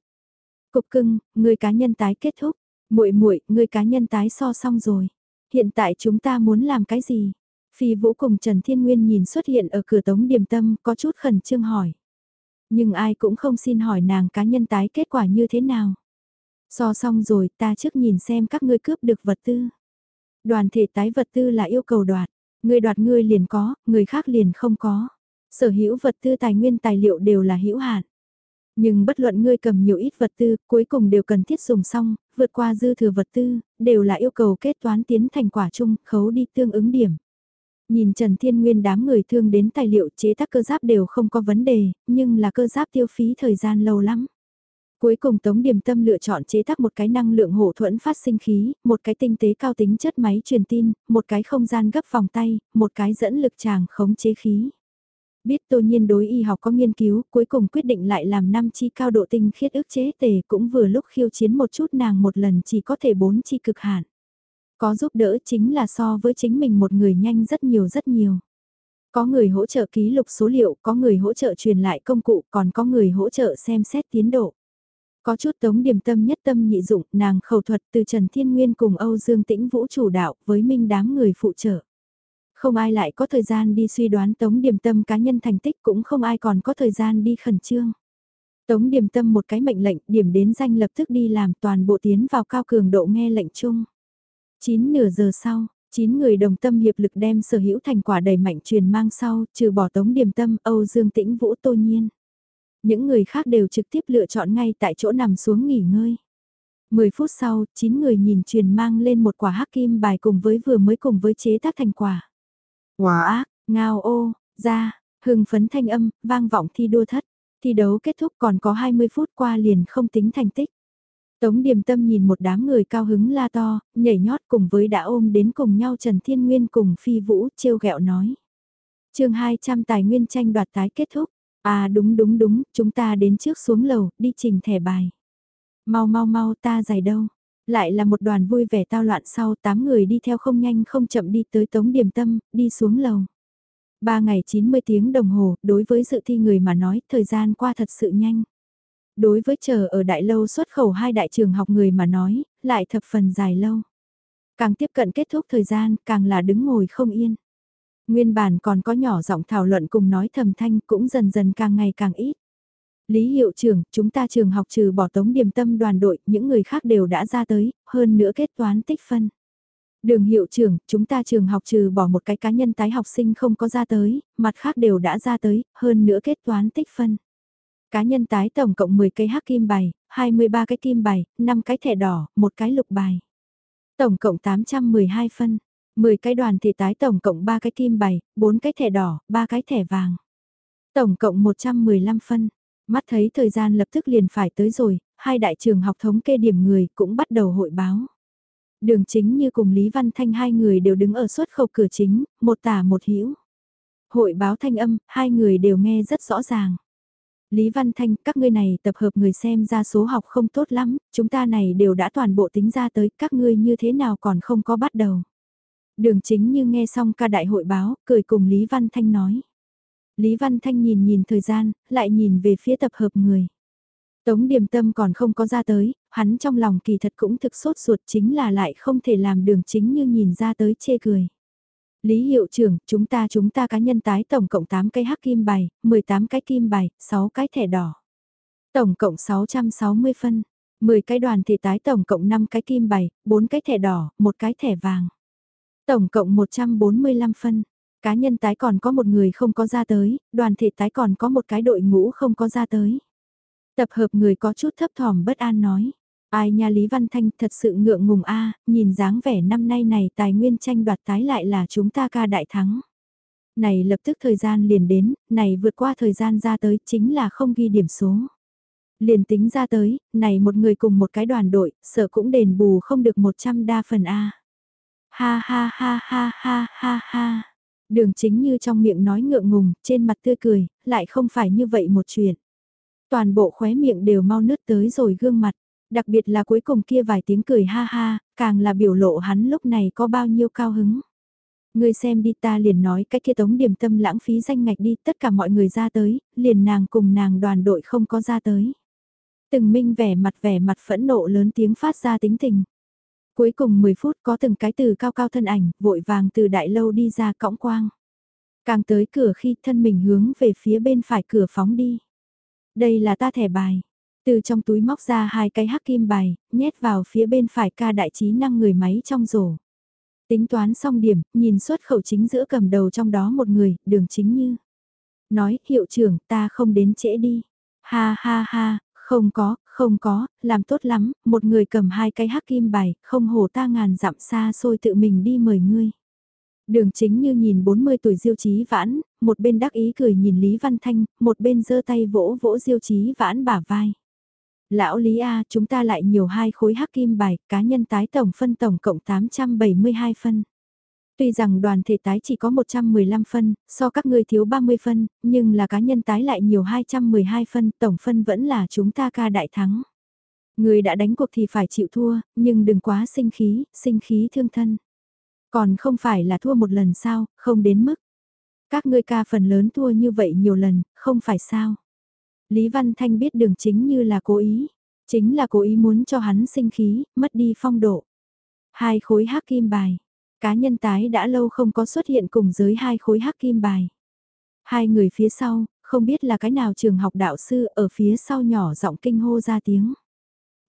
Cục cưng, người cá nhân tái kết thúc, muội muội, người cá nhân tái so xong rồi. Hiện tại chúng ta muốn làm cái gì? Phi Vũ cùng Trần Thiên Nguyên nhìn xuất hiện ở cửa tống điểm tâm có chút khẩn trương hỏi. Nhưng ai cũng không xin hỏi nàng cá nhân tái kết quả như thế nào. So xong rồi ta trước nhìn xem các ngươi cướp được vật tư. Đoàn thể tái vật tư là yêu cầu đoạt, người đoạt ngươi liền có, người khác liền không có. Sở hữu vật tư tài nguyên tài liệu đều là hữu hạn. Nhưng bất luận ngươi cầm nhiều ít vật tư, cuối cùng đều cần thiết dùng xong, vượt qua dư thừa vật tư, đều là yêu cầu kết toán tiến thành quả chung, khấu đi tương ứng điểm. Nhìn Trần Thiên Nguyên đám người thương đến tài liệu chế tác cơ giáp đều không có vấn đề, nhưng là cơ giáp tiêu phí thời gian lâu lắm. Cuối cùng Tống Điềm Tâm lựa chọn chế tác một cái năng lượng hổ thuẫn phát sinh khí, một cái tinh tế cao tính chất máy truyền tin, một cái không gian gấp vòng tay, một cái dẫn lực tràng khống chế khí. Biết tô nhiên đối y học có nghiên cứu, cuối cùng quyết định lại làm năm chi cao độ tinh khiết ức chế tề cũng vừa lúc khiêu chiến một chút nàng một lần chỉ có thể bốn chi cực hạn. Có giúp đỡ chính là so với chính mình một người nhanh rất nhiều rất nhiều. Có người hỗ trợ ký lục số liệu, có người hỗ trợ truyền lại công cụ, còn có người hỗ trợ xem xét tiến độ. Có chút tống điểm tâm nhất tâm nhị dụng, nàng khẩu thuật từ Trần Thiên Nguyên cùng Âu Dương Tĩnh Vũ chủ đạo với minh đám người phụ trợ. Không ai lại có thời gian đi suy đoán tống điểm tâm cá nhân thành tích cũng không ai còn có thời gian đi khẩn trương. Tống điểm tâm một cái mệnh lệnh điểm đến danh lập tức đi làm toàn bộ tiến vào cao cường độ nghe lệnh chung. 9 nửa giờ sau, 9 người đồng tâm hiệp lực đem sở hữu thành quả đầy mạnh truyền mang sau, trừ bỏ tống điểm tâm, Âu Dương Tĩnh Vũ Tô Nhiên. Những người khác đều trực tiếp lựa chọn ngay tại chỗ nằm xuống nghỉ ngơi. 10 phút sau, 9 người nhìn truyền mang lên một quả hắc kim bài cùng với vừa mới cùng với chế tác thành quả. Quả ác, ngao ô, ra, hưng phấn thanh âm, vang vọng thi đua thất. Thi đấu kết thúc còn có 20 phút qua liền không tính thành tích. Tống Điềm Tâm nhìn một đám người cao hứng la to, nhảy nhót cùng với đã ôm đến cùng nhau Trần Thiên Nguyên cùng Phi Vũ trêu ghẹo nói. chương 200 tài nguyên tranh đoạt tái kết thúc. À đúng đúng đúng, chúng ta đến trước xuống lầu, đi trình thẻ bài. Mau mau mau ta giải đâu. Lại là một đoàn vui vẻ tao loạn sau, tám người đi theo không nhanh không chậm đi tới Tống điểm Tâm, đi xuống lầu. Ba ngày 90 tiếng đồng hồ, đối với dự thi người mà nói, thời gian qua thật sự nhanh. Đối với chờ ở đại lâu xuất khẩu hai đại trường học người mà nói, lại thập phần dài lâu. Càng tiếp cận kết thúc thời gian, càng là đứng ngồi không yên. Nguyên bản còn có nhỏ giọng thảo luận cùng nói thầm thanh cũng dần dần càng ngày càng ít. Lý hiệu trưởng, chúng ta trường học trừ bỏ tống điểm tâm đoàn đội, những người khác đều đã ra tới, hơn nữa kết toán tích phân. Đường hiệu trưởng, chúng ta trường học trừ bỏ một cái cá nhân tái học sinh không có ra tới, mặt khác đều đã ra tới, hơn nữa kết toán tích phân. Cá nhân tái tổng cộng 10 cây hắc kim bài, 23 cái kim bài, 5 cái thẻ đỏ, một cái lục bài. Tổng cộng 812 phân, 10 cái đoàn thể tái tổng cộng 3 cái kim bài, 4 cái thẻ đỏ, 3 cái thẻ vàng. Tổng cộng 115 phân. Mắt thấy thời gian lập tức liền phải tới rồi, hai đại trường học thống kê điểm người cũng bắt đầu hội báo. Đường chính như cùng Lý Văn Thanh hai người đều đứng ở suốt khẩu cửa chính, một tả một hữu Hội báo thanh âm, hai người đều nghe rất rõ ràng. Lý Văn Thanh, các ngươi này tập hợp người xem ra số học không tốt lắm, chúng ta này đều đã toàn bộ tính ra tới, các ngươi như thế nào còn không có bắt đầu. Đường chính như nghe xong ca đại hội báo, cười cùng Lý Văn Thanh nói. Lý Văn Thanh nhìn nhìn thời gian, lại nhìn về phía tập hợp người. Tống điềm tâm còn không có ra tới, hắn trong lòng kỳ thật cũng thực sốt ruột chính là lại không thể làm đường chính như nhìn ra tới chê cười. Lý hiệu trưởng, chúng ta chúng ta cá nhân tái tổng cộng 8 cái hắc kim bài, 18 cái kim bài, 6 cái thẻ đỏ. Tổng cộng 660 phân, 10 cái đoàn thể tái tổng cộng 5 cái kim bài, 4 cái thẻ đỏ, 1 cái thẻ vàng. Tổng cộng 145 phân. Cá nhân tái còn có một người không có ra tới, đoàn thể tái còn có một cái đội ngũ không có ra tới. Tập hợp người có chút thấp thỏm bất an nói. Ai nha Lý Văn Thanh thật sự ngượng ngùng a nhìn dáng vẻ năm nay này tài nguyên tranh đoạt tái lại là chúng ta ca đại thắng. Này lập tức thời gian liền đến, này vượt qua thời gian ra tới chính là không ghi điểm số. Liền tính ra tới, này một người cùng một cái đoàn đội, sợ cũng đền bù không được 100 đa phần A. Ha ha ha ha ha ha ha. Đường chính như trong miệng nói ngượng ngùng, trên mặt tươi cười, lại không phải như vậy một chuyện. Toàn bộ khóe miệng đều mau nứt tới rồi gương mặt. Đặc biệt là cuối cùng kia vài tiếng cười ha ha, càng là biểu lộ hắn lúc này có bao nhiêu cao hứng. người xem đi ta liền nói cái kia tống điểm tâm lãng phí danh ngạch đi tất cả mọi người ra tới, liền nàng cùng nàng đoàn đội không có ra tới. Từng minh vẻ mặt vẻ mặt phẫn nộ lớn tiếng phát ra tính tình. Cuối cùng 10 phút có từng cái từ cao cao thân ảnh, vội vàng từ đại lâu đi ra cõng quang. Càng tới cửa khi thân mình hướng về phía bên phải cửa phóng đi. Đây là ta thẻ bài. Từ trong túi móc ra hai cái hắc kim bài, nhét vào phía bên phải ca đại trí năng người máy trong rổ. Tính toán xong điểm, nhìn xuất khẩu chính giữa cầm đầu trong đó một người, đường chính như. Nói, hiệu trưởng, ta không đến trễ đi. Ha ha ha, không có, không có, làm tốt lắm, một người cầm hai cái hắc kim bài, không hổ ta ngàn dặm xa xôi tự mình đi mời ngươi. Đường chính như nhìn 40 tuổi diêu chí vãn, một bên đắc ý cười nhìn Lý Văn Thanh, một bên giơ tay vỗ vỗ diêu chí vãn bả vai. Lão Lý A, chúng ta lại nhiều hai khối hắc kim bài, cá nhân tái tổng phân tổng cộng 872 phân. Tuy rằng đoàn thể tái chỉ có 115 phân, so các ngươi thiếu 30 phân, nhưng là cá nhân tái lại nhiều 212 phân, tổng phân vẫn là chúng ta ca đại thắng. Người đã đánh cuộc thì phải chịu thua, nhưng đừng quá sinh khí, sinh khí thương thân. Còn không phải là thua một lần sao, không đến mức. Các ngươi ca phần lớn thua như vậy nhiều lần, không phải sao. Lý Văn Thanh biết đường chính như là cố ý. Chính là cố ý muốn cho hắn sinh khí, mất đi phong độ. Hai khối hắc kim bài. Cá nhân tái đã lâu không có xuất hiện cùng giới hai khối hắc kim bài. Hai người phía sau, không biết là cái nào trường học đạo sư ở phía sau nhỏ giọng kinh hô ra tiếng.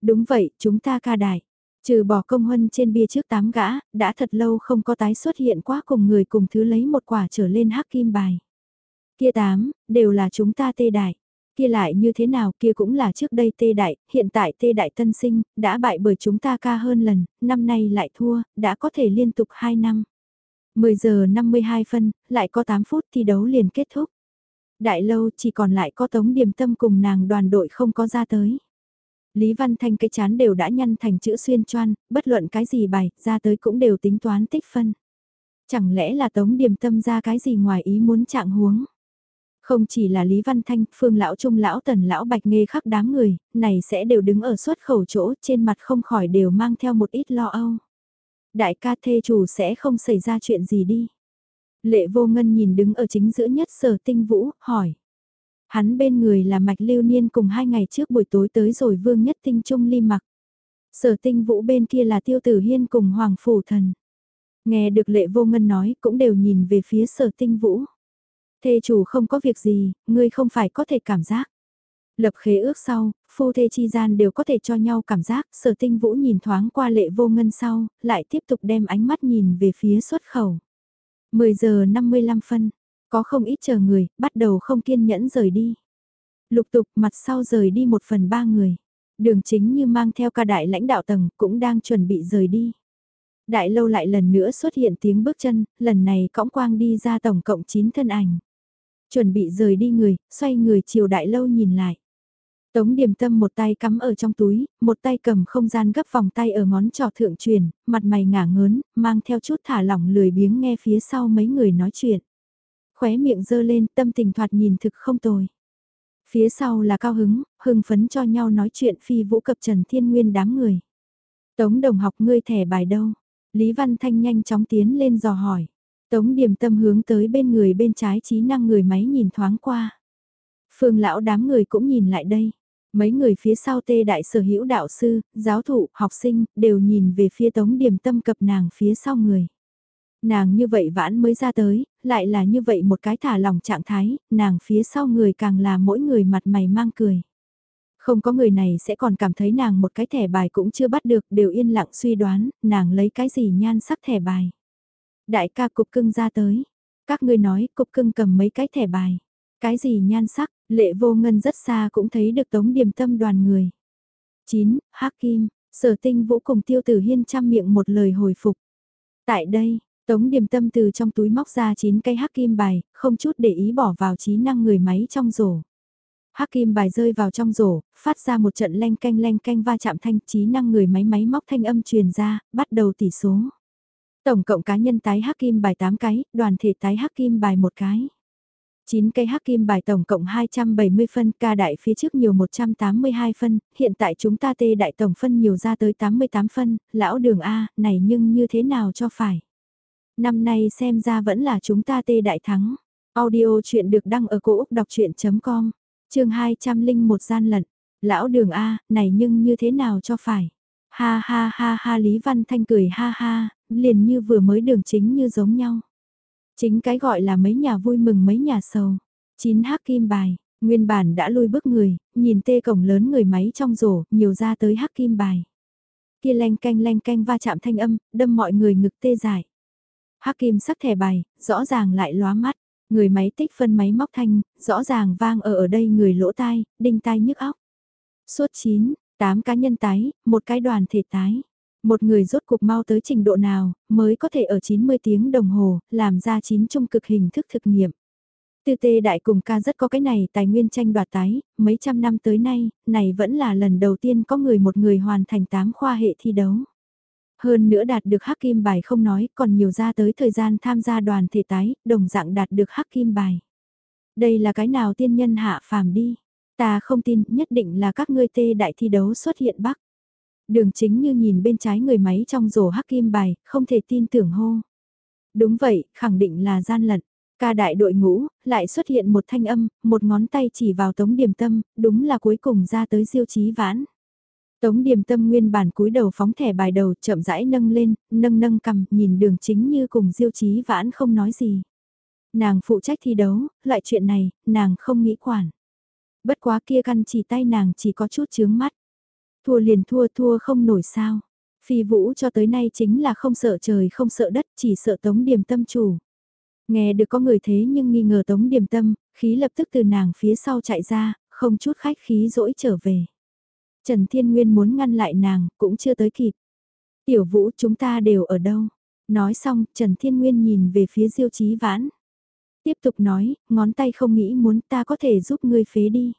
Đúng vậy, chúng ta ca đại. Trừ bỏ công huân trên bia trước tám gã, đã thật lâu không có tái xuất hiện quá cùng người cùng thứ lấy một quả trở lên hắc kim bài. Kia tám, đều là chúng ta tê đại. Kia lại như thế nào kia cũng là trước đây tê đại, hiện tại tê đại tân sinh, đã bại bởi chúng ta ca hơn lần, năm nay lại thua, đã có thể liên tục 2 năm. 10 giờ 52 phân, lại có 8 phút thi đấu liền kết thúc. Đại lâu chỉ còn lại có tống điểm tâm cùng nàng đoàn đội không có ra tới. Lý Văn Thanh cái chán đều đã nhăn thành chữ xuyên choan, bất luận cái gì bài, ra tới cũng đều tính toán tích phân. Chẳng lẽ là tống điểm tâm ra cái gì ngoài ý muốn trạng huống. Không chỉ là Lý Văn Thanh, Phương Lão Trung Lão Tần Lão Bạch Nghê khắc đám người, này sẽ đều đứng ở xuất khẩu chỗ trên mặt không khỏi đều mang theo một ít lo âu. Đại ca thê chủ sẽ không xảy ra chuyện gì đi. Lệ vô ngân nhìn đứng ở chính giữa nhất sở tinh vũ, hỏi. Hắn bên người là mạch lưu niên cùng hai ngày trước buổi tối tới rồi vương nhất tinh trung ly mặc. Sở tinh vũ bên kia là tiêu tử hiên cùng hoàng phủ thần. Nghe được lệ vô ngân nói cũng đều nhìn về phía sở tinh vũ. Thê chủ không có việc gì, ngươi không phải có thể cảm giác. Lập khế ước sau, phu thê chi gian đều có thể cho nhau cảm giác, sở tinh vũ nhìn thoáng qua lệ vô ngân sau, lại tiếp tục đem ánh mắt nhìn về phía xuất khẩu. 10 giờ 55 phân, có không ít chờ người, bắt đầu không kiên nhẫn rời đi. Lục tục mặt sau rời đi một phần ba người. Đường chính như mang theo ca đại lãnh đạo tầng cũng đang chuẩn bị rời đi. Đại lâu lại lần nữa xuất hiện tiếng bước chân, lần này cõng quang đi ra tổng cộng 9 thân ảnh. Chuẩn bị rời đi người, xoay người chiều đại lâu nhìn lại. Tống điểm tâm một tay cắm ở trong túi, một tay cầm không gian gấp vòng tay ở ngón trỏ thượng truyền, mặt mày ngả ngớn, mang theo chút thả lỏng lười biếng nghe phía sau mấy người nói chuyện. Khóe miệng dơ lên tâm tình thoạt nhìn thực không tồi. Phía sau là cao hứng, hưng phấn cho nhau nói chuyện phi vũ cập Trần Thiên Nguyên đám người. Tống đồng học ngươi thẻ bài đâu? Lý Văn Thanh nhanh chóng tiến lên dò hỏi. Tống điểm tâm hướng tới bên người bên trái trí năng người máy nhìn thoáng qua. Phương lão đám người cũng nhìn lại đây. Mấy người phía sau tê đại sở hữu đạo sư, giáo thụ, học sinh, đều nhìn về phía tống điểm tâm cập nàng phía sau người. Nàng như vậy vãn mới ra tới, lại là như vậy một cái thả lòng trạng thái, nàng phía sau người càng là mỗi người mặt mày mang cười. Không có người này sẽ còn cảm thấy nàng một cái thẻ bài cũng chưa bắt được, đều yên lặng suy đoán, nàng lấy cái gì nhan sắc thẻ bài. Đại ca cục cưng ra tới. Các ngươi nói cục cưng cầm mấy cái thẻ bài. Cái gì nhan sắc, lệ vô ngân rất xa cũng thấy được tống điềm tâm đoàn người. 9. hắc Kim, sở tinh vũ cùng tiêu tử hiên chăm miệng một lời hồi phục. Tại đây, Tống điềm tâm từ trong túi móc ra 9 cây hắc kim bài, không chút để ý bỏ vào trí năng người máy trong rổ. Hắc kim bài rơi vào trong rổ, phát ra một trận len canh len canh va chạm thanh trí năng người máy máy móc thanh âm truyền ra, bắt đầu tỷ số. Tổng cộng cá nhân tái hắc kim bài 8 cái, đoàn thể tái hắc kim bài một cái. 9 cây hắc kim bài tổng cộng 270 phân, ca đại phía trước nhiều 182 phân, hiện tại chúng ta tê đại tổng phân nhiều ra tới 88 phân, lão đường A, này nhưng như thế nào cho phải. Năm nay xem ra vẫn là chúng ta tê đại thắng. Audio chuyện được đăng ở cổ Úc đọc chuyện.com, trường 201 gian lận. Lão đường A, này nhưng như thế nào cho phải. Ha ha ha ha Lý Văn Thanh cười ha ha, liền như vừa mới đường chính như giống nhau. Chính cái gọi là mấy nhà vui mừng mấy nhà sầu. Chín hắc kim bài, nguyên bản đã lui bước người, nhìn tê cổng lớn người máy trong rổ, nhiều ra tới hắc kim bài. Kia leng canh leng canh va chạm thanh âm, đâm mọi người ngực tê dại. Hắc kim sắc thẻ bài, rõ ràng lại lóa mắt. Người máy tích phân máy móc thanh, rõ ràng vang ở ở đây người lỗ tai, đinh tai nhức óc. Suốt 9, tám cá nhân tái, một cái đoàn thể tái. Một người rốt cục mau tới trình độ nào, mới có thể ở 90 tiếng đồng hồ, làm ra 9 trung cực hình thức thực nghiệm. Tư tê đại cùng ca rất có cái này tài nguyên tranh đoạt tái, mấy trăm năm tới nay, này vẫn là lần đầu tiên có người một người hoàn thành tám khoa hệ thi đấu. Hơn nữa đạt được hắc kim bài không nói, còn nhiều ra tới thời gian tham gia đoàn thể tái, đồng dạng đạt được hắc kim bài. Đây là cái nào tiên nhân hạ phàm đi. Ta không tin, nhất định là các ngươi tê đại thi đấu xuất hiện bắc. Đường chính như nhìn bên trái người máy trong rổ hắc kim bài, không thể tin tưởng hô. Đúng vậy, khẳng định là gian lận. Ca đại đội ngũ, lại xuất hiện một thanh âm, một ngón tay chỉ vào tống điểm tâm, đúng là cuối cùng ra tới diêu chí vãn. Tống điểm tâm nguyên bản cúi đầu phóng thẻ bài đầu chậm rãi nâng lên, nâng nâng cầm, nhìn đường chính như cùng diêu chí vãn không nói gì. Nàng phụ trách thi đấu, loại chuyện này, nàng không nghĩ quản. Bất quá kia căn chỉ tay nàng chỉ có chút chướng mắt. Thua liền thua thua không nổi sao. Phi vũ cho tới nay chính là không sợ trời không sợ đất, chỉ sợ tống điểm tâm chủ. Nghe được có người thế nhưng nghi ngờ tống điểm tâm, khí lập tức từ nàng phía sau chạy ra, không chút khách khí dỗi trở về. Trần Thiên Nguyên muốn ngăn lại nàng, cũng chưa tới kịp. Tiểu vũ chúng ta đều ở đâu? Nói xong, Trần Thiên Nguyên nhìn về phía diêu chí vãn. Tiếp tục nói, ngón tay không nghĩ muốn ta có thể giúp ngươi phế đi.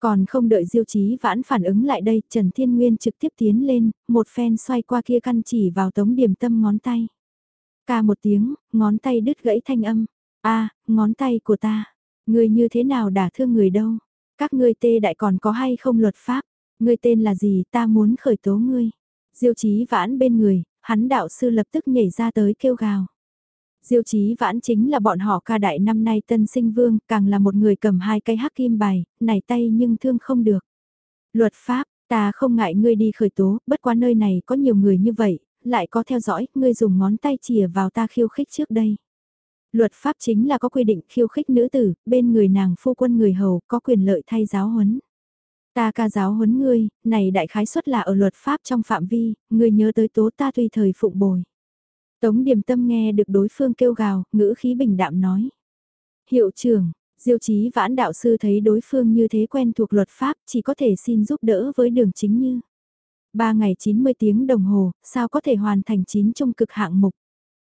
Còn không đợi diêu chí vãn phản ứng lại đây, Trần Thiên Nguyên trực tiếp tiến lên, một phen xoay qua kia căn chỉ vào tống điểm tâm ngón tay. Ca một tiếng, ngón tay đứt gãy thanh âm. a ngón tay của ta. Người như thế nào đả thương người đâu? Các ngươi tê đại còn có hay không luật pháp? Ngươi tên là gì ta muốn khởi tố ngươi? Diêu chí vãn bên người, hắn đạo sư lập tức nhảy ra tới kêu gào. Diêu chí vãn chính là bọn họ ca đại năm nay tân sinh vương, càng là một người cầm hai cây hắc kim bài, nảy tay nhưng thương không được. Luật pháp, ta không ngại ngươi đi khởi tố, bất quá nơi này có nhiều người như vậy, lại có theo dõi, ngươi dùng ngón tay chìa vào ta khiêu khích trước đây. Luật pháp chính là có quy định khiêu khích nữ tử, bên người nàng phu quân người hầu có quyền lợi thay giáo huấn. Ta ca giáo huấn ngươi, này đại khái suất là ở luật pháp trong phạm vi, ngươi nhớ tới tố ta tùy thời phụng bồi. Tống điểm tâm nghe được đối phương kêu gào, ngữ khí bình đạm nói. Hiệu trưởng, diêu chí vãn đạo sư thấy đối phương như thế quen thuộc luật pháp chỉ có thể xin giúp đỡ với đường chính như. Ba ngày 90 tiếng đồng hồ, sao có thể hoàn thành chín trung cực hạng mục.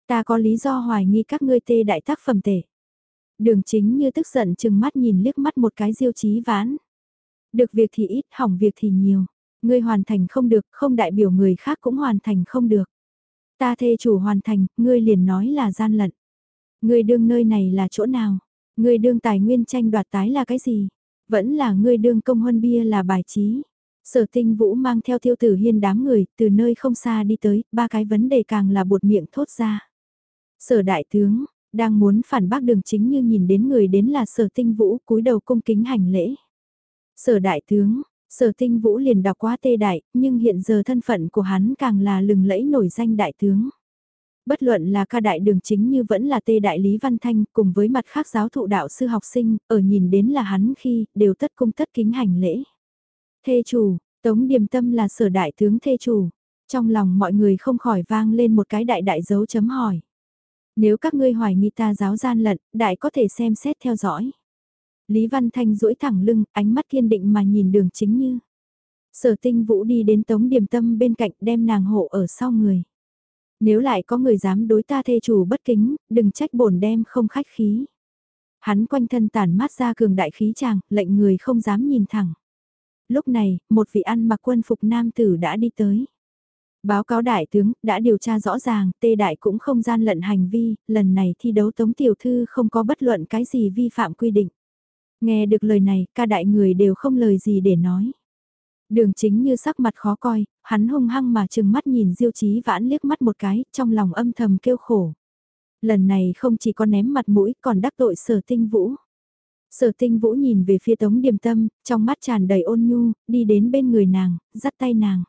Ta có lý do hoài nghi các ngươi tê đại tác phẩm tể. Đường chính như tức giận chừng mắt nhìn liếc mắt một cái diêu chí vãn. Được việc thì ít, hỏng việc thì nhiều. Ngươi hoàn thành không được, không đại biểu người khác cũng hoàn thành không được. Ta thê chủ hoàn thành, ngươi liền nói là gian lận. Ngươi đương nơi này là chỗ nào? Ngươi đương tài nguyên tranh đoạt tái là cái gì? Vẫn là ngươi đương công huân bia là bài trí. Sở tinh vũ mang theo thiêu tử hiên đám người, từ nơi không xa đi tới, ba cái vấn đề càng là buột miệng thốt ra. Sở đại tướng, đang muốn phản bác đường chính như nhìn đến người đến là sở tinh vũ cúi đầu cung kính hành lễ. Sở đại tướng, sở tinh vũ liền đọc quá tê đại, nhưng hiện giờ thân phận của hắn càng là lừng lẫy nổi danh đại tướng. Bất luận là ca đại đường chính như vẫn là tê đại Lý Văn Thanh cùng với mặt khác giáo thụ đạo sư học sinh, ở nhìn đến là hắn khi, đều tất cung tất kính hành lễ. Thê chủ, Tống Điềm Tâm là sở đại tướng thê chủ. Trong lòng mọi người không khỏi vang lên một cái đại đại dấu chấm hỏi. Nếu các ngươi hoài nghi ta giáo gian lận, đại có thể xem xét theo dõi. Lý Văn Thanh duỗi thẳng lưng, ánh mắt kiên định mà nhìn đường chính như. Sở tinh vũ đi đến tống điểm tâm bên cạnh đem nàng hộ ở sau người. Nếu lại có người dám đối ta thê chủ bất kính, đừng trách bổn đem không khách khí. Hắn quanh thân tản mát ra cường đại khí chàng, lệnh người không dám nhìn thẳng. Lúc này, một vị ăn mặc quân phục nam tử đã đi tới. Báo cáo đại tướng, đã điều tra rõ ràng, tê đại cũng không gian lận hành vi, lần này thi đấu tống tiểu thư không có bất luận cái gì vi phạm quy định. Nghe được lời này, ca đại người đều không lời gì để nói. Đường chính như sắc mặt khó coi, hắn hung hăng mà chừng mắt nhìn diêu chí vãn liếc mắt một cái, trong lòng âm thầm kêu khổ. Lần này không chỉ có ném mặt mũi còn đắc tội sở tinh vũ. Sở tinh vũ nhìn về phía tống điềm tâm, trong mắt tràn đầy ôn nhu, đi đến bên người nàng, dắt tay nàng.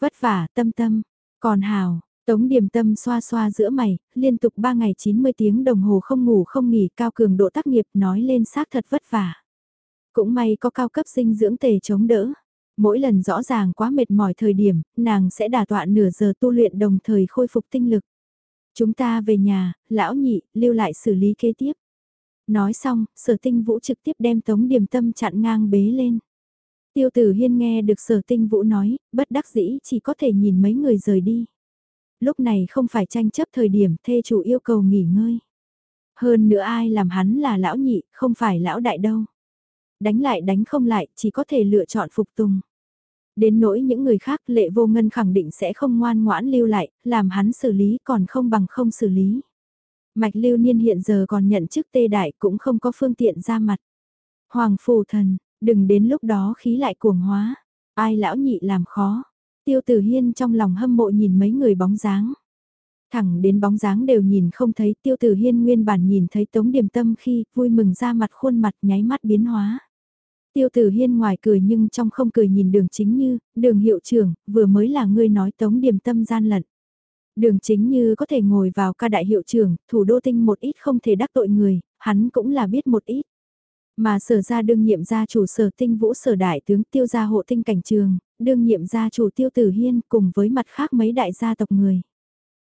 Vất vả, tâm tâm, còn hào, Tống điểm tâm xoa xoa giữa mày, liên tục 3 ngày 90 tiếng đồng hồ không ngủ không nghỉ cao cường độ tác nghiệp nói lên xác thật vất vả. Cũng may có cao cấp dinh dưỡng tề chống đỡ. Mỗi lần rõ ràng quá mệt mỏi thời điểm, nàng sẽ đả tọa nửa giờ tu luyện đồng thời khôi phục tinh lực. Chúng ta về nhà, lão nhị, lưu lại xử lý kế tiếp. Nói xong, sở tinh vũ trực tiếp đem tống điểm tâm chặn ngang bế lên. Tiêu tử hiên nghe được sở tinh vũ nói, bất đắc dĩ chỉ có thể nhìn mấy người rời đi. Lúc này không phải tranh chấp thời điểm thê chủ yêu cầu nghỉ ngơi. Hơn nữa ai làm hắn là lão nhị, không phải lão đại đâu. Đánh lại đánh không lại, chỉ có thể lựa chọn phục tùng. Đến nỗi những người khác lệ vô ngân khẳng định sẽ không ngoan ngoãn lưu lại, làm hắn xử lý còn không bằng không xử lý. Mạch lưu niên hiện giờ còn nhận chức tê đại cũng không có phương tiện ra mặt. Hoàng phù thần, đừng đến lúc đó khí lại cuồng hóa. Ai lão nhị làm khó. Tiêu tử hiên trong lòng hâm mộ nhìn mấy người bóng dáng. Thẳng đến bóng dáng đều nhìn không thấy tiêu tử hiên nguyên bản nhìn thấy tống điềm tâm khi vui mừng ra mặt khuôn mặt nháy mắt biến hóa. Tiêu tử hiên ngoài cười nhưng trong không cười nhìn đường chính như, đường hiệu trưởng, vừa mới là ngươi nói tống điềm tâm gian lận. Đường chính như có thể ngồi vào ca đại hiệu trưởng, thủ đô tinh một ít không thể đắc tội người, hắn cũng là biết một ít. Mà sở ra đương nhiệm gia chủ sở tinh vũ sở đại tướng tiêu gia hộ tinh cảnh trường, đương nhiệm gia chủ tiêu tử hiên cùng với mặt khác mấy đại gia tộc người.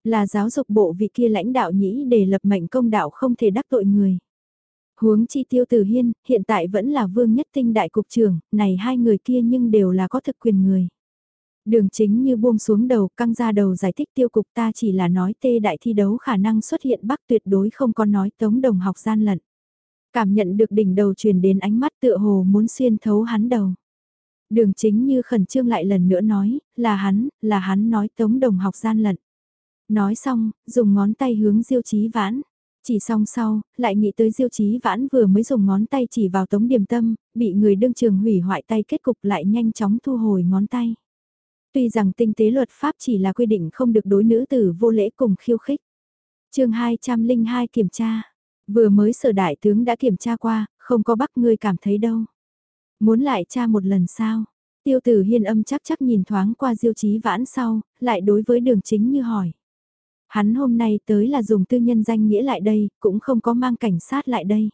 Là giáo dục bộ vị kia lãnh đạo nhĩ để lập mệnh công đạo không thể đắc tội người. Huống chi tiêu tử hiên, hiện tại vẫn là vương nhất tinh đại cục trưởng, này hai người kia nhưng đều là có thực quyền người. Đường chính như buông xuống đầu căng ra đầu giải thích tiêu cục ta chỉ là nói tê đại thi đấu khả năng xuất hiện bắc tuyệt đối không có nói tống đồng học gian lận. Cảm nhận được đỉnh đầu truyền đến ánh mắt tựa hồ muốn xuyên thấu hắn đầu. Đường chính như khẩn trương lại lần nữa nói, là hắn, là hắn nói tống đồng học gian lận. Nói xong, dùng ngón tay hướng diêu chí vãn. Chỉ xong sau, lại nghĩ tới diêu chí vãn vừa mới dùng ngón tay chỉ vào tống điểm tâm, bị người đương trường hủy hoại tay kết cục lại nhanh chóng thu hồi ngón tay. Tuy rằng tinh tế luật pháp chỉ là quy định không được đối nữ tử vô lễ cùng khiêu khích. chương 202 kiểm tra. Vừa mới sở đại tướng đã kiểm tra qua, không có bắt ngươi cảm thấy đâu. Muốn lại tra một lần sao? Tiêu tử hiên âm chắc chắc nhìn thoáng qua diêu chí vãn sau, lại đối với đường chính như hỏi. Hắn hôm nay tới là dùng tư nhân danh nghĩa lại đây, cũng không có mang cảnh sát lại đây.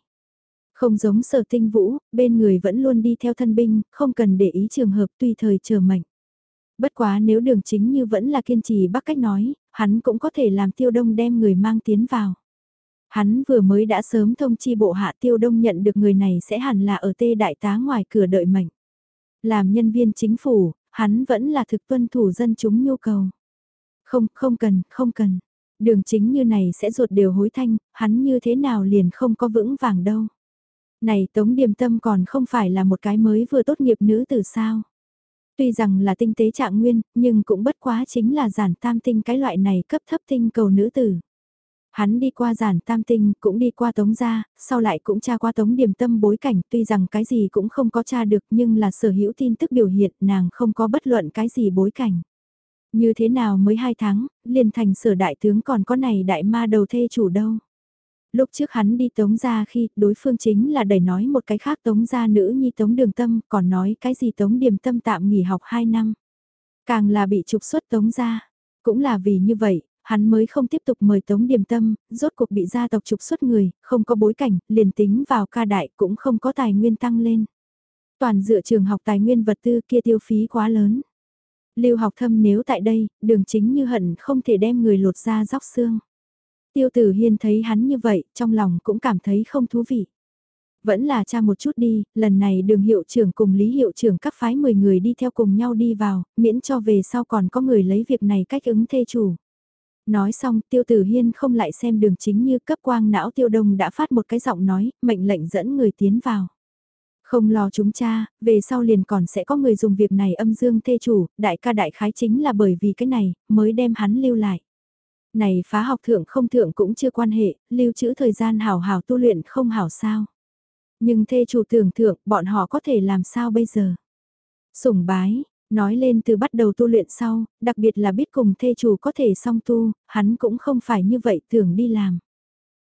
Không giống sở tinh vũ, bên người vẫn luôn đi theo thân binh, không cần để ý trường hợp tùy thời chờ mệnh. Bất quá nếu đường chính như vẫn là kiên trì bắt cách nói, hắn cũng có thể làm tiêu đông đem người mang tiến vào. Hắn vừa mới đã sớm thông chi bộ hạ tiêu đông nhận được người này sẽ hẳn là ở tê đại tá ngoài cửa đợi mệnh. Làm nhân viên chính phủ, hắn vẫn là thực tuân thủ dân chúng nhu cầu. Không, không cần, không cần. Đường chính như này sẽ ruột đều hối thanh, hắn như thế nào liền không có vững vàng đâu. Này Tống Điềm Tâm còn không phải là một cái mới vừa tốt nghiệp nữ từ sao. Tuy rằng là tinh tế trạng nguyên, nhưng cũng bất quá chính là giản tam tinh cái loại này cấp thấp tinh cầu nữ tử. Hắn đi qua giản tam tinh, cũng đi qua tống gia, sau lại cũng tra qua tống điểm tâm bối cảnh, tuy rằng cái gì cũng không có tra được nhưng là sở hữu tin tức biểu hiện nàng không có bất luận cái gì bối cảnh. Như thế nào mới hai tháng, liền thành sở đại tướng còn có này đại ma đầu thê chủ đâu. Lúc trước hắn đi tống gia khi đối phương chính là đẩy nói một cái khác tống gia nữ nhi tống đường tâm còn nói cái gì tống điểm tâm tạm nghỉ học 2 năm. Càng là bị trục xuất tống gia Cũng là vì như vậy, hắn mới không tiếp tục mời tống điểm tâm, rốt cuộc bị gia tộc trục xuất người, không có bối cảnh, liền tính vào ca đại cũng không có tài nguyên tăng lên. Toàn dựa trường học tài nguyên vật tư kia tiêu phí quá lớn. Lưu học thâm nếu tại đây, đường chính như hận không thể đem người lột ra róc xương. Tiêu tử hiên thấy hắn như vậy, trong lòng cũng cảm thấy không thú vị. Vẫn là cha một chút đi, lần này đường hiệu trưởng cùng lý hiệu trưởng các phái 10 người đi theo cùng nhau đi vào, miễn cho về sau còn có người lấy việc này cách ứng thê chủ. Nói xong, tiêu tử hiên không lại xem đường chính như cấp quang não tiêu đông đã phát một cái giọng nói, mệnh lệnh dẫn người tiến vào. Không lo chúng cha, về sau liền còn sẽ có người dùng việc này âm dương thê chủ, đại ca đại khái chính là bởi vì cái này, mới đem hắn lưu lại. Này phá học thượng không thượng cũng chưa quan hệ, lưu trữ thời gian hảo hảo tu luyện không hảo sao. Nhưng thê chủ tưởng thượng, bọn họ có thể làm sao bây giờ? Sủng bái, nói lên từ bắt đầu tu luyện sau, đặc biệt là biết cùng thê chủ có thể song tu, hắn cũng không phải như vậy tưởng đi làm.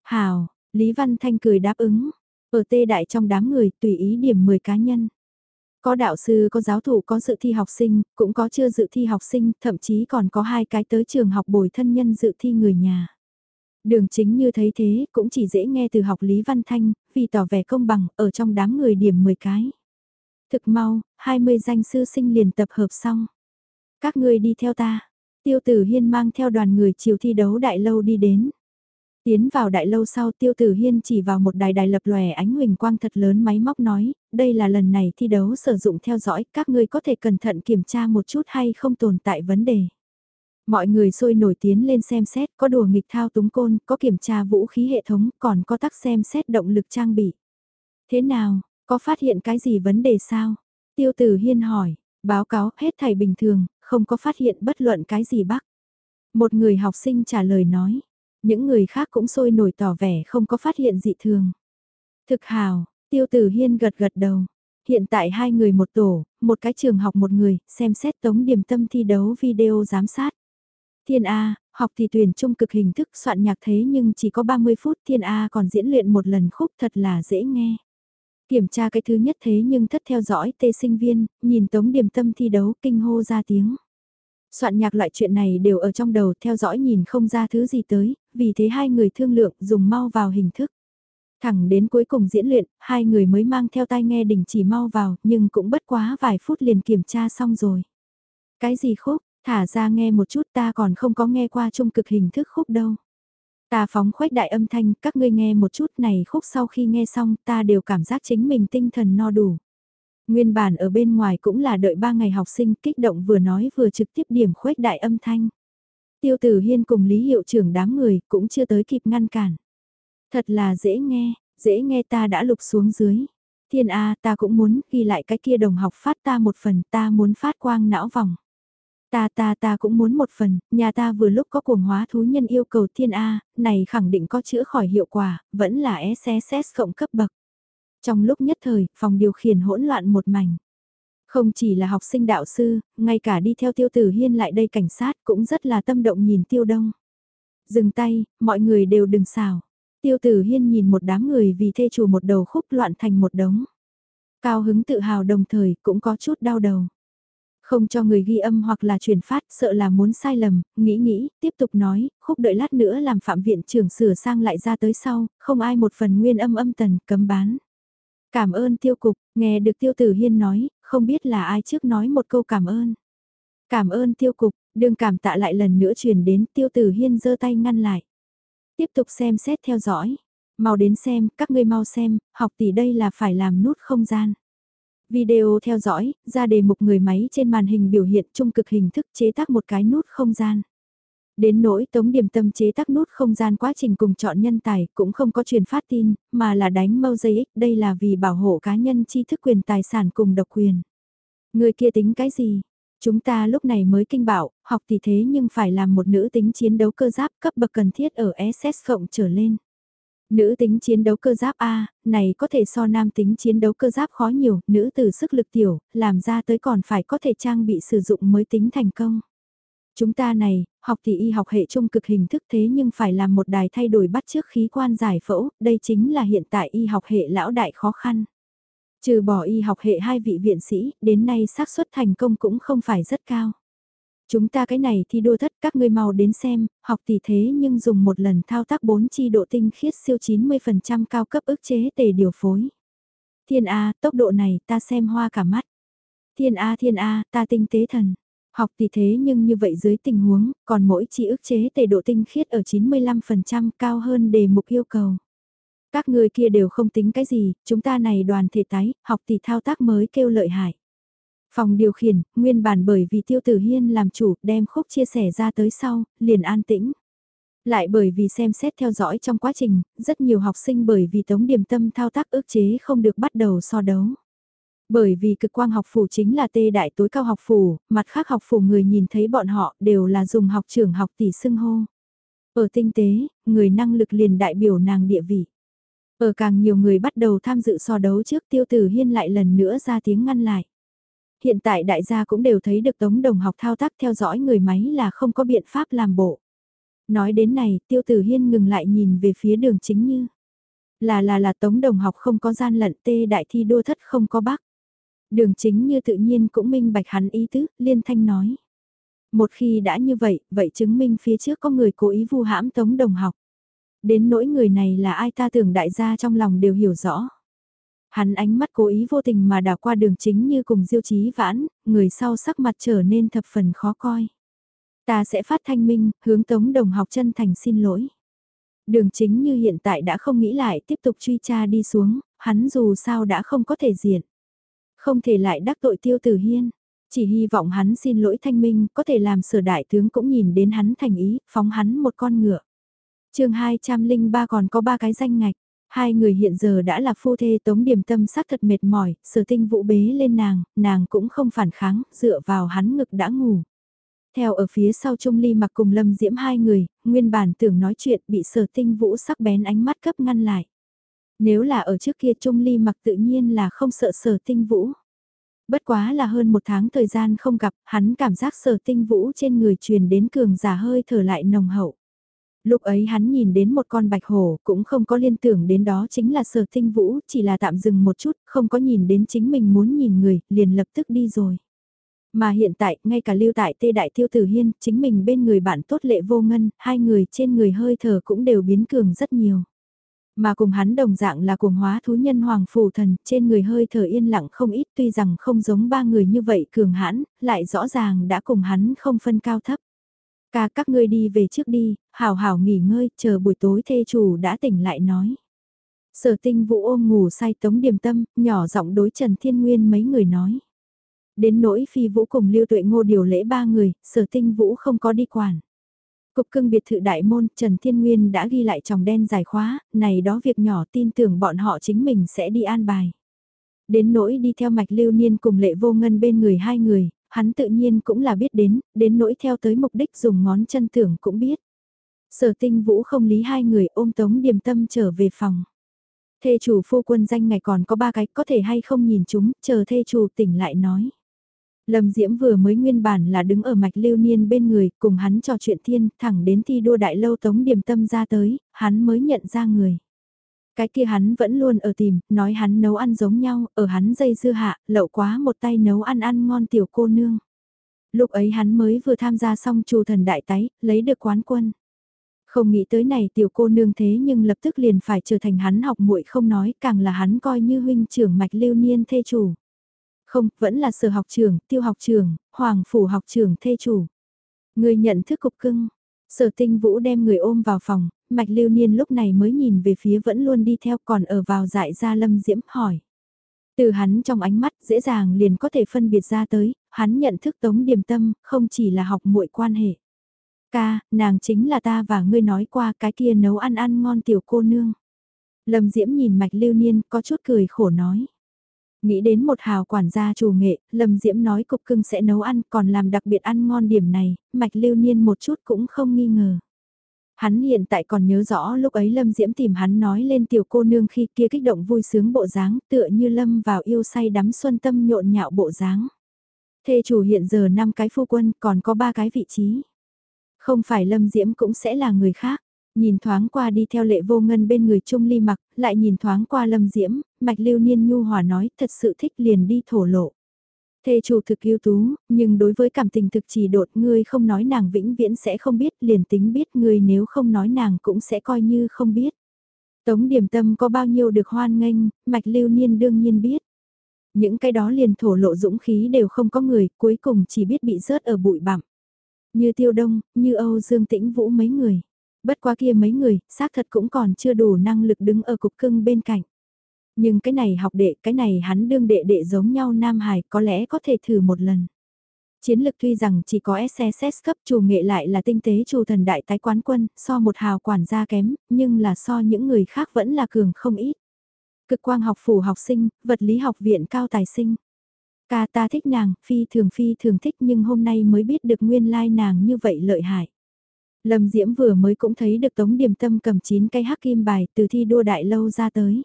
Hào, Lý Văn Thanh cười đáp ứng, ở tê đại trong đám người tùy ý điểm 10 cá nhân. Có đạo sư, có giáo thủ, có dự thi học sinh, cũng có chưa dự thi học sinh, thậm chí còn có hai cái tới trường học bồi thân nhân dự thi người nhà. Đường chính như thấy thế, cũng chỉ dễ nghe từ học Lý Văn Thanh, vì tỏ vẻ công bằng, ở trong đám người điểm 10 cái. Thực mau, 20 danh sư sinh liền tập hợp xong. Các ngươi đi theo ta. Tiêu tử hiên mang theo đoàn người chiều thi đấu đại lâu đi đến. Tiến vào đại lâu sau tiêu tử hiên chỉ vào một đài đài lập lòe ánh huỳnh quang thật lớn máy móc nói, đây là lần này thi đấu sử dụng theo dõi, các ngươi có thể cẩn thận kiểm tra một chút hay không tồn tại vấn đề. Mọi người sôi nổi tiến lên xem xét, có đùa nghịch thao túng côn, có kiểm tra vũ khí hệ thống, còn có tắc xem xét động lực trang bị. Thế nào, có phát hiện cái gì vấn đề sao? Tiêu tử hiên hỏi, báo cáo hết thảy bình thường, không có phát hiện bất luận cái gì bác. Một người học sinh trả lời nói, những người khác cũng sôi nổi tỏ vẻ không có phát hiện dị thường. Thực hào, tiêu tử hiên gật gật đầu. Hiện tại hai người một tổ, một cái trường học một người, xem xét tống điểm tâm thi đấu video giám sát. Thiên A, học thì tuyển trung cực hình thức soạn nhạc thế nhưng chỉ có 30 phút Thiên A còn diễn luyện một lần khúc thật là dễ nghe. Kiểm tra cái thứ nhất thế nhưng thất theo dõi tê sinh viên, nhìn tống điểm tâm thi đấu kinh hô ra tiếng. Soạn nhạc loại chuyện này đều ở trong đầu theo dõi nhìn không ra thứ gì tới, vì thế hai người thương lượng dùng mau vào hình thức. Thẳng đến cuối cùng diễn luyện, hai người mới mang theo tai nghe đình chỉ mau vào, nhưng cũng bất quá vài phút liền kiểm tra xong rồi. Cái gì khúc, thả ra nghe một chút ta còn không có nghe qua trung cực hình thức khúc đâu. Ta phóng khuếch đại âm thanh, các ngươi nghe một chút này khúc sau khi nghe xong ta đều cảm giác chính mình tinh thần no đủ. Nguyên bản ở bên ngoài cũng là đợi ba ngày học sinh kích động vừa nói vừa trực tiếp điểm khuếch đại âm thanh. Tiêu tử hiên cùng Lý Hiệu trưởng đám người cũng chưa tới kịp ngăn cản. Thật là dễ nghe, dễ nghe ta đã lục xuống dưới. Thiên A ta cũng muốn ghi lại cái kia đồng học phát ta một phần ta muốn phát quang não vòng. Ta ta ta cũng muốn một phần, nhà ta vừa lúc có cuồng hóa thú nhân yêu cầu thiên A, này khẳng định có chữa khỏi hiệu quả, vẫn là SSS cộng cấp bậc. Trong lúc nhất thời, phòng điều khiển hỗn loạn một mảnh. Không chỉ là học sinh đạo sư, ngay cả đi theo tiêu tử hiên lại đây cảnh sát cũng rất là tâm động nhìn tiêu đông. Dừng tay, mọi người đều đừng xào. Tiêu tử hiên nhìn một đám người vì thê chủ một đầu khúc loạn thành một đống. Cao hứng tự hào đồng thời cũng có chút đau đầu. Không cho người ghi âm hoặc là truyền phát sợ là muốn sai lầm, nghĩ nghĩ, tiếp tục nói, khúc đợi lát nữa làm phạm viện trưởng sửa sang lại ra tới sau, không ai một phần nguyên âm âm tần cấm bán. Cảm ơn tiêu cục, nghe được tiêu tử hiên nói, không biết là ai trước nói một câu cảm ơn. Cảm ơn tiêu cục, đừng cảm tạ lại lần nữa truyền đến tiêu tử hiên giơ tay ngăn lại. Tiếp tục xem xét theo dõi. Mau đến xem, các ngươi mau xem, học tỷ đây là phải làm nút không gian. Video theo dõi, ra đề mục người máy trên màn hình biểu hiện trung cực hình thức chế tác một cái nút không gian. Đến nỗi tống điểm tâm chế tác nút không gian quá trình cùng chọn nhân tài cũng không có truyền phát tin, mà là đánh mosaic, đây là vì bảo hộ cá nhân tri thức quyền tài sản cùng độc quyền. Người kia tính cái gì? Chúng ta lúc này mới kinh bảo, học thì thế nhưng phải làm một nữ tính chiến đấu cơ giáp cấp bậc cần thiết ở SS cộng trở lên. Nữ tính chiến đấu cơ giáp A, này có thể so nam tính chiến đấu cơ giáp khó nhiều, nữ từ sức lực tiểu, làm ra tới còn phải có thể trang bị sử dụng mới tính thành công. Chúng ta này, học thì y học hệ trung cực hình thức thế nhưng phải làm một đài thay đổi bắt trước khí quan giải phẫu, đây chính là hiện tại y học hệ lão đại khó khăn. Trừ bỏ y học hệ hai vị viện sĩ, đến nay xác suất thành công cũng không phải rất cao. Chúng ta cái này thì đua thất các ngươi mau đến xem, học tỷ thế nhưng dùng một lần thao tác 4 chi độ tinh khiết siêu 90% cao cấp ức chế tề điều phối. Thiên A, tốc độ này ta xem hoa cả mắt. Thiên A thiên A, ta tinh tế thần. Học tỷ thế nhưng như vậy dưới tình huống, còn mỗi chi ức chế tề độ tinh khiết ở 95% cao hơn đề mục yêu cầu. Các người kia đều không tính cái gì, chúng ta này đoàn thể tái, học tỷ thao tác mới kêu lợi hại. Phòng điều khiển, nguyên bản bởi vì tiêu tử hiên làm chủ, đem khúc chia sẻ ra tới sau, liền an tĩnh. Lại bởi vì xem xét theo dõi trong quá trình, rất nhiều học sinh bởi vì tống điểm tâm thao tác ước chế không được bắt đầu so đấu. Bởi vì cực quang học phủ chính là tê đại tối cao học phủ, mặt khác học phủ người nhìn thấy bọn họ đều là dùng học trưởng học tỷ xưng hô. Ở tinh tế, người năng lực liền đại biểu nàng địa vị. Ở càng nhiều người bắt đầu tham dự so đấu trước tiêu tử hiên lại lần nữa ra tiếng ngăn lại. Hiện tại đại gia cũng đều thấy được tống đồng học thao tác theo dõi người máy là không có biện pháp làm bộ. Nói đến này, tiêu tử hiên ngừng lại nhìn về phía đường chính như. Là là là tống đồng học không có gian lận tê đại thi đua thất không có bác. Đường chính như tự nhiên cũng minh bạch hắn ý tứ, liên thanh nói. Một khi đã như vậy, vậy chứng minh phía trước có người cố ý vu hãm tống đồng học. Đến nỗi người này là ai ta tưởng đại gia trong lòng đều hiểu rõ. Hắn ánh mắt cố ý vô tình mà đảo qua đường chính như cùng diêu chí vãn, người sau sắc mặt trở nên thập phần khó coi. Ta sẽ phát thanh minh, hướng tống đồng học chân thành xin lỗi. Đường chính như hiện tại đã không nghĩ lại tiếp tục truy tra đi xuống, hắn dù sao đã không có thể diện. Không thể lại đắc tội tiêu tử hiên. Chỉ hy vọng hắn xin lỗi thanh minh, có thể làm sở đại tướng cũng nhìn đến hắn thành ý, phóng hắn một con ngựa. chương 203 còn có ba cái danh ngạch. Hai người hiện giờ đã là phu thê tống điểm tâm sắc thật mệt mỏi, sở tinh vũ bế lên nàng, nàng cũng không phản kháng, dựa vào hắn ngực đã ngủ. Theo ở phía sau Trung Ly mặc cùng Lâm Diễm hai người, nguyên bản tưởng nói chuyện bị sở tinh vũ sắc bén ánh mắt cấp ngăn lại. Nếu là ở trước kia Trung Ly mặc tự nhiên là không sợ sở tinh vũ. Bất quá là hơn một tháng thời gian không gặp, hắn cảm giác sở tinh vũ trên người truyền đến cường giả hơi thở lại nồng hậu. Lúc ấy hắn nhìn đến một con bạch hổ, cũng không có liên tưởng đến đó chính là sở tinh vũ, chỉ là tạm dừng một chút, không có nhìn đến chính mình muốn nhìn người, liền lập tức đi rồi. Mà hiện tại, ngay cả lưu tại tê đại tiêu tử hiên, chính mình bên người bạn tốt lệ vô ngân, hai người trên người hơi thở cũng đều biến cường rất nhiều. Mà cùng hắn đồng dạng là cuồng hóa thú nhân hoàng phù thần, trên người hơi thở yên lặng không ít tuy rằng không giống ba người như vậy cường hãn, lại rõ ràng đã cùng hắn không phân cao thấp. Ca các ngươi đi về trước đi, hảo hảo nghỉ ngơi, chờ buổi tối thê chủ đã tỉnh lại nói. Sở tinh vũ ôm ngủ say tống điểm tâm, nhỏ giọng đối Trần Thiên Nguyên mấy người nói. Đến nỗi phi vũ cùng lưu tuệ ngô điều lễ ba người, sở tinh vũ không có đi quản. Cục cưng biệt thự đại môn, Trần Thiên Nguyên đã ghi lại tròng đen giải khóa, này đó việc nhỏ tin tưởng bọn họ chính mình sẽ đi an bài. Đến nỗi đi theo mạch lưu niên cùng lệ vô ngân bên người hai người, hắn tự nhiên cũng là biết đến, đến nỗi theo tới mục đích dùng ngón chân tưởng cũng biết. Sở tinh vũ không lý hai người ôm tống điềm tâm trở về phòng. Thê chủ phu quân danh ngày còn có ba cái có thể hay không nhìn chúng, chờ thê chủ tỉnh lại nói. Lâm Diễm vừa mới nguyên bản là đứng ở mạch lưu niên bên người, cùng hắn trò chuyện thiên, thẳng đến thi đua đại lâu tống điểm tâm ra tới, hắn mới nhận ra người. Cái kia hắn vẫn luôn ở tìm, nói hắn nấu ăn giống nhau, ở hắn dây dưa hạ, lậu quá một tay nấu ăn ăn ngon tiểu cô nương. Lúc ấy hắn mới vừa tham gia xong trù thần đại tái, lấy được quán quân. Không nghĩ tới này tiểu cô nương thế nhưng lập tức liền phải trở thành hắn học muội không nói, càng là hắn coi như huynh trưởng mạch lưu niên thê chủ. Không, vẫn là sở học trưởng, tiêu học trưởng, hoàng phủ học trưởng thê chủ. Người nhận thức cục cưng. Sở tinh vũ đem người ôm vào phòng, mạch lưu niên lúc này mới nhìn về phía vẫn luôn đi theo còn ở vào dại ra lâm diễm hỏi. Từ hắn trong ánh mắt dễ dàng liền có thể phân biệt ra tới, hắn nhận thức tống điềm tâm, không chỉ là học muội quan hệ. Ca, nàng chính là ta và ngươi nói qua cái kia nấu ăn ăn ngon tiểu cô nương. Lâm Diễm nhìn mạch lưu niên có chút cười khổ nói. Nghĩ đến một hào quản gia chủ nghệ, Lâm Diễm nói cục cưng sẽ nấu ăn còn làm đặc biệt ăn ngon điểm này, mạch lưu niên một chút cũng không nghi ngờ. Hắn hiện tại còn nhớ rõ lúc ấy Lâm Diễm tìm hắn nói lên tiểu cô nương khi kia kích động vui sướng bộ dáng tựa như Lâm vào yêu say đắm xuân tâm nhộn nhạo bộ dáng. Thê chủ hiện giờ 5 cái phu quân còn có 3 cái vị trí. Không phải Lâm Diễm cũng sẽ là người khác. Nhìn thoáng qua đi theo lệ vô ngân bên người Trung Ly mặc, lại nhìn thoáng qua Lâm Diễm, Mạch Lưu Niên Nhu Hòa nói thật sự thích liền đi thổ lộ. Thê chủ thực yêu tú, nhưng đối với cảm tình thực chỉ đột ngươi không nói nàng vĩnh viễn sẽ không biết liền tính biết ngươi nếu không nói nàng cũng sẽ coi như không biết. Tống điểm tâm có bao nhiêu được hoan nghênh, Mạch Lưu Niên đương nhiên biết. Những cái đó liền thổ lộ dũng khí đều không có người, cuối cùng chỉ biết bị rớt ở bụi bặm. Như Tiêu Đông, như Âu Dương Tĩnh Vũ mấy người. Bất quá kia mấy người, xác thật cũng còn chưa đủ năng lực đứng ở cục cưng bên cạnh. Nhưng cái này học đệ, cái này hắn đương đệ đệ giống nhau Nam Hải có lẽ có thể thử một lần. Chiến lực tuy rằng chỉ có SSS cấp chủ nghệ lại là tinh tế chủ thần đại tái quán quân, so một hào quản gia kém, nhưng là so những người khác vẫn là cường không ít. Cực quang học phủ học sinh, vật lý học viện cao tài sinh. Ca ta thích nàng, phi thường phi thường thích nhưng hôm nay mới biết được nguyên lai nàng như vậy lợi hại. Lâm Diễm vừa mới cũng thấy được Tống Điềm Tâm cầm 9 cây hắc kim bài từ thi đua đại lâu ra tới.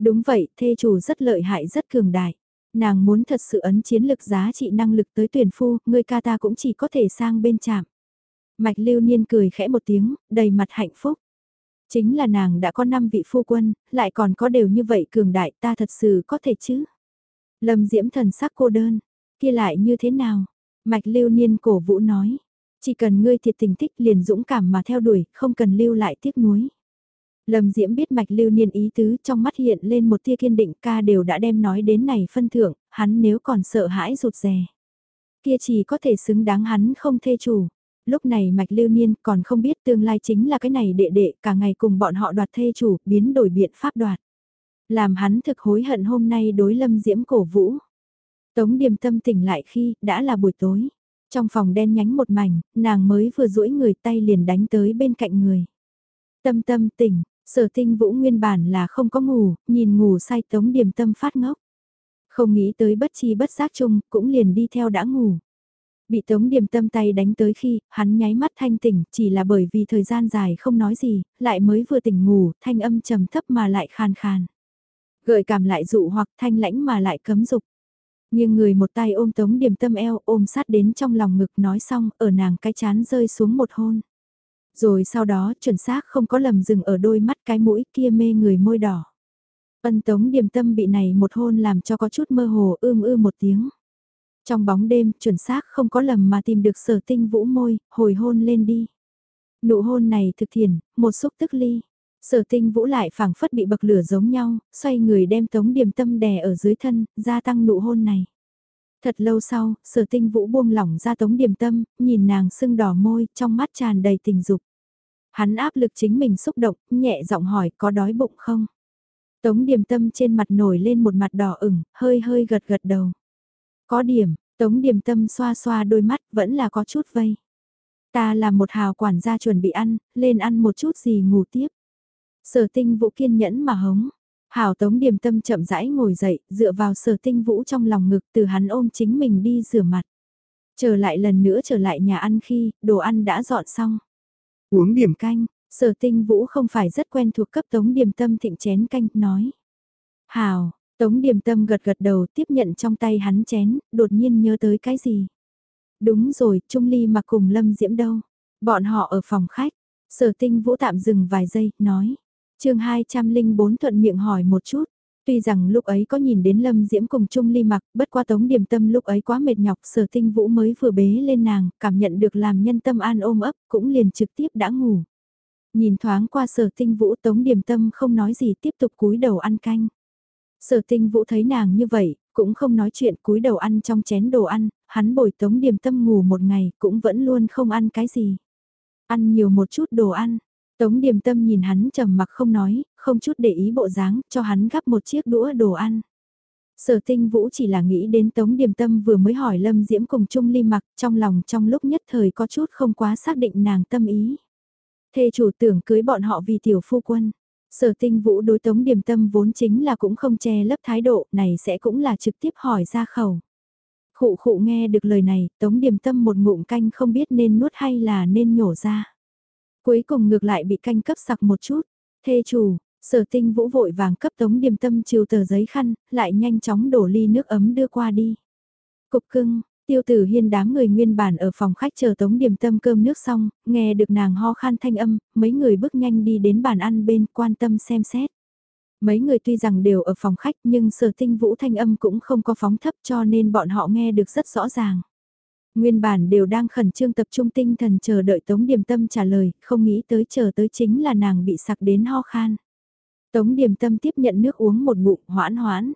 Đúng vậy, thê chủ rất lợi hại rất cường đại. Nàng muốn thật sự ấn chiến lực giá trị năng lực tới tuyển phu, người ca ta cũng chỉ có thể sang bên chạm. Mạch lưu niên cười khẽ một tiếng, đầy mặt hạnh phúc. Chính là nàng đã có 5 vị phu quân, lại còn có đều như vậy cường đại ta thật sự có thể chứ. Lâm diễm thần sắc cô đơn, kia lại như thế nào? Mạch lưu niên cổ vũ nói, chỉ cần ngươi thiệt tình thích liền dũng cảm mà theo đuổi, không cần lưu lại tiếc nuối. Lâm Diễm biết mạch lưu niên ý tứ trong mắt hiện lên một tia kiên định ca đều đã đem nói đến này phân thưởng, hắn nếu còn sợ hãi rụt rè. Kia chỉ có thể xứng đáng hắn không thê chủ. Lúc này mạch lưu niên còn không biết tương lai chính là cái này đệ đệ cả ngày cùng bọn họ đoạt thê chủ, biến đổi biện pháp đoạt. Làm hắn thực hối hận hôm nay đối lâm diễm cổ vũ. Tống điềm tâm tỉnh lại khi đã là buổi tối. Trong phòng đen nhánh một mảnh, nàng mới vừa duỗi người tay liền đánh tới bên cạnh người. Tâm tâm tỉnh, sở tinh vũ nguyên bản là không có ngủ, nhìn ngủ say tống điềm tâm phát ngốc. Không nghĩ tới bất chi bất giác chung, cũng liền đi theo đã ngủ. Bị tống điềm tâm tay đánh tới khi, hắn nháy mắt thanh tỉnh, chỉ là bởi vì thời gian dài không nói gì, lại mới vừa tỉnh ngủ, thanh âm trầm thấp mà lại khàn khàn. Gợi cảm lại dụ hoặc thanh lãnh mà lại cấm dục. Nhưng người một tay ôm tống điềm tâm eo ôm sát đến trong lòng ngực nói xong ở nàng cái chán rơi xuống một hôn. Rồi sau đó chuẩn xác không có lầm dừng ở đôi mắt cái mũi kia mê người môi đỏ. Ân tống điềm tâm bị này một hôn làm cho có chút mơ hồ ưm ư một tiếng. Trong bóng đêm chuẩn xác không có lầm mà tìm được sở tinh vũ môi, hồi hôn lên đi. Nụ hôn này thực thiền, một xúc tức ly. Sở tinh vũ lại phảng phất bị bậc lửa giống nhau, xoay người đem tống điềm tâm đè ở dưới thân, gia tăng nụ hôn này. Thật lâu sau, sở tinh vũ buông lỏng ra tống điềm tâm, nhìn nàng sưng đỏ môi, trong mắt tràn đầy tình dục. Hắn áp lực chính mình xúc động, nhẹ giọng hỏi có đói bụng không? Tống điềm tâm trên mặt nổi lên một mặt đỏ ửng, hơi hơi gật gật đầu. Có điểm, tống điềm tâm xoa xoa đôi mắt vẫn là có chút vây. Ta là một hào quản gia chuẩn bị ăn, lên ăn một chút gì ngủ tiếp. Sở tinh vũ kiên nhẫn mà hống. Hảo tống điềm tâm chậm rãi ngồi dậy, dựa vào sở tinh vũ trong lòng ngực từ hắn ôm chính mình đi rửa mặt. Trở lại lần nữa trở lại nhà ăn khi, đồ ăn đã dọn xong. Uống điểm canh, sở tinh vũ không phải rất quen thuộc cấp tống điềm tâm thịnh chén canh, nói. hào, tống điềm tâm gật gật đầu tiếp nhận trong tay hắn chén, đột nhiên nhớ tới cái gì. Đúng rồi, Trung Ly mà cùng Lâm Diễm đâu. Bọn họ ở phòng khách, sở tinh vũ tạm dừng vài giây, nói chương 204 thuận miệng hỏi một chút. Tuy rằng lúc ấy có nhìn đến Lâm Diễm cùng Trung Ly mặc, bất qua tống điểm tâm lúc ấy quá mệt nhọc sở tinh vũ mới vừa bế lên nàng, cảm nhận được làm nhân tâm an ôm ấp, cũng liền trực tiếp đã ngủ. Nhìn thoáng qua sở tinh vũ tống điểm tâm không nói gì tiếp tục cúi đầu ăn canh. Sở tinh vũ thấy nàng như vậy, cũng không nói chuyện cúi đầu ăn trong chén đồ ăn, hắn bồi tống điểm tâm ngủ một ngày cũng vẫn luôn không ăn cái gì. Ăn nhiều một chút đồ ăn, Tống điềm tâm nhìn hắn trầm mặc không nói, không chút để ý bộ dáng, cho hắn gắp một chiếc đũa đồ ăn. Sở tinh vũ chỉ là nghĩ đến Tống Điềm Tâm vừa mới hỏi Lâm Diễm cùng Trung Ly mặc trong lòng trong lúc nhất thời có chút không quá xác định nàng tâm ý. Thê chủ tưởng cưới bọn họ vì tiểu phu quân. Sở tinh vũ đối Tống Điềm Tâm vốn chính là cũng không che lấp thái độ này sẽ cũng là trực tiếp hỏi ra khẩu. Khụ khụ nghe được lời này, Tống Điềm Tâm một ngụm canh không biết nên nuốt hay là nên nhổ ra. Cuối cùng ngược lại bị canh cấp sặc một chút. Thê chủ, sở tinh vũ vội vàng cấp tống điềm tâm chiều tờ giấy khăn, lại nhanh chóng đổ ly nước ấm đưa qua đi. Cục cưng, tiêu tử hiên đám người nguyên bản ở phòng khách chờ tống điềm tâm cơm nước xong, nghe được nàng ho khan thanh âm, mấy người bước nhanh đi đến bàn ăn bên quan tâm xem xét. Mấy người tuy rằng đều ở phòng khách nhưng sở tinh vũ thanh âm cũng không có phóng thấp cho nên bọn họ nghe được rất rõ ràng. Nguyên bản đều đang khẩn trương tập trung tinh thần chờ đợi Tống Điềm Tâm trả lời, không nghĩ tới chờ tới chính là nàng bị sặc đến ho khan. Tống Điềm Tâm tiếp nhận nước uống một ngụm hoãn hoãn.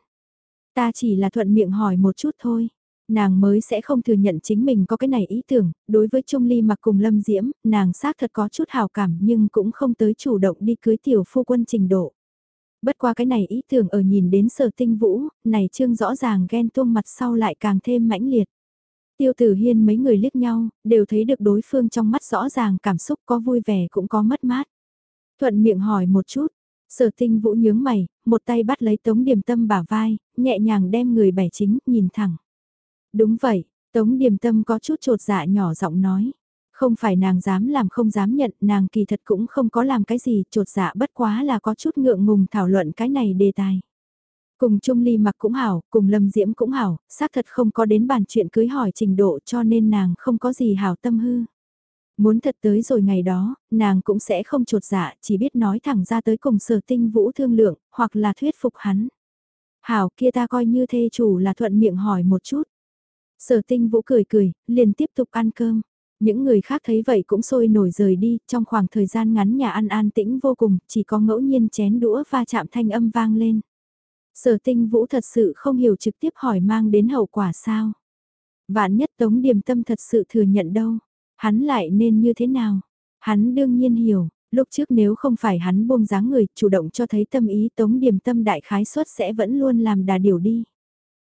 Ta chỉ là thuận miệng hỏi một chút thôi. Nàng mới sẽ không thừa nhận chính mình có cái này ý tưởng, đối với Trung Ly mặc cùng Lâm Diễm, nàng xác thật có chút hào cảm nhưng cũng không tới chủ động đi cưới tiểu phu quân trình độ. Bất qua cái này ý tưởng ở nhìn đến sở tinh vũ, này trương rõ ràng ghen tuông mặt sau lại càng thêm mãnh liệt. Tiêu tử hiên mấy người liếc nhau, đều thấy được đối phương trong mắt rõ ràng cảm xúc có vui vẻ cũng có mất mát. Thuận miệng hỏi một chút, sở tinh vũ nhướng mày, một tay bắt lấy tống điểm tâm bả vai, nhẹ nhàng đem người bẻ chính, nhìn thẳng. Đúng vậy, tống điểm tâm có chút trột dạ nhỏ giọng nói. Không phải nàng dám làm không dám nhận, nàng kỳ thật cũng không có làm cái gì, trột dạ bất quá là có chút ngượng ngùng thảo luận cái này đề tài. Cùng Trung Ly mặc cũng hảo, cùng Lâm Diễm cũng hảo, xác thật không có đến bàn chuyện cưới hỏi trình độ cho nên nàng không có gì hảo tâm hư. Muốn thật tới rồi ngày đó, nàng cũng sẽ không trột dạ, chỉ biết nói thẳng ra tới cùng sở tinh vũ thương lượng, hoặc là thuyết phục hắn. Hảo kia ta coi như thê chủ là thuận miệng hỏi một chút. Sở tinh vũ cười cười, liền tiếp tục ăn cơm. Những người khác thấy vậy cũng sôi nổi rời đi, trong khoảng thời gian ngắn nhà ăn an tĩnh vô cùng, chỉ có ngẫu nhiên chén đũa va chạm thanh âm vang lên. Sở tinh vũ thật sự không hiểu trực tiếp hỏi mang đến hậu quả sao. Vạn nhất tống điềm tâm thật sự thừa nhận đâu. Hắn lại nên như thế nào? Hắn đương nhiên hiểu, lúc trước nếu không phải hắn buông dáng người chủ động cho thấy tâm ý tống điềm tâm đại khái suất sẽ vẫn luôn làm đà điều đi.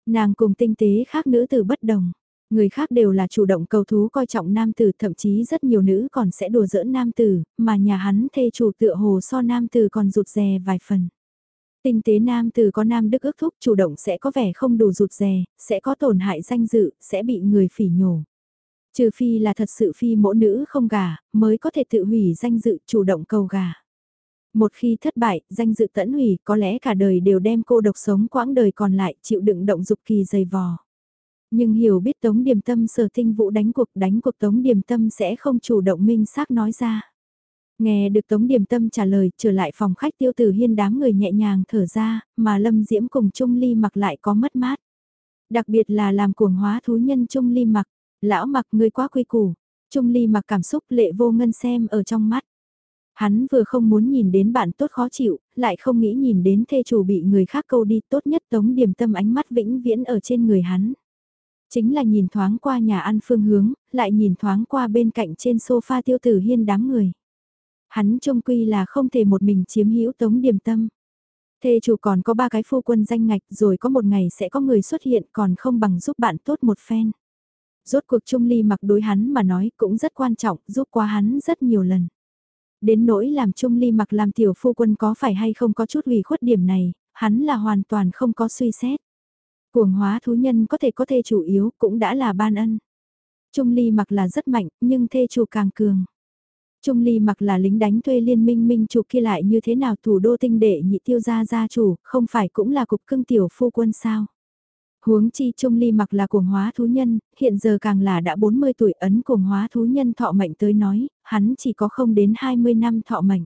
Nàng cùng tinh tế khác nữ tử bất đồng. Người khác đều là chủ động cầu thú coi trọng nam tử, thậm chí rất nhiều nữ còn sẽ đùa giỡn nam tử, mà nhà hắn thê chủ tựa hồ so nam tử còn rụt rè vài phần. Tinh tế nam từ có nam đức ước thúc chủ động sẽ có vẻ không đủ rụt rè, sẽ có tổn hại danh dự, sẽ bị người phỉ nhổ. Trừ phi là thật sự phi mỗ nữ không gả, mới có thể tự hủy danh dự chủ động cầu gả. Một khi thất bại, danh dự tẫn hủy, có lẽ cả đời đều đem cô độc sống quãng đời còn lại chịu đựng động dục kỳ dày vò. Nhưng hiểu biết Tống Điềm Tâm sở tinh vũ đánh cuộc đánh cuộc Tống Điềm Tâm sẽ không chủ động minh xác nói ra. Nghe được Tống Điềm Tâm trả lời trở lại phòng khách tiêu tử hiên đám người nhẹ nhàng thở ra, mà Lâm Diễm cùng Trung Ly mặc lại có mất mát. Đặc biệt là làm cuồng hóa thú nhân Trung Ly mặc, lão mặc người quá quy củ, Trung Ly mặc cảm xúc lệ vô ngân xem ở trong mắt. Hắn vừa không muốn nhìn đến bạn tốt khó chịu, lại không nghĩ nhìn đến thê chủ bị người khác câu đi tốt nhất Tống Điềm Tâm ánh mắt vĩnh viễn ở trên người hắn. Chính là nhìn thoáng qua nhà ăn phương hướng, lại nhìn thoáng qua bên cạnh trên sofa tiêu tử hiên đám người. Hắn trông quy là không thể một mình chiếm hữu tống điểm tâm. Thê chủ còn có ba cái phu quân danh ngạch rồi có một ngày sẽ có người xuất hiện còn không bằng giúp bạn tốt một phen. Rốt cuộc Trung Ly mặc đối hắn mà nói cũng rất quan trọng, giúp qua hắn rất nhiều lần. Đến nỗi làm Trung Ly mặc làm tiểu phu quân có phải hay không có chút ủy khuất điểm này, hắn là hoàn toàn không có suy xét. Cuồng hóa thú nhân có thể có thê chủ yếu cũng đã là ban ân. Trung ly mặc là rất mạnh nhưng thê chủ càng cường. Trung ly mặc là lính đánh thuê liên minh minh chủ kia lại như thế nào thủ đô tinh đệ nhị tiêu gia gia chủ, không phải cũng là cục cưng tiểu phu quân sao. Huống chi Trung ly mặc là cuồng hóa thú nhân, hiện giờ càng là đã 40 tuổi ấn cuồng hóa thú nhân thọ mệnh tới nói, hắn chỉ có không đến 20 năm thọ mệnh.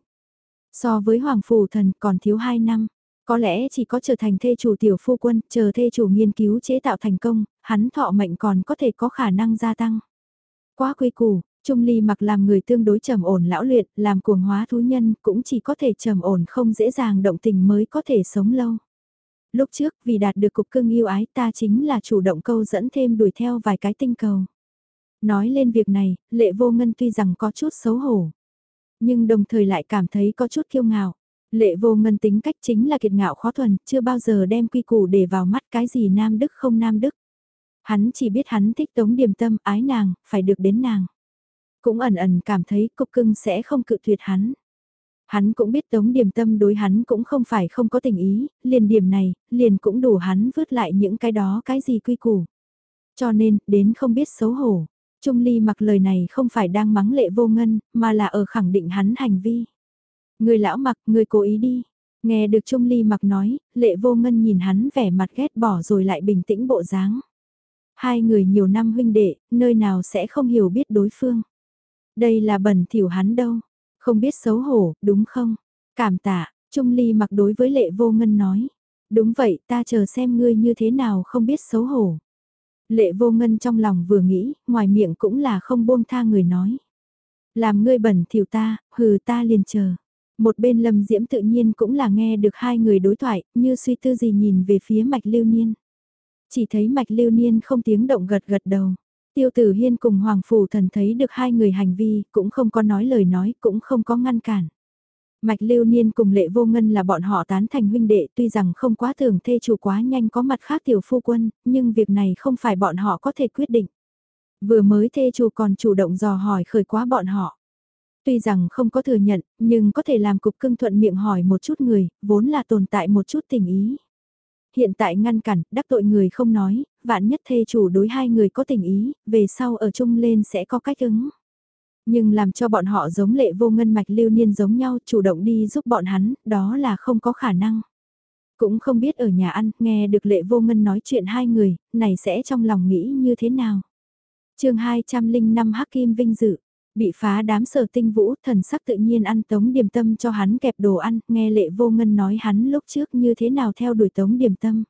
So với Hoàng Phù Thần còn thiếu 2 năm. Có lẽ chỉ có trở thành thê chủ tiểu phu quân, chờ thê chủ nghiên cứu chế tạo thành công, hắn thọ mệnh còn có thể có khả năng gia tăng. Quá quy củ, Trung Ly mặc làm người tương đối trầm ổn lão luyện, làm cuồng hóa thú nhân cũng chỉ có thể trầm ổn không dễ dàng động tình mới có thể sống lâu. Lúc trước vì đạt được cục cưng yêu ái ta chính là chủ động câu dẫn thêm đuổi theo vài cái tinh cầu. Nói lên việc này, lệ vô ngân tuy rằng có chút xấu hổ. Nhưng đồng thời lại cảm thấy có chút kiêu ngạo. Lệ vô ngân tính cách chính là kiệt ngạo khó thuần, chưa bao giờ đem quy củ để vào mắt cái gì nam đức không nam đức. Hắn chỉ biết hắn thích tống điềm tâm, ái nàng, phải được đến nàng. Cũng ẩn ẩn cảm thấy cục cưng sẽ không cự tuyệt hắn. Hắn cũng biết tống điềm tâm đối hắn cũng không phải không có tình ý, liền điểm này, liền cũng đủ hắn vứt lại những cái đó cái gì quy củ. Cho nên, đến không biết xấu hổ. Trung Ly mặc lời này không phải đang mắng lệ vô ngân, mà là ở khẳng định hắn hành vi. Người lão mặc, người cố ý đi. Nghe được Trung Ly mặc nói, lệ vô ngân nhìn hắn vẻ mặt ghét bỏ rồi lại bình tĩnh bộ dáng. Hai người nhiều năm huynh đệ, nơi nào sẽ không hiểu biết đối phương. Đây là bẩn thỉu hắn đâu, không biết xấu hổ, đúng không? Cảm tạ, Trung Ly mặc đối với lệ vô ngân nói. Đúng vậy, ta chờ xem ngươi như thế nào không biết xấu hổ. Lệ vô ngân trong lòng vừa nghĩ, ngoài miệng cũng là không buông tha người nói. Làm ngươi bẩn thỉu ta, hừ ta liền chờ. Một bên Lâm Diễm tự nhiên cũng là nghe được hai người đối thoại, như suy tư gì nhìn về phía Mạch Lưu Niên. Chỉ thấy Mạch Lưu Niên không tiếng động gật gật đầu. Tiêu Tử Hiên cùng Hoàng Phủ Thần thấy được hai người hành vi, cũng không có nói lời nói, cũng không có ngăn cản. Mạch Lưu Niên cùng Lệ Vô Ngân là bọn họ tán thành huynh đệ tuy rằng không quá thường thê chủ quá nhanh có mặt khác tiểu phu quân, nhưng việc này không phải bọn họ có thể quyết định. Vừa mới thê chủ còn chủ động dò hỏi khởi quá bọn họ. Tuy rằng không có thừa nhận, nhưng có thể làm cục cưng thuận miệng hỏi một chút người, vốn là tồn tại một chút tình ý. Hiện tại ngăn cản, đắc tội người không nói, vạn nhất thê chủ đối hai người có tình ý, về sau ở chung lên sẽ có cách ứng. Nhưng làm cho bọn họ giống lệ vô ngân mạch lưu niên giống nhau chủ động đi giúp bọn hắn, đó là không có khả năng. Cũng không biết ở nhà ăn, nghe được lệ vô ngân nói chuyện hai người, này sẽ trong lòng nghĩ như thế nào. chương 205 Hắc Kim Vinh Dự Bị phá đám sở tinh vũ, thần sắc tự nhiên ăn tống điểm tâm cho hắn kẹp đồ ăn, nghe lệ vô ngân nói hắn lúc trước như thế nào theo đuổi tống điểm tâm.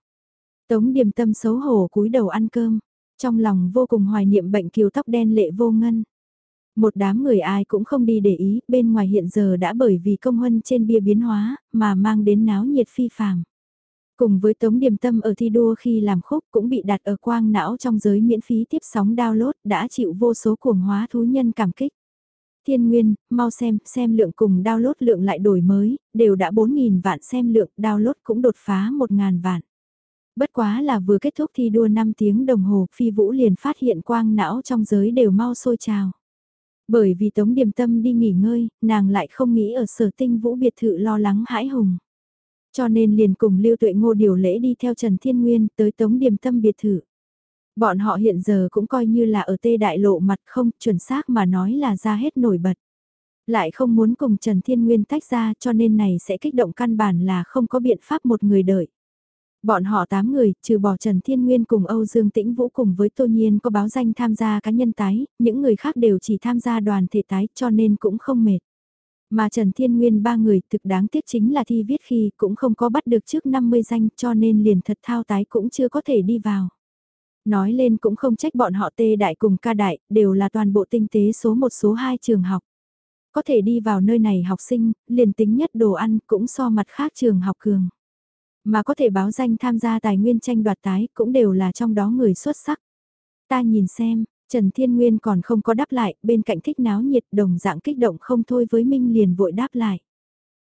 Tống điểm tâm xấu hổ cúi đầu ăn cơm, trong lòng vô cùng hoài niệm bệnh kiều tóc đen lệ vô ngân. Một đám người ai cũng không đi để ý, bên ngoài hiện giờ đã bởi vì công huân trên bia biến hóa, mà mang đến náo nhiệt phi phàm. Cùng với Tống Điềm Tâm ở thi đua khi làm khúc cũng bị đặt ở quang não trong giới miễn phí tiếp sóng download đã chịu vô số cuồng hóa thú nhân cảm kích. Thiên Nguyên, mau xem, xem lượng cùng download lượng lại đổi mới, đều đã 4.000 vạn xem lượng, download cũng đột phá 1.000 vạn. Bất quá là vừa kết thúc thi đua 5 tiếng đồng hồ, phi vũ liền phát hiện quang não trong giới đều mau sôi trào. Bởi vì Tống Điềm Tâm đi nghỉ ngơi, nàng lại không nghĩ ở sở tinh vũ biệt thự lo lắng hãi hùng. Cho nên liền cùng Lưu Tuệ Ngô điều lễ đi theo Trần Thiên Nguyên tới Tống Điềm Tâm biệt thự. Bọn họ hiện giờ cũng coi như là ở tê đại lộ mặt không, chuẩn xác mà nói là ra hết nổi bật. Lại không muốn cùng Trần Thiên Nguyên tách ra cho nên này sẽ kích động căn bản là không có biện pháp một người đợi. Bọn họ 8 người, trừ bỏ Trần Thiên Nguyên cùng Âu Dương Tĩnh Vũ cùng với Tô Nhiên có báo danh tham gia cá nhân tái, những người khác đều chỉ tham gia đoàn thể tái cho nên cũng không mệt. Mà Trần Thiên Nguyên ba người thực đáng tiếc chính là thi viết khi cũng không có bắt được trước 50 danh cho nên liền thật thao tái cũng chưa có thể đi vào. Nói lên cũng không trách bọn họ tê đại cùng ca đại, đều là toàn bộ tinh tế số một số 2 trường học. Có thể đi vào nơi này học sinh, liền tính nhất đồ ăn cũng so mặt khác trường học cường. Mà có thể báo danh tham gia tài nguyên tranh đoạt tái cũng đều là trong đó người xuất sắc. Ta nhìn xem, Trần Thiên Nguyên còn không có đáp lại, bên cạnh thích náo nhiệt đồng dạng kích động không thôi với Minh liền vội đáp lại.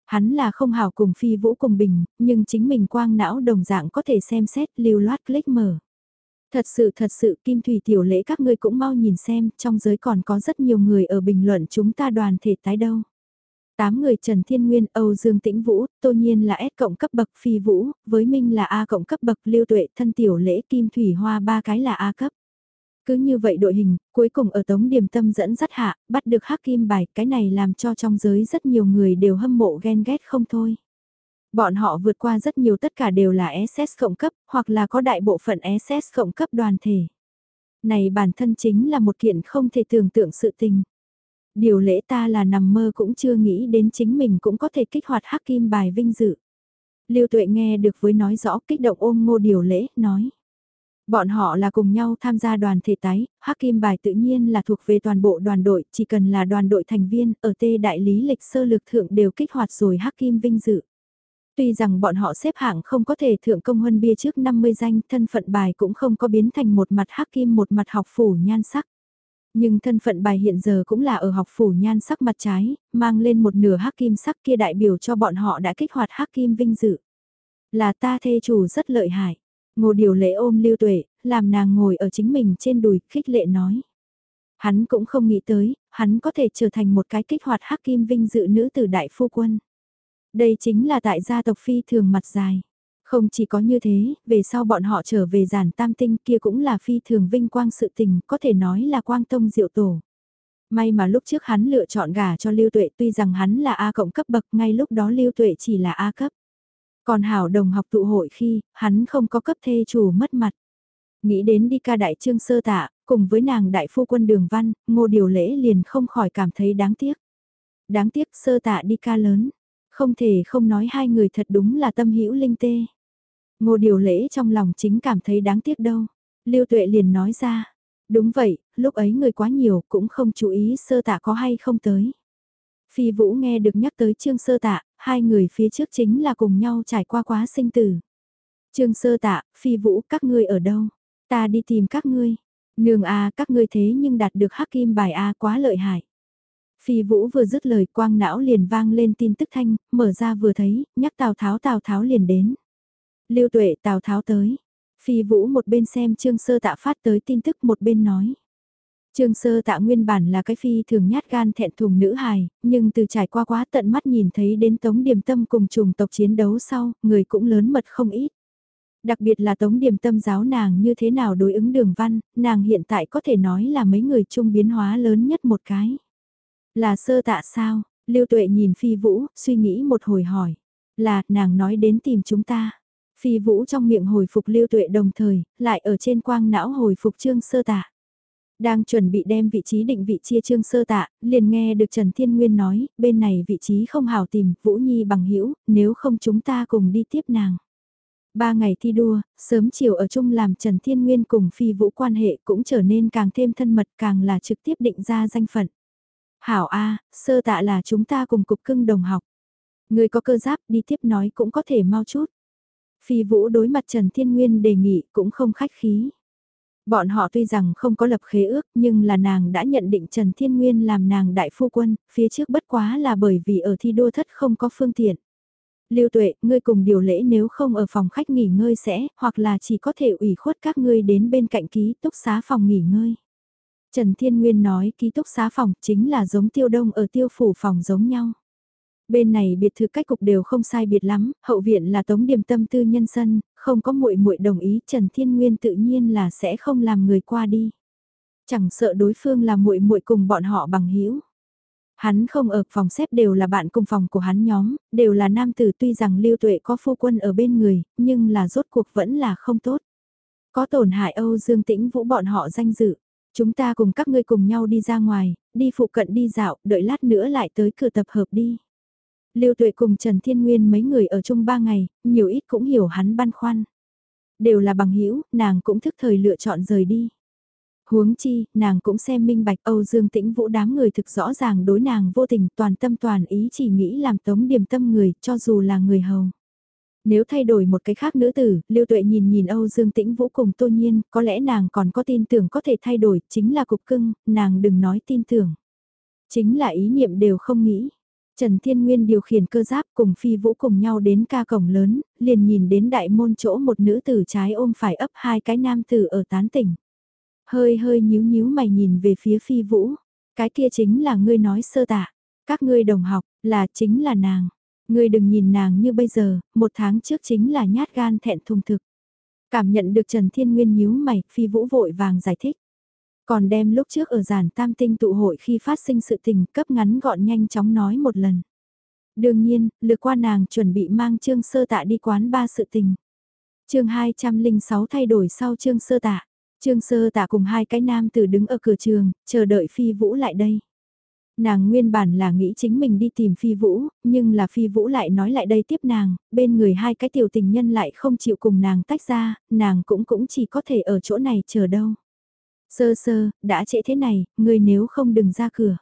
Hắn là không hào cùng phi vũ cùng bình, nhưng chính mình quang não đồng dạng có thể xem xét lưu loát click mở. Thật sự thật sự kim thủy tiểu lễ các ngươi cũng mau nhìn xem, trong giới còn có rất nhiều người ở bình luận chúng ta đoàn thể tái đâu. Tám người Trần Thiên Nguyên, Âu Dương Tĩnh Vũ, Tô Nhiên là S cộng cấp bậc Phi Vũ, với Minh là A cộng cấp bậc Lưu Tuệ, thân tiểu lễ Kim Thủy Hoa ba cái là A cấp. Cứ như vậy đội hình, cuối cùng ở Tống Điềm Tâm dẫn dắt hạ, bắt được hắc kim bài, cái này làm cho trong giới rất nhiều người đều hâm mộ ghen ghét không thôi. Bọn họ vượt qua rất nhiều tất cả đều là SS cộng cấp, hoặc là có đại bộ phận SS cộng cấp đoàn thể. Này bản thân chính là một kiện không thể tưởng tượng sự tình. Điều lễ ta là nằm mơ cũng chưa nghĩ đến chính mình cũng có thể kích hoạt hắc kim bài vinh dự. Lưu Tuệ nghe được với nói rõ kích động ôm ngô điều lễ, nói. Bọn họ là cùng nhau tham gia đoàn thể tái, hắc kim bài tự nhiên là thuộc về toàn bộ đoàn đội, chỉ cần là đoàn đội thành viên, ở tê đại lý lịch sơ lược thượng đều kích hoạt rồi hắc kim vinh dự. Tuy rằng bọn họ xếp hạng không có thể thượng công huân bia trước 50 danh, thân phận bài cũng không có biến thành một mặt hắc kim một mặt học phủ nhan sắc. Nhưng thân phận bài hiện giờ cũng là ở học phủ nhan sắc mặt trái, mang lên một nửa hắc kim sắc kia đại biểu cho bọn họ đã kích hoạt hắc kim vinh dự. Là ta thê chủ rất lợi hại. Ngô điều lễ ôm lưu tuệ, làm nàng ngồi ở chính mình trên đùi, khích lệ nói. Hắn cũng không nghĩ tới, hắn có thể trở thành một cái kích hoạt hắc kim vinh dự nữ tử đại phu quân. Đây chính là tại gia tộc phi thường mặt dài. Không chỉ có như thế, về sau bọn họ trở về giản tam tinh kia cũng là phi thường vinh quang sự tình, có thể nói là quang tông diệu tổ. May mà lúc trước hắn lựa chọn gả cho Lưu Tuệ tuy rằng hắn là A cộng cấp bậc ngay lúc đó Lưu Tuệ chỉ là A cấp. Còn hảo đồng học tụ hội khi, hắn không có cấp thê chủ mất mặt. Nghĩ đến đi ca đại trương sơ tạ, cùng với nàng đại phu quân đường văn, ngô điều lễ liền không khỏi cảm thấy đáng tiếc. Đáng tiếc sơ tạ đi ca lớn, không thể không nói hai người thật đúng là tâm hữu linh tê. Ngô điều lễ trong lòng chính cảm thấy đáng tiếc đâu. Lưu tuệ liền nói ra. Đúng vậy, lúc ấy người quá nhiều cũng không chú ý sơ tạ có hay không tới. Phi Vũ nghe được nhắc tới Trương Sơ Tạ, hai người phía trước chính là cùng nhau trải qua quá sinh tử. Trương Sơ Tạ, Phi Vũ, các ngươi ở đâu? Ta đi tìm các ngươi. Nương a, các ngươi thế nhưng đạt được hắc kim bài a quá lợi hại. Phi Vũ vừa dứt lời quang não liền vang lên tin tức thanh, mở ra vừa thấy, nhắc Tào Tháo Tào Tháo liền đến. Lưu Tuệ Tào Tháo tới. Phi Vũ một bên xem Trương Sơ Tạ phát tới tin tức một bên nói. Trương Sơ Tạ nguyên bản là cái phi thường nhát gan thẹn thùng nữ hài, nhưng từ trải qua quá tận mắt nhìn thấy đến Tống Điềm Tâm cùng trùng tộc chiến đấu sau, người cũng lớn mật không ít. Đặc biệt là Tống Điềm Tâm giáo nàng như thế nào đối ứng đường văn, nàng hiện tại có thể nói là mấy người chung biến hóa lớn nhất một cái. Là sơ tạ sao? Lưu Tuệ nhìn Phi Vũ, suy nghĩ một hồi hỏi. Là, nàng nói đến tìm chúng ta. Phi Vũ trong miệng hồi phục Lưu Tuệ đồng thời, lại ở trên quang não hồi phục Trương Sơ Tạ. Đang chuẩn bị đem vị trí định vị chia Trương Sơ Tạ, liền nghe được Trần Thiên Nguyên nói, bên này vị trí không hào tìm, Vũ Nhi bằng hữu nếu không chúng ta cùng đi tiếp nàng. Ba ngày thi đua, sớm chiều ở chung làm Trần Thiên Nguyên cùng Phi Vũ quan hệ cũng trở nên càng thêm thân mật càng là trực tiếp định ra danh phận. Hảo A, sơ tạ là chúng ta cùng cục cưng đồng học. Người có cơ giáp đi tiếp nói cũng có thể mau chút. Phi Vũ đối mặt Trần Thiên Nguyên đề nghị cũng không khách khí. Bọn họ tuy rằng không có lập khế ước nhưng là nàng đã nhận định Trần Thiên Nguyên làm nàng đại phu quân, phía trước bất quá là bởi vì ở thi đua thất không có phương tiện. Lưu Tuệ, ngươi cùng điều lễ nếu không ở phòng khách nghỉ ngơi sẽ, hoặc là chỉ có thể ủy khuất các ngươi đến bên cạnh ký túc xá phòng nghỉ ngơi. Trần Thiên Nguyên nói ký túc xá phòng chính là giống tiêu đông ở tiêu phủ phòng giống nhau. Bên này biệt thự cách cục đều không sai biệt lắm, hậu viện là tống điểm tâm tư nhân sân, không có muội muội đồng ý Trần Thiên Nguyên tự nhiên là sẽ không làm người qua đi. Chẳng sợ đối phương là muội muội cùng bọn họ bằng hữu Hắn không ở phòng xếp đều là bạn cùng phòng của hắn nhóm, đều là nam tử tuy rằng lưu tuệ có phu quân ở bên người, nhưng là rốt cuộc vẫn là không tốt. Có tổn hại Âu Dương Tĩnh Vũ bọn họ danh dự. Chúng ta cùng các ngươi cùng nhau đi ra ngoài, đi phụ cận đi dạo, đợi lát nữa lại tới cửa tập hợp đi. Lưu Tuệ cùng Trần Thiên Nguyên mấy người ở chung ba ngày, nhiều ít cũng hiểu hắn băn khoăn. Đều là bằng hữu nàng cũng thức thời lựa chọn rời đi. Huống chi, nàng cũng xem minh bạch Âu Dương Tĩnh Vũ đám người thực rõ ràng đối nàng vô tình toàn tâm toàn ý chỉ nghĩ làm tống điểm tâm người cho dù là người hầu. Nếu thay đổi một cái khác nữ tử, Lưu Tuệ nhìn nhìn Âu Dương Tĩnh Vũ cùng Tô Nhiên, có lẽ nàng còn có tin tưởng có thể thay đổi, chính là cục cưng, nàng đừng nói tin tưởng. Chính là ý niệm đều không nghĩ. Trần Thiên Nguyên điều khiển cơ giáp cùng Phi Vũ cùng nhau đến ca cổng lớn, liền nhìn đến đại môn chỗ một nữ tử trái ôm phải ấp hai cái nam tử ở tán tỉnh. Hơi hơi nhíu nhíu mày nhìn về phía phi vũ, cái kia chính là ngươi nói sơ tạ, các ngươi đồng học, là chính là nàng. Ngươi đừng nhìn nàng như bây giờ, một tháng trước chính là nhát gan thẹn thùng thực. Cảm nhận được Trần Thiên Nguyên nhíu mày, phi vũ vội vàng giải thích. Còn đem lúc trước ở giản tam tinh tụ hội khi phát sinh sự tình cấp ngắn gọn nhanh chóng nói một lần. Đương nhiên, lượt qua nàng chuẩn bị mang trương sơ tạ đi quán ba sự tình. chương 206 thay đổi sau trương sơ tạ. Trương sơ tạ cùng hai cái nam tử đứng ở cửa trường, chờ đợi phi vũ lại đây. Nàng nguyên bản là nghĩ chính mình đi tìm phi vũ, nhưng là phi vũ lại nói lại đây tiếp nàng, bên người hai cái tiểu tình nhân lại không chịu cùng nàng tách ra, nàng cũng cũng chỉ có thể ở chỗ này chờ đâu. Sơ sơ, đã trễ thế này, ngươi nếu không đừng ra cửa.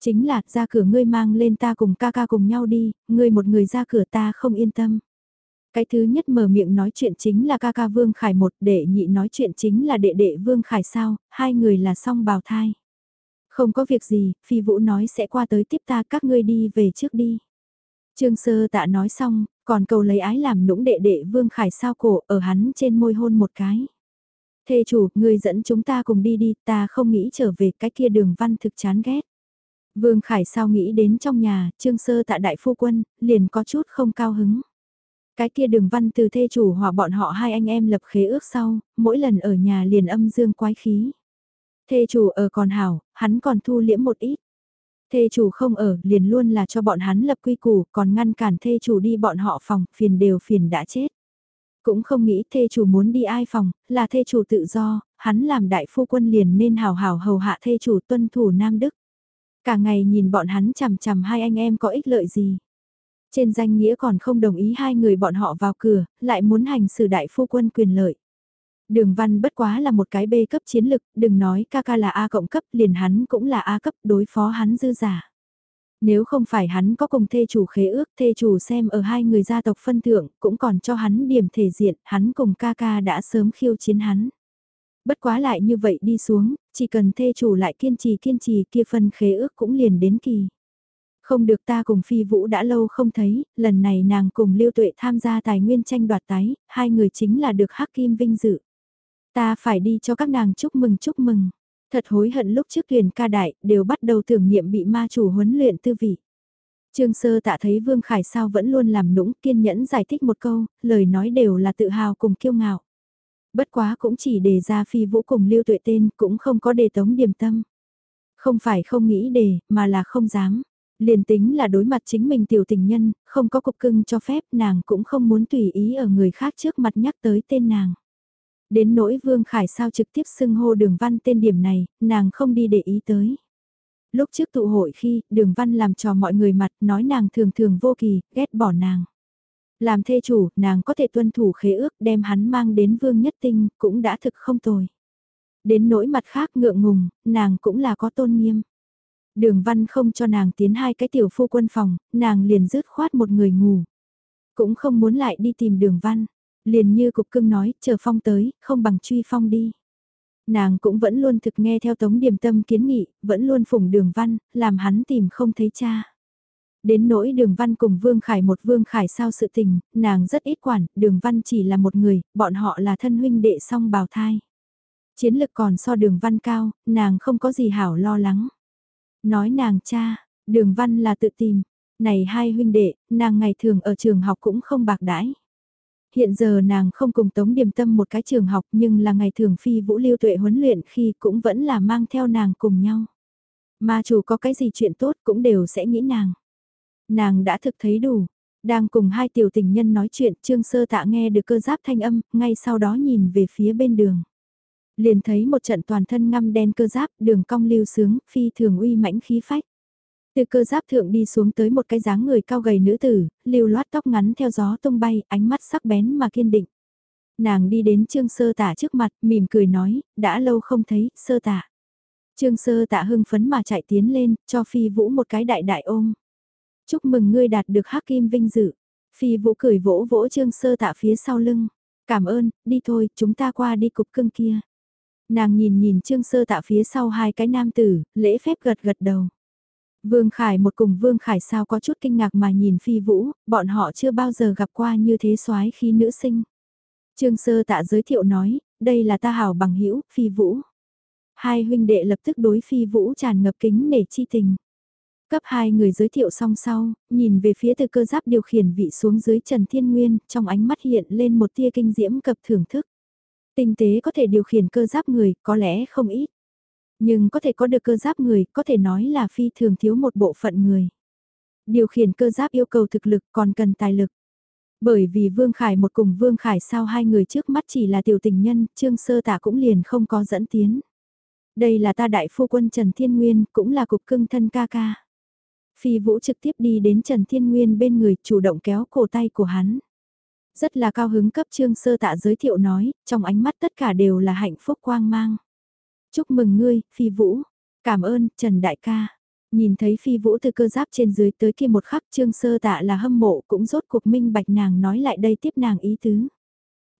Chính là, ra cửa ngươi mang lên ta cùng ca ca cùng nhau đi, ngươi một người ra cửa ta không yên tâm. Cái thứ nhất mở miệng nói chuyện chính là ca ca Vương Khải một, đệ nhị nói chuyện chính là đệ đệ Vương Khải sao, hai người là song bào thai. Không có việc gì, Phi Vũ nói sẽ qua tới tiếp ta các ngươi đi về trước đi. Trương Sơ tạ nói xong, còn cầu lấy ái làm nũng đệ đệ Vương Khải sao cổ ở hắn trên môi hôn một cái. Thê chủ, người dẫn chúng ta cùng đi đi, ta không nghĩ trở về cái kia đường văn thực chán ghét. Vương Khải sao nghĩ đến trong nhà, Trương Sơ tạ đại phu quân, liền có chút không cao hứng. Cái kia đường văn từ thê chủ hòa bọn họ hai anh em lập khế ước sau, mỗi lần ở nhà liền âm dương quái khí. Thê chủ ở còn hảo, hắn còn thu liễm một ít. Thê chủ không ở, liền luôn là cho bọn hắn lập quy củ, còn ngăn cản thê chủ đi bọn họ phòng, phiền đều phiền đã chết. Cũng không nghĩ thê chủ muốn đi ai phòng, là thê chủ tự do, hắn làm đại phu quân liền nên hào hào hầu hạ thê chủ tuân thủ Nam Đức. Cả ngày nhìn bọn hắn chằm chằm hai anh em có ích lợi gì. Trên danh nghĩa còn không đồng ý hai người bọn họ vào cửa, lại muốn hành xử đại phu quân quyền lợi. Đường văn bất quá là một cái B cấp chiến lực, đừng nói ca ca là A cộng cấp, liền hắn cũng là A cấp đối phó hắn dư giả. Nếu không phải hắn có cùng thê chủ khế ước, thê chủ xem ở hai người gia tộc phân thượng, cũng còn cho hắn điểm thể diện, hắn cùng ca ca đã sớm khiêu chiến hắn. Bất quá lại như vậy đi xuống, chỉ cần thê chủ lại kiên trì kiên trì kia phân khế ước cũng liền đến kỳ. Không được ta cùng Phi Vũ đã lâu không thấy, lần này nàng cùng Lưu Tuệ tham gia tài nguyên tranh đoạt tái, hai người chính là được Hắc Kim vinh dự. Ta phải đi cho các nàng chúc mừng chúc mừng. Thật hối hận lúc trước tuyển ca đại, đều bắt đầu tưởng niệm bị ma chủ huấn luyện tư vị. Trương Sơ tạ thấy Vương Khải sao vẫn luôn làm nũng kiên nhẫn giải thích một câu, lời nói đều là tự hào cùng kiêu ngạo. Bất quá cũng chỉ đề ra phi vũ cùng lưu tuệ tên cũng không có đề tống điểm tâm. Không phải không nghĩ đề, mà là không dám. Liền tính là đối mặt chính mình tiểu tình nhân, không có cục cưng cho phép nàng cũng không muốn tùy ý ở người khác trước mặt nhắc tới tên nàng. Đến nỗi Vương Khải sao trực tiếp xưng hô đường văn tên điểm này, nàng không đi để ý tới. Lúc trước tụ hội khi, đường văn làm cho mọi người mặt nói nàng thường thường vô kỳ, ghét bỏ nàng. Làm thê chủ, nàng có thể tuân thủ khế ước đem hắn mang đến Vương Nhất Tinh, cũng đã thực không tồi. Đến nỗi mặt khác ngượng ngùng, nàng cũng là có tôn nghiêm. Đường văn không cho nàng tiến hai cái tiểu phu quân phòng, nàng liền rứt khoát một người ngủ. Cũng không muốn lại đi tìm đường văn. Liền như cục cưng nói, chờ phong tới, không bằng truy phong đi. Nàng cũng vẫn luôn thực nghe theo tống điểm tâm kiến nghị, vẫn luôn phủng đường văn, làm hắn tìm không thấy cha. Đến nỗi đường văn cùng Vương Khải một Vương Khải sao sự tình, nàng rất ít quản, đường văn chỉ là một người, bọn họ là thân huynh đệ song bào thai. Chiến lực còn so đường văn cao, nàng không có gì hảo lo lắng. Nói nàng cha, đường văn là tự tìm, này hai huynh đệ, nàng ngày thường ở trường học cũng không bạc đãi. Hiện giờ nàng không cùng Tống Điềm Tâm một cái trường học nhưng là ngày thường phi vũ lưu tuệ huấn luyện khi cũng vẫn là mang theo nàng cùng nhau. Mà chủ có cái gì chuyện tốt cũng đều sẽ nghĩ nàng. Nàng đã thực thấy đủ. Đang cùng hai tiểu tình nhân nói chuyện, Trương Sơ Tạ nghe được cơ giáp thanh âm, ngay sau đó nhìn về phía bên đường. Liền thấy một trận toàn thân ngăm đen cơ giáp, đường cong lưu sướng, phi thường uy mãnh khí phách. Từ cơ giáp thượng đi xuống tới một cái dáng người cao gầy nữ tử, lưu loát tóc ngắn theo gió tung bay, ánh mắt sắc bén mà kiên định. Nàng đi đến trương sơ tả trước mặt, mỉm cười nói, đã lâu không thấy, sơ tả. Trương sơ tạ hưng phấn mà chạy tiến lên, cho phi vũ một cái đại đại ôm. Chúc mừng ngươi đạt được hắc kim vinh dự. Phi vũ cười vỗ vỗ trương sơ tạ phía sau lưng. Cảm ơn, đi thôi, chúng ta qua đi cục cưng kia. Nàng nhìn nhìn trương sơ tạ phía sau hai cái nam tử, lễ phép gật gật đầu. Vương Khải một cùng Vương Khải sao có chút kinh ngạc mà nhìn Phi Vũ, bọn họ chưa bao giờ gặp qua như thế soái khi nữ sinh. Trương Sơ tạ giới thiệu nói, đây là ta hảo bằng hữu Phi Vũ. Hai huynh đệ lập tức đối Phi Vũ tràn ngập kính nể chi tình. Cấp hai người giới thiệu song sau, nhìn về phía từ cơ giáp điều khiển vị xuống dưới Trần Thiên Nguyên, trong ánh mắt hiện lên một tia kinh diễm cập thưởng thức. Tinh tế có thể điều khiển cơ giáp người, có lẽ không ít. Nhưng có thể có được cơ giáp người, có thể nói là phi thường thiếu một bộ phận người. Điều khiển cơ giáp yêu cầu thực lực còn cần tài lực. Bởi vì Vương Khải một cùng Vương Khải sao hai người trước mắt chỉ là tiểu tình nhân, Trương Sơ Tả cũng liền không có dẫn tiến. Đây là ta đại phu quân Trần Thiên Nguyên, cũng là cục cưng thân ca ca. Phi Vũ trực tiếp đi đến Trần Thiên Nguyên bên người, chủ động kéo cổ tay của hắn. Rất là cao hứng cấp Trương Sơ Tạ giới thiệu nói, trong ánh mắt tất cả đều là hạnh phúc quang mang. Chúc mừng ngươi, Phi Vũ. Cảm ơn, Trần Đại ca. Nhìn thấy Phi Vũ từ cơ giáp trên dưới tới kia một khắc Trương Sơ Tạ là hâm mộ cũng rốt cuộc minh bạch nàng nói lại đây tiếp nàng ý tứ.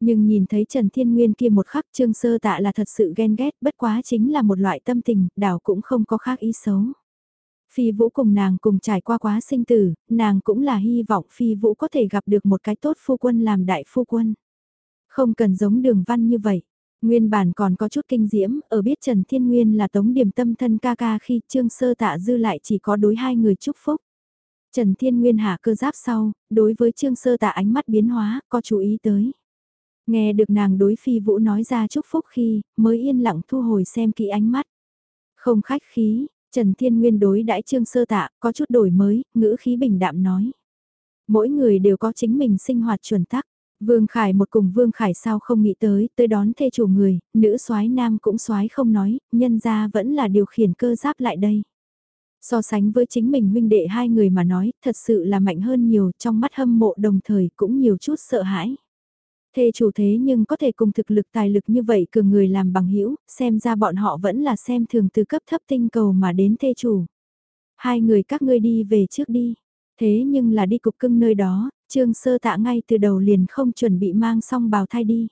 Nhưng nhìn thấy Trần Thiên Nguyên kia một khắc Trương Sơ Tạ là thật sự ghen ghét bất quá chính là một loại tâm tình, đảo cũng không có khác ý xấu. Phi Vũ cùng nàng cùng trải qua quá sinh tử, nàng cũng là hy vọng Phi Vũ có thể gặp được một cái tốt phu quân làm đại phu quân. Không cần giống đường văn như vậy. Nguyên bản còn có chút kinh diễm, ở biết Trần Thiên Nguyên là tống điểm tâm thân ca ca khi Trương Sơ Tạ Dư lại chỉ có đối hai người chúc phúc. Trần Thiên Nguyên hạ cơ giáp sau, đối với Trương Sơ Tạ ánh mắt biến hóa, có chú ý tới. Nghe được nàng đối phi vũ nói ra chúc phúc khi, mới yên lặng thu hồi xem kỹ ánh mắt. Không khách khí, Trần Thiên Nguyên đối đãi Trương Sơ Tạ, có chút đổi mới, ngữ khí bình đạm nói. Mỗi người đều có chính mình sinh hoạt chuẩn tắc. Vương Khải một cùng Vương Khải sao không nghĩ tới, tới đón thê chủ người, nữ soái nam cũng soái không nói, nhân ra vẫn là điều khiển cơ giáp lại đây. So sánh với chính mình huynh đệ hai người mà nói, thật sự là mạnh hơn nhiều, trong mắt hâm mộ đồng thời cũng nhiều chút sợ hãi. Thê chủ thế nhưng có thể cùng thực lực tài lực như vậy cường người làm bằng hữu xem ra bọn họ vẫn là xem thường từ cấp thấp tinh cầu mà đến thê chủ. Hai người các ngươi đi về trước đi. Thế nhưng là đi cục cưng nơi đó, Trương sơ tạ ngay từ đầu liền không chuẩn bị mang xong bào thai đi.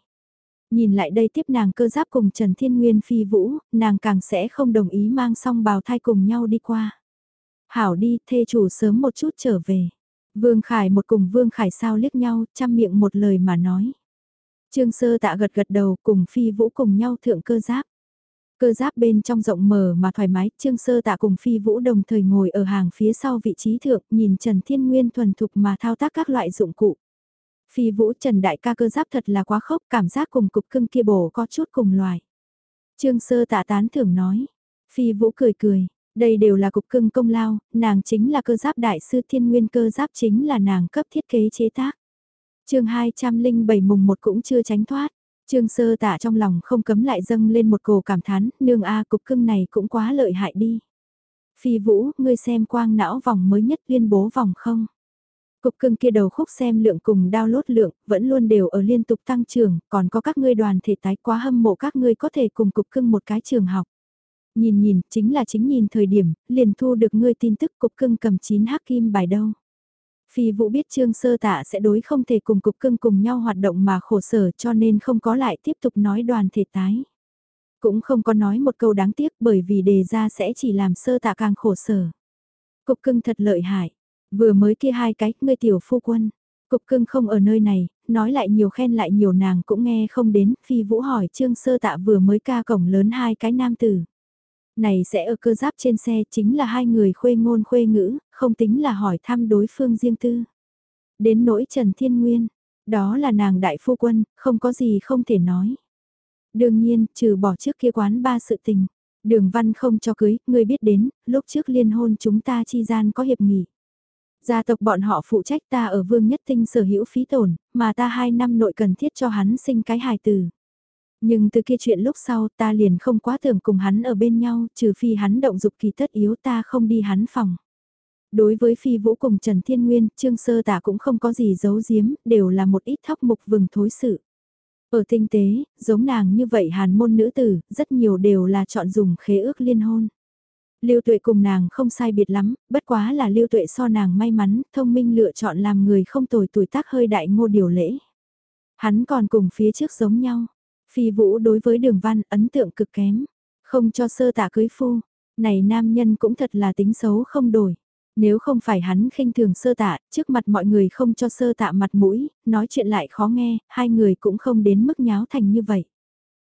Nhìn lại đây tiếp nàng cơ giáp cùng Trần Thiên Nguyên phi vũ, nàng càng sẽ không đồng ý mang xong bào thai cùng nhau đi qua. Hảo đi, thê chủ sớm một chút trở về. Vương Khải một cùng Vương Khải sao liếc nhau, chăm miệng một lời mà nói. Trương sơ tạ gật gật đầu cùng phi vũ cùng nhau thượng cơ giáp. Cơ giáp bên trong rộng mở mà thoải mái, Trương Sơ Tạ cùng Phi Vũ đồng thời ngồi ở hàng phía sau vị trí thượng, nhìn Trần Thiên Nguyên thuần thục mà thao tác các loại dụng cụ. Phi Vũ Trần Đại ca cơ giáp thật là quá khốc, cảm giác cùng cục cưng kia bổ có chút cùng loài. Trương Sơ Tạ tán thưởng nói. Phi Vũ cười cười, đây đều là cục cưng công lao, nàng chính là cơ giáp đại sư Thiên Nguyên cơ giáp chính là nàng cấp thiết kế chế tác. chương 207 mùng 1 cũng chưa tránh thoát. Trương sơ tạ trong lòng không cấm lại dâng lên một cổ cảm thán, nương A cục cưng này cũng quá lợi hại đi. Phi vũ, ngươi xem quang não vòng mới nhất tuyên bố vòng không? Cục cưng kia đầu khúc xem lượng cùng download lượng, vẫn luôn đều ở liên tục tăng trưởng, còn có các ngươi đoàn thể tái quá hâm mộ các ngươi có thể cùng cục cưng một cái trường học. Nhìn nhìn, chính là chính nhìn thời điểm, liền thu được ngươi tin tức cục cưng cầm 9 hắc kim bài đâu. Phi Vũ biết Trương Sơ Tạ sẽ đối không thể cùng cục cưng cùng nhau hoạt động mà khổ sở cho nên không có lại tiếp tục nói đoàn thể tái. Cũng không có nói một câu đáng tiếc bởi vì đề ra sẽ chỉ làm Sơ Tạ càng khổ sở. Cục cưng thật lợi hại. Vừa mới kia hai cái, ngươi tiểu phu quân. Cục cưng không ở nơi này, nói lại nhiều khen lại nhiều nàng cũng nghe không đến, phi vũ hỏi trương sơ tạ vừa mới ca cổng lớn hai cái nam tử. Này sẽ ở cơ giáp trên xe chính là hai người khuê ngôn khuê ngữ, không tính là hỏi thăm đối phương riêng tư. Đến nỗi Trần Thiên Nguyên, đó là nàng đại phu quân, không có gì không thể nói. Đương nhiên, trừ bỏ trước kia quán ba sự tình. Đường văn không cho cưới, ngươi biết đến, lúc trước liên hôn chúng ta chi gian có hiệp nghỉ. Gia tộc bọn họ phụ trách ta ở vương nhất tinh sở hữu phí tổn, mà ta hai năm nội cần thiết cho hắn sinh cái hài tử. Nhưng từ kia chuyện lúc sau ta liền không quá tưởng cùng hắn ở bên nhau, trừ phi hắn động dục kỳ tất yếu ta không đi hắn phòng. Đối với phi vũ cùng Trần Thiên Nguyên, Trương Sơ Tả cũng không có gì giấu giếm, đều là một ít thóc mục vừng thối sự. Ở tinh tế, giống nàng như vậy hàn môn nữ tử, rất nhiều đều là chọn dùng khế ước liên hôn. Lưu Tuệ cùng nàng không sai biệt lắm, bất quá là Lưu Tuệ so nàng may mắn, thông minh lựa chọn làm người không tồi tuổi tác hơi đại ngô điều lễ. Hắn còn cùng phía trước giống nhau. Phi Vũ đối với Đường Văn ấn tượng cực kém, không cho sơ tả cưới phu. Này nam nhân cũng thật là tính xấu không đổi. Nếu không phải hắn khinh thường sơ tạ, trước mặt mọi người không cho sơ tạ mặt mũi, nói chuyện lại khó nghe, hai người cũng không đến mức nháo thành như vậy.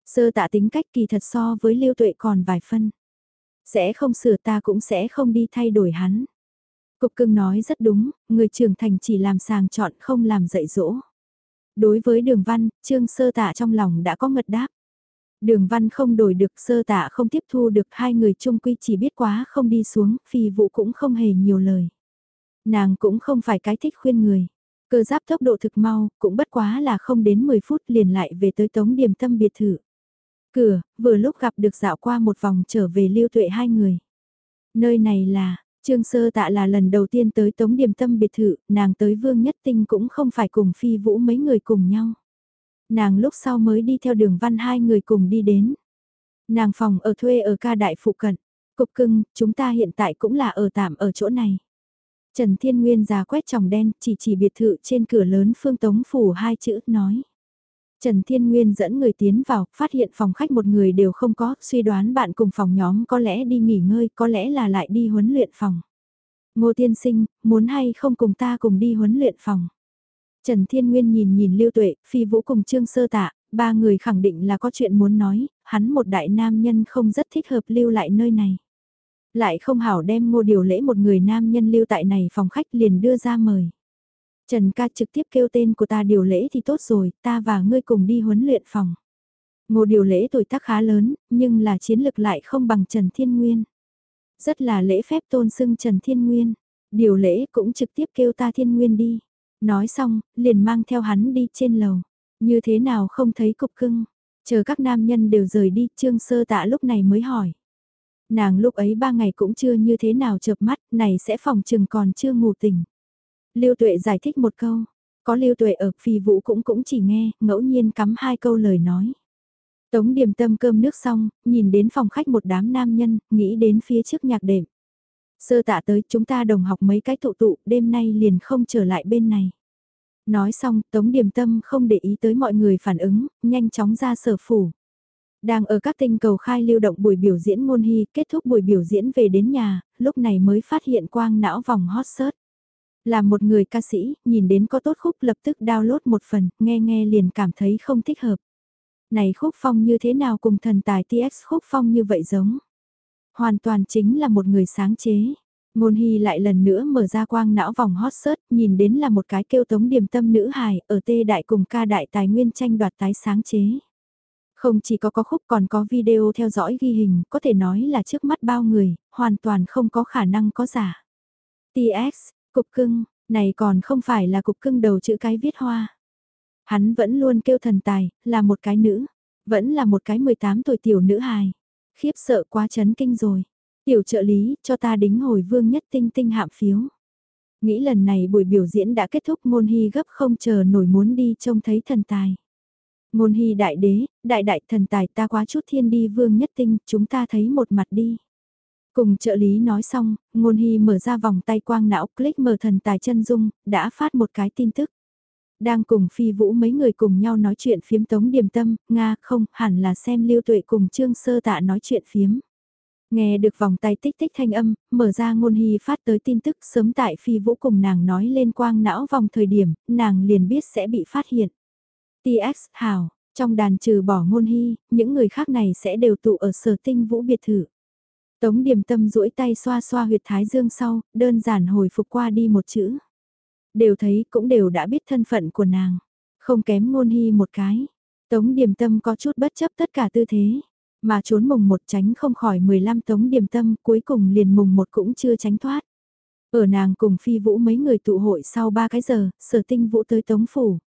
Sơ tạ tính cách kỳ thật so với lưu tuệ còn vài phân. Sẽ không sửa ta cũng sẽ không đi thay đổi hắn. Cục cưng nói rất đúng, người trưởng thành chỉ làm sàng chọn không làm dạy dỗ. Đối với đường văn, trương sơ tạ trong lòng đã có ngật đáp. Đường văn không đổi được sơ tạ không tiếp thu được hai người chung quy chỉ biết quá không đi xuống, phi vụ cũng không hề nhiều lời. Nàng cũng không phải cái thích khuyên người. Cơ giáp tốc độ thực mau, cũng bất quá là không đến 10 phút liền lại về tới tống điểm tâm biệt thự. Cửa, vừa lúc gặp được dạo qua một vòng trở về lưu tuệ hai người. Nơi này là, Trương Sơ Tạ là lần đầu tiên tới Tống Điềm Tâm biệt thự, nàng tới Vương Nhất Tinh cũng không phải cùng Phi Vũ mấy người cùng nhau. Nàng lúc sau mới đi theo đường văn hai người cùng đi đến. Nàng phòng ở thuê ở ca đại phụ cận. Cục cưng, chúng ta hiện tại cũng là ở tạm ở chỗ này. Trần Thiên Nguyên già quét tròng đen, chỉ chỉ biệt thự trên cửa lớn phương tống phủ hai chữ, nói. Trần Thiên Nguyên dẫn người tiến vào, phát hiện phòng khách một người đều không có, suy đoán bạn cùng phòng nhóm có lẽ đi nghỉ ngơi, có lẽ là lại đi huấn luyện phòng. Ngô Tiên Sinh, muốn hay không cùng ta cùng đi huấn luyện phòng. Trần Thiên Nguyên nhìn nhìn Lưu Tuệ, Phi Vũ cùng Trương Sơ Tạ, ba người khẳng định là có chuyện muốn nói, hắn một đại nam nhân không rất thích hợp lưu lại nơi này. Lại không hảo đem ngô điều lễ một người nam nhân lưu tại này phòng khách liền đưa ra mời. Trần ca trực tiếp kêu tên của ta điều lễ thì tốt rồi, ta và ngươi cùng đi huấn luyện phòng. Ngô điều lễ tuổi tác khá lớn, nhưng là chiến lực lại không bằng Trần Thiên Nguyên. Rất là lễ phép tôn xưng Trần Thiên Nguyên. Điều lễ cũng trực tiếp kêu ta Thiên Nguyên đi. Nói xong, liền mang theo hắn đi trên lầu. Như thế nào không thấy cục cưng. Chờ các nam nhân đều rời đi, Trương Sơ Tạ lúc này mới hỏi. Nàng lúc ấy ba ngày cũng chưa như thế nào chợp mắt, này sẽ phòng chừng còn chưa ngủ tỉnh. Lưu Tuệ giải thích một câu, có Lưu Tuệ ở phi vũ cũng cũng chỉ nghe, ngẫu nhiên cắm hai câu lời nói. Tống điểm tâm cơm nước xong, nhìn đến phòng khách một đám nam nhân, nghĩ đến phía trước nhạc đệm. Sơ tạ tới chúng ta đồng học mấy cái tụ tụ, đêm nay liền không trở lại bên này. Nói xong, Tống Điềm Tâm không để ý tới mọi người phản ứng, nhanh chóng ra sở phủ. Đang ở các tinh cầu khai lưu động buổi biểu diễn ngôn hy, kết thúc buổi biểu diễn về đến nhà, lúc này mới phát hiện quang não vòng hot search. Là một người ca sĩ, nhìn đến có tốt khúc lập tức download một phần, nghe nghe liền cảm thấy không thích hợp. Này khúc phong như thế nào cùng thần tài TX khúc phong như vậy giống? Hoàn toàn chính là một người sáng chế. Ngôn Hy lại lần nữa mở ra quang não vòng hot search, nhìn đến là một cái kêu tống điểm tâm nữ hài, ở tê đại cùng ca đại tài nguyên tranh đoạt tái sáng chế. Không chỉ có có khúc còn có video theo dõi ghi hình, có thể nói là trước mắt bao người, hoàn toàn không có khả năng có giả. TX, cục cưng, này còn không phải là cục cưng đầu chữ cái viết hoa. Hắn vẫn luôn kêu thần tài, là một cái nữ, vẫn là một cái 18 tuổi tiểu nữ hài. Khiếp sợ quá chấn kinh rồi. Tiểu trợ lý, cho ta đính hồi vương nhất tinh tinh hạm phiếu. Nghĩ lần này buổi biểu diễn đã kết thúc ngôn hy gấp không chờ nổi muốn đi trông thấy thần tài. Ngôn hy đại đế, đại đại thần tài ta quá chút thiên đi vương nhất tinh, chúng ta thấy một mặt đi. Cùng trợ lý nói xong, ngôn hy mở ra vòng tay quang não click mở thần tài chân dung, đã phát một cái tin tức. Đang cùng phi vũ mấy người cùng nhau nói chuyện phiếm tống điềm tâm, Nga không, hẳn là xem lưu tuệ cùng trương sơ tạ nói chuyện phiếm. Nghe được vòng tay tích tích thanh âm, mở ra ngôn hy phát tới tin tức sớm tại phi vũ cùng nàng nói lên quang não vòng thời điểm, nàng liền biết sẽ bị phát hiện. TX hào trong đàn trừ bỏ ngôn hy, những người khác này sẽ đều tụ ở sở tinh vũ biệt thự. Tống điểm tâm duỗi tay xoa xoa huyệt thái dương sau, đơn giản hồi phục qua đi một chữ. Đều thấy cũng đều đã biết thân phận của nàng, không kém ngôn hy một cái. Tống điểm tâm có chút bất chấp tất cả tư thế, mà trốn mùng một tránh không khỏi 15 tống điểm tâm cuối cùng liền mùng một cũng chưa tránh thoát. Ở nàng cùng phi vũ mấy người tụ hội sau 3 cái giờ, sở tinh vũ tới tống phủ.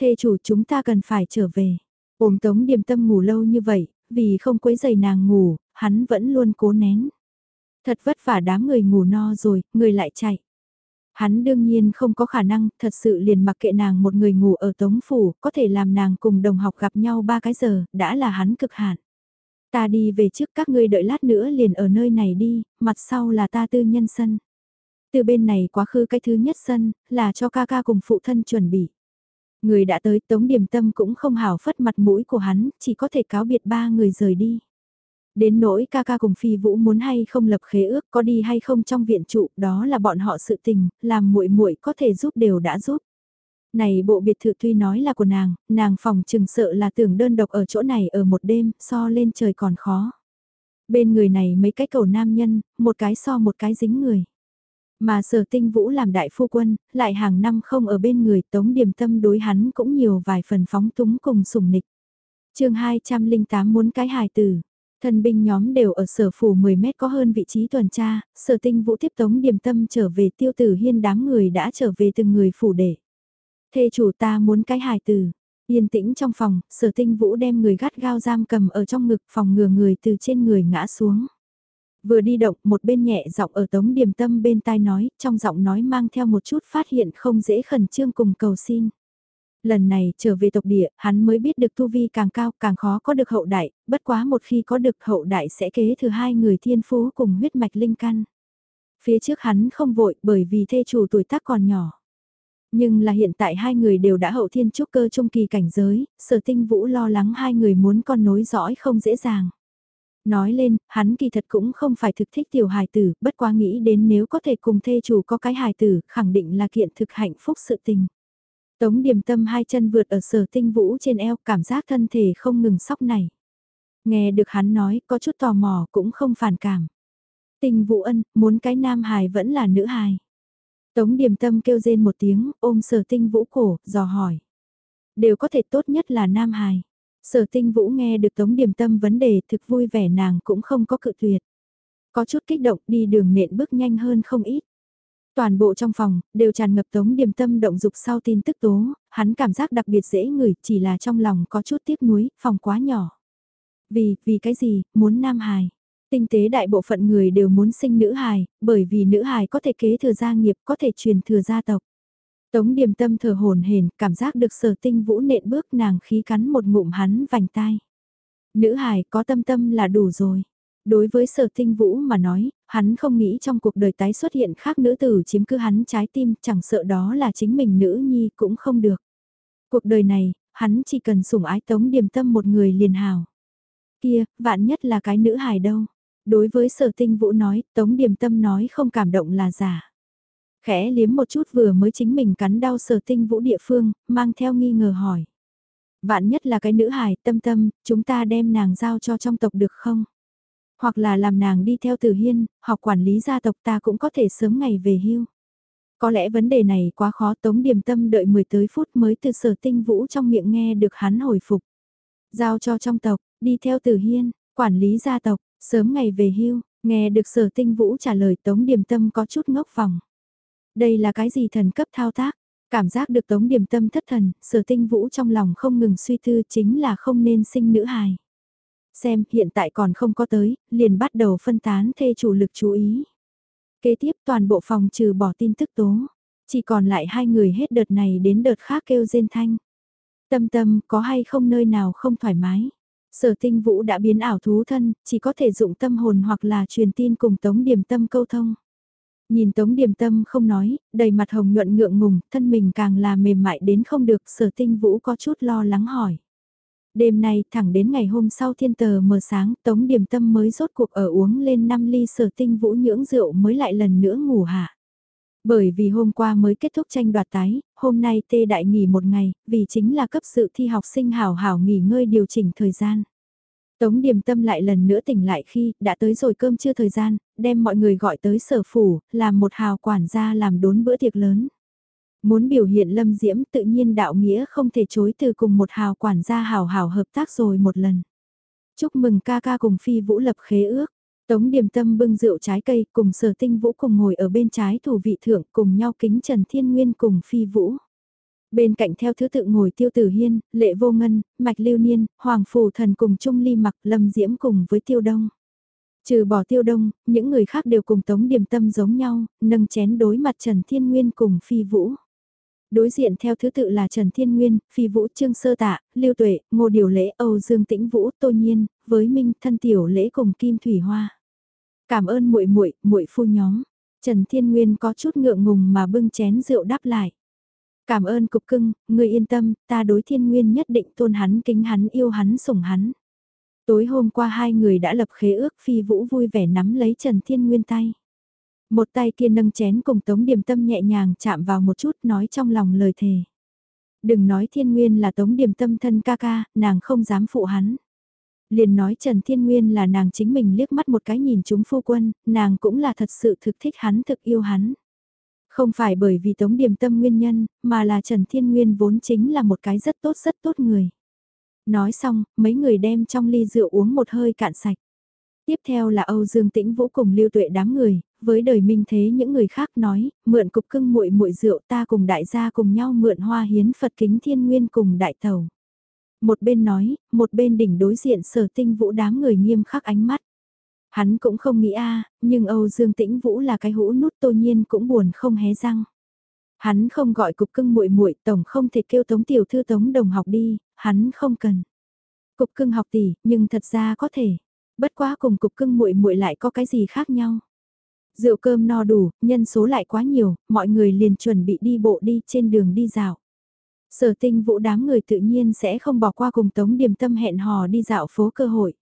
Thê chủ chúng ta cần phải trở về. Ôm tống điểm tâm ngủ lâu như vậy, vì không quấy giày nàng ngủ, hắn vẫn luôn cố nén. Thật vất vả đám người ngủ no rồi, người lại chạy. Hắn đương nhiên không có khả năng, thật sự liền mặc kệ nàng một người ngủ ở tống phủ, có thể làm nàng cùng đồng học gặp nhau ba cái giờ, đã là hắn cực hạn. Ta đi về trước các ngươi đợi lát nữa liền ở nơi này đi, mặt sau là ta tư nhân sân. Từ bên này quá khứ cái thứ nhất sân, là cho ca ca cùng phụ thân chuẩn bị. Người đã tới tống điểm tâm cũng không hảo phất mặt mũi của hắn, chỉ có thể cáo biệt ba người rời đi. Đến nỗi ca ca cùng phi vũ muốn hay không lập khế ước có đi hay không trong viện trụ đó là bọn họ sự tình, làm muội muội có thể giúp đều đã giúp. Này bộ biệt thự tuy nói là của nàng, nàng phòng chừng sợ là tưởng đơn độc ở chỗ này ở một đêm, so lên trời còn khó. Bên người này mấy cái cầu nam nhân, một cái so một cái dính người. Mà sở tinh vũ làm đại phu quân, lại hàng năm không ở bên người tống điểm tâm đối hắn cũng nhiều vài phần phóng túng cùng sủng nịch. chương 208 muốn cái hài tử. Thần binh nhóm đều ở sở phủ 10 mét có hơn vị trí tuần tra, sở tinh vũ tiếp tống điểm tâm trở về tiêu tử hiên đám người đã trở về từng người phủ để. Thê chủ ta muốn cái hài tử. Yên tĩnh trong phòng, sở tinh vũ đem người gắt gao giam cầm ở trong ngực phòng ngừa người từ trên người ngã xuống. Vừa đi động một bên nhẹ giọng ở tống điểm tâm bên tai nói, trong giọng nói mang theo một chút phát hiện không dễ khẩn trương cùng cầu xin. Lần này trở về tộc địa, hắn mới biết được tu vi càng cao càng khó có được hậu đại, bất quá một khi có được hậu đại sẽ kế thừa hai người thiên phú cùng huyết mạch linh căn. Phía trước hắn không vội bởi vì thê chủ tuổi tác còn nhỏ. Nhưng là hiện tại hai người đều đã hậu thiên trúc cơ trung kỳ cảnh giới, sở tinh vũ lo lắng hai người muốn con nối dõi không dễ dàng. Nói lên, hắn kỳ thật cũng không phải thực thích tiểu hài tử, bất quá nghĩ đến nếu có thể cùng thê chủ có cái hài tử, khẳng định là kiện thực hạnh phúc sự tình. Tống điềm tâm hai chân vượt ở sở tinh vũ trên eo, cảm giác thân thể không ngừng sóc này. Nghe được hắn nói, có chút tò mò cũng không phản cảm. Tình vũ ân, muốn cái nam hài vẫn là nữ hài. Tống điềm tâm kêu rên một tiếng, ôm sở tinh vũ cổ, dò hỏi. Đều có thể tốt nhất là nam hài. Sở tinh vũ nghe được tống điềm tâm vấn đề thực vui vẻ nàng cũng không có cự tuyệt. Có chút kích động đi đường nện bước nhanh hơn không ít. Toàn bộ trong phòng, đều tràn ngập tống điềm tâm động dục sau tin tức tố, hắn cảm giác đặc biệt dễ ngửi chỉ là trong lòng có chút tiếc nuối, phòng quá nhỏ. Vì, vì cái gì, muốn nam hài. Tinh tế đại bộ phận người đều muốn sinh nữ hài, bởi vì nữ hài có thể kế thừa gia nghiệp, có thể truyền thừa gia tộc. Tống điềm tâm thở hồn hển, cảm giác được sở tinh vũ nện bước nàng khí cắn một ngụm hắn vành tai. Nữ hài có tâm tâm là đủ rồi. Đối với sở tinh vũ mà nói, hắn không nghĩ trong cuộc đời tái xuất hiện khác nữ tử chiếm cứ hắn trái tim, chẳng sợ đó là chính mình nữ nhi cũng không được. Cuộc đời này, hắn chỉ cần sủng ái tống điềm tâm một người liền hào. Kia, vạn nhất là cái nữ hài đâu. Đối với sở tinh vũ nói, tống điềm tâm nói không cảm động là giả. Khẽ liếm một chút vừa mới chính mình cắn đau sở tinh vũ địa phương, mang theo nghi ngờ hỏi. Vạn nhất là cái nữ hài tâm tâm, chúng ta đem nàng giao cho trong tộc được không? Hoặc là làm nàng đi theo tử hiên, học quản lý gia tộc ta cũng có thể sớm ngày về hưu. Có lẽ vấn đề này quá khó tống điềm tâm đợi 10 tới phút mới từ sở tinh vũ trong miệng nghe được hắn hồi phục. Giao cho trong tộc, đi theo tử hiên, quản lý gia tộc, sớm ngày về hưu, nghe được sở tinh vũ trả lời tống điềm tâm có chút ngốc vòng. Đây là cái gì thần cấp thao tác? Cảm giác được tống điềm tâm thất thần, sở tinh vũ trong lòng không ngừng suy tư chính là không nên sinh nữ hài. Xem hiện tại còn không có tới, liền bắt đầu phân tán thê chủ lực chú ý. Kế tiếp toàn bộ phòng trừ bỏ tin tức tố, chỉ còn lại hai người hết đợt này đến đợt khác kêu rên thanh. Tâm tâm có hay không nơi nào không thoải mái. Sở tinh vũ đã biến ảo thú thân, chỉ có thể dụng tâm hồn hoặc là truyền tin cùng tống điểm tâm câu thông. Nhìn Tống Điềm Tâm không nói, đầy mặt hồng nhuận ngượng ngùng, thân mình càng là mềm mại đến không được sở tinh vũ có chút lo lắng hỏi. Đêm nay thẳng đến ngày hôm sau thiên tờ mờ sáng Tống Điềm Tâm mới rốt cuộc ở uống lên 5 ly sở tinh vũ nhưỡng rượu mới lại lần nữa ngủ hạ. Bởi vì hôm qua mới kết thúc tranh đoạt tái, hôm nay tê đại nghỉ một ngày, vì chính là cấp sự thi học sinh hào hảo nghỉ ngơi điều chỉnh thời gian. Tống Điềm Tâm lại lần nữa tỉnh lại khi đã tới rồi cơm chưa thời gian, đem mọi người gọi tới sở phủ, làm một hào quản gia làm đốn bữa tiệc lớn. Muốn biểu hiện lâm diễm tự nhiên đạo nghĩa không thể chối từ cùng một hào quản gia hào hào hợp tác rồi một lần. Chúc mừng ca ca cùng phi vũ lập khế ước. Tống Điềm Tâm bưng rượu trái cây cùng sở tinh vũ cùng ngồi ở bên trái thủ vị thượng cùng nhau kính Trần Thiên Nguyên cùng phi vũ. Bên cạnh theo thứ tự ngồi Tiêu Tử Hiên, Lệ Vô Ngân, Mạch Lưu Niên, Hoàng Phù Thần cùng Trung Ly mặc Lâm Diễm cùng với Tiêu Đông. Trừ bỏ Tiêu Đông, những người khác đều cùng Tống Điềm Tâm giống nhau, nâng chén đối mặt Trần Thiên Nguyên cùng Phi Vũ. Đối diện theo thứ tự là Trần Thiên Nguyên, Phi Vũ Trương Sơ Tạ, Lưu Tuệ, Ngô Điều Lễ, Âu Dương Tĩnh Vũ, Tô Nhiên, với Minh, Thân Tiểu Lễ cùng Kim Thủy Hoa. Cảm ơn muội muội, muội phu nhóm. Trần Thiên Nguyên có chút ngượng ngùng mà bưng chén rượu đáp lại. Cảm ơn cục cưng, người yên tâm, ta đối Thiên Nguyên nhất định tôn hắn kính hắn yêu hắn sủng hắn. Tối hôm qua hai người đã lập khế ước Phi Vũ vui vẻ nắm lấy Trần Thiên Nguyên tay. Một tay kia nâng chén cùng Tống Điềm Tâm nhẹ nhàng chạm vào một chút nói trong lòng lời thề. Đừng nói Thiên Nguyên là Tống Điềm Tâm thân ca ca, nàng không dám phụ hắn. Liền nói Trần Thiên Nguyên là nàng chính mình liếc mắt một cái nhìn chúng phu quân, nàng cũng là thật sự thực thích hắn thực yêu hắn. Không phải bởi vì Tống Điềm Tâm nguyên nhân, mà là Trần Thiên Nguyên vốn chính là một cái rất tốt rất tốt người. Nói xong, mấy người đem trong ly rượu uống một hơi cạn sạch. Tiếp theo là Âu Dương Tĩnh Vũ cùng Lưu Tuệ đám người, với đời minh thế những người khác nói, mượn cục cưng muội muội rượu ta cùng đại gia cùng nhau mượn hoa hiến Phật kính thiên nguyên cùng đại tàu. Một bên nói, một bên đỉnh đối diện sở tinh vũ đám người nghiêm khắc ánh mắt. Hắn cũng không nghĩ a nhưng Âu Dương Tĩnh Vũ là cái hũ nút tô nhiên cũng buồn không hé răng. Hắn không gọi cục cưng muội muội tổng không thể kêu tống tiểu thư tống đồng học đi, hắn không cần. Cục cưng học tỷ, nhưng thật ra có thể. Bất quá cùng cục cưng muội muội lại có cái gì khác nhau. Rượu cơm no đủ, nhân số lại quá nhiều, mọi người liền chuẩn bị đi bộ đi trên đường đi dạo. Sở tinh vũ đám người tự nhiên sẽ không bỏ qua cùng Tống Điềm Tâm hẹn hò đi dạo phố cơ hội.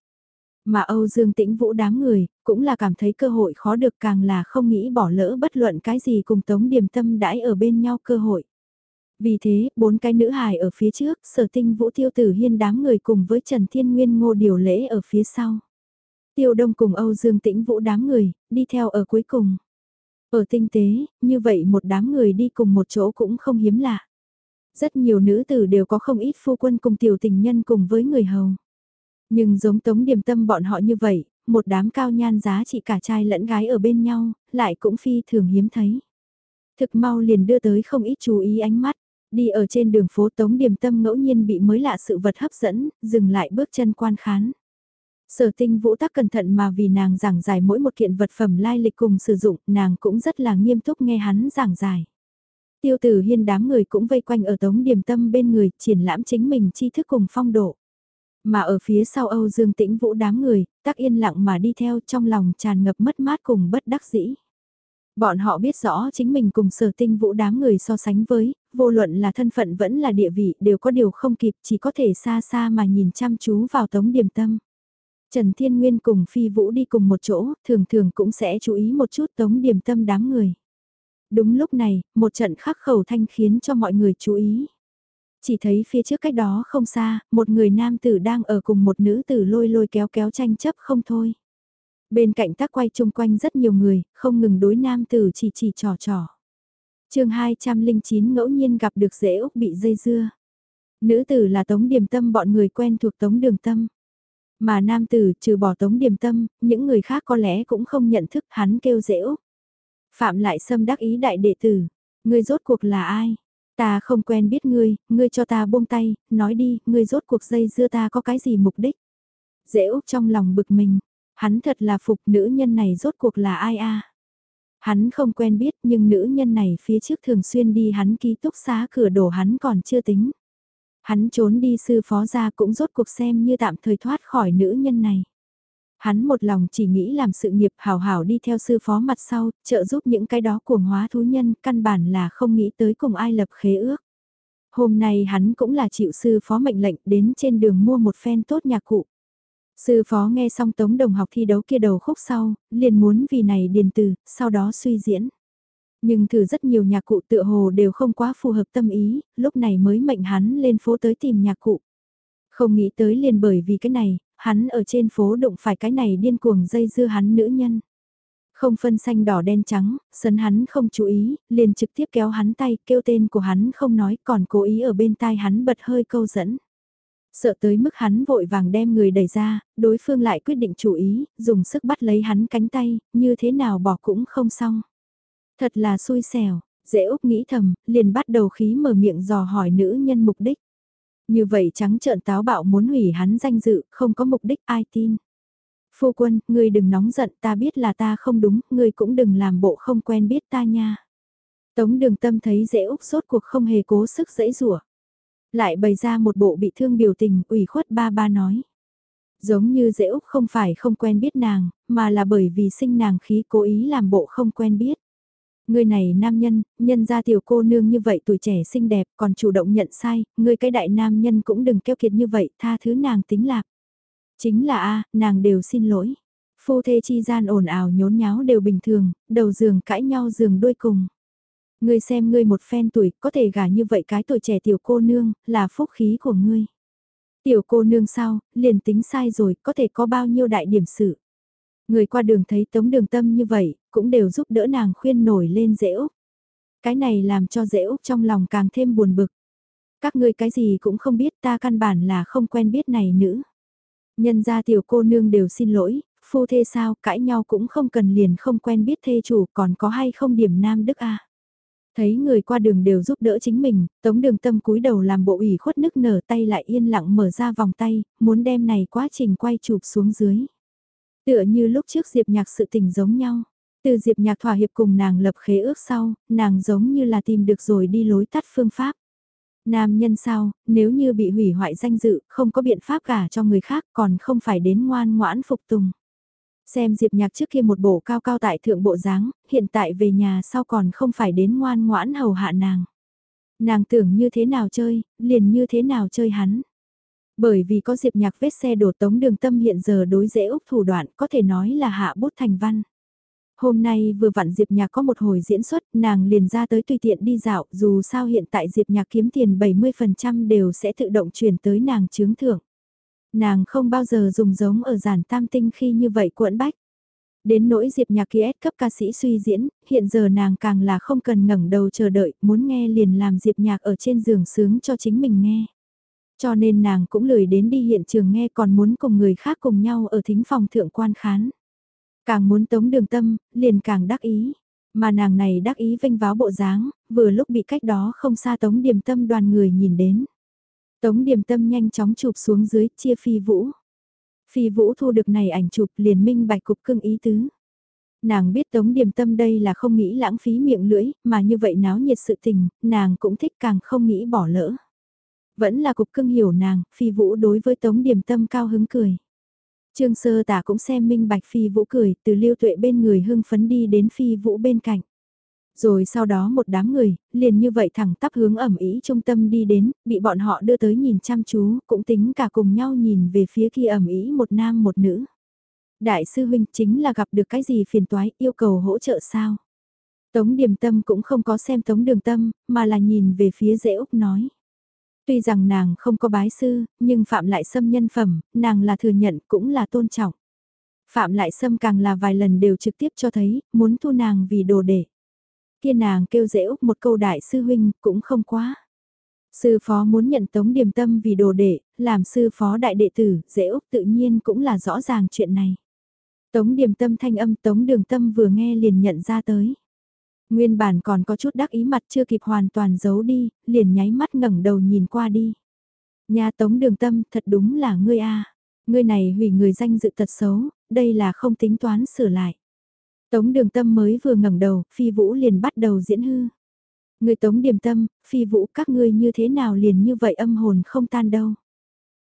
Mà Âu Dương Tĩnh Vũ đám người, cũng là cảm thấy cơ hội khó được càng là không nghĩ bỏ lỡ bất luận cái gì cùng Tống Điềm Tâm đãi ở bên nhau cơ hội. Vì thế, bốn cái nữ hài ở phía trước, sở tinh vũ tiêu tử hiên đám người cùng với Trần Thiên Nguyên ngô điều lễ ở phía sau. Tiêu Đông cùng Âu Dương Tĩnh Vũ đám người, đi theo ở cuối cùng. Ở tinh tế, như vậy một đám người đi cùng một chỗ cũng không hiếm lạ. Rất nhiều nữ tử đều có không ít phu quân cùng tiểu tình nhân cùng với người hầu. Nhưng giống tống điểm tâm bọn họ như vậy, một đám cao nhan giá trị cả trai lẫn gái ở bên nhau, lại cũng phi thường hiếm thấy. Thực mau liền đưa tới không ít chú ý ánh mắt, đi ở trên đường phố tống điểm tâm ngẫu nhiên bị mới lạ sự vật hấp dẫn, dừng lại bước chân quan khán. Sở tinh vũ tác cẩn thận mà vì nàng giảng giải mỗi một kiện vật phẩm lai lịch cùng sử dụng, nàng cũng rất là nghiêm túc nghe hắn giảng giải. Tiêu tử hiên đám người cũng vây quanh ở tống điểm tâm bên người, triển lãm chính mình tri thức cùng phong độ. Mà ở phía sau Âu Dương Tĩnh Vũ đám người, tắc yên lặng mà đi theo trong lòng tràn ngập mất mát cùng bất đắc dĩ. Bọn họ biết rõ chính mình cùng sở tinh vũ đám người so sánh với, vô luận là thân phận vẫn là địa vị đều có điều không kịp chỉ có thể xa xa mà nhìn chăm chú vào tống điểm tâm. Trần Thiên Nguyên cùng Phi Vũ đi cùng một chỗ, thường thường cũng sẽ chú ý một chút tống điểm tâm đám người. Đúng lúc này, một trận khắc khẩu thanh khiến cho mọi người chú ý. Chỉ thấy phía trước cách đó không xa, một người nam tử đang ở cùng một nữ tử lôi lôi kéo kéo tranh chấp không thôi. Bên cạnh tác quay chung quanh rất nhiều người, không ngừng đối nam tử chỉ chỉ trò trò. chương 209 ngẫu nhiên gặp được dễ úc bị dây dưa. Nữ tử là Tống Điềm Tâm bọn người quen thuộc Tống Đường Tâm. Mà nam tử trừ bỏ Tống Điềm Tâm, những người khác có lẽ cũng không nhận thức hắn kêu dễ úc. Phạm lại xâm đắc ý đại đệ tử. Ngươi rốt cuộc là ai? Ta không quen biết ngươi, ngươi cho ta buông tay, nói đi, ngươi rốt cuộc dây dưa ta có cái gì mục đích? Dễ Úc trong lòng bực mình, hắn thật là phục nữ nhân này rốt cuộc là ai a? Hắn không quen biết nhưng nữ nhân này phía trước thường xuyên đi hắn ký túc xá cửa đổ hắn còn chưa tính. Hắn trốn đi sư phó ra cũng rốt cuộc xem như tạm thời thoát khỏi nữ nhân này. Hắn một lòng chỉ nghĩ làm sự nghiệp hào hảo đi theo sư phó mặt sau, trợ giúp những cái đó cuồng hóa thú nhân, căn bản là không nghĩ tới cùng ai lập khế ước. Hôm nay hắn cũng là chịu sư phó mệnh lệnh đến trên đường mua một phen tốt nhạc cụ. Sư phó nghe xong tống đồng học thi đấu kia đầu khúc sau, liền muốn vì này điền từ, sau đó suy diễn. Nhưng thử rất nhiều nhạc cụ tựa hồ đều không quá phù hợp tâm ý, lúc này mới mệnh hắn lên phố tới tìm nhạc cụ. Không nghĩ tới liền bởi vì cái này, hắn ở trên phố đụng phải cái này điên cuồng dây dưa hắn nữ nhân. Không phân xanh đỏ đen trắng, sấn hắn không chú ý, liền trực tiếp kéo hắn tay, kêu tên của hắn không nói, còn cố ý ở bên tai hắn bật hơi câu dẫn. Sợ tới mức hắn vội vàng đem người đẩy ra, đối phương lại quyết định chú ý, dùng sức bắt lấy hắn cánh tay, như thế nào bỏ cũng không xong. Thật là xui xẻo, dễ Úc nghĩ thầm, liền bắt đầu khí mở miệng dò hỏi nữ nhân mục đích. Như vậy trắng trợn táo bạo muốn hủy hắn danh dự, không có mục đích ai tin. Phu quân, ngươi đừng nóng giận, ta biết là ta không đúng, ngươi cũng đừng làm bộ không quen biết ta nha. Tống đường tâm thấy dễ Úc sốt cuộc không hề cố sức dễ rủa Lại bày ra một bộ bị thương biểu tình, ủy khuất ba ba nói. Giống như dễ Úc không phải không quen biết nàng, mà là bởi vì sinh nàng khí cố ý làm bộ không quen biết. Người này nam nhân, nhân ra tiểu cô nương như vậy tuổi trẻ xinh đẹp còn chủ động nhận sai, người cái đại nam nhân cũng đừng keo kiệt như vậy, tha thứ nàng tính lạc. Chính là a nàng đều xin lỗi. Phu thê chi gian ồn ào nhốn nháo đều bình thường, đầu giường cãi nhau giường đuôi cùng. Ngươi xem ngươi một phen tuổi, có thể gả như vậy cái tuổi trẻ tiểu cô nương, là phúc khí của ngươi. Tiểu cô nương sao, liền tính sai rồi, có thể có bao nhiêu đại điểm sự. Người qua đường thấy tống đường tâm như vậy, cũng đều giúp đỡ nàng khuyên nổi lên dễ Úc. Cái này làm cho dễ Úc trong lòng càng thêm buồn bực. Các ngươi cái gì cũng không biết ta căn bản là không quen biết này nữ. Nhân gia tiểu cô nương đều xin lỗi, phu thê sao cãi nhau cũng không cần liền không quen biết thê chủ còn có hay không điểm nam đức a Thấy người qua đường đều giúp đỡ chính mình, tống đường tâm cúi đầu làm bộ ủy khuất nức nở tay lại yên lặng mở ra vòng tay, muốn đem này quá trình quay chụp xuống dưới. Tựa như lúc trước Diệp Nhạc sự tình giống nhau. Từ Diệp Nhạc thỏa hiệp cùng nàng lập khế ước sau, nàng giống như là tìm được rồi đi lối tắt phương pháp. Nam nhân sao, nếu như bị hủy hoại danh dự, không có biện pháp cả cho người khác còn không phải đến ngoan ngoãn phục tùng. Xem Diệp Nhạc trước kia một bộ cao cao tại thượng bộ dáng, hiện tại về nhà sau còn không phải đến ngoan ngoãn hầu hạ nàng. Nàng tưởng như thế nào chơi, liền như thế nào chơi hắn. Bởi vì có Diệp Nhạc vết xe đổ tống đường tâm hiện giờ đối dễ úc thủ đoạn có thể nói là hạ bút thành văn. Hôm nay vừa vặn Diệp Nhạc có một hồi diễn xuất, nàng liền ra tới tùy tiện đi dạo, dù sao hiện tại Diệp Nhạc kiếm tiền 70% đều sẽ tự động chuyển tới nàng chướng thưởng. Nàng không bao giờ dùng giống ở giản tam tinh khi như vậy cuộn bách. Đến nỗi Diệp Nhạc kia cấp ca sĩ suy diễn, hiện giờ nàng càng là không cần ngẩng đầu chờ đợi, muốn nghe liền làm Diệp Nhạc ở trên giường sướng cho chính mình nghe. Cho nên nàng cũng lười đến đi hiện trường nghe còn muốn cùng người khác cùng nhau ở thính phòng thượng quan khán. Càng muốn tống đường tâm, liền càng đắc ý. Mà nàng này đắc ý vinh váo bộ dáng, vừa lúc bị cách đó không xa tống điềm tâm đoàn người nhìn đến. Tống điềm tâm nhanh chóng chụp xuống dưới, chia phi vũ. Phi vũ thu được này ảnh chụp liền minh bạch cục cưng ý tứ. Nàng biết tống điềm tâm đây là không nghĩ lãng phí miệng lưỡi, mà như vậy náo nhiệt sự tình, nàng cũng thích càng không nghĩ bỏ lỡ. Vẫn là cục cưng hiểu nàng, phi vũ đối với tống điềm tâm cao hứng cười. Trương sơ tả cũng xem minh bạch phi vũ cười, từ lưu tuệ bên người hưng phấn đi đến phi vũ bên cạnh. Rồi sau đó một đám người, liền như vậy thẳng tắp hướng ẩm ý trung tâm đi đến, bị bọn họ đưa tới nhìn chăm chú, cũng tính cả cùng nhau nhìn về phía kia ẩm ý một nam một nữ. Đại sư huynh chính là gặp được cái gì phiền toái yêu cầu hỗ trợ sao? Tống điểm tâm cũng không có xem tống đường tâm, mà là nhìn về phía dễ Úc nói. Tuy rằng nàng không có bái sư, nhưng Phạm Lại Sâm nhân phẩm, nàng là thừa nhận cũng là tôn trọng. Phạm Lại Sâm càng là vài lần đều trực tiếp cho thấy, muốn thu nàng vì đồ để. Kia nàng kêu dễ úc một câu đại sư huynh, cũng không quá. Sư phó muốn nhận Tống Điềm Tâm vì đồ đệ, làm sư phó đại đệ tử, dễ úc tự nhiên cũng là rõ ràng chuyện này. Tống Điềm Tâm thanh âm Tống Đường Tâm vừa nghe liền nhận ra tới. Nguyên bản còn có chút đắc ý mặt chưa kịp hoàn toàn giấu đi, liền nháy mắt ngẩng đầu nhìn qua đi. Nhà tống đường tâm thật đúng là ngươi a Ngươi này hủy người danh dự tật xấu, đây là không tính toán sửa lại. Tống đường tâm mới vừa ngẩng đầu, phi vũ liền bắt đầu diễn hư. Người tống điềm tâm, phi vũ các ngươi như thế nào liền như vậy âm hồn không tan đâu.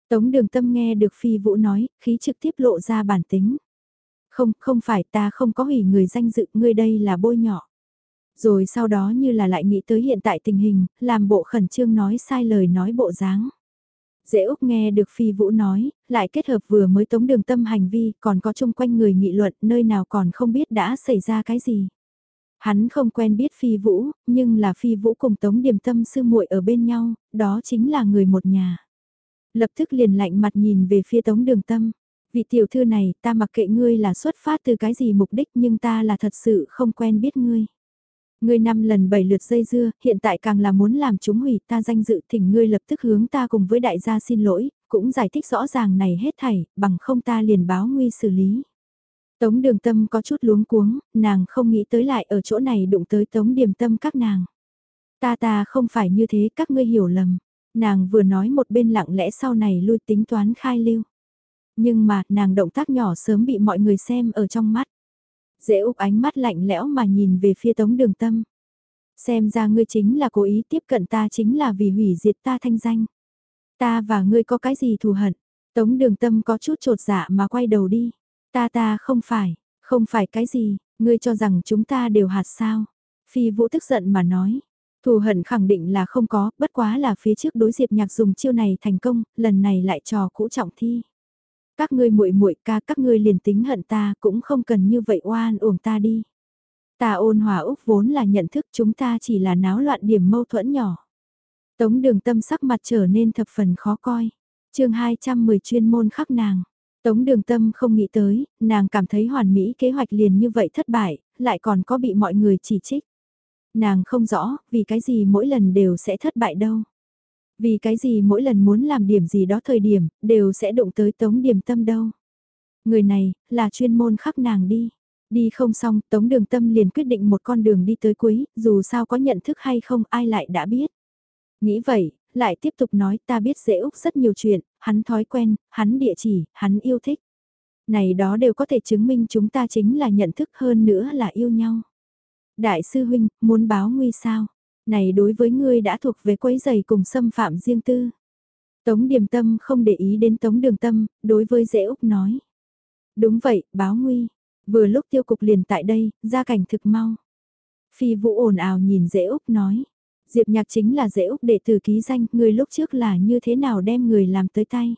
Tống đường tâm nghe được phi vũ nói, khí trực tiếp lộ ra bản tính. Không, không phải ta không có hủy người danh dự, ngươi đây là bôi nhỏ. Rồi sau đó như là lại nghĩ tới hiện tại tình hình, làm bộ khẩn trương nói sai lời nói bộ dáng. Dễ Úc nghe được Phi Vũ nói, lại kết hợp vừa mới tống đường tâm hành vi, còn có chung quanh người nghị luận nơi nào còn không biết đã xảy ra cái gì. Hắn không quen biết Phi Vũ, nhưng là Phi Vũ cùng tống điểm tâm sư muội ở bên nhau, đó chính là người một nhà. Lập tức liền lạnh mặt nhìn về phía tống đường tâm. Vị tiểu thư này, ta mặc kệ ngươi là xuất phát từ cái gì mục đích nhưng ta là thật sự không quen biết ngươi. Ngươi năm lần bảy lượt dây dưa, hiện tại càng là muốn làm chúng hủy ta danh dự thỉnh ngươi lập tức hướng ta cùng với đại gia xin lỗi, cũng giải thích rõ ràng này hết thảy, bằng không ta liền báo nguy xử lý. Tống đường tâm có chút luống cuống, nàng không nghĩ tới lại ở chỗ này đụng tới tống điểm tâm các nàng. Ta ta không phải như thế các ngươi hiểu lầm. Nàng vừa nói một bên lặng lẽ sau này lui tính toán khai lưu. Nhưng mà nàng động tác nhỏ sớm bị mọi người xem ở trong mắt. Dễ úp ánh mắt lạnh lẽo mà nhìn về phía tống đường tâm. Xem ra ngươi chính là cố ý tiếp cận ta chính là vì hủy diệt ta thanh danh. Ta và ngươi có cái gì thù hận? Tống đường tâm có chút trột dạ mà quay đầu đi. Ta ta không phải, không phải cái gì, ngươi cho rằng chúng ta đều hạt sao. Phi vũ tức giận mà nói. Thù hận khẳng định là không có, bất quá là phía trước đối diệp nhạc dùng chiêu này thành công, lần này lại trò cũ trọng thi. Các ngươi muội muội ca các ngươi liền tính hận ta cũng không cần như vậy oan uổng ta đi. Ta ôn hòa Úc vốn là nhận thức chúng ta chỉ là náo loạn điểm mâu thuẫn nhỏ. Tống đường tâm sắc mặt trở nên thập phần khó coi. chương 210 chuyên môn khắc nàng. Tống đường tâm không nghĩ tới, nàng cảm thấy hoàn mỹ kế hoạch liền như vậy thất bại, lại còn có bị mọi người chỉ trích. Nàng không rõ, vì cái gì mỗi lần đều sẽ thất bại đâu. Vì cái gì mỗi lần muốn làm điểm gì đó thời điểm, đều sẽ đụng tới tống điểm tâm đâu. Người này, là chuyên môn khắc nàng đi. Đi không xong, tống đường tâm liền quyết định một con đường đi tới cuối, dù sao có nhận thức hay không ai lại đã biết. Nghĩ vậy, lại tiếp tục nói ta biết dễ Úc rất nhiều chuyện, hắn thói quen, hắn địa chỉ, hắn yêu thích. Này đó đều có thể chứng minh chúng ta chính là nhận thức hơn nữa là yêu nhau. Đại sư huynh, muốn báo nguy sao? Này đối với ngươi đã thuộc về quấy giày cùng xâm phạm riêng tư. Tống Điềm Tâm không để ý đến Tống Đường Tâm, đối với Dễ Úc nói. Đúng vậy, báo nguy. Vừa lúc tiêu cục liền tại đây, ra cảnh thực mau. Phi Vũ ồn ào nhìn Dễ Úc nói. Diệp Nhạc chính là Dễ Úc đệ tử ký danh, người lúc trước là như thế nào đem người làm tới tay.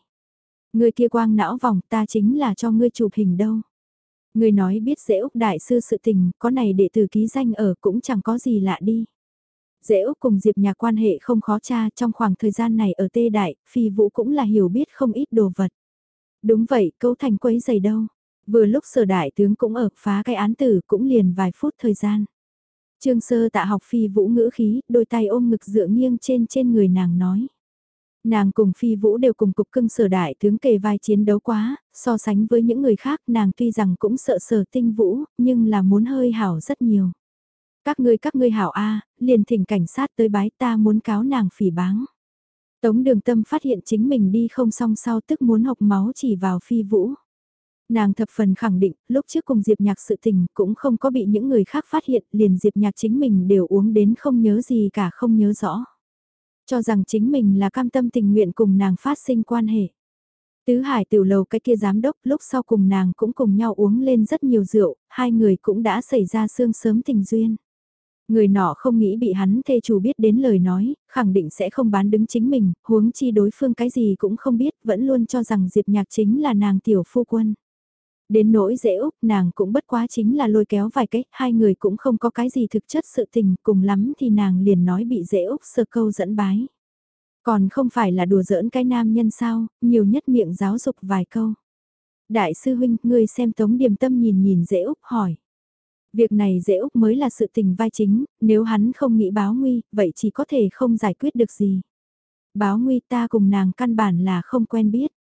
Người kia quang não vòng ta chính là cho ngươi chụp hình đâu. Người nói biết Dễ Úc đại sư sự tình, có này đệ tử ký danh ở cũng chẳng có gì lạ đi. Dễ Úc cùng Diệp Nhạc quan hệ không khó tra trong khoảng thời gian này ở Tê Đại, Phi Vũ cũng là hiểu biết không ít đồ vật. Đúng vậy, cấu thành quấy giày đâu. Vừa lúc sở đại tướng cũng ở phá cái án tử cũng liền vài phút thời gian. Trương sơ tạ học phi vũ ngữ khí, đôi tay ôm ngực dựa nghiêng trên trên người nàng nói. Nàng cùng phi vũ đều cùng cục cưng sở đại tướng kề vai chiến đấu quá, so sánh với những người khác nàng tuy rằng cũng sợ sở tinh vũ, nhưng là muốn hơi hảo rất nhiều. Các ngươi các ngươi hảo A, liền thỉnh cảnh sát tới bái ta muốn cáo nàng phỉ báng. Tống đường tâm phát hiện chính mình đi không song sau tức muốn học máu chỉ vào phi vũ. Nàng thập phần khẳng định, lúc trước cùng Diệp Nhạc sự tình cũng không có bị những người khác phát hiện, liền Diệp Nhạc chính mình đều uống đến không nhớ gì cả không nhớ rõ. Cho rằng chính mình là cam tâm tình nguyện cùng nàng phát sinh quan hệ. Tứ hải tiểu lầu cái kia giám đốc lúc sau cùng nàng cũng cùng nhau uống lên rất nhiều rượu, hai người cũng đã xảy ra sương sớm tình duyên. Người nọ không nghĩ bị hắn thê chủ biết đến lời nói, khẳng định sẽ không bán đứng chính mình, huống chi đối phương cái gì cũng không biết, vẫn luôn cho rằng Diệp Nhạc chính là nàng tiểu phu quân. Đến nỗi dễ úc nàng cũng bất quá chính là lôi kéo vài cách, hai người cũng không có cái gì thực chất sự tình, cùng lắm thì nàng liền nói bị dễ úc sơ câu dẫn bái. Còn không phải là đùa giỡn cái nam nhân sao, nhiều nhất miệng giáo dục vài câu. Đại sư huynh, ngươi xem tống điềm tâm nhìn nhìn dễ úc hỏi. Việc này dễ úc mới là sự tình vai chính, nếu hắn không nghĩ báo nguy, vậy chỉ có thể không giải quyết được gì. Báo nguy ta cùng nàng căn bản là không quen biết.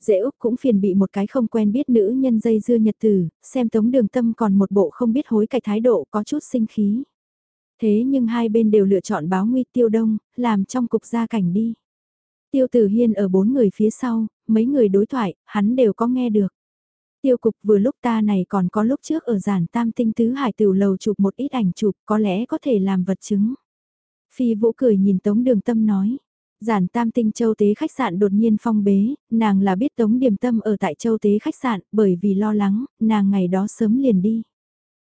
Dễ Úc cũng phiền bị một cái không quen biết nữ nhân dây dưa nhật tử, xem tống đường tâm còn một bộ không biết hối cải thái độ có chút sinh khí. Thế nhưng hai bên đều lựa chọn báo nguy tiêu đông, làm trong cục gia cảnh đi. Tiêu tử hiên ở bốn người phía sau, mấy người đối thoại, hắn đều có nghe được. Tiêu cục vừa lúc ta này còn có lúc trước ở giản tam tinh tứ hải tiểu lầu chụp một ít ảnh chụp có lẽ có thể làm vật chứng. Phi vũ cười nhìn tống đường tâm nói, Giản tam tinh châu tế khách sạn đột nhiên phong bế, nàng là biết tống điềm tâm ở tại châu tế khách sạn, bởi vì lo lắng, nàng ngày đó sớm liền đi.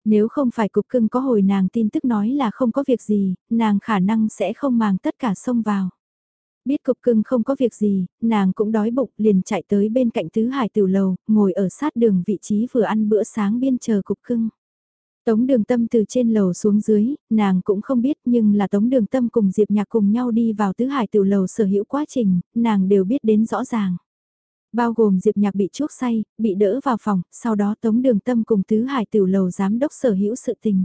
Nếu không phải cục cưng có hồi nàng tin tức nói là không có việc gì, nàng khả năng sẽ không màng tất cả xông vào. Biết cục cưng không có việc gì, nàng cũng đói bụng liền chạy tới bên cạnh tứ hải tiểu lầu, ngồi ở sát đường vị trí vừa ăn bữa sáng biên chờ cục cưng. Tống đường tâm từ trên lầu xuống dưới, nàng cũng không biết nhưng là tống đường tâm cùng Diệp Nhạc cùng nhau đi vào tứ hải tiểu lầu sở hữu quá trình, nàng đều biết đến rõ ràng. Bao gồm Diệp Nhạc bị chuốc say, bị đỡ vào phòng, sau đó tống đường tâm cùng tứ hải tiểu lầu giám đốc sở hữu sự tình.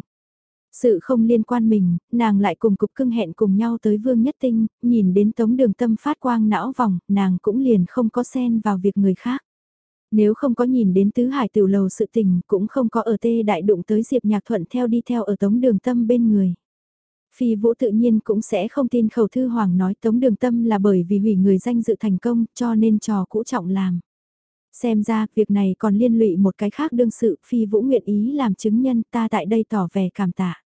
Sự không liên quan mình, nàng lại cùng cục cưng hẹn cùng nhau tới Vương Nhất Tinh, nhìn đến tống đường tâm phát quang não vòng, nàng cũng liền không có xen vào việc người khác. Nếu không có nhìn đến tứ hải tiểu lầu sự tình cũng không có ở tê đại đụng tới Diệp Nhạc Thuận theo đi theo ở tống đường tâm bên người. Phi Vũ tự nhiên cũng sẽ không tin khẩu thư hoàng nói tống đường tâm là bởi vì hủy người danh dự thành công cho nên trò cũ trọng làm. Xem ra việc này còn liên lụy một cái khác đương sự Phi Vũ nguyện ý làm chứng nhân ta tại đây tỏ vẻ cảm tạ.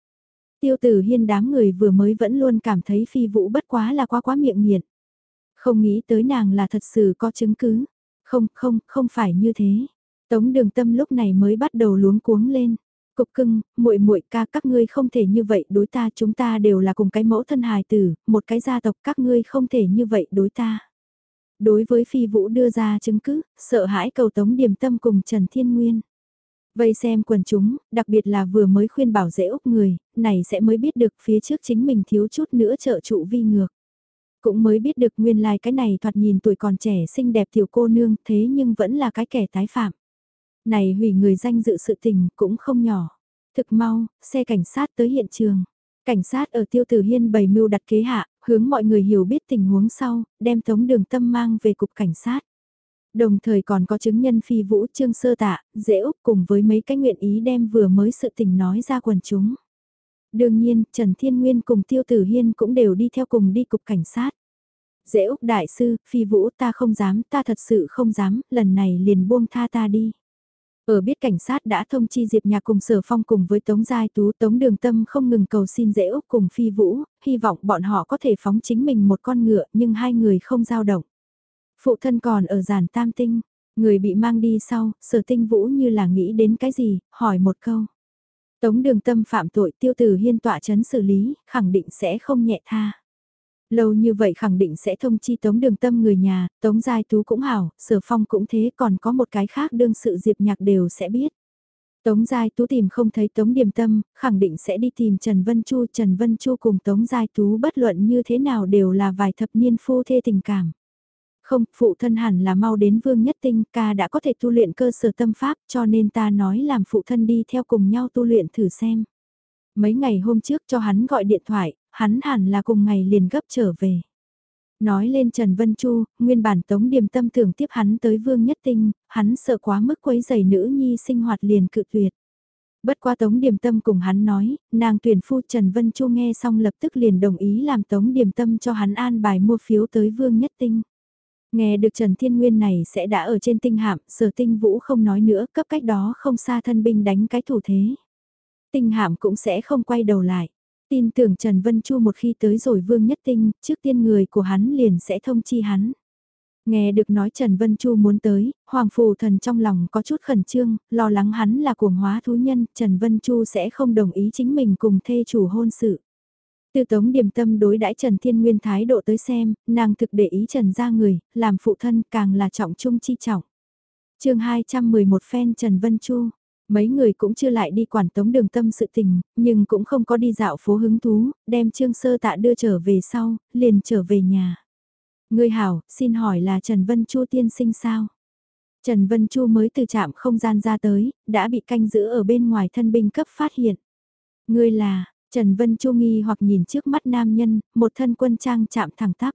Tiêu tử hiên đám người vừa mới vẫn luôn cảm thấy Phi Vũ bất quá là quá quá miệng nghiện. Không nghĩ tới nàng là thật sự có chứng cứ. Không, không, không phải như thế. Tống đường tâm lúc này mới bắt đầu luống cuống lên. Cục cưng, muội muội ca các ngươi không thể như vậy đối ta chúng ta đều là cùng cái mẫu thân hài tử, một cái gia tộc các ngươi không thể như vậy đối ta. Đối với phi vũ đưa ra chứng cứ, sợ hãi cầu tống điểm tâm cùng Trần Thiên Nguyên. Vây xem quần chúng, đặc biệt là vừa mới khuyên bảo dễ úc người, này sẽ mới biết được phía trước chính mình thiếu chút nữa trợ trụ vi ngược. Cũng mới biết được nguyên lai like cái này thoạt nhìn tuổi còn trẻ xinh đẹp tiểu cô nương thế nhưng vẫn là cái kẻ tái phạm. Này hủy người danh dự sự tình cũng không nhỏ. Thực mau, xe cảnh sát tới hiện trường. Cảnh sát ở tiêu tử hiên bày mưu đặt kế hạ, hướng mọi người hiểu biết tình huống sau, đem tống đường tâm mang về cục cảnh sát. Đồng thời còn có chứng nhân phi vũ trương sơ tạ, dễ úc cùng với mấy cái nguyện ý đem vừa mới sự tình nói ra quần chúng. Đương nhiên, Trần Thiên Nguyên cùng Tiêu Tử Hiên cũng đều đi theo cùng đi cục cảnh sát. Dễ Úc Đại Sư, Phi Vũ ta không dám, ta thật sự không dám, lần này liền buông tha ta đi. Ở biết cảnh sát đã thông chi Diệp Nhạc cùng Sở Phong cùng với Tống Giai Tú Tống Đường Tâm không ngừng cầu xin Dễ Úc cùng Phi Vũ, hy vọng bọn họ có thể phóng chính mình một con ngựa nhưng hai người không giao động. Phụ thân còn ở giàn tam tinh, người bị mang đi sau, Sở Tinh Vũ như là nghĩ đến cái gì, hỏi một câu. Tống đường tâm phạm tội tiêu tử hiên tọa chấn xử lý, khẳng định sẽ không nhẹ tha. Lâu như vậy khẳng định sẽ thông chi tống đường tâm người nhà, tống giai tú cũng hảo, sở phong cũng thế còn có một cái khác đương sự diệp nhạc đều sẽ biết. Tống Giai Tú tìm không thấy Tống Điềm Tâm, khẳng định sẽ đi tìm Trần Vân Chu. Trần Vân Chu cùng Tống Giai Tú bất luận như thế nào đều là vài thập niên phu thê tình cảm. Không, phụ thân hẳn là mau đến vương nhất tinh, ca đã có thể tu luyện cơ sở tâm pháp cho nên ta nói làm phụ thân đi theo cùng nhau tu luyện thử xem. Mấy ngày hôm trước cho hắn gọi điện thoại, hắn hẳn là cùng ngày liền gấp trở về. Nói lên Trần Vân Chu, nguyên bản tống điềm tâm tưởng tiếp hắn tới vương nhất tinh, hắn sợ quá mức quấy giày nữ nhi sinh hoạt liền cự tuyệt. Bất qua Tống Điềm Tâm cùng hắn nói, nàng tuyển phu Trần Vân Chu nghe xong lập tức liền đồng ý làm Tống Điềm Tâm cho hắn an bài mua phiếu tới Vương Nhất Tinh. Nghe được Trần Thiên Nguyên này sẽ đã ở trên tinh hạm, sở tinh vũ không nói nữa, cấp cách đó không xa thân binh đánh cái thủ thế. Tinh hạm cũng sẽ không quay đầu lại. Tin tưởng Trần Vân Chu một khi tới rồi vương nhất tinh, trước tiên người của hắn liền sẽ thông chi hắn. Nghe được nói Trần Vân Chu muốn tới, Hoàng Phù Thần trong lòng có chút khẩn trương, lo lắng hắn là cuồng hóa thú nhân, Trần Vân Chu sẽ không đồng ý chính mình cùng thê chủ hôn sự. Từ tống điểm tâm đối đãi Trần Thiên Nguyên thái độ tới xem, nàng thực để ý Trần ra người, làm phụ thân càng là trọng trung chi trọng. chương 211 phen Trần Vân Chu, mấy người cũng chưa lại đi quản tống đường tâm sự tình, nhưng cũng không có đi dạo phố hứng thú, đem Trương Sơ Tạ đưa trở về sau, liền trở về nhà. Người hảo, xin hỏi là Trần Vân Chu tiên sinh sao? Trần Vân Chu mới từ trạm không gian ra tới, đã bị canh giữ ở bên ngoài thân binh cấp phát hiện. Ngươi là, Trần Vân Chu nghi hoặc nhìn trước mắt nam nhân, một thân quân trang chạm thẳng tắp.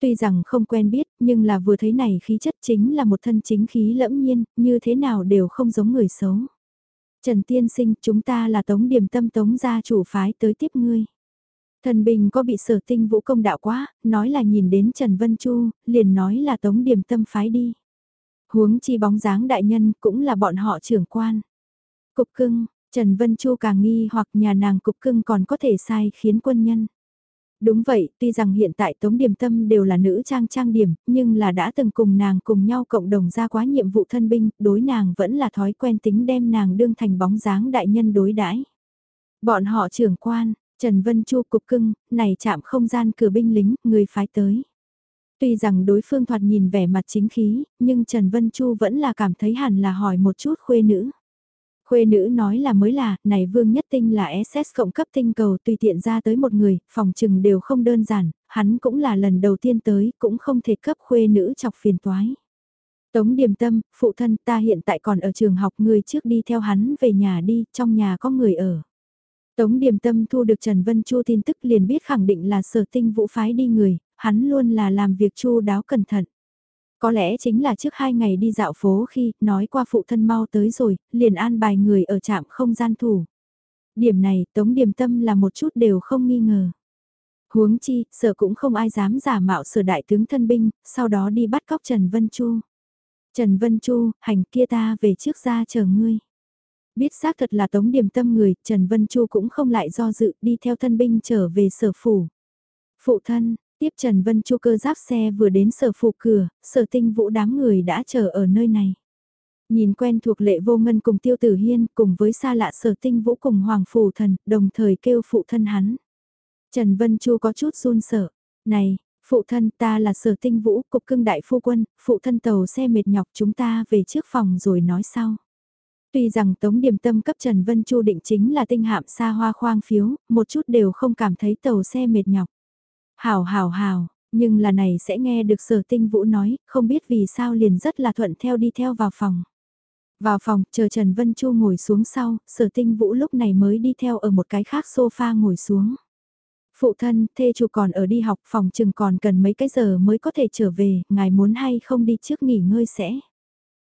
Tuy rằng không quen biết, nhưng là vừa thấy này khí chất chính là một thân chính khí lẫm nhiên, như thế nào đều không giống người xấu. Trần Tiên Sinh, chúng ta là Tống Điểm Tâm Tống gia chủ phái tới tiếp ngươi. Thần Bình có bị sở tinh vũ công đạo quá, nói là nhìn đến Trần Vân Chu, liền nói là Tống Điểm Tâm phái đi. Huống chi bóng dáng đại nhân cũng là bọn họ trưởng quan. Cục cưng, Trần Vân Chu càng nghi hoặc nhà nàng cục cưng còn có thể sai khiến quân nhân. Đúng vậy, tuy rằng hiện tại Tống Điềm Tâm đều là nữ trang trang điểm, nhưng là đã từng cùng nàng cùng nhau cộng đồng ra quá nhiệm vụ thân binh, đối nàng vẫn là thói quen tính đem nàng đương thành bóng dáng đại nhân đối đãi. Bọn họ trưởng quan, Trần Vân Chu cục cưng, này chạm không gian cửa binh lính, người phái tới. Tuy rằng đối phương thoạt nhìn vẻ mặt chính khí, nhưng Trần Vân Chu vẫn là cảm thấy hẳn là hỏi một chút khuê nữ. Khuê nữ nói là mới là, này Vương Nhất Tinh là SS cộng cấp tinh cầu tùy tiện ra tới một người, phòng trừng đều không đơn giản, hắn cũng là lần đầu tiên tới, cũng không thể cấp khuê nữ chọc phiền toái. Tống điềm tâm, phụ thân ta hiện tại còn ở trường học người trước đi theo hắn về nhà đi, trong nhà có người ở. Tống điềm tâm thu được Trần Vân Chu tin tức liền biết khẳng định là sở tinh vũ phái đi người, hắn luôn là làm việc chu đáo cẩn thận. Có lẽ chính là trước hai ngày đi dạo phố khi nói qua phụ thân mau tới rồi, liền an bài người ở trạm không gian thủ. Điểm này Tống Điềm Tâm là một chút đều không nghi ngờ. Huống chi, sở cũng không ai dám giả mạo sở đại tướng thân binh, sau đó đi bắt cóc Trần Vân Chu. Trần Vân Chu, hành kia ta về trước ra chờ ngươi. Biết xác thật là Tống Điềm Tâm người, Trần Vân Chu cũng không lại do dự đi theo thân binh trở về sở phủ. Phụ thân, Tiếp Trần Vân Chu cơ giáp xe vừa đến sở phụ cửa, sở tinh vũ đám người đã chờ ở nơi này. Nhìn quen thuộc lệ vô ngân cùng tiêu tử hiên cùng với xa lạ sở tinh vũ cùng hoàng phù thần, đồng thời kêu phụ thân hắn. Trần Vân Chu có chút run sợ. Này, phụ thân ta là sở tinh vũ, cục cưng đại phu quân, phụ thân tàu xe mệt nhọc chúng ta về trước phòng rồi nói sau. Tuy rằng tống điểm tâm cấp Trần Vân Chu định chính là tinh hạm xa hoa khoang phiếu, một chút đều không cảm thấy tàu xe mệt nhọc. Hào hào hào, nhưng là này sẽ nghe được sở tinh vũ nói, không biết vì sao liền rất là thuận theo đi theo vào phòng. Vào phòng, chờ Trần Vân Chu ngồi xuống sau, sở tinh vũ lúc này mới đi theo ở một cái khác sofa ngồi xuống. Phụ thân, thê chủ còn ở đi học phòng chừng còn cần mấy cái giờ mới có thể trở về, ngài muốn hay không đi trước nghỉ ngơi sẽ.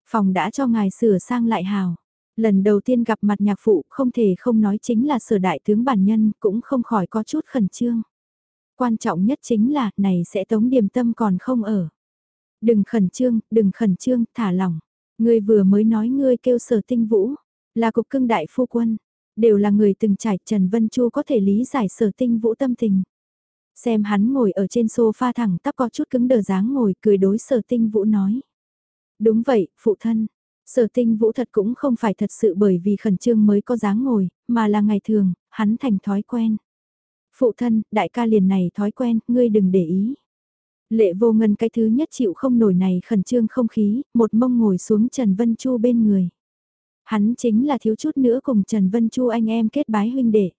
Phòng đã cho ngài sửa sang lại hào. Lần đầu tiên gặp mặt nhạc phụ không thể không nói chính là sở đại tướng bản nhân cũng không khỏi có chút khẩn trương quan trọng nhất chính là, này sẽ tống điềm tâm còn không ở. Đừng khẩn trương, đừng khẩn trương, thả lỏng. Ngươi vừa mới nói ngươi kêu sở tinh vũ, là cục cưng đại phu quân, đều là người từng trải Trần Vân Chu có thể lý giải sở tinh vũ tâm tình. Xem hắn ngồi ở trên sofa thẳng tắp có chút cứng đờ dáng ngồi cười đối sở tinh vũ nói. Đúng vậy, phụ thân. Sở tinh vũ thật cũng không phải thật sự bởi vì khẩn trương mới có dáng ngồi, mà là ngày thường, hắn thành thói quen. Phụ thân, đại ca liền này thói quen, ngươi đừng để ý. Lệ vô ngân cái thứ nhất chịu không nổi này khẩn trương không khí, một mông ngồi xuống Trần Vân Chu bên người. Hắn chính là thiếu chút nữa cùng Trần Vân Chu anh em kết bái huynh đệ.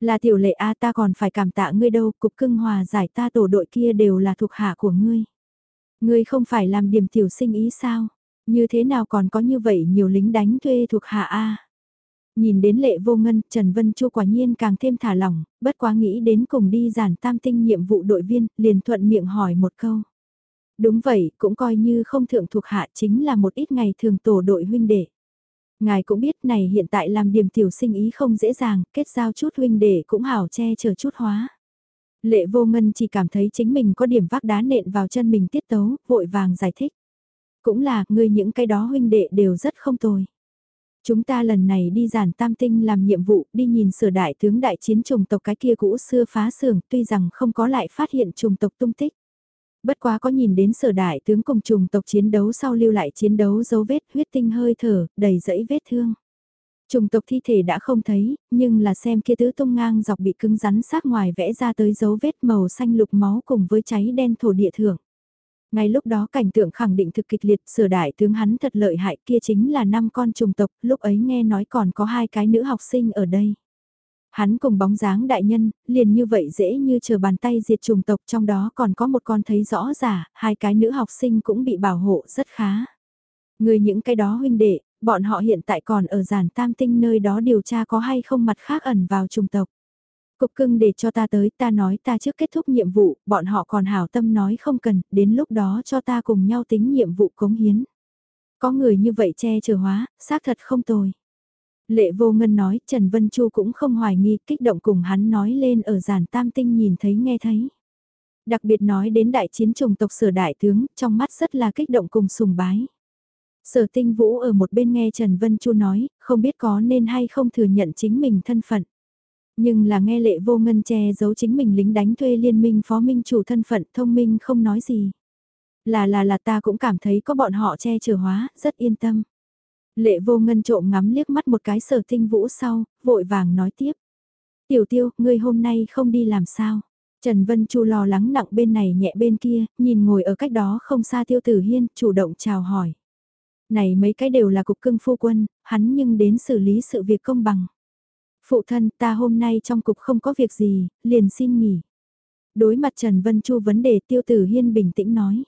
Là tiểu lệ A ta còn phải cảm tạ ngươi đâu, cục cưng hòa giải ta tổ đội kia đều là thuộc hạ của ngươi. Ngươi không phải làm điểm tiểu sinh ý sao? Như thế nào còn có như vậy nhiều lính đánh thuê thuộc hạ A? Nhìn đến lệ vô ngân, Trần Vân Chu quả nhiên càng thêm thả lỏng, bất quá nghĩ đến cùng đi giản tam tinh nhiệm vụ đội viên, liền thuận miệng hỏi một câu. Đúng vậy, cũng coi như không thượng thuộc hạ chính là một ít ngày thường tổ đội huynh đệ. Ngài cũng biết này hiện tại làm điểm tiểu sinh ý không dễ dàng, kết giao chút huynh đệ cũng hảo che chở chút hóa. Lệ vô ngân chỉ cảm thấy chính mình có điểm vác đá nện vào chân mình tiết tấu, vội vàng giải thích. Cũng là, người những cái đó huynh đệ đều rất không tồi. Chúng ta lần này đi giản tam tinh làm nhiệm vụ, đi nhìn sửa đại tướng đại chiến trùng tộc cái kia cũ xưa phá xưởng, tuy rằng không có lại phát hiện trùng tộc tung tích. Bất quá có nhìn đến sở đại tướng cùng trùng tộc chiến đấu sau lưu lại chiến đấu dấu vết huyết tinh hơi thở, đầy dẫy vết thương. Trùng tộc thi thể đã không thấy, nhưng là xem kia tứ tung ngang dọc bị cứng rắn sát ngoài vẽ ra tới dấu vết màu xanh lục máu cùng với cháy đen thổ địa thượng. Ngay lúc đó cảnh tượng khẳng định thực kịch liệt, sửa đại tướng hắn thật lợi hại kia chính là năm con trùng tộc, lúc ấy nghe nói còn có hai cái nữ học sinh ở đây. Hắn cùng bóng dáng đại nhân, liền như vậy dễ như chờ bàn tay diệt trùng tộc trong đó còn có một con thấy rõ giả, hai cái nữ học sinh cũng bị bảo hộ rất khá. Người những cái đó huynh đệ, bọn họ hiện tại còn ở giản tam tinh nơi đó điều tra có hay không mặt khác ẩn vào trùng tộc. Cục cưng để cho ta tới, ta nói ta trước kết thúc nhiệm vụ, bọn họ còn hảo tâm nói không cần, đến lúc đó cho ta cùng nhau tính nhiệm vụ cống hiến. Có người như vậy che chở hóa, xác thật không tồi. Lệ vô ngân nói, Trần Vân Chu cũng không hoài nghi, kích động cùng hắn nói lên ở giản tam tinh nhìn thấy nghe thấy. Đặc biệt nói đến đại chiến trùng tộc sở đại tướng, trong mắt rất là kích động cùng sùng bái. Sở tinh vũ ở một bên nghe Trần Vân Chu nói, không biết có nên hay không thừa nhận chính mình thân phận. Nhưng là nghe lệ vô ngân che giấu chính mình lính đánh thuê liên minh phó minh chủ thân phận thông minh không nói gì. Là là là ta cũng cảm thấy có bọn họ che chở hóa, rất yên tâm. Lệ vô ngân trộm ngắm liếc mắt một cái sở tinh vũ sau, vội vàng nói tiếp. Tiểu tiêu, ngươi hôm nay không đi làm sao? Trần Vân Chu lo lắng nặng bên này nhẹ bên kia, nhìn ngồi ở cách đó không xa tiêu tử hiên, chủ động chào hỏi. Này mấy cái đều là cục cưng phu quân, hắn nhưng đến xử lý sự việc công bằng. Phụ thân ta hôm nay trong cục không có việc gì, liền xin nghỉ. Đối mặt Trần Vân Chu vấn đề tiêu tử hiên bình tĩnh nói.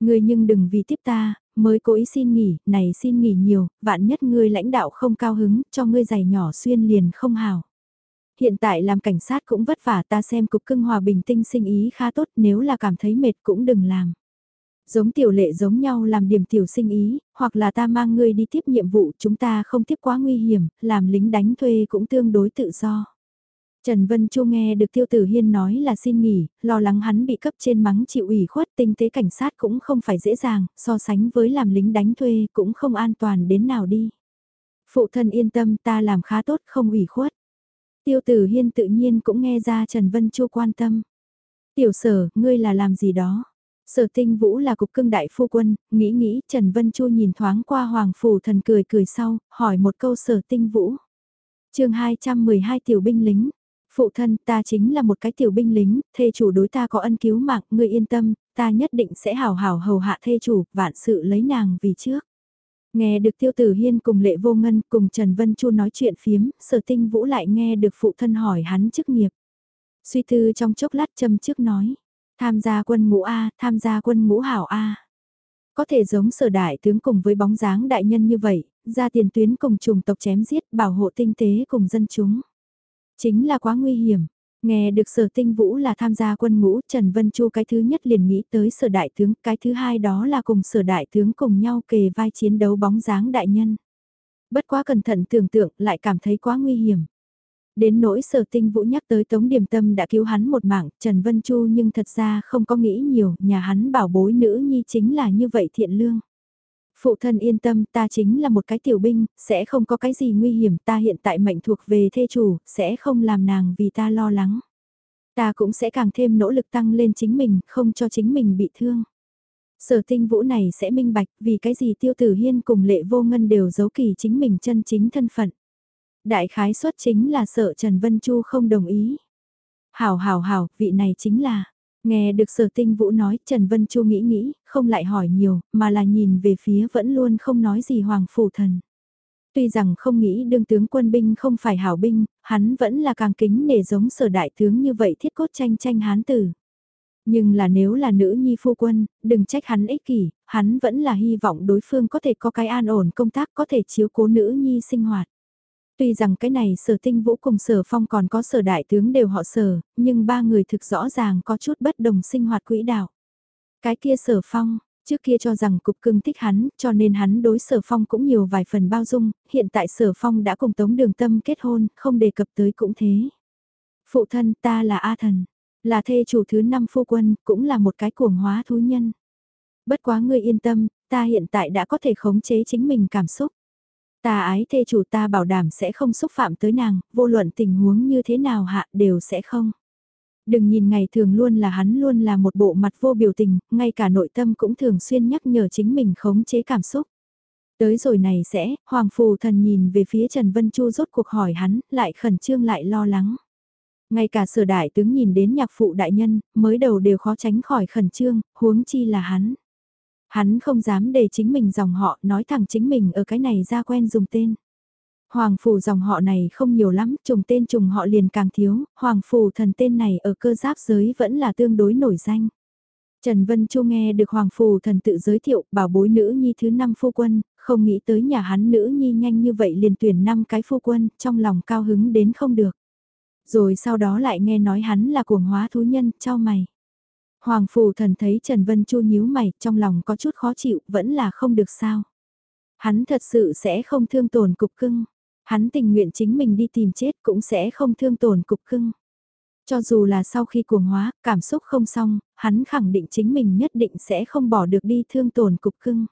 Ngươi nhưng đừng vì tiếp ta, mới cố ý xin nghỉ, này xin nghỉ nhiều, vạn nhất ngươi lãnh đạo không cao hứng, cho ngươi giày nhỏ xuyên liền không hào. Hiện tại làm cảnh sát cũng vất vả ta xem cục cưng hòa bình tinh sinh ý khá tốt nếu là cảm thấy mệt cũng đừng làm. Giống tiểu lệ giống nhau làm điểm tiểu sinh ý, hoặc là ta mang ngươi đi tiếp nhiệm vụ chúng ta không tiếp quá nguy hiểm, làm lính đánh thuê cũng tương đối tự do. Trần Vân Chu nghe được Tiêu Tử Hiên nói là xin nghỉ, lo lắng hắn bị cấp trên mắng chịu ủy khuất tinh tế cảnh sát cũng không phải dễ dàng, so sánh với làm lính đánh thuê cũng không an toàn đến nào đi. Phụ thân yên tâm ta làm khá tốt không ủy khuất. Tiêu Tử Hiên tự nhiên cũng nghe ra Trần Vân Chu quan tâm. Tiểu sở, ngươi là làm gì đó? Sở tinh vũ là cục cưng đại phu quân, nghĩ nghĩ Trần Vân Chu nhìn thoáng qua Hoàng Phủ thần cười cười sau, hỏi một câu sở tinh vũ. chương 212 tiểu binh lính, phụ thân ta chính là một cái tiểu binh lính, thê chủ đối ta có ân cứu mạng, ngươi yên tâm, ta nhất định sẽ hào hào hầu hạ thê chủ, vạn sự lấy nàng vì trước. Nghe được tiêu tử hiên cùng lệ vô ngân cùng Trần Vân Chu nói chuyện phiếm, sở tinh vũ lại nghe được phụ thân hỏi hắn chức nghiệp. Suy tư trong chốc lát châm trước nói, tham gia quân ngũ A, tham gia quân ngũ hảo A. Có thể giống sở đại tướng cùng với bóng dáng đại nhân như vậy, ra tiền tuyến cùng trùng tộc chém giết bảo hộ tinh tế cùng dân chúng. Chính là quá nguy hiểm. Nghe được sở tinh vũ là tham gia quân ngũ, Trần Vân Chu cái thứ nhất liền nghĩ tới sở đại tướng, cái thứ hai đó là cùng sở đại tướng cùng nhau kề vai chiến đấu bóng dáng đại nhân. Bất quá cẩn thận tưởng tượng lại cảm thấy quá nguy hiểm. Đến nỗi sở tinh vũ nhắc tới Tống Điểm Tâm đã cứu hắn một mạng, Trần Vân Chu nhưng thật ra không có nghĩ nhiều, nhà hắn bảo bối nữ nhi chính là như vậy thiện lương. Phụ thân yên tâm ta chính là một cái tiểu binh, sẽ không có cái gì nguy hiểm ta hiện tại mệnh thuộc về thê chủ, sẽ không làm nàng vì ta lo lắng. Ta cũng sẽ càng thêm nỗ lực tăng lên chính mình, không cho chính mình bị thương. Sở tinh vũ này sẽ minh bạch vì cái gì tiêu tử hiên cùng lệ vô ngân đều giấu kỳ chính mình chân chính thân phận. Đại khái suất chính là sợ Trần Vân Chu không đồng ý. Hảo hảo hảo, vị này chính là, Nghe được sở tinh vũ nói, Trần Vân Chu nghĩ nghĩ, không lại hỏi nhiều, mà là nhìn về phía vẫn luôn không nói gì Hoàng Phủ Thần. Tuy rằng không nghĩ đương tướng quân binh không phải hảo binh, hắn vẫn là càng kính nể giống sở đại tướng như vậy thiết cốt tranh tranh hán tử. Nhưng là nếu là nữ nhi phu quân, đừng trách hắn ích kỷ, hắn vẫn là hy vọng đối phương có thể có cái an ổn công tác có thể chiếu cố nữ nhi sinh hoạt. Tuy rằng cái này sở tinh vũ cùng sở phong còn có sở đại tướng đều họ sở, nhưng ba người thực rõ ràng có chút bất đồng sinh hoạt quỹ đạo. Cái kia sở phong, trước kia cho rằng cục cưng thích hắn, cho nên hắn đối sở phong cũng nhiều vài phần bao dung, hiện tại sở phong đã cùng tống đường tâm kết hôn, không đề cập tới cũng thế. Phụ thân ta là A thần, là thê chủ thứ năm phu quân, cũng là một cái cuồng hóa thú nhân. Bất quá ngươi yên tâm, ta hiện tại đã có thể khống chế chính mình cảm xúc. Ta ái thê chủ ta bảo đảm sẽ không xúc phạm tới nàng, vô luận tình huống như thế nào hạ đều sẽ không. Đừng nhìn ngày thường luôn là hắn luôn là một bộ mặt vô biểu tình, ngay cả nội tâm cũng thường xuyên nhắc nhở chính mình khống chế cảm xúc. Tới rồi này sẽ, Hoàng Phù Thần nhìn về phía Trần Vân Chu rốt cuộc hỏi hắn, lại khẩn trương lại lo lắng. Ngay cả sở đại tướng nhìn đến nhạc phụ đại nhân, mới đầu đều khó tránh khỏi khẩn trương, huống chi là hắn. Hắn không dám để chính mình dòng họ nói thẳng chính mình ở cái này ra quen dùng tên. Hoàng phủ dòng họ này không nhiều lắm, trùng tên trùng họ liền càng thiếu, hoàng phủ thần tên này ở cơ giáp giới vẫn là tương đối nổi danh. Trần Vân Chu nghe được hoàng phủ thần tự giới thiệu bảo bối nữ nhi thứ năm phu quân, không nghĩ tới nhà hắn nữ nhi nhanh như vậy liền tuyển năm cái phu quân, trong lòng cao hứng đến không được. Rồi sau đó lại nghe nói hắn là cuồng hóa thú nhân, cho mày. Hoàng phù thần thấy Trần Vân Chu nhíu mày, trong lòng có chút khó chịu, vẫn là không được sao. Hắn thật sự sẽ không thương tổn cục cưng. Hắn tình nguyện chính mình đi tìm chết cũng sẽ không thương tổn cục cưng. Cho dù là sau khi cuồng hóa, cảm xúc không xong, hắn khẳng định chính mình nhất định sẽ không bỏ được đi thương tổn cục cưng.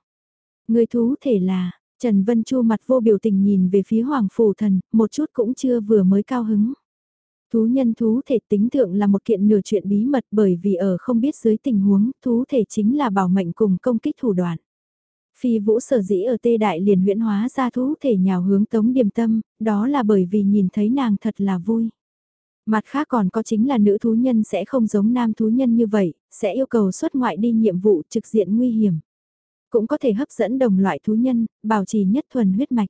Người thú thể là, Trần Vân Chu mặt vô biểu tình nhìn về phía Hoàng Phủ Thần, một chút cũng chưa vừa mới cao hứng. Thú nhân thú thể tính thượng là một kiện nửa chuyện bí mật bởi vì ở không biết dưới tình huống, thú thể chính là bảo mệnh cùng công kích thủ đoạn. Phi vũ sở dĩ ở tê đại liền huyễn hóa ra thú thể nhào hướng tống điềm tâm, đó là bởi vì nhìn thấy nàng thật là vui. Mặt khác còn có chính là nữ thú nhân sẽ không giống nam thú nhân như vậy, sẽ yêu cầu xuất ngoại đi nhiệm vụ trực diện nguy hiểm. Cũng có thể hấp dẫn đồng loại thú nhân, bảo trì nhất thuần huyết mạch.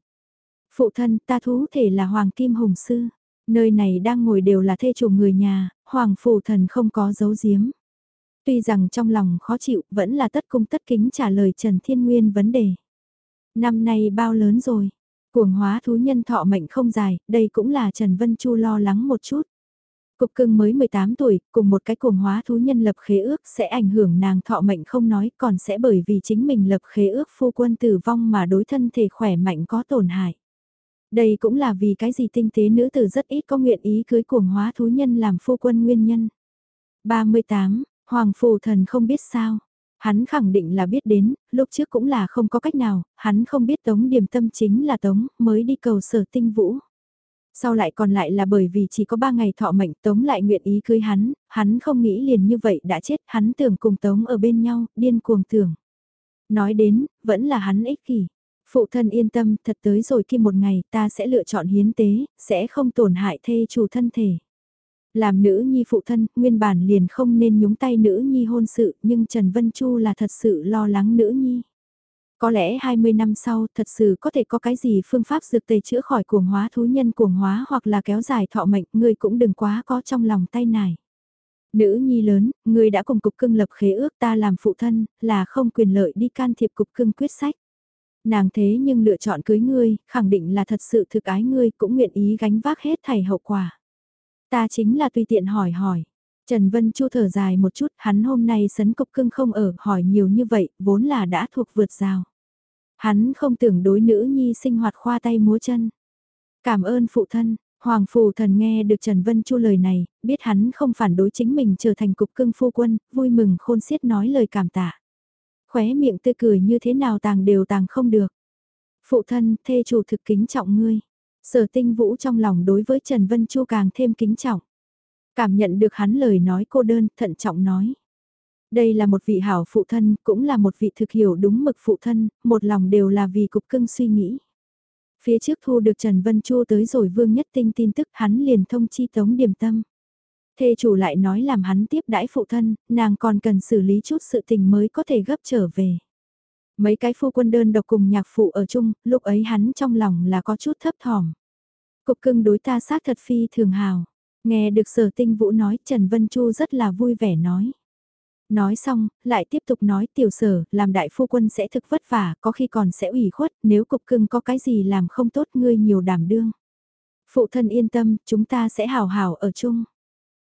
Phụ thân ta thú thể là Hoàng Kim Hùng Sư. Nơi này đang ngồi đều là thê chủ người nhà, Hoàng Phủ Thần không có giấu giếm. Tuy rằng trong lòng khó chịu, vẫn là tất cung tất kính trả lời Trần Thiên Nguyên vấn đề. Năm nay bao lớn rồi? Cuồng hóa thú nhân thọ mệnh không dài, đây cũng là Trần Vân Chu lo lắng một chút. Cục cưng mới 18 tuổi, cùng một cái cuồng hóa thú nhân lập khế ước sẽ ảnh hưởng nàng thọ mệnh không nói còn sẽ bởi vì chính mình lập khế ước phu quân tử vong mà đối thân thể khỏe mạnh có tổn hại. Đây cũng là vì cái gì tinh tế nữ tử rất ít có nguyện ý cưới cuồng hóa thú nhân làm phu quân nguyên nhân. 38, Hoàng Phù Thần không biết sao. Hắn khẳng định là biết đến, lúc trước cũng là không có cách nào, hắn không biết Tống điểm Tâm chính là Tống, mới đi cầu sở tinh vũ. Sau lại còn lại là bởi vì chỉ có ba ngày thọ mệnh Tống lại nguyện ý cưới hắn, hắn không nghĩ liền như vậy đã chết, hắn tưởng cùng Tống ở bên nhau, điên cuồng tưởng. Nói đến, vẫn là hắn ích kỷ. Phụ thân yên tâm, thật tới rồi khi một ngày ta sẽ lựa chọn hiến tế, sẽ không tổn hại thê chủ thân thể. Làm nữ nhi phụ thân, nguyên bản liền không nên nhúng tay nữ nhi hôn sự, nhưng Trần Vân Chu là thật sự lo lắng nữ nhi. Có lẽ 20 năm sau thật sự có thể có cái gì phương pháp dược tề chữa khỏi cuồng hóa thú nhân cuồng hóa hoặc là kéo dài thọ mệnh, người cũng đừng quá có trong lòng tay này. Nữ nhi lớn, người đã cùng cục cưng lập khế ước ta làm phụ thân, là không quyền lợi đi can thiệp cục cưng quyết sách. Nàng thế nhưng lựa chọn cưới ngươi, khẳng định là thật sự thực ái ngươi cũng nguyện ý gánh vác hết thảy hậu quả. Ta chính là tùy tiện hỏi hỏi. Trần Vân Chu thở dài một chút, hắn hôm nay sấn cục cưng không ở, hỏi nhiều như vậy, vốn là đã thuộc vượt rào. Hắn không tưởng đối nữ nhi sinh hoạt khoa tay múa chân. Cảm ơn phụ thân, Hoàng Phù Thần nghe được Trần Vân Chu lời này, biết hắn không phản đối chính mình trở thành cục cưng phu quân, vui mừng khôn xiết nói lời cảm tạ. Khóe miệng tươi cười như thế nào tàng đều tàng không được. Phụ thân, thê chủ thực kính trọng ngươi. Sở tinh vũ trong lòng đối với Trần Vân Chu càng thêm kính trọng. Cảm nhận được hắn lời nói cô đơn, thận trọng nói. Đây là một vị hảo phụ thân, cũng là một vị thực hiểu đúng mực phụ thân, một lòng đều là vì cục cưng suy nghĩ. Phía trước thu được Trần Vân Chu tới rồi Vương Nhất Tinh tin tức hắn liền thông chi tống điểm tâm. Thê chủ lại nói làm hắn tiếp đãi phụ thân, nàng còn cần xử lý chút sự tình mới có thể gấp trở về. Mấy cái phu quân đơn độc cùng nhạc phụ ở chung, lúc ấy hắn trong lòng là có chút thấp thỏm. Cục cưng đối ta sát thật phi thường hào. Nghe được sở tinh vũ nói Trần Vân Chu rất là vui vẻ nói. Nói xong, lại tiếp tục nói tiểu sở, làm đại phu quân sẽ thực vất vả, có khi còn sẽ ủy khuất, nếu cục cưng có cái gì làm không tốt ngươi nhiều đảm đương. Phụ thân yên tâm, chúng ta sẽ hào hào ở chung.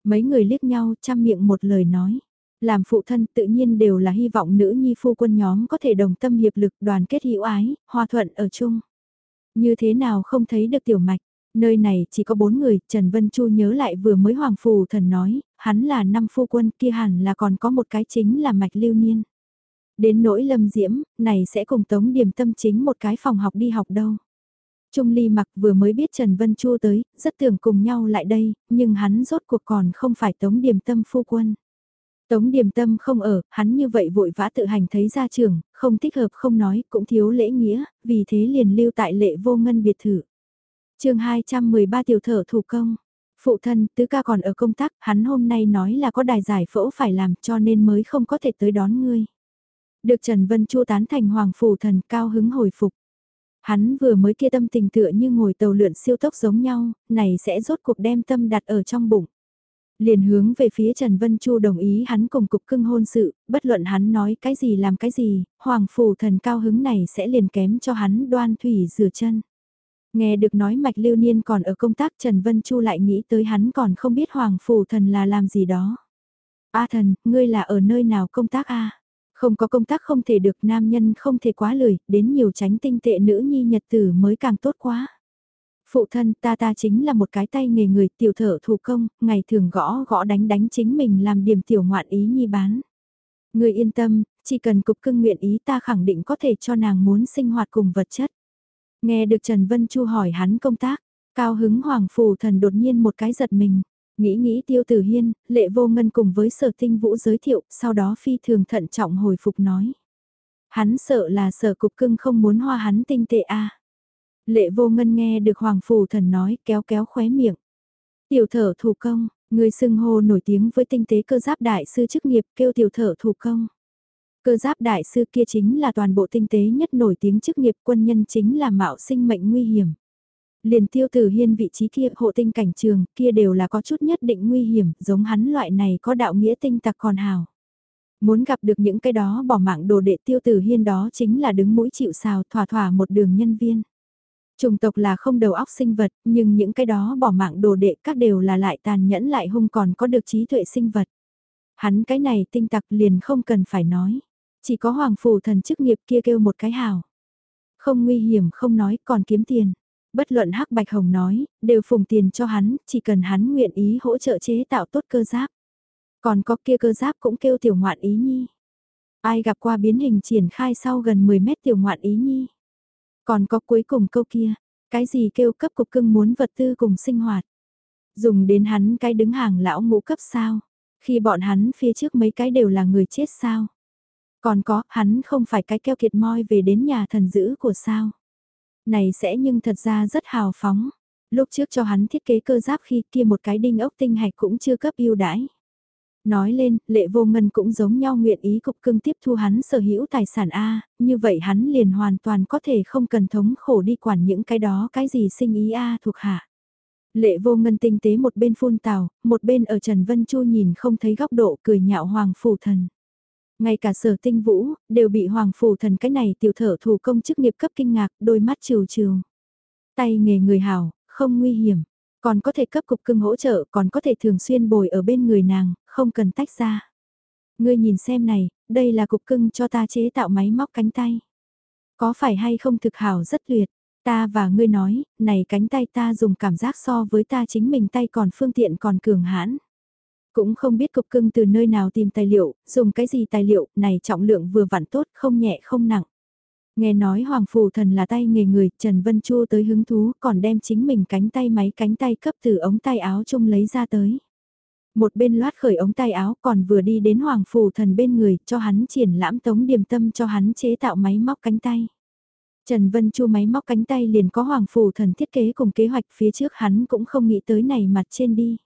Mấy người liếc nhau chăm miệng một lời nói. Làm phụ thân tự nhiên đều là hy vọng nữ nhi phu quân nhóm có thể đồng tâm hiệp lực đoàn kết hữu ái, hòa thuận ở chung. Như thế nào không thấy được tiểu mạch, nơi này chỉ có bốn người, Trần Vân Chu nhớ lại vừa mới hoàng phù thần nói, hắn là năm phu quân kia hẳn là còn có một cái chính là mạch lưu niên. Đến nỗi lâm diễm, này sẽ cùng tống điểm tâm chính một cái phòng học đi học đâu. Trung Ly mặc vừa mới biết Trần Vân Chu tới, rất tưởng cùng nhau lại đây, nhưng hắn rốt cuộc còn không phải Tống Điềm Tâm phu quân. Tống Điềm Tâm không ở, hắn như vậy vội vã tự hành thấy ra trường, không thích hợp không nói, cũng thiếu lễ nghĩa, vì thế liền lưu tại lệ vô ngân biệt thự. chương 213 tiểu thở thủ công. Phụ thân, tứ ca còn ở công tác, hắn hôm nay nói là có đài giải phẫu phải làm cho nên mới không có thể tới đón ngươi. Được Trần Vân Chu tán thành hoàng phủ thần cao hứng hồi phục. Hắn vừa mới kia tâm tình tựa như ngồi tàu lượn siêu tốc giống nhau, này sẽ rốt cuộc đem tâm đặt ở trong bụng. Liền hướng về phía Trần Vân Chu đồng ý hắn cùng cục cưng hôn sự, bất luận hắn nói cái gì làm cái gì, hoàng phủ thần cao hứng này sẽ liền kém cho hắn đoan thủy rửa chân. Nghe được nói mạch lưu niên còn ở công tác Trần Vân Chu lại nghĩ tới hắn còn không biết hoàng phủ thần là làm gì đó. A thần, ngươi là ở nơi nào công tác a? Không có công tác không thể được nam nhân không thể quá lười, đến nhiều tránh tinh tệ nữ nhi nhật tử mới càng tốt quá. Phụ thân ta ta chính là một cái tay nghề người tiểu thở thủ công, ngày thường gõ gõ đánh đánh chính mình làm điểm tiểu ngoạn ý nhi bán. Người yên tâm, chỉ cần cục cưng nguyện ý ta khẳng định có thể cho nàng muốn sinh hoạt cùng vật chất. Nghe được Trần Vân Chu hỏi hắn công tác, cao hứng hoàng phù thần đột nhiên một cái giật mình. Nghĩ nghĩ tiêu tử hiên, lệ vô ngân cùng với sở tinh vũ giới thiệu, sau đó phi thường thận trọng hồi phục nói. Hắn sợ là sở cục cưng không muốn hoa hắn tinh tệ a Lệ vô ngân nghe được Hoàng Phủ Thần nói kéo kéo khóe miệng. Tiểu thở thủ công, người xưng hô nổi tiếng với tinh tế cơ giáp đại sư chức nghiệp kêu tiểu thở thủ công. Cơ giáp đại sư kia chính là toàn bộ tinh tế nhất nổi tiếng chức nghiệp quân nhân chính là mạo sinh mệnh nguy hiểm. Liền tiêu tử hiên vị trí kia hộ tinh cảnh trường kia đều là có chút nhất định nguy hiểm giống hắn loại này có đạo nghĩa tinh tặc còn hào. Muốn gặp được những cái đó bỏ mạng đồ đệ tiêu tử hiên đó chính là đứng mũi chịu xào thỏa thỏa một đường nhân viên. Trùng tộc là không đầu óc sinh vật, nhưng những cái đó bỏ mạng đồ đệ các đều là lại tàn nhẫn lại hung còn có được trí tuệ sinh vật. Hắn cái này tinh tặc liền không cần phải nói. Chỉ có hoàng phủ thần chức nghiệp kia kêu một cái hào. Không nguy hiểm không nói còn kiếm tiền. Bất luận hắc bạch hồng nói, đều phùng tiền cho hắn, chỉ cần hắn nguyện ý hỗ trợ chế tạo tốt cơ giáp. Còn có kia cơ giáp cũng kêu tiểu ngoạn ý nhi. Ai gặp qua biến hình triển khai sau gần 10 mét tiểu ngoạn ý nhi. Còn có cuối cùng câu kia, cái gì kêu cấp cục cưng muốn vật tư cùng sinh hoạt. Dùng đến hắn cái đứng hàng lão ngũ cấp sao. Khi bọn hắn phía trước mấy cái đều là người chết sao. Còn có, hắn không phải cái keo kiệt moi về đến nhà thần dữ của sao. Này sẽ nhưng thật ra rất hào phóng. Lúc trước cho hắn thiết kế cơ giáp khi kia một cái đinh ốc tinh hạch cũng chưa cấp ưu đãi. Nói lên, lệ vô ngân cũng giống nhau nguyện ý cục cưng tiếp thu hắn sở hữu tài sản A, như vậy hắn liền hoàn toàn có thể không cần thống khổ đi quản những cái đó cái gì sinh ý A thuộc hạ. Lệ vô ngân tinh tế một bên phun tàu, một bên ở Trần Vân Chu nhìn không thấy góc độ cười nhạo Hoàng Phủ Thần. Ngay cả sở tinh vũ, đều bị Hoàng Phủ Thần cái này tiểu thở thủ công chức nghiệp cấp kinh ngạc, đôi mắt trừ trừ. Tay nghề người hảo, không nguy hiểm, còn có thể cấp cục cưng hỗ trợ, còn có thể thường xuyên bồi ở bên người nàng, không cần tách ra. Ngươi nhìn xem này, đây là cục cưng cho ta chế tạo máy móc cánh tay. Có phải hay không thực hảo rất tuyệt, ta và ngươi nói, này cánh tay ta dùng cảm giác so với ta chính mình tay còn phương tiện còn cường hãn. Cũng không biết cục cưng từ nơi nào tìm tài liệu, dùng cái gì tài liệu, này trọng lượng vừa vặn tốt, không nhẹ không nặng. Nghe nói Hoàng phù Thần là tay nghề người, Trần Vân Chu tới hứng thú, còn đem chính mình cánh tay máy cánh tay cấp từ ống tay áo chung lấy ra tới. Một bên loát khởi ống tay áo còn vừa đi đến Hoàng phù Thần bên người, cho hắn triển lãm tống điềm tâm cho hắn chế tạo máy móc cánh tay. Trần Vân Chu máy móc cánh tay liền có Hoàng phù Thần thiết kế cùng kế hoạch phía trước hắn cũng không nghĩ tới này mặt trên đi.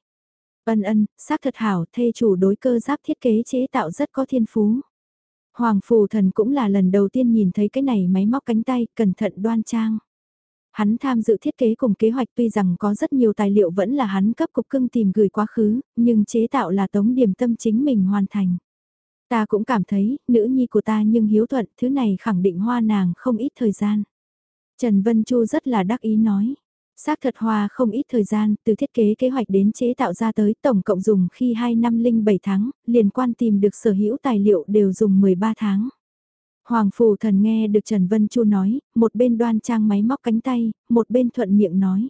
Ân ân, xác thật hảo, thê chủ đối cơ giáp thiết kế chế tạo rất có thiên phú. Hoàng phù thần cũng là lần đầu tiên nhìn thấy cái này máy móc cánh tay, cẩn thận đoan trang. Hắn tham dự thiết kế cùng kế hoạch tuy rằng có rất nhiều tài liệu vẫn là hắn cấp cục cưng tìm gửi quá khứ, nhưng chế tạo là tống điểm tâm chính mình hoàn thành. Ta cũng cảm thấy, nữ nhi của ta nhưng hiếu thuận, thứ này khẳng định hoa nàng không ít thời gian. Trần Vân Chu rất là đắc ý nói. Xác thật hoa không ít thời gian, từ thiết kế kế hoạch đến chế tạo ra tới tổng cộng dùng khi 2 năm linh 7 tháng, liên quan tìm được sở hữu tài liệu đều dùng 13 tháng. Hoàng Phù Thần nghe được Trần Vân Chu nói, một bên đoan trang máy móc cánh tay, một bên thuận miệng nói.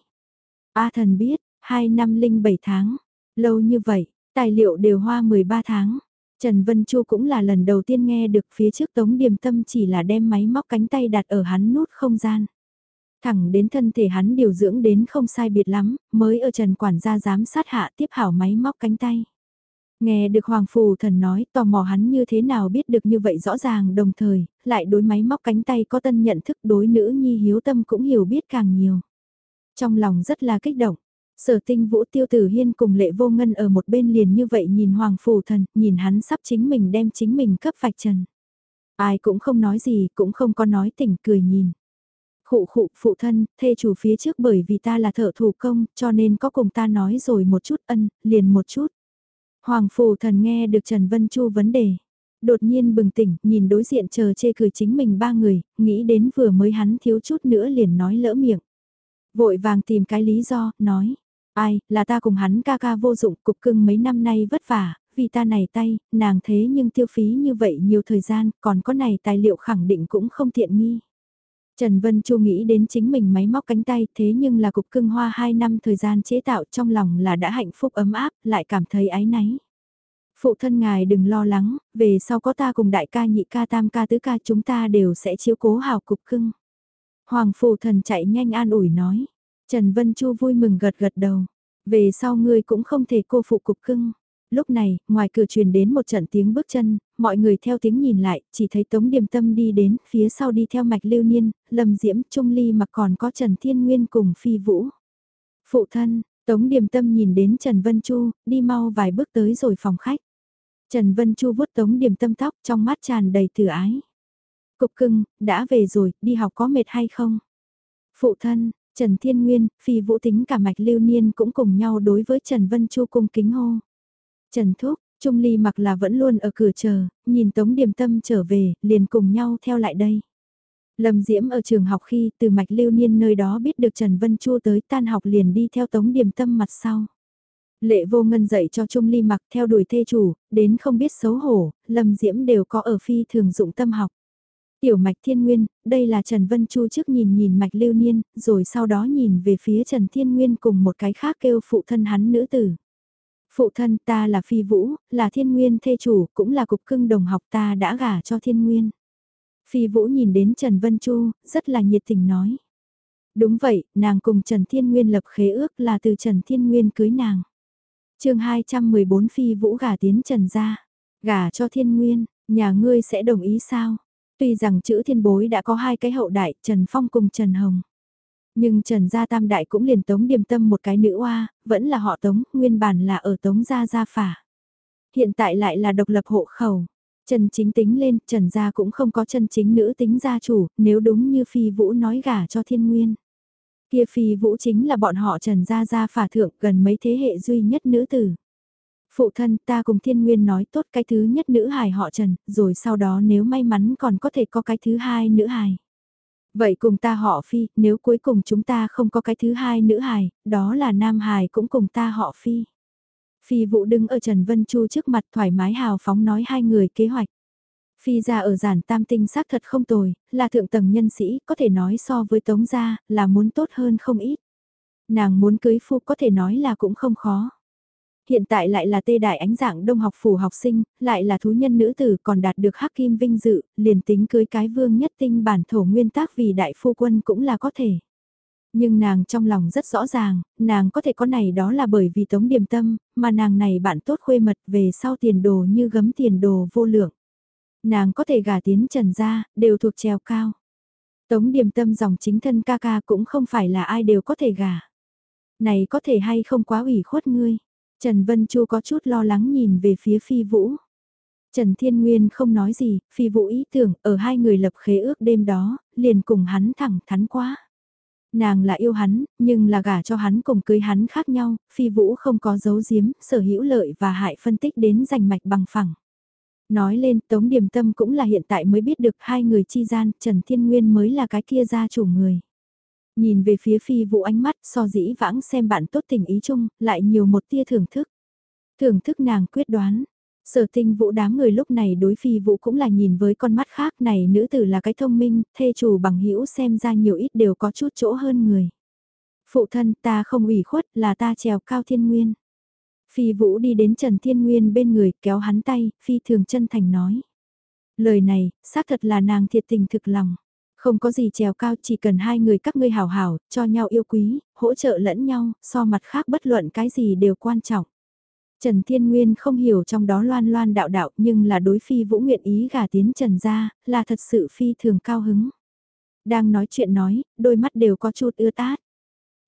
A thần biết, 2 năm linh 7 tháng, lâu như vậy, tài liệu đều hoa 13 tháng. Trần Vân Chu cũng là lần đầu tiên nghe được phía trước Tống Điềm Tâm chỉ là đem máy móc cánh tay đặt ở hắn nút không gian. Thẳng đến thân thể hắn điều dưỡng đến không sai biệt lắm, mới ở trần quản gia giám sát hạ tiếp hảo máy móc cánh tay. Nghe được Hoàng Phù Thần nói tò mò hắn như thế nào biết được như vậy rõ ràng đồng thời, lại đối máy móc cánh tay có tân nhận thức đối nữ nhi hiếu tâm cũng hiểu biết càng nhiều. Trong lòng rất là kích động, sở tinh vũ tiêu tử hiên cùng lệ vô ngân ở một bên liền như vậy nhìn Hoàng Phù Thần, nhìn hắn sắp chính mình đem chính mình cấp vạch trần. Ai cũng không nói gì, cũng không có nói tỉnh cười nhìn. Khụ khụ phụ thân, thê chủ phía trước bởi vì ta là thợ thủ công, cho nên có cùng ta nói rồi một chút ân, liền một chút. Hoàng phù thần nghe được Trần Vân Chu vấn đề. Đột nhiên bừng tỉnh, nhìn đối diện chờ chê cười chính mình ba người, nghĩ đến vừa mới hắn thiếu chút nữa liền nói lỡ miệng. Vội vàng tìm cái lý do, nói. Ai, là ta cùng hắn ca ca vô dụng, cục cưng mấy năm nay vất vả, vì ta này tay, nàng thế nhưng tiêu phí như vậy nhiều thời gian, còn có này tài liệu khẳng định cũng không tiện nghi. Trần Vân Chu nghĩ đến chính mình máy móc cánh tay thế nhưng là cục cưng hoa 2 năm thời gian chế tạo trong lòng là đã hạnh phúc ấm áp, lại cảm thấy ái náy. Phụ thân ngài đừng lo lắng, về sau có ta cùng đại ca nhị ca tam ca tứ ca chúng ta đều sẽ chiếu cố hào cục cưng. Hoàng phụ thần chạy nhanh an ủi nói. Trần Vân Chu vui mừng gật gật đầu. Về sau ngươi cũng không thể cô phụ cục cưng. Lúc này, ngoài cửa truyền đến một trận tiếng bước chân, mọi người theo tiếng nhìn lại, chỉ thấy Tống Điềm Tâm đi đến, phía sau đi theo mạch lưu niên, Lâm Diễm, Trung Ly mà còn có Trần Thiên Nguyên cùng Phi Vũ. Phụ thân, Tống Điềm Tâm nhìn đến Trần Vân Chu, đi mau vài bước tới rồi phòng khách. Trần Vân Chu vuốt Tống Điềm Tâm tóc trong mắt tràn đầy từ ái. Cục cưng, đã về rồi, đi học có mệt hay không? Phụ thân, Trần Thiên Nguyên, Phi Vũ Tính cả mạch lưu niên cũng cùng nhau đối với Trần Vân Chu cung kính hô. Trần Thúc, Trung Ly mặc là vẫn luôn ở cửa chờ, nhìn Tống Điềm Tâm trở về, liền cùng nhau theo lại đây. Lâm Diễm ở trường học khi từ mạch lưu niên nơi đó biết được Trần Vân Chu tới tan học liền đi theo Tống Điềm Tâm mặt sau. Lệ vô ngân dạy cho Trung Ly mặc theo đuổi thê chủ, đến không biết xấu hổ, Lâm Diễm đều có ở phi thường dụng tâm học. Tiểu mạch thiên nguyên, đây là Trần Vân Chu trước nhìn nhìn mạch lưu niên, rồi sau đó nhìn về phía Trần Thiên Nguyên cùng một cái khác kêu phụ thân hắn nữ tử. Phụ thân ta là phi vũ, là thiên nguyên thê chủ, cũng là cục cưng đồng học ta đã gả cho thiên nguyên. Phi vũ nhìn đến Trần Vân Chu, rất là nhiệt tình nói. Đúng vậy, nàng cùng Trần Thiên Nguyên lập khế ước là từ Trần Thiên Nguyên cưới nàng. chương 214 Phi vũ gả tiến Trần ra, gả cho Thiên Nguyên, nhà ngươi sẽ đồng ý sao? Tuy rằng chữ thiên bối đã có hai cái hậu đại, Trần Phong cùng Trần Hồng. Nhưng Trần Gia Tam Đại cũng liền tống điềm tâm một cái nữ oa, vẫn là họ tống, nguyên bản là ở tống Gia Gia Phả. Hiện tại lại là độc lập hộ khẩu. Trần chính tính lên, Trần Gia cũng không có chân chính nữ tính gia chủ, nếu đúng như Phi Vũ nói gả cho thiên nguyên. Kia Phi Vũ chính là bọn họ Trần Gia Gia Phả thượng gần mấy thế hệ duy nhất nữ tử. Phụ thân ta cùng thiên nguyên nói tốt cái thứ nhất nữ hài họ Trần, rồi sau đó nếu may mắn còn có thể có cái thứ hai nữ hài. Vậy cùng ta họ Phi, nếu cuối cùng chúng ta không có cái thứ hai nữ hài, đó là nam hài cũng cùng ta họ Phi. Phi Vũ đứng ở Trần Vân Chu trước mặt thoải mái hào phóng nói hai người kế hoạch. Phi ra ở giản tam tinh xác thật không tồi, là thượng tầng nhân sĩ, có thể nói so với tống gia, là muốn tốt hơn không ít. Nàng muốn cưới phu có thể nói là cũng không khó hiện tại lại là tê đại ánh dạng đông học phủ học sinh, lại là thú nhân nữ tử còn đạt được hắc kim vinh dự, liền tính cưới cái vương nhất tinh bản thổ nguyên tác vì đại phu quân cũng là có thể. Nhưng nàng trong lòng rất rõ ràng, nàng có thể có này đó là bởi vì tống điềm tâm, mà nàng này bạn tốt khuê mật về sau tiền đồ như gấm tiền đồ vô lượng. Nàng có thể gả tiến trần ra, đều thuộc trèo cao. Tống điềm tâm dòng chính thân ca ca cũng không phải là ai đều có thể gả. Này có thể hay không quá ủy khuất ngươi. Trần Vân Chu có chút lo lắng nhìn về phía Phi Vũ. Trần Thiên Nguyên không nói gì, Phi Vũ ý tưởng ở hai người lập khế ước đêm đó, liền cùng hắn thẳng thắn quá. Nàng là yêu hắn, nhưng là gả cho hắn cùng cưới hắn khác nhau, Phi Vũ không có giấu giếm, sở hữu lợi và hại phân tích đến giành mạch bằng phẳng. Nói lên Tống Điềm Tâm cũng là hiện tại mới biết được hai người chi gian, Trần Thiên Nguyên mới là cái kia gia chủ người. Nhìn về phía phi vũ ánh mắt so dĩ vãng xem bạn tốt tình ý chung, lại nhiều một tia thưởng thức. Thưởng thức nàng quyết đoán. Sở tinh vũ đám người lúc này đối phi vũ cũng là nhìn với con mắt khác này nữ tử là cái thông minh, thê chủ bằng hữu xem ra nhiều ít đều có chút chỗ hơn người. Phụ thân ta không ủy khuất là ta trèo cao thiên nguyên. Phi vũ đi đến Trần Thiên Nguyên bên người kéo hắn tay, phi thường chân thành nói. Lời này, xác thật là nàng thiệt tình thực lòng. Không có gì trèo cao chỉ cần hai người các ngươi hào hào cho nhau yêu quý, hỗ trợ lẫn nhau, so mặt khác bất luận cái gì đều quan trọng. Trần Thiên Nguyên không hiểu trong đó loan loan đạo đạo nhưng là đối phi vũ nguyện ý gả tiến Trần ra, là thật sự phi thường cao hứng. Đang nói chuyện nói, đôi mắt đều có chút ưa tát.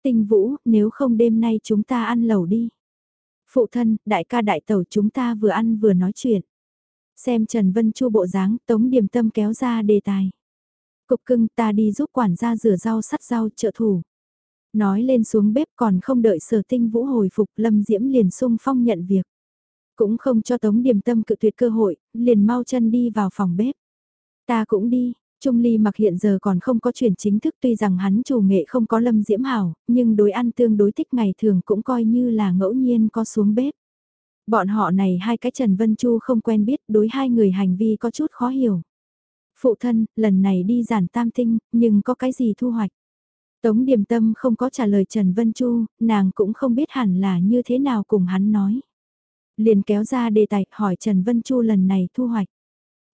Tình vũ, nếu không đêm nay chúng ta ăn lẩu đi. Phụ thân, đại ca đại tẩu chúng ta vừa ăn vừa nói chuyện. Xem Trần Vân Chu bộ dáng, tống điểm tâm kéo ra đề tài. Cục cưng ta đi giúp quản gia rửa rau sắt rau trợ thủ. Nói lên xuống bếp còn không đợi sở tinh vũ hồi phục lâm diễm liền sung phong nhận việc. Cũng không cho tống điềm tâm cự tuyệt cơ hội, liền mau chân đi vào phòng bếp. Ta cũng đi, Trung Ly mặc hiện giờ còn không có chuyển chính thức tuy rằng hắn chủ nghệ không có lâm diễm hảo, nhưng đối ăn tương đối thích ngày thường cũng coi như là ngẫu nhiên có xuống bếp. Bọn họ này hai cái Trần Vân Chu không quen biết đối hai người hành vi có chút khó hiểu. Phụ thân, lần này đi giản tam tinh, nhưng có cái gì thu hoạch? Tống Điềm Tâm không có trả lời Trần Vân Chu, nàng cũng không biết hẳn là như thế nào cùng hắn nói. Liền kéo ra đề tài hỏi Trần Vân Chu lần này thu hoạch.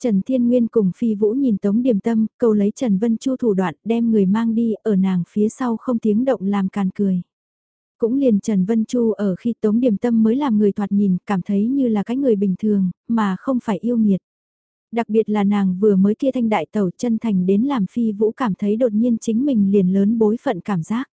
Trần Thiên Nguyên cùng Phi Vũ nhìn Tống Điềm Tâm, cầu lấy Trần Vân Chu thủ đoạn đem người mang đi ở nàng phía sau không tiếng động làm càn cười. Cũng liền Trần Vân Chu ở khi Tống Điềm Tâm mới làm người thoạt nhìn cảm thấy như là cái người bình thường, mà không phải yêu nghiệt. Đặc biệt là nàng vừa mới kia thanh đại tẩu chân thành đến làm phi vũ cảm thấy đột nhiên chính mình liền lớn bối phận cảm giác.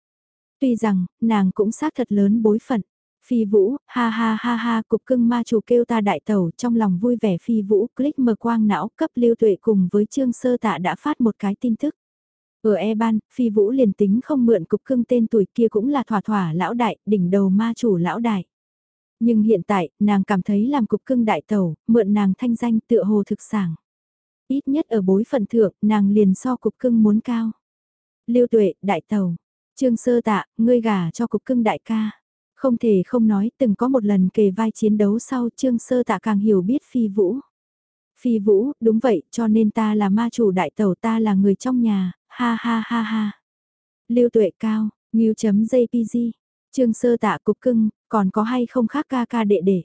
Tuy rằng, nàng cũng xác thật lớn bối phận. Phi vũ, ha ha ha ha, cục cưng ma chủ kêu ta đại tẩu trong lòng vui vẻ phi vũ, click mở quang não cấp lưu tuệ cùng với trương sơ tạ đã phát một cái tin tức. Ở e ban, phi vũ liền tính không mượn cục cưng tên tuổi kia cũng là thỏa thỏa lão đại, đỉnh đầu ma chủ lão đại. Nhưng hiện tại, nàng cảm thấy làm cục cưng đại tẩu, mượn nàng thanh danh tựa hồ thực sản. Ít nhất ở bối phận thượng, nàng liền so cục cưng muốn cao. Lưu tuệ, đại tẩu. Trương sơ tạ, ngươi gả cho cục cưng đại ca. Không thể không nói, từng có một lần kề vai chiến đấu sau trương sơ tạ càng hiểu biết phi vũ. Phi vũ, đúng vậy, cho nên ta là ma chủ đại tẩu ta là người trong nhà, ha ha ha ha. Lưu tuệ cao, nghiêu chấm JPG, trương sơ tạ cục cưng, còn có hay không khác ca ca đệ đệ.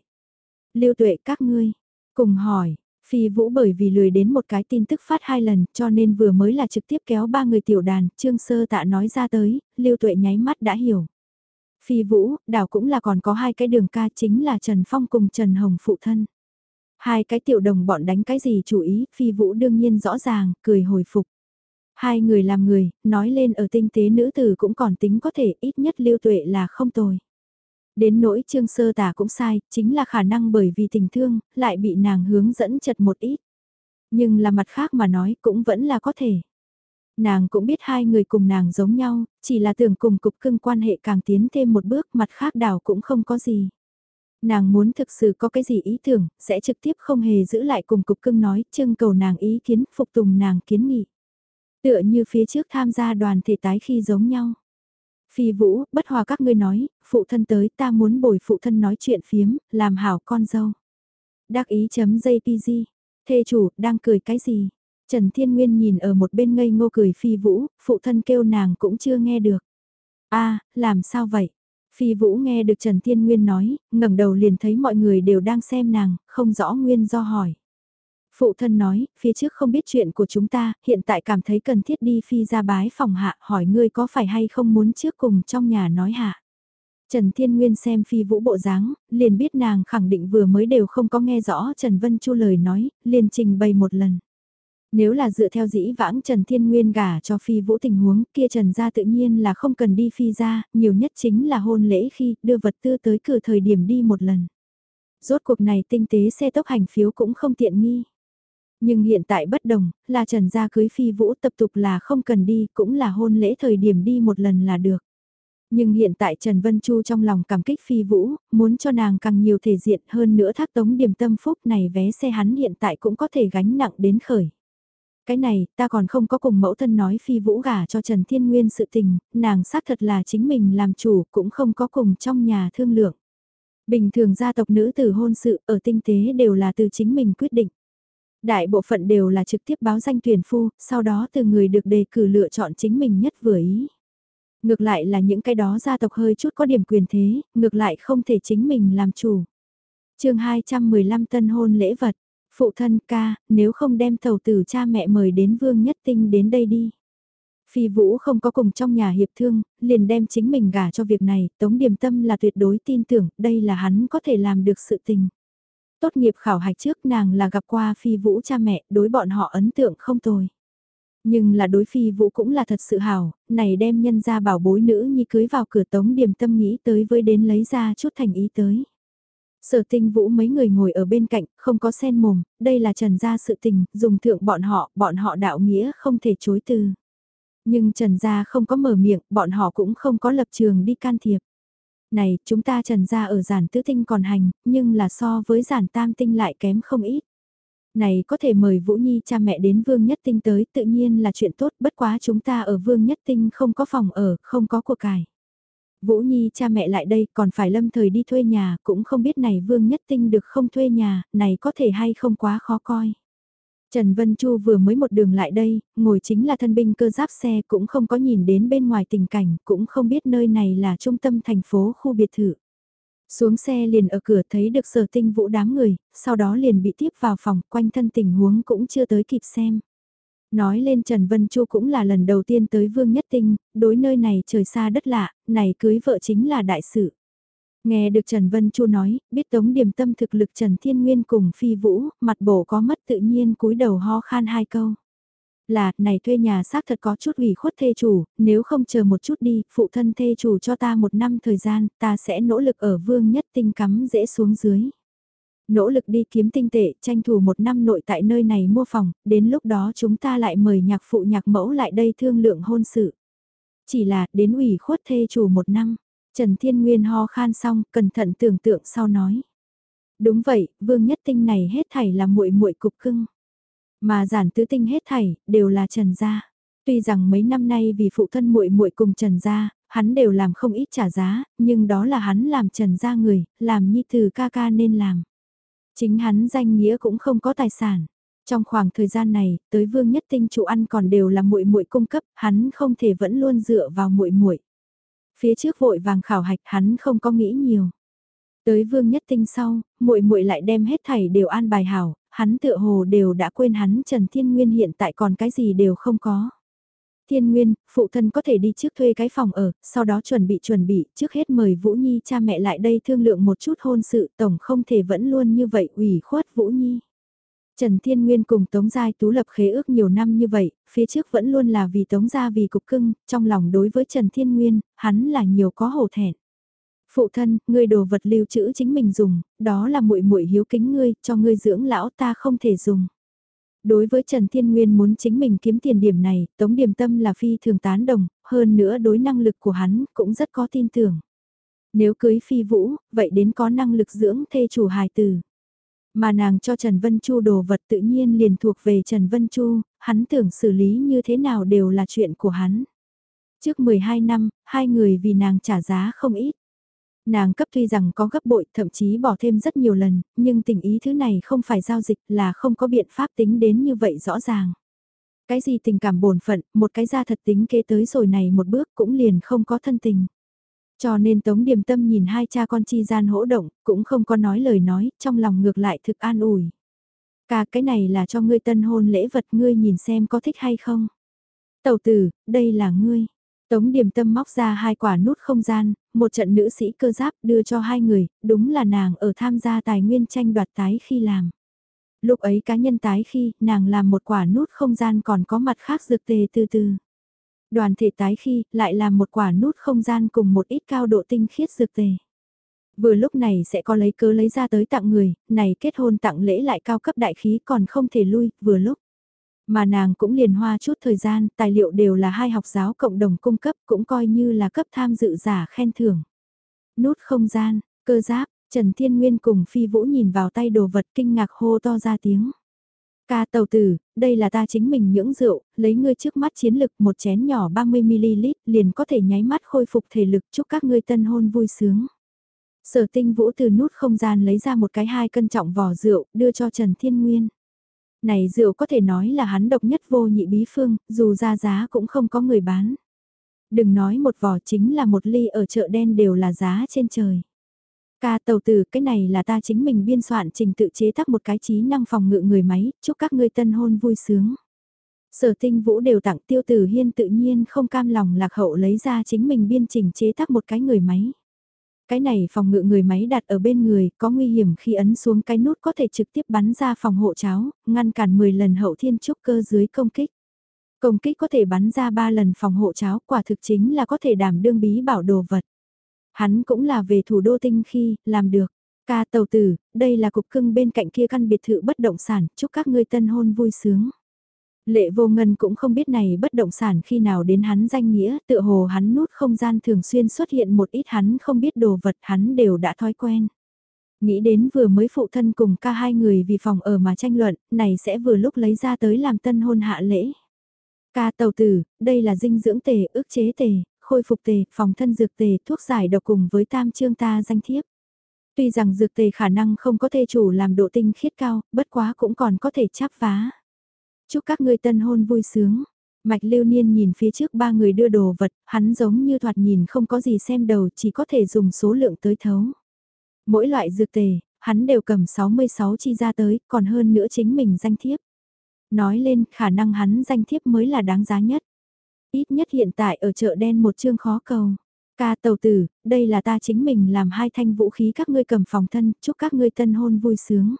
Lưu tuệ các ngươi, cùng hỏi, Phi Vũ bởi vì lười đến một cái tin tức phát hai lần cho nên vừa mới là trực tiếp kéo ba người tiểu đàn, Trương Sơ tạ nói ra tới, Lưu Tuệ nháy mắt đã hiểu. Phi Vũ, đảo cũng là còn có hai cái đường ca chính là Trần Phong cùng Trần Hồng phụ thân. Hai cái tiểu đồng bọn đánh cái gì chú ý, Phi Vũ đương nhiên rõ ràng, cười hồi phục. Hai người làm người, nói lên ở tinh tế nữ tử cũng còn tính có thể ít nhất lưu tuệ là không tồi. Đến nỗi trương sơ tả cũng sai, chính là khả năng bởi vì tình thương, lại bị nàng hướng dẫn chật một ít. Nhưng là mặt khác mà nói cũng vẫn là có thể. Nàng cũng biết hai người cùng nàng giống nhau, chỉ là tưởng cùng cục cưng quan hệ càng tiến thêm một bước mặt khác đảo cũng không có gì. Nàng muốn thực sự có cái gì ý tưởng, sẽ trực tiếp không hề giữ lại cùng cục cưng nói, trưng cầu nàng ý kiến, phục tùng nàng kiến nghị. Tựa như phía trước tham gia đoàn thể tái khi giống nhau. Phi vũ, bất hòa các ngươi nói, phụ thân tới ta muốn bồi phụ thân nói chuyện phiếm, làm hảo con dâu. Đắc ý chấm JPG, thê chủ, đang cười cái gì? Trần Thiên Nguyên nhìn ở một bên ngây ngô cười phi vũ, phụ thân kêu nàng cũng chưa nghe được. a làm sao vậy? Phi vũ nghe được Trần Thiên Nguyên nói, ngẩng đầu liền thấy mọi người đều đang xem nàng, không rõ nguyên do hỏi. Phụ thân nói, phía trước không biết chuyện của chúng ta, hiện tại cảm thấy cần thiết đi phi ra bái phòng hạ, hỏi ngươi có phải hay không muốn trước cùng trong nhà nói hạ. Trần Thiên Nguyên xem phi vũ bộ dáng, liền biết nàng khẳng định vừa mới đều không có nghe rõ Trần Vân Chu lời nói, liền trình bày một lần. Nếu là dựa theo dĩ vãng Trần Thiên Nguyên gả cho phi vũ tình huống kia Trần gia tự nhiên là không cần đi phi ra, nhiều nhất chính là hôn lễ khi đưa vật tư tới cửa thời điểm đi một lần. Rốt cuộc này tinh tế xe tốc hành phiếu cũng không tiện nghi. Nhưng hiện tại bất đồng, là Trần gia cưới phi vũ tập tục là không cần đi, cũng là hôn lễ thời điểm đi một lần là được. Nhưng hiện tại Trần Vân Chu trong lòng cảm kích phi vũ, muốn cho nàng càng nhiều thể diện hơn nữa thác tống điểm tâm phúc này vé xe hắn hiện tại cũng có thể gánh nặng đến khởi. Cái này, ta còn không có cùng mẫu thân nói phi vũ gả cho Trần Thiên Nguyên sự tình, nàng xác thật là chính mình làm chủ cũng không có cùng trong nhà thương lượng. Bình thường gia tộc nữ tử hôn sự ở tinh tế đều là từ chính mình quyết định. Đại bộ phận đều là trực tiếp báo danh tuyển phu, sau đó từ người được đề cử lựa chọn chính mình nhất vừa ý. Ngược lại là những cái đó gia tộc hơi chút có điểm quyền thế, ngược lại không thể chính mình làm chủ. chương 215 tân hôn lễ vật, phụ thân ca, nếu không đem thầu tử cha mẹ mời đến vương nhất tinh đến đây đi. Phi Vũ không có cùng trong nhà hiệp thương, liền đem chính mình gả cho việc này, Tống Điềm Tâm là tuyệt đối tin tưởng, đây là hắn có thể làm được sự tình. Tốt nghiệp khảo hạch trước nàng là gặp qua phi vũ cha mẹ, đối bọn họ ấn tượng không tồi. Nhưng là đối phi vũ cũng là thật sự hảo, này đem nhân ra bảo bối nữ nhi cưới vào cửa tống điểm tâm nghĩ tới với đến lấy ra chút thành ý tới. Sở tinh vũ mấy người ngồi ở bên cạnh, không có sen mồm, đây là trần gia sự tình, dùng thượng bọn họ, bọn họ đạo nghĩa không thể chối từ. Nhưng trần gia không có mở miệng, bọn họ cũng không có lập trường đi can thiệp. Này, chúng ta trần ra ở giản tứ tinh còn hành, nhưng là so với giản tam tinh lại kém không ít. Này có thể mời Vũ Nhi cha mẹ đến Vương Nhất Tinh tới tự nhiên là chuyện tốt bất quá chúng ta ở Vương Nhất Tinh không có phòng ở, không có của cải. Vũ Nhi cha mẹ lại đây còn phải lâm thời đi thuê nhà cũng không biết này Vương Nhất Tinh được không thuê nhà, này có thể hay không quá khó coi. Trần Vân Chu vừa mới một đường lại đây, ngồi chính là thân binh cơ giáp xe cũng không có nhìn đến bên ngoài tình cảnh, cũng không biết nơi này là trung tâm thành phố khu biệt thự. Xuống xe liền ở cửa thấy được sở tinh vũ đám người, sau đó liền bị tiếp vào phòng, quanh thân tình huống cũng chưa tới kịp xem. Nói lên Trần Vân Chu cũng là lần đầu tiên tới Vương Nhất Tinh, đối nơi này trời xa đất lạ, này cưới vợ chính là đại sự. Nghe được Trần Vân Chu nói, biết Tống Điềm Tâm thực lực Trần Thiên Nguyên cùng Phi Vũ, mặt bổ có mất tự nhiên cúi đầu ho khan hai câu. Là, này thuê nhà xác thật có chút ủy khuất thê chủ, nếu không chờ một chút đi, phụ thân thê chủ cho ta một năm thời gian, ta sẽ nỗ lực ở Vương Nhất Tinh cắm dễ xuống dưới nỗ lực đi kiếm tinh tệ, tranh thủ một năm nội tại nơi này mua phòng, đến lúc đó chúng ta lại mời nhạc phụ nhạc mẫu lại đây thương lượng hôn sự. Chỉ là đến ủy khuất thê chủ một năm, Trần Thiên Nguyên ho khan xong, cẩn thận tưởng tượng sau nói. Đúng vậy, vương nhất tinh này hết thảy là muội muội cục cưng. Mà giản tứ tinh hết thảy, đều là Trần gia. Tuy rằng mấy năm nay vì phụ thân muội muội cùng Trần gia, hắn đều làm không ít trả giá, nhưng đó là hắn làm Trần gia người, làm nhi từ ca ca nên làm. Chính hắn danh nghĩa cũng không có tài sản. Trong khoảng thời gian này, tới Vương Nhất Tinh chủ ăn còn đều là muội muội cung cấp, hắn không thể vẫn luôn dựa vào muội muội. Phía trước vội vàng khảo hạch hắn không có nghĩ nhiều. Tới Vương Nhất Tinh sau, muội muội lại đem hết thảy đều an bài hảo, hắn tựa hồ đều đã quên hắn Trần Thiên Nguyên hiện tại còn cái gì đều không có. Thiên Nguyên, phụ thân có thể đi trước thuê cái phòng ở, sau đó chuẩn bị chuẩn bị, trước hết mời Vũ Nhi cha mẹ lại đây thương lượng một chút hôn sự, tổng không thể vẫn luôn như vậy ủy khuất Vũ Nhi. Trần Thiên Nguyên cùng Tống Giai Tú lập khế ước nhiều năm như vậy, phía trước vẫn luôn là vì Tống Gia vì cục cưng, trong lòng đối với Trần Thiên Nguyên, hắn là nhiều có hổ thẹn. Phụ thân, ngươi đồ vật lưu trữ chính mình dùng, đó là muội muội hiếu kính ngươi, cho ngươi dưỡng lão ta không thể dùng. Đối với Trần Thiên Nguyên muốn chính mình kiếm tiền điểm này, Tống Điềm Tâm là phi thường tán đồng, hơn nữa đối năng lực của hắn cũng rất có tin tưởng. Nếu cưới phi vũ, vậy đến có năng lực dưỡng thê chủ hài tử. Mà nàng cho Trần Vân Chu đồ vật tự nhiên liền thuộc về Trần Vân Chu, hắn tưởng xử lý như thế nào đều là chuyện của hắn. Trước 12 năm, hai người vì nàng trả giá không ít. Nàng cấp tuy rằng có gấp bội, thậm chí bỏ thêm rất nhiều lần, nhưng tình ý thứ này không phải giao dịch là không có biện pháp tính đến như vậy rõ ràng. Cái gì tình cảm bổn phận, một cái ra thật tính kế tới rồi này một bước cũng liền không có thân tình. Cho nên Tống Điềm Tâm nhìn hai cha con chi gian hỗ động, cũng không có nói lời nói, trong lòng ngược lại thực an ủi. Cả cái này là cho ngươi tân hôn lễ vật ngươi nhìn xem có thích hay không. Tầu tử, đây là ngươi. Tống Điềm Tâm móc ra hai quả nút không gian, một trận nữ sĩ cơ giáp đưa cho hai người, đúng là nàng ở tham gia tài nguyên tranh đoạt tái khi làm. Lúc ấy cá nhân tái khi, nàng làm một quả nút không gian còn có mặt khác dược tề từ từ. Đoàn thể tái khi, lại làm một quả nút không gian cùng một ít cao độ tinh khiết dược tề. Vừa lúc này sẽ có lấy cớ lấy ra tới tặng người, này kết hôn tặng lễ lại cao cấp đại khí còn không thể lui, vừa lúc. Mà nàng cũng liền hoa chút thời gian, tài liệu đều là hai học giáo cộng đồng cung cấp cũng coi như là cấp tham dự giả khen thưởng. Nút không gian, cơ giáp, Trần Thiên Nguyên cùng Phi Vũ nhìn vào tay đồ vật kinh ngạc hô to ra tiếng. Ca tàu tử, đây là ta chính mình nhưỡng rượu, lấy ngươi trước mắt chiến lực một chén nhỏ 30ml liền có thể nháy mắt khôi phục thể lực chúc các ngươi tân hôn vui sướng. Sở tinh vũ từ nút không gian lấy ra một cái hai cân trọng vỏ rượu đưa cho Trần Thiên Nguyên. Này rượu có thể nói là hắn độc nhất vô nhị bí phương, dù ra giá cũng không có người bán. Đừng nói một vỏ chính là một ly ở chợ đen đều là giá trên trời. Ca tàu tử cái này là ta chính mình biên soạn trình tự chế tác một cái trí năng phòng ngự người máy, chúc các ngươi tân hôn vui sướng. Sở tinh vũ đều tặng tiêu tử hiên tự nhiên không cam lòng lạc hậu lấy ra chính mình biên trình chế tác một cái người máy. Cái này phòng ngự người máy đặt ở bên người, có nguy hiểm khi ấn xuống cái nút có thể trực tiếp bắn ra phòng hộ cháo, ngăn cản 10 lần hậu thiên trúc cơ dưới công kích. Công kích có thể bắn ra 3 lần phòng hộ cháo, quả thực chính là có thể đảm đương bí bảo đồ vật. Hắn cũng là về thủ đô tinh khi, làm được. Ca tàu tử, đây là cục cưng bên cạnh kia căn biệt thự bất động sản, chúc các ngươi tân hôn vui sướng. Lệ vô ngân cũng không biết này bất động sản khi nào đến hắn danh nghĩa, tựa hồ hắn nút không gian thường xuyên xuất hiện một ít hắn không biết đồ vật hắn đều đã thói quen. Nghĩ đến vừa mới phụ thân cùng ca hai người vì phòng ở mà tranh luận, này sẽ vừa lúc lấy ra tới làm tân hôn hạ lễ. Ca tàu tử, đây là dinh dưỡng tề, ức chế tề, khôi phục tề, phòng thân dược tề, thuốc giải độc cùng với tam chương ta danh thiếp. Tuy rằng dược tề khả năng không có thể chủ làm độ tinh khiết cao, bất quá cũng còn có thể chắp vá. Chúc các ngươi tân hôn vui sướng. Mạch lưu niên nhìn phía trước ba người đưa đồ vật, hắn giống như thoạt nhìn không có gì xem đầu chỉ có thể dùng số lượng tới thấu. Mỗi loại dược tề, hắn đều cầm 66 chi ra tới, còn hơn nữa chính mình danh thiếp. Nói lên khả năng hắn danh thiếp mới là đáng giá nhất. Ít nhất hiện tại ở chợ đen một chương khó cầu. Ca tàu tử, đây là ta chính mình làm hai thanh vũ khí các ngươi cầm phòng thân, chúc các ngươi tân hôn vui sướng.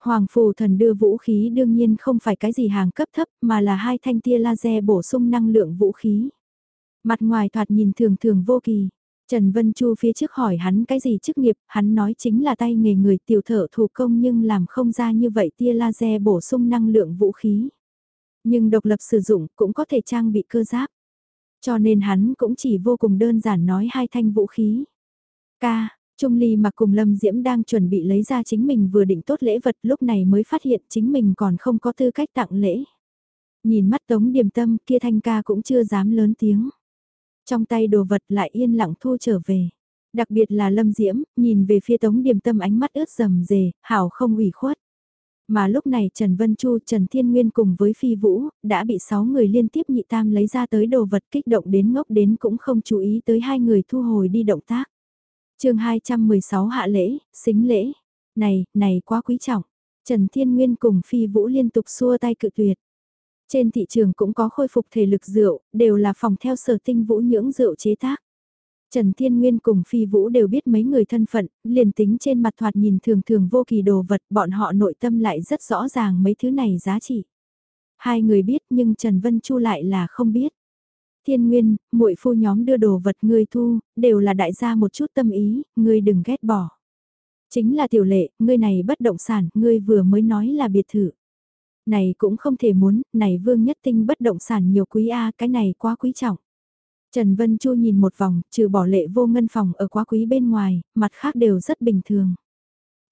Hoàng phù thần đưa vũ khí đương nhiên không phải cái gì hàng cấp thấp mà là hai thanh tia laser bổ sung năng lượng vũ khí. Mặt ngoài thoạt nhìn thường thường vô kỳ. Trần Vân Chu phía trước hỏi hắn cái gì chức nghiệp, hắn nói chính là tay nghề người tiểu thợ thủ công nhưng làm không ra như vậy tia laser bổ sung năng lượng vũ khí. Nhưng độc lập sử dụng cũng có thể trang bị cơ giáp. Cho nên hắn cũng chỉ vô cùng đơn giản nói hai thanh vũ khí. Ca, Trung Ly mặc cùng Lâm Diễm đang chuẩn bị lấy ra chính mình vừa định tốt lễ vật lúc này mới phát hiện chính mình còn không có tư cách tặng lễ. Nhìn mắt Tống Điềm Tâm kia thanh ca cũng chưa dám lớn tiếng. Trong tay đồ vật lại yên lặng thu trở về. Đặc biệt là Lâm Diễm, nhìn về phía Tống Điềm Tâm ánh mắt ướt rầm rề, hảo không ủy khuất. Mà lúc này Trần Vân Chu, Trần Thiên Nguyên cùng với Phi Vũ, đã bị 6 người liên tiếp nhị tam lấy ra tới đồ vật kích động đến ngốc đến cũng không chú ý tới hai người thu hồi đi động tác. chương 216 hạ lễ, xính lễ. Này, này quá quý trọng. Trần Thiên Nguyên cùng Phi Vũ liên tục xua tay cự tuyệt. Trên thị trường cũng có khôi phục thể lực rượu, đều là phòng theo sở tinh vũ nhưỡng rượu chế tác. Trần Thiên Nguyên cùng Phi Vũ đều biết mấy người thân phận, liền tính trên mặt thoạt nhìn thường thường vô kỳ đồ vật, bọn họ nội tâm lại rất rõ ràng mấy thứ này giá trị. Hai người biết nhưng Trần Vân Chu lại là không biết. Thiên Nguyên, muội phu nhóm đưa đồ vật ngươi thu, đều là đại gia một chút tâm ý, ngươi đừng ghét bỏ. Chính là tiểu lệ, ngươi này bất động sản, ngươi vừa mới nói là biệt thự. Này cũng không thể muốn, này vương nhất tinh bất động sản nhiều quý A, cái này quá quý trọng. Trần Vân Chu nhìn một vòng, trừ bỏ lệ vô ngân phòng ở quá quý bên ngoài, mặt khác đều rất bình thường.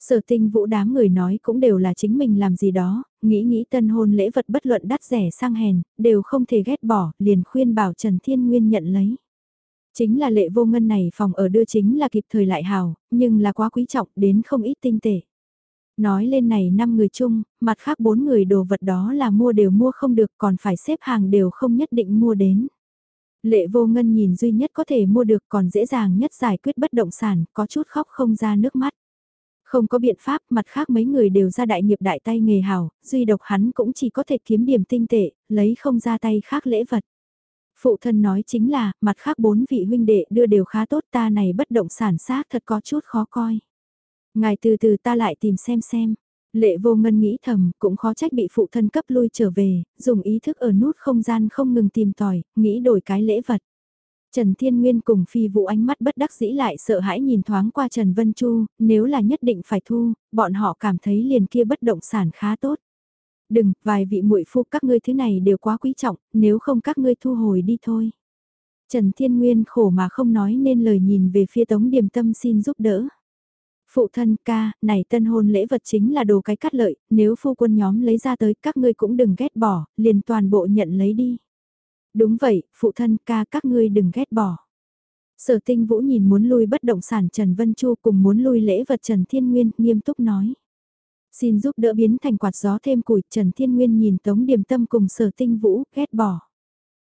Sở tinh vũ đám người nói cũng đều là chính mình làm gì đó, nghĩ nghĩ tân hôn lễ vật bất luận đắt rẻ sang hèn, đều không thể ghét bỏ, liền khuyên bảo Trần Thiên Nguyên nhận lấy. Chính là lệ vô ngân này phòng ở đưa chính là kịp thời lại hào, nhưng là quá quý trọng đến không ít tinh tệ. Nói lên này 5 người chung, mặt khác 4 người đồ vật đó là mua đều mua không được còn phải xếp hàng đều không nhất định mua đến. Lệ vô ngân nhìn duy nhất có thể mua được còn dễ dàng nhất giải quyết bất động sản, có chút khóc không ra nước mắt. Không có biện pháp, mặt khác mấy người đều ra đại nghiệp đại tay nghề hào, duy độc hắn cũng chỉ có thể kiếm điểm tinh tệ, lấy không ra tay khác lễ vật. Phụ thân nói chính là, mặt khác bốn vị huynh đệ đưa đều khá tốt ta này bất động sản xác thật có chút khó coi. Ngài từ từ ta lại tìm xem xem. Lệ vô ngân nghĩ thầm, cũng khó trách bị phụ thân cấp lui trở về, dùng ý thức ở nút không gian không ngừng tìm tòi, nghĩ đổi cái lễ vật. Trần Thiên Nguyên cùng phi vụ ánh mắt bất đắc dĩ lại sợ hãi nhìn thoáng qua Trần Vân Chu, nếu là nhất định phải thu, bọn họ cảm thấy liền kia bất động sản khá tốt. Đừng, vài vị muội phu các ngươi thứ này đều quá quý trọng, nếu không các ngươi thu hồi đi thôi. Trần Thiên Nguyên khổ mà không nói nên lời nhìn về phía Tống Điềm Tâm xin giúp đỡ. Phụ thân ca, này tân hôn lễ vật chính là đồ cái cắt lợi, nếu phu quân nhóm lấy ra tới các ngươi cũng đừng ghét bỏ, liền toàn bộ nhận lấy đi. Đúng vậy, phụ thân ca các ngươi đừng ghét bỏ. Sở tinh vũ nhìn muốn lui bất động sản Trần Vân Chu cùng muốn lui lễ vật Trần Thiên Nguyên, nghiêm túc nói. Xin giúp đỡ biến thành quạt gió thêm củi Trần Thiên Nguyên nhìn Tống Điềm Tâm cùng sở tinh vũ, ghét bỏ.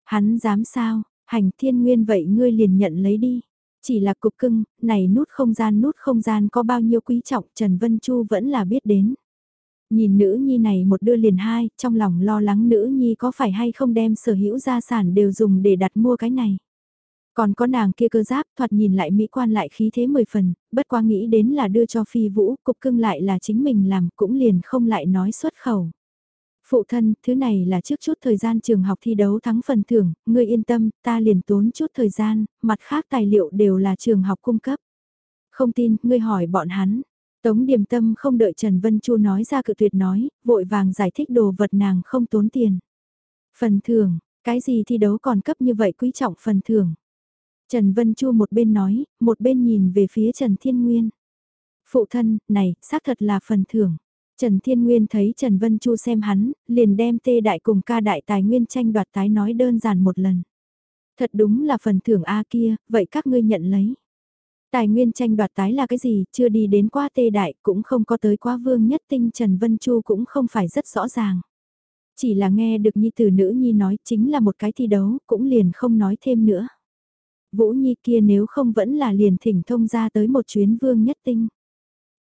Hắn dám sao, hành Thiên Nguyên vậy ngươi liền nhận lấy đi. Chỉ là cục cưng, này nút không gian nút không gian có bao nhiêu quý trọng Trần Vân Chu vẫn là biết đến. Nhìn nữ nhi này một đưa liền hai, trong lòng lo lắng nữ nhi có phải hay không đem sở hữu gia sản đều dùng để đặt mua cái này. Còn có nàng kia cơ giáp thoạt nhìn lại mỹ quan lại khí thế mười phần, bất quá nghĩ đến là đưa cho phi vũ, cục cưng lại là chính mình làm cũng liền không lại nói xuất khẩu. Phụ thân, thứ này là trước chút thời gian trường học thi đấu thắng phần thưởng, ngươi yên tâm, ta liền tốn chút thời gian, mặt khác tài liệu đều là trường học cung cấp. Không tin, ngươi hỏi bọn hắn. Tống Điềm Tâm không đợi Trần Vân Chu nói ra cự tuyệt nói, vội vàng giải thích đồ vật nàng không tốn tiền. Phần thưởng, cái gì thi đấu còn cấp như vậy quý trọng phần thưởng. Trần Vân Chu một bên nói, một bên nhìn về phía Trần Thiên Nguyên. Phụ thân, này, xác thật là phần thưởng. Trần Thiên Nguyên thấy Trần Vân Chu xem hắn, liền đem tê đại cùng ca đại tài nguyên tranh đoạt tái nói đơn giản một lần. Thật đúng là phần thưởng A kia, vậy các ngươi nhận lấy. Tài nguyên tranh đoạt tái là cái gì, chưa đi đến qua tê đại, cũng không có tới qua vương nhất tinh Trần Vân Chu cũng không phải rất rõ ràng. Chỉ là nghe được Nhi từ nữ Nhi nói chính là một cái thi đấu, cũng liền không nói thêm nữa. Vũ Nhi kia nếu không vẫn là liền thỉnh thông ra tới một chuyến vương nhất tinh.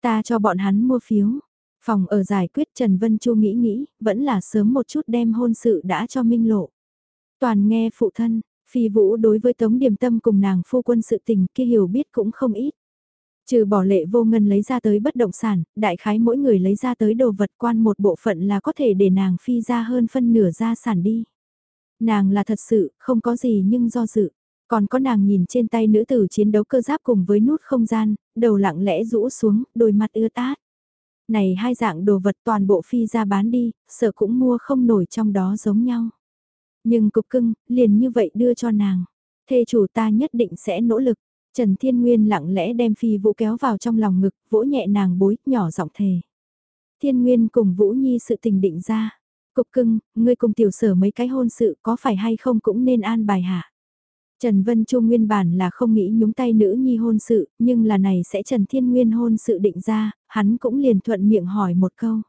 Ta cho bọn hắn mua phiếu, Phòng ở giải quyết Trần Vân Chu nghĩ nghĩ, vẫn là sớm một chút đem hôn sự đã cho minh lộ. Toàn nghe phụ thân, phi vũ đối với tống điềm tâm cùng nàng phu quân sự tình kia hiểu biết cũng không ít. Trừ bỏ lệ vô ngân lấy ra tới bất động sản, đại khái mỗi người lấy ra tới đồ vật quan một bộ phận là có thể để nàng phi ra hơn phân nửa gia sản đi. Nàng là thật sự, không có gì nhưng do dự. Còn có nàng nhìn trên tay nữ tử chiến đấu cơ giáp cùng với nút không gian, đầu lặng lẽ rũ xuống, đôi mặt ưa tát. Này hai dạng đồ vật toàn bộ phi ra bán đi, sợ cũng mua không nổi trong đó giống nhau. Nhưng cục cưng, liền như vậy đưa cho nàng. Thê chủ ta nhất định sẽ nỗ lực. Trần Thiên Nguyên lặng lẽ đem phi vũ kéo vào trong lòng ngực, vỗ nhẹ nàng bối, nhỏ giọng thề. Thiên Nguyên cùng Vũ Nhi sự tình định ra. Cục cưng, ngươi cùng tiểu sở mấy cái hôn sự có phải hay không cũng nên an bài hạ. Trần Vân Chu nguyên bản là không nghĩ nhúng tay nữ nhi hôn sự, nhưng là này sẽ Trần Thiên Nguyên hôn sự định ra, hắn cũng liền thuận miệng hỏi một câu.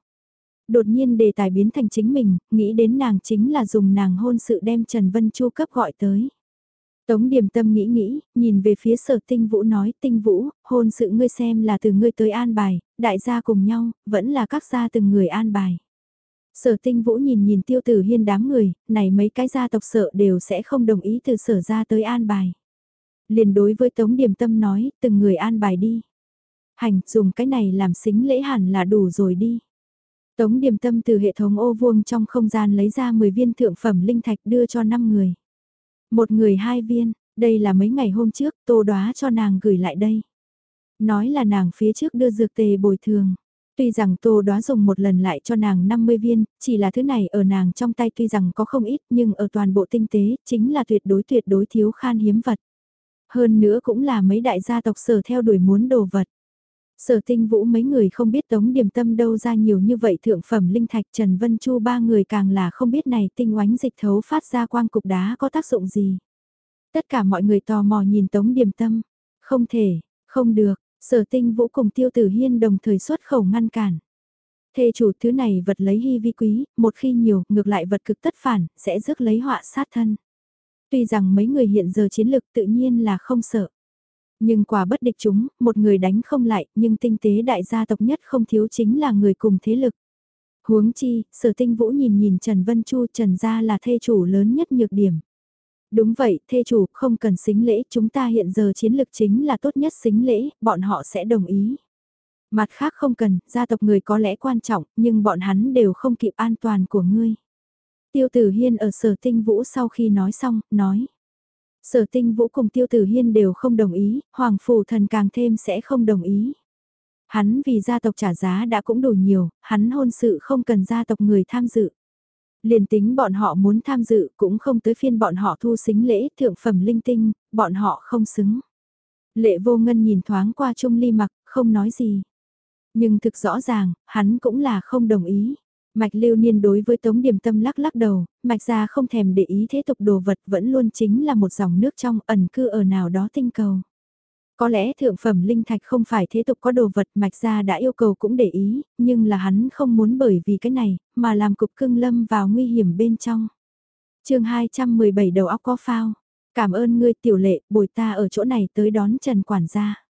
Đột nhiên đề tài biến thành chính mình, nghĩ đến nàng chính là dùng nàng hôn sự đem Trần Vân Chu cấp gọi tới. Tống điểm tâm nghĩ nghĩ, nhìn về phía sở tinh vũ nói tinh vũ, hôn sự ngươi xem là từ ngươi tới an bài, đại gia cùng nhau, vẫn là các gia từng người an bài. Sở tinh vũ nhìn nhìn tiêu tử hiên đám người, này mấy cái gia tộc sở đều sẽ không đồng ý từ sở ra tới an bài. Liền đối với tống điểm tâm nói, từng người an bài đi. Hành, dùng cái này làm xính lễ hẳn là đủ rồi đi. Tống điểm tâm từ hệ thống ô vuông trong không gian lấy ra 10 viên thượng phẩm linh thạch đưa cho 5 người. Một người hai viên, đây là mấy ngày hôm trước tô đoá cho nàng gửi lại đây. Nói là nàng phía trước đưa dược tề bồi thường. Tuy rằng tô đoá dùng một lần lại cho nàng 50 viên, chỉ là thứ này ở nàng trong tay tuy rằng có không ít nhưng ở toàn bộ tinh tế chính là tuyệt đối tuyệt đối thiếu khan hiếm vật. Hơn nữa cũng là mấy đại gia tộc sở theo đuổi muốn đồ vật. Sở tinh vũ mấy người không biết tống điểm tâm đâu ra nhiều như vậy thượng phẩm linh thạch Trần Vân Chu ba người càng là không biết này tinh oánh dịch thấu phát ra quang cục đá có tác dụng gì. Tất cả mọi người tò mò nhìn tống điểm tâm. Không thể, không được, sở tinh vũ cùng tiêu tử hiên đồng thời xuất khẩu ngăn cản. Thê chủ thứ này vật lấy hy vi quý, một khi nhiều, ngược lại vật cực tất phản, sẽ rước lấy họa sát thân. Tuy rằng mấy người hiện giờ chiến lực tự nhiên là không sợ. Nhưng quả bất địch chúng, một người đánh không lại, nhưng tinh tế đại gia tộc nhất không thiếu chính là người cùng thế lực. Huống chi, sở tinh vũ nhìn nhìn Trần Vân Chu Trần gia là thê chủ lớn nhất nhược điểm. Đúng vậy, thê chủ, không cần xính lễ, chúng ta hiện giờ chiến lực chính là tốt nhất xính lễ, bọn họ sẽ đồng ý. Mặt khác không cần, gia tộc người có lẽ quan trọng, nhưng bọn hắn đều không kịp an toàn của ngươi. Tiêu tử hiên ở sở tinh vũ sau khi nói xong, nói. Sở tinh vũ cùng tiêu tử hiên đều không đồng ý, hoàng phủ thần càng thêm sẽ không đồng ý. Hắn vì gia tộc trả giá đã cũng đủ nhiều, hắn hôn sự không cần gia tộc người tham dự. Liền tính bọn họ muốn tham dự cũng không tới phiên bọn họ thu xính lễ thượng phẩm linh tinh, bọn họ không xứng. Lệ vô ngân nhìn thoáng qua trung ly mặc, không nói gì. Nhưng thực rõ ràng, hắn cũng là không đồng ý. Mạch lưu niên đối với tống điểm tâm lắc lắc đầu, mạch ra không thèm để ý thế tục đồ vật vẫn luôn chính là một dòng nước trong ẩn cư ở nào đó tinh cầu. Có lẽ thượng phẩm linh thạch không phải thế tục có đồ vật mạch ra đã yêu cầu cũng để ý, nhưng là hắn không muốn bởi vì cái này, mà làm cục cưng lâm vào nguy hiểm bên trong. chương 217 đầu óc có phao. Cảm ơn ngươi tiểu lệ, bồi ta ở chỗ này tới đón Trần Quản gia.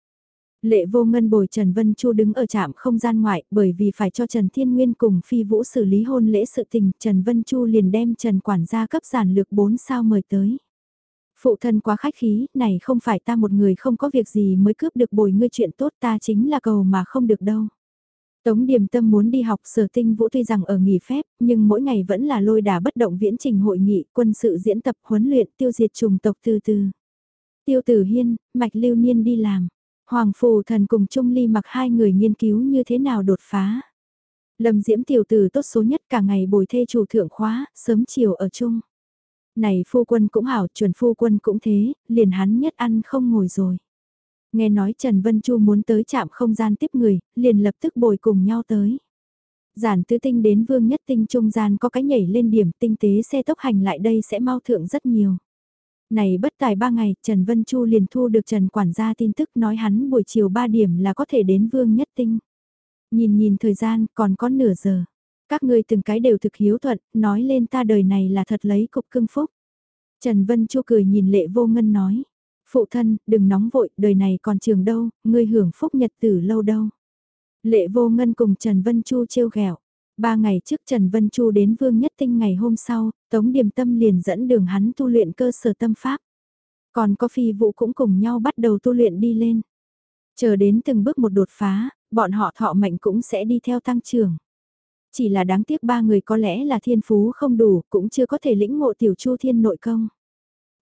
Lệ vô ngân bồi Trần Vân Chu đứng ở trạm không gian ngoại bởi vì phải cho Trần Thiên Nguyên cùng Phi Vũ xử lý hôn lễ sự tình, Trần Vân Chu liền đem Trần Quản gia cấp giản lược 4 sao mời tới. Phụ thân quá khách khí, này không phải ta một người không có việc gì mới cướp được bồi ngươi chuyện tốt ta chính là cầu mà không được đâu. Tống Điềm Tâm muốn đi học sở tinh vũ tuy rằng ở nghỉ phép, nhưng mỗi ngày vẫn là lôi đà bất động viễn trình hội nghị, quân sự diễn tập huấn luyện tiêu diệt trùng tộc từ từ. Tiêu Tử Hiên, Mạch Lưu Niên đi làm. Hoàng Phù Thần cùng Trung Ly mặc hai người nghiên cứu như thế nào đột phá. Lâm Diễm tiểu tử tốt số nhất cả ngày bồi thê chủ thượng khóa, sớm chiều ở chung. Này phu quân cũng hảo, chuẩn phu quân cũng thế, liền hắn nhất ăn không ngồi rồi. Nghe nói Trần Vân Chu muốn tới chạm không gian tiếp người, liền lập tức bồi cùng nhau tới. Giản tứ tinh đến vương nhất tinh trung gian có cái nhảy lên điểm tinh tế xe tốc hành lại đây sẽ mau thượng rất nhiều. Này bất tài ba ngày, Trần Vân Chu liền thu được Trần quản gia tin tức nói hắn buổi chiều 3 điểm là có thể đến vương nhất tinh. Nhìn nhìn thời gian còn có nửa giờ. Các ngươi từng cái đều thực hiếu thuận, nói lên ta đời này là thật lấy cục cưng phúc. Trần Vân Chu cười nhìn lệ vô ngân nói. Phụ thân, đừng nóng vội, đời này còn trường đâu, ngươi hưởng phúc nhật tử lâu đâu. Lệ vô ngân cùng Trần Vân Chu trêu ghẹo Ba ngày trước Trần Vân Chu đến Vương Nhất Tinh ngày hôm sau, Tống Điềm Tâm liền dẫn đường hắn tu luyện cơ sở tâm pháp. Còn có phi vụ cũng cùng nhau bắt đầu tu luyện đi lên. Chờ đến từng bước một đột phá, bọn họ thọ mệnh cũng sẽ đi theo tăng trưởng. Chỉ là đáng tiếc ba người có lẽ là thiên phú không đủ, cũng chưa có thể lĩnh ngộ tiểu chu thiên nội công.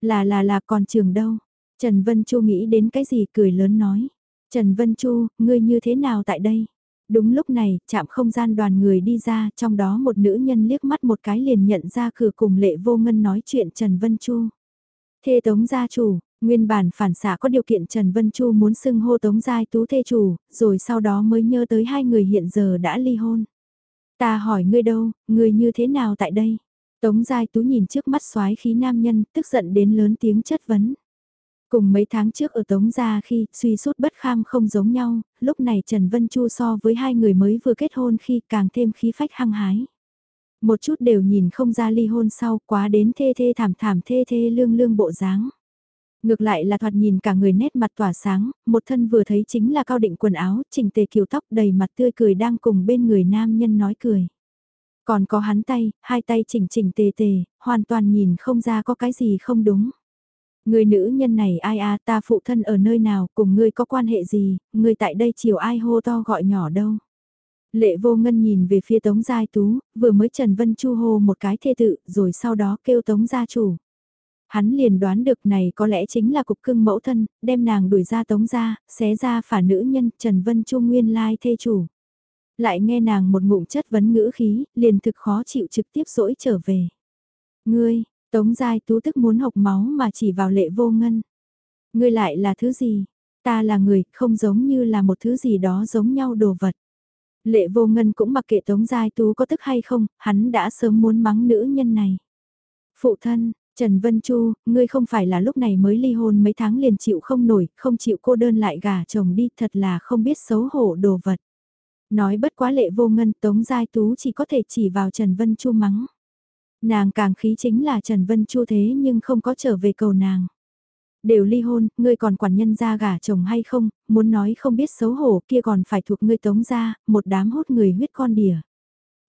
Là là là còn trường đâu. Trần Vân Chu nghĩ đến cái gì cười lớn nói. Trần Vân Chu, ngươi như thế nào tại đây? Đúng lúc này, chạm không gian đoàn người đi ra, trong đó một nữ nhân liếc mắt một cái liền nhận ra cửa cùng lệ vô ngân nói chuyện Trần Vân Chu. Thê Tống gia chủ, nguyên bản phản xạ có điều kiện Trần Vân Chu muốn xưng hô Tống Giai Tú thê chủ, rồi sau đó mới nhớ tới hai người hiện giờ đã ly hôn. Ta hỏi ngươi đâu, ngươi như thế nào tại đây? Tống Giai Tú nhìn trước mắt soái khí nam nhân, tức giận đến lớn tiếng chất vấn. Cùng mấy tháng trước ở Tống Gia khi suy sút bất kham không giống nhau, lúc này Trần Vân Chu so với hai người mới vừa kết hôn khi càng thêm khí phách hăng hái. Một chút đều nhìn không ra ly hôn sau quá đến thê thê thảm thảm thê thê lương lương bộ dáng. Ngược lại là thoạt nhìn cả người nét mặt tỏa sáng, một thân vừa thấy chính là cao định quần áo, chỉnh tề kiều tóc đầy mặt tươi cười đang cùng bên người nam nhân nói cười. Còn có hắn tay, hai tay chỉnh chỉnh tề tề, hoàn toàn nhìn không ra có cái gì không đúng. Người nữ nhân này ai à ta phụ thân ở nơi nào cùng ngươi có quan hệ gì, ngươi tại đây chiều ai hô to gọi nhỏ đâu. Lệ vô ngân nhìn về phía Tống Giai Tú, vừa mới Trần Vân Chu hô một cái thê tự, rồi sau đó kêu Tống Gia Chủ. Hắn liền đoán được này có lẽ chính là cục cưng mẫu thân, đem nàng đuổi ra Tống Gia, xé ra phả nữ nhân Trần Vân Chu nguyên lai thê chủ. Lại nghe nàng một ngụm chất vấn ngữ khí, liền thực khó chịu trực tiếp dỗi trở về. Ngươi, Tống Giai Tú tức muốn học máu mà chỉ vào lệ vô ngân. Ngươi lại là thứ gì? Ta là người, không giống như là một thứ gì đó giống nhau đồ vật. Lệ vô ngân cũng mặc kệ Tống Giai Tú có tức hay không, hắn đã sớm muốn mắng nữ nhân này. Phụ thân, Trần Vân Chu, ngươi không phải là lúc này mới ly hôn mấy tháng liền chịu không nổi, không chịu cô đơn lại gả chồng đi, thật là không biết xấu hổ đồ vật. Nói bất quá lệ vô ngân Tống Giai Tú chỉ có thể chỉ vào Trần Vân Chu mắng. Nàng càng khí chính là Trần Vân Chu thế nhưng không có trở về cầu nàng. Đều ly hôn, ngươi còn quản nhân ra gả chồng hay không, muốn nói không biết xấu hổ kia còn phải thuộc ngươi tống ra, một đám hốt người huyết con đỉa.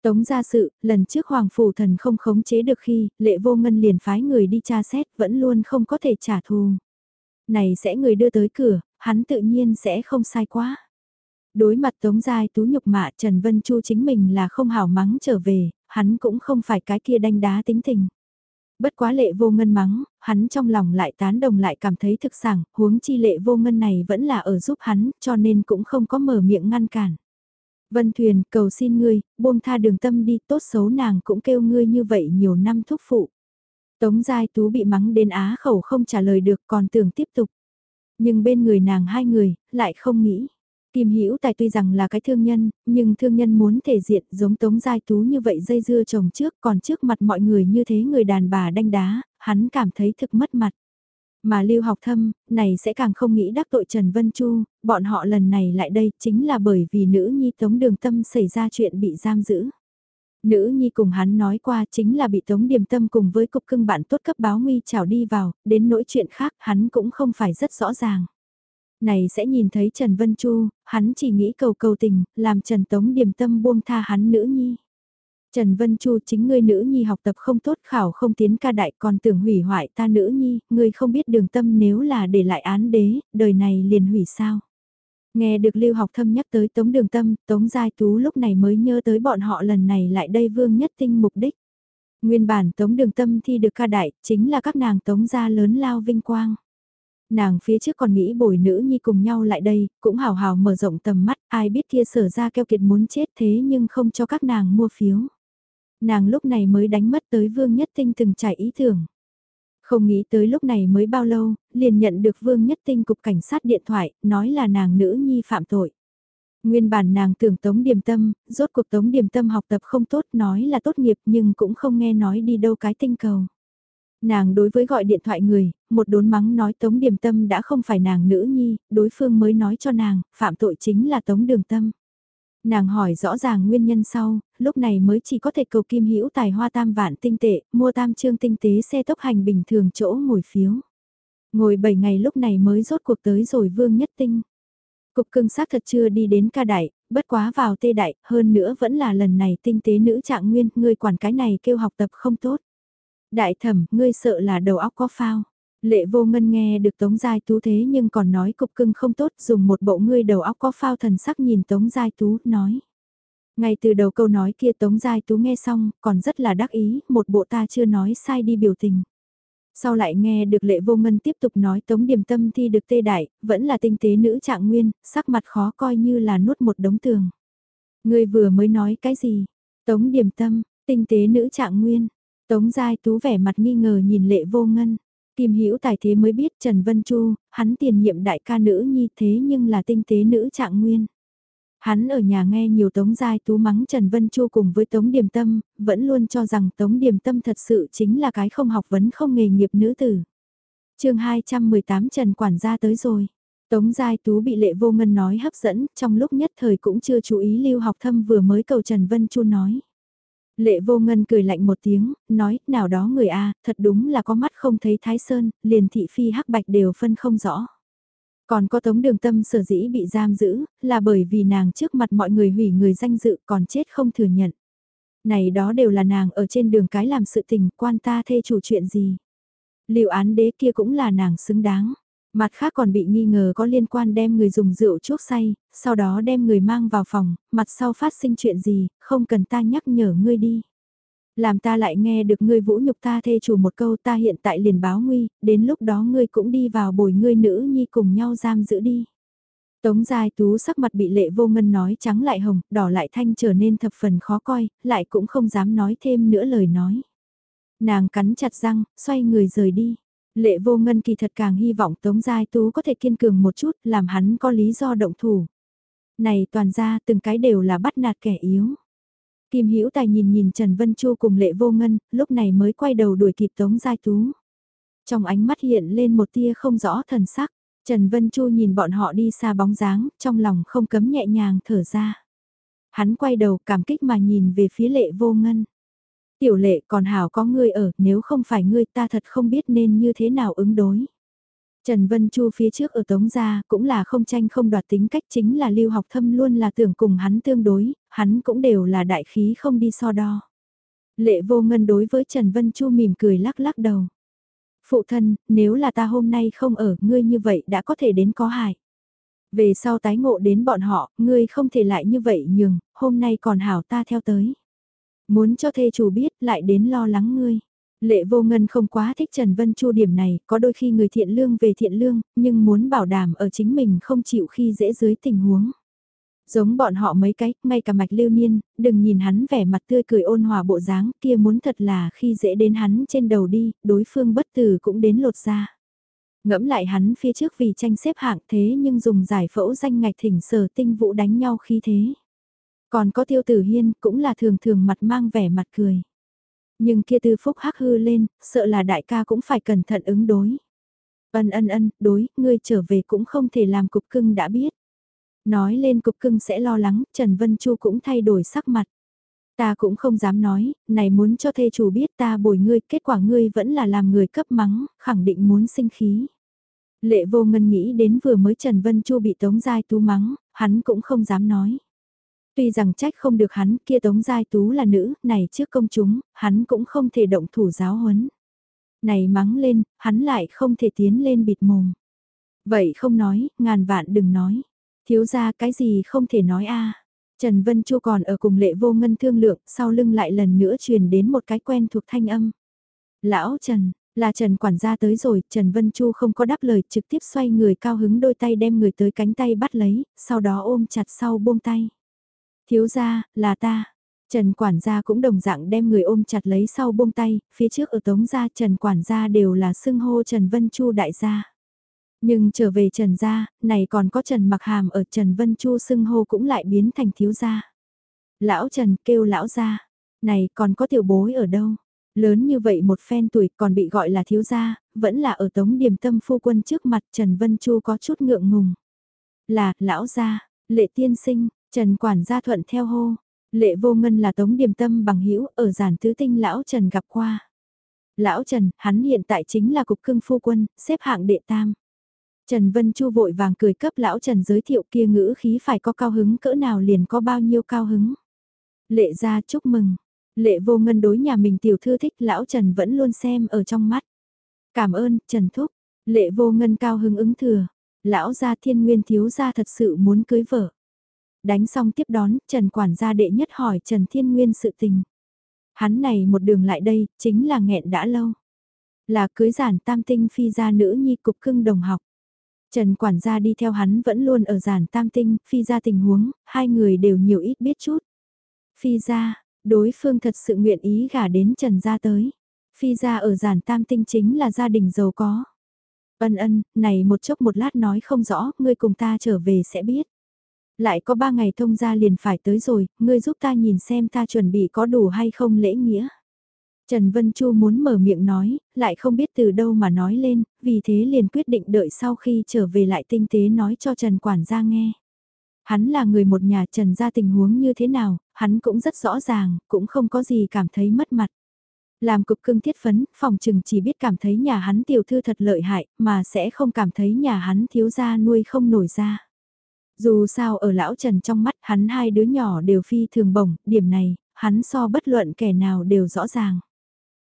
Tống ra sự, lần trước Hoàng Phủ Thần không khống chế được khi, lệ vô ngân liền phái người đi tra xét, vẫn luôn không có thể trả thù. Này sẽ người đưa tới cửa, hắn tự nhiên sẽ không sai quá. Đối mặt Tống Giai Tú nhục mạ Trần Vân Chu chính mình là không hảo mắng trở về, hắn cũng không phải cái kia đanh đá tính tình. Bất quá lệ vô ngân mắng, hắn trong lòng lại tán đồng lại cảm thấy thực sảng, huống chi lệ vô ngân này vẫn là ở giúp hắn, cho nên cũng không có mở miệng ngăn cản. Vân Thuyền, cầu xin ngươi, buông tha đường tâm đi, tốt xấu nàng cũng kêu ngươi như vậy nhiều năm thúc phụ. Tống Giai Tú bị mắng đến á khẩu không trả lời được còn tưởng tiếp tục. Nhưng bên người nàng hai người, lại không nghĩ. Kim Hữu Tài tuy rằng là cái thương nhân, nhưng thương nhân muốn thể diện giống Tống Giai Tú như vậy dây dưa chồng trước còn trước mặt mọi người như thế người đàn bà đanh đá, hắn cảm thấy thực mất mặt. Mà Lưu Học Thâm, này sẽ càng không nghĩ đắc tội Trần Vân Chu, bọn họ lần này lại đây chính là bởi vì nữ nhi Tống Đường Tâm xảy ra chuyện bị giam giữ. Nữ nhi cùng hắn nói qua chính là bị Tống Điềm Tâm cùng với cục cưng bạn tốt cấp báo nguy trào đi vào, đến nỗi chuyện khác hắn cũng không phải rất rõ ràng. Này sẽ nhìn thấy Trần Vân Chu, hắn chỉ nghĩ cầu cầu tình, làm Trần Tống Điềm Tâm buông tha hắn nữ nhi. Trần Vân Chu chính ngươi nữ nhi học tập không tốt khảo không tiến ca đại còn tưởng hủy hoại ta nữ nhi, ngươi không biết đường tâm nếu là để lại án đế, đời này liền hủy sao. Nghe được lưu học thâm nhắc tới Tống Đường Tâm, Tống Giai Tú lúc này mới nhớ tới bọn họ lần này lại đây vương nhất tinh mục đích. Nguyên bản Tống Đường Tâm thi được ca đại, chính là các nàng Tống gia lớn lao vinh quang. Nàng phía trước còn nghĩ bồi nữ nhi cùng nhau lại đây, cũng hào hào mở rộng tầm mắt, ai biết kia sở ra keo kiệt muốn chết thế nhưng không cho các nàng mua phiếu. Nàng lúc này mới đánh mất tới Vương Nhất Tinh từng trải ý tưởng. Không nghĩ tới lúc này mới bao lâu, liền nhận được Vương Nhất Tinh cục cảnh sát điện thoại, nói là nàng nữ nhi phạm tội. Nguyên bản nàng tưởng Tống Điềm Tâm, rốt cuộc Tống Điềm Tâm học tập không tốt nói là tốt nghiệp nhưng cũng không nghe nói đi đâu cái tinh cầu. Nàng đối với gọi điện thoại người, một đốn mắng nói Tống Điềm Tâm đã không phải nàng nữ nhi, đối phương mới nói cho nàng, phạm tội chính là Tống Đường Tâm. Nàng hỏi rõ ràng nguyên nhân sau, lúc này mới chỉ có thể cầu kim hữu tài hoa tam vạn tinh tệ, mua tam trương tinh tế xe tốc hành bình thường chỗ ngồi phiếu. Ngồi 7 ngày lúc này mới rốt cuộc tới rồi vương nhất tinh. Cục cưng xác thật chưa đi đến ca đại, bất quá vào tê đại, hơn nữa vẫn là lần này tinh tế nữ trạng nguyên, ngươi quản cái này kêu học tập không tốt. Đại thẩm, ngươi sợ là đầu óc có phao. Lệ vô ngân nghe được Tống Giai Tú thế nhưng còn nói cục cưng không tốt dùng một bộ ngươi đầu óc có phao thần sắc nhìn Tống Giai Tú nói. Ngay từ đầu câu nói kia Tống Giai Tú nghe xong còn rất là đắc ý, một bộ ta chưa nói sai đi biểu tình. Sau lại nghe được lệ vô ngân tiếp tục nói Tống Điềm Tâm thi được tê đại, vẫn là tinh tế nữ trạng nguyên, sắc mặt khó coi như là nuốt một đống tường. Người vừa mới nói cái gì? Tống Điềm Tâm, tinh tế nữ trạng nguyên. Tống Giai Tú vẻ mặt nghi ngờ nhìn lệ vô ngân. Kim Hữu tài thế mới biết Trần Vân Chu, hắn tiền nhiệm đại ca nữ nhi thế nhưng là tinh tế nữ trạng nguyên. Hắn ở nhà nghe nhiều Tống Giai Tú mắng Trần Vân Chu cùng với Tống Điềm Tâm, vẫn luôn cho rằng Tống Điềm Tâm thật sự chính là cái không học vấn không nghề nghiệp nữ tử. chương 218 Trần Quản gia tới rồi. Tống Giai Tú bị lệ vô ngân nói hấp dẫn, trong lúc nhất thời cũng chưa chú ý lưu học thâm vừa mới cầu Trần Vân Chu nói. Lệ vô ngân cười lạnh một tiếng, nói, nào đó người A, thật đúng là có mắt không thấy Thái Sơn, liền thị phi hắc bạch đều phân không rõ. Còn có tống đường tâm sở dĩ bị giam giữ, là bởi vì nàng trước mặt mọi người hủy người danh dự còn chết không thừa nhận. Này đó đều là nàng ở trên đường cái làm sự tình, quan ta thê chủ chuyện gì. Liệu án đế kia cũng là nàng xứng đáng. Mặt khác còn bị nghi ngờ có liên quan đem người dùng rượu chuốc say, sau đó đem người mang vào phòng, mặt sau phát sinh chuyện gì, không cần ta nhắc nhở ngươi đi. Làm ta lại nghe được ngươi vũ nhục ta thê chủ một câu ta hiện tại liền báo nguy, đến lúc đó ngươi cũng đi vào bồi ngươi nữ nhi cùng nhau giam giữ đi. Tống Giai Tú sắc mặt bị lệ vô ngân nói trắng lại hồng, đỏ lại thanh trở nên thập phần khó coi, lại cũng không dám nói thêm nữa lời nói. Nàng cắn chặt răng, xoay người rời đi. Lệ vô ngân kỳ thật càng hy vọng Tống Giai Tú có thể kiên cường một chút, làm hắn có lý do động thủ. Này toàn ra từng cái đều là bắt nạt kẻ yếu. Kim Hữu Tài nhìn nhìn Trần Vân Chu cùng Lệ Vô Ngân, lúc này mới quay đầu đuổi kịp Tống Giai Tú. Trong ánh mắt hiện lên một tia không rõ thần sắc, Trần Vân Chu nhìn bọn họ đi xa bóng dáng, trong lòng không cấm nhẹ nhàng thở ra. Hắn quay đầu cảm kích mà nhìn về phía Lệ Vô Ngân. Tiểu lệ còn hảo có ngươi ở, nếu không phải ngươi ta thật không biết nên như thế nào ứng đối. Trần Vân Chu phía trước ở Tống Gia cũng là không tranh không đoạt tính cách chính là lưu học thâm luôn là tưởng cùng hắn tương đối, hắn cũng đều là đại khí không đi so đo. Lệ vô ngân đối với Trần Vân Chu mỉm cười lắc lắc đầu. Phụ thân, nếu là ta hôm nay không ở, ngươi như vậy đã có thể đến có hại. Về sau tái ngộ đến bọn họ, ngươi không thể lại như vậy nhường, hôm nay còn hảo ta theo tới. Muốn cho thê chủ biết lại đến lo lắng ngươi. Lệ vô ngân không quá thích Trần Vân Chu điểm này, có đôi khi người thiện lương về thiện lương, nhưng muốn bảo đảm ở chính mình không chịu khi dễ dưới tình huống. Giống bọn họ mấy cái, ngay cả mạch lưu niên, đừng nhìn hắn vẻ mặt tươi cười ôn hòa bộ dáng kia muốn thật là khi dễ đến hắn trên đầu đi, đối phương bất tử cũng đến lột ra. Ngẫm lại hắn phía trước vì tranh xếp hạng thế nhưng dùng giải phẫu danh ngạch thỉnh sở tinh vũ đánh nhau khi thế. Còn có tiêu tử hiên cũng là thường thường mặt mang vẻ mặt cười. Nhưng kia tư phúc hắc hư lên, sợ là đại ca cũng phải cẩn thận ứng đối. Ân ân ân, đối, ngươi trở về cũng không thể làm cục cưng đã biết. Nói lên cục cưng sẽ lo lắng, Trần Vân Chu cũng thay đổi sắc mặt. Ta cũng không dám nói, này muốn cho thê chủ biết ta bồi ngươi, kết quả ngươi vẫn là làm người cấp mắng, khẳng định muốn sinh khí. Lệ vô ngân nghĩ đến vừa mới Trần Vân Chu bị Tống Giai Tú mắng, hắn cũng không dám nói. Tuy rằng trách không được hắn kia Tống Giai Tú là nữ, này trước công chúng, hắn cũng không thể động thủ giáo huấn. Này mắng lên, hắn lại không thể tiến lên bịt mồm. Vậy không nói, ngàn vạn đừng nói. Thiếu ra cái gì không thể nói a Trần Vân Chu còn ở cùng lệ vô ngân thương lượng, sau lưng lại lần nữa truyền đến một cái quen thuộc thanh âm. Lão Trần, là Trần quản gia tới rồi, Trần Vân Chu không có đáp lời, trực tiếp xoay người cao hứng đôi tay đem người tới cánh tay bắt lấy, sau đó ôm chặt sau buông tay. Thiếu gia, là ta. Trần quản gia cũng đồng dạng đem người ôm chặt lấy sau buông tay, phía trước ở tống gia Trần quản gia đều là xưng hô Trần Vân Chu đại gia. Nhưng trở về Trần gia, này còn có Trần mặc hàm ở Trần Vân Chu xưng hô cũng lại biến thành thiếu gia. Lão Trần kêu lão gia, này còn có tiểu bối ở đâu? Lớn như vậy một phen tuổi còn bị gọi là thiếu gia, vẫn là ở tống điểm tâm phu quân trước mặt Trần Vân Chu có chút ngượng ngùng. Là, lão gia, lệ tiên sinh, Trần quản gia thuận theo hô, lệ vô ngân là tống điểm tâm bằng hữu ở giản tứ tinh lão Trần gặp qua. Lão Trần, hắn hiện tại chính là cục cưng phu quân, xếp hạng đệ tam. Trần Vân Chu vội vàng cười cấp lão Trần giới thiệu kia ngữ khí phải có cao hứng cỡ nào liền có bao nhiêu cao hứng. Lệ ra chúc mừng. Lệ vô ngân đối nhà mình tiểu thư thích lão Trần vẫn luôn xem ở trong mắt. Cảm ơn, Trần Thúc. Lệ vô ngân cao hứng ứng thừa. Lão gia thiên nguyên thiếu gia thật sự muốn cưới vợ. Đánh xong tiếp đón, Trần quản gia đệ nhất hỏi Trần Thiên Nguyên sự tình. Hắn này một đường lại đây, chính là nghẹn đã lâu. Là cưới giản tam tinh phi gia nữ nhi cục cưng đồng học. Trần quản gia đi theo hắn vẫn luôn ở giản tam tinh, phi gia tình huống, hai người đều nhiều ít biết chút. Phi gia, đối phương thật sự nguyện ý gả đến Trần gia tới. Phi gia ở giản tam tinh chính là gia đình giàu có. Ân ân, này một chốc một lát nói không rõ, ngươi cùng ta trở về sẽ biết. Lại có ba ngày thông gia liền phải tới rồi, ngươi giúp ta nhìn xem ta chuẩn bị có đủ hay không lễ nghĩa. Trần Vân Chu muốn mở miệng nói, lại không biết từ đâu mà nói lên, vì thế liền quyết định đợi sau khi trở về lại tinh tế nói cho Trần Quản gia nghe. Hắn là người một nhà Trần gia tình huống như thế nào, hắn cũng rất rõ ràng, cũng không có gì cảm thấy mất mặt. Làm cục cưng thiết phấn, phòng trừng chỉ biết cảm thấy nhà hắn tiểu thư thật lợi hại, mà sẽ không cảm thấy nhà hắn thiếu gia nuôi không nổi ra. Dù sao ở lão Trần trong mắt hắn hai đứa nhỏ đều phi thường bổng, điểm này, hắn so bất luận kẻ nào đều rõ ràng.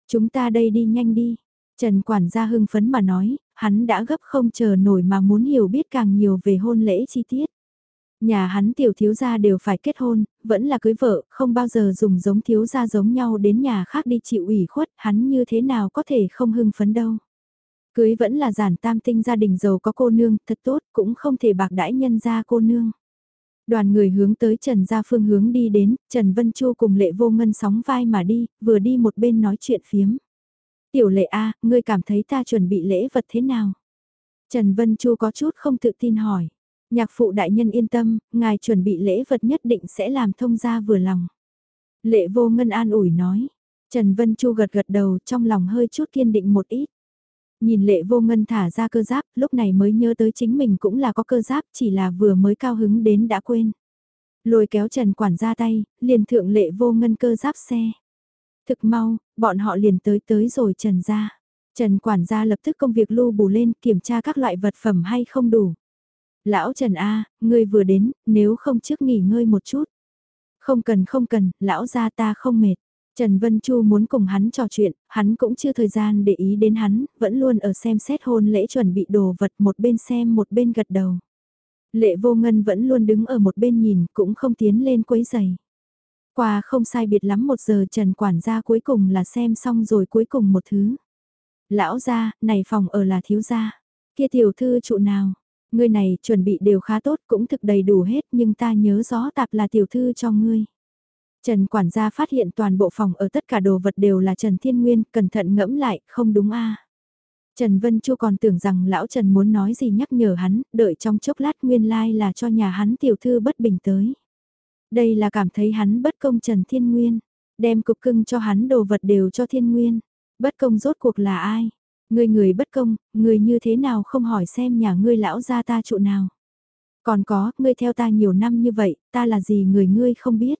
Chúng ta đây đi nhanh đi. Trần quản gia hưng phấn mà nói, hắn đã gấp không chờ nổi mà muốn hiểu biết càng nhiều về hôn lễ chi tiết. Nhà hắn tiểu thiếu gia đều phải kết hôn, vẫn là cưới vợ, không bao giờ dùng giống thiếu gia giống nhau đến nhà khác đi chịu ủy khuất, hắn như thế nào có thể không hưng phấn đâu. Cưới vẫn là giản tam tinh gia đình giàu có cô nương, thật tốt, cũng không thể bạc đãi nhân gia cô nương. Đoàn người hướng tới Trần Gia Phương hướng đi đến, Trần Vân Chu cùng Lệ Vô Ngân sóng vai mà đi, vừa đi một bên nói chuyện phiếm. Tiểu Lệ A, ngươi cảm thấy ta chuẩn bị lễ vật thế nào? Trần Vân Chu có chút không tự tin hỏi. Nhạc phụ đại nhân yên tâm, ngài chuẩn bị lễ vật nhất định sẽ làm thông gia vừa lòng. Lệ Vô Ngân an ủi nói. Trần Vân Chu gật gật đầu trong lòng hơi chút kiên định một ít. Nhìn lệ vô ngân thả ra cơ giáp, lúc này mới nhớ tới chính mình cũng là có cơ giáp, chỉ là vừa mới cao hứng đến đã quên. Lôi kéo Trần quản ra tay, liền thượng lệ vô ngân cơ giáp xe. Thực mau, bọn họ liền tới tới rồi Trần ra. Trần quản gia lập tức công việc lưu bù lên kiểm tra các loại vật phẩm hay không đủ. Lão Trần A, ngươi vừa đến, nếu không trước nghỉ ngơi một chút. Không cần không cần, lão gia ta không mệt. Trần Vân Chu muốn cùng hắn trò chuyện, hắn cũng chưa thời gian để ý đến hắn, vẫn luôn ở xem xét hôn lễ chuẩn bị đồ vật một bên xem một bên gật đầu. Lệ vô ngân vẫn luôn đứng ở một bên nhìn, cũng không tiến lên quấy giày. Qua không sai biệt lắm một giờ Trần quản gia cuối cùng là xem xong rồi cuối cùng một thứ. Lão gia, này phòng ở là thiếu gia. Kia tiểu thư trụ nào? Ngươi này chuẩn bị đều khá tốt cũng thực đầy đủ hết nhưng ta nhớ rõ tạp là tiểu thư cho ngươi. Trần quản gia phát hiện toàn bộ phòng ở tất cả đồ vật đều là Trần Thiên Nguyên, cẩn thận ngẫm lại, không đúng a. Trần Vân Chu còn tưởng rằng lão Trần muốn nói gì nhắc nhở hắn, đợi trong chốc lát nguyên lai like là cho nhà hắn tiểu thư bất bình tới. Đây là cảm thấy hắn bất công Trần Thiên Nguyên, đem cục cưng cho hắn đồ vật đều cho Thiên Nguyên. Bất công rốt cuộc là ai? Người người bất công, người như thế nào không hỏi xem nhà ngươi lão gia ta trụ nào. Còn có, ngươi theo ta nhiều năm như vậy, ta là gì người ngươi không biết.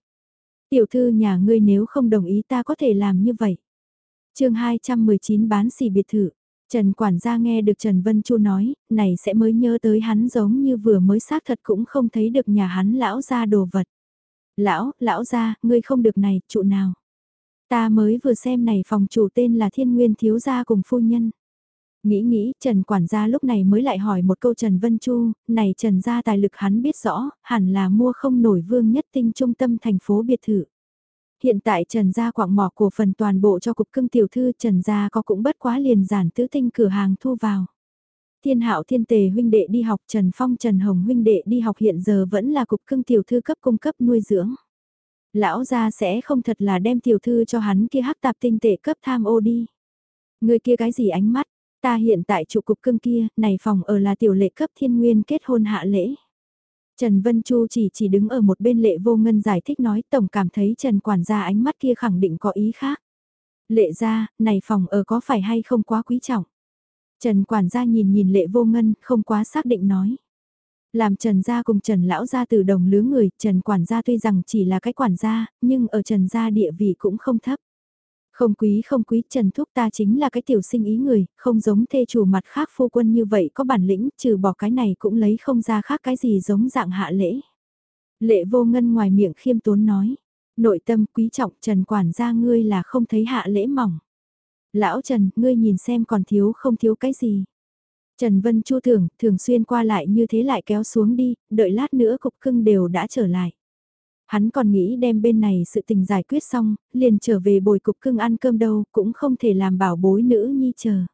Tiểu thư nhà ngươi nếu không đồng ý ta có thể làm như vậy. chương 219 bán xỉ biệt thự. Trần quản gia nghe được Trần Vân Chu nói, này sẽ mới nhớ tới hắn giống như vừa mới xác thật cũng không thấy được nhà hắn lão ra đồ vật. Lão, lão ra, ngươi không được này, trụ nào. Ta mới vừa xem này phòng chủ tên là Thiên Nguyên Thiếu Gia cùng phu nhân. Nghĩ nghĩ, Trần quản gia lúc này mới lại hỏi một câu Trần Vân Chu, này Trần gia tài lực hắn biết rõ, hẳn là mua không nổi vương nhất tinh trung tâm thành phố biệt thự. Hiện tại Trần gia quạng mỏ cổ phần toàn bộ cho cục cưng tiểu thư Trần gia có cũng bất quá liền giản tứ tinh cửa hàng thu vào. Thiên hạo thiên tề huynh đệ đi học Trần Phong Trần Hồng huynh đệ đi học hiện giờ vẫn là cục cưng tiểu thư cấp cung cấp nuôi dưỡng. Lão gia sẽ không thật là đem tiểu thư cho hắn kia hắc tạp tinh tệ cấp tham ô đi. Người kia cái gì ánh mắt, Ta hiện tại trụ cục cưng kia, này phòng ở là tiểu lệ cấp thiên nguyên kết hôn hạ lễ. Trần Vân Chu chỉ chỉ đứng ở một bên lệ vô ngân giải thích nói tổng cảm thấy Trần quản gia ánh mắt kia khẳng định có ý khác. Lệ ra, này phòng ở có phải hay không quá quý trọng. Trần quản gia nhìn nhìn lệ vô ngân, không quá xác định nói. Làm Trần gia cùng Trần lão gia từ đồng lứa người, Trần quản gia tuy rằng chỉ là cái quản gia, nhưng ở Trần gia địa vị cũng không thấp. Không quý không quý, Trần Thúc ta chính là cái tiểu sinh ý người, không giống thê chủ mặt khác phu quân như vậy có bản lĩnh, trừ bỏ cái này cũng lấy không ra khác cái gì giống dạng hạ lễ. Lệ vô ngân ngoài miệng khiêm tốn nói, nội tâm quý trọng Trần quản gia ngươi là không thấy hạ lễ mỏng. Lão Trần, ngươi nhìn xem còn thiếu không thiếu cái gì. Trần Vân Chu tưởng, thường xuyên qua lại như thế lại kéo xuống đi, đợi lát nữa cục cưng đều đã trở lại. Hắn còn nghĩ đem bên này sự tình giải quyết xong, liền trở về bồi cục cưng ăn cơm đâu, cũng không thể làm bảo bối nữ nhi chờ.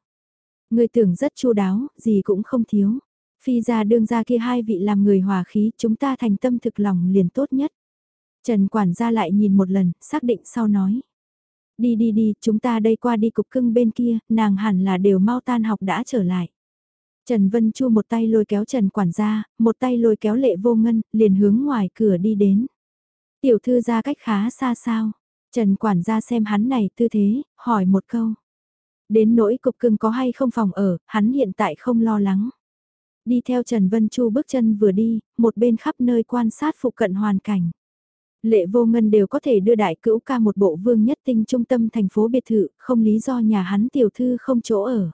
Người tưởng rất chu đáo, gì cũng không thiếu. Phi ra đương ra kia hai vị làm người hòa khí, chúng ta thành tâm thực lòng liền tốt nhất. Trần quản gia lại nhìn một lần, xác định sau nói. Đi đi đi, chúng ta đây qua đi cục cưng bên kia, nàng hẳn là đều mau tan học đã trở lại. Trần Vân Chu một tay lôi kéo Trần quản gia, một tay lôi kéo lệ vô ngân, liền hướng ngoài cửa đi đến. Tiểu thư ra cách khá xa sao? Trần quản gia xem hắn này tư thế, hỏi một câu. Đến nỗi cục cưng có hay không phòng ở, hắn hiện tại không lo lắng. Đi theo Trần Vân Chu bước chân vừa đi, một bên khắp nơi quan sát phụ cận hoàn cảnh. Lệ vô ngân đều có thể đưa đại cữu ca một bộ vương nhất tinh trung tâm thành phố biệt thự, không lý do nhà hắn tiểu thư không chỗ ở.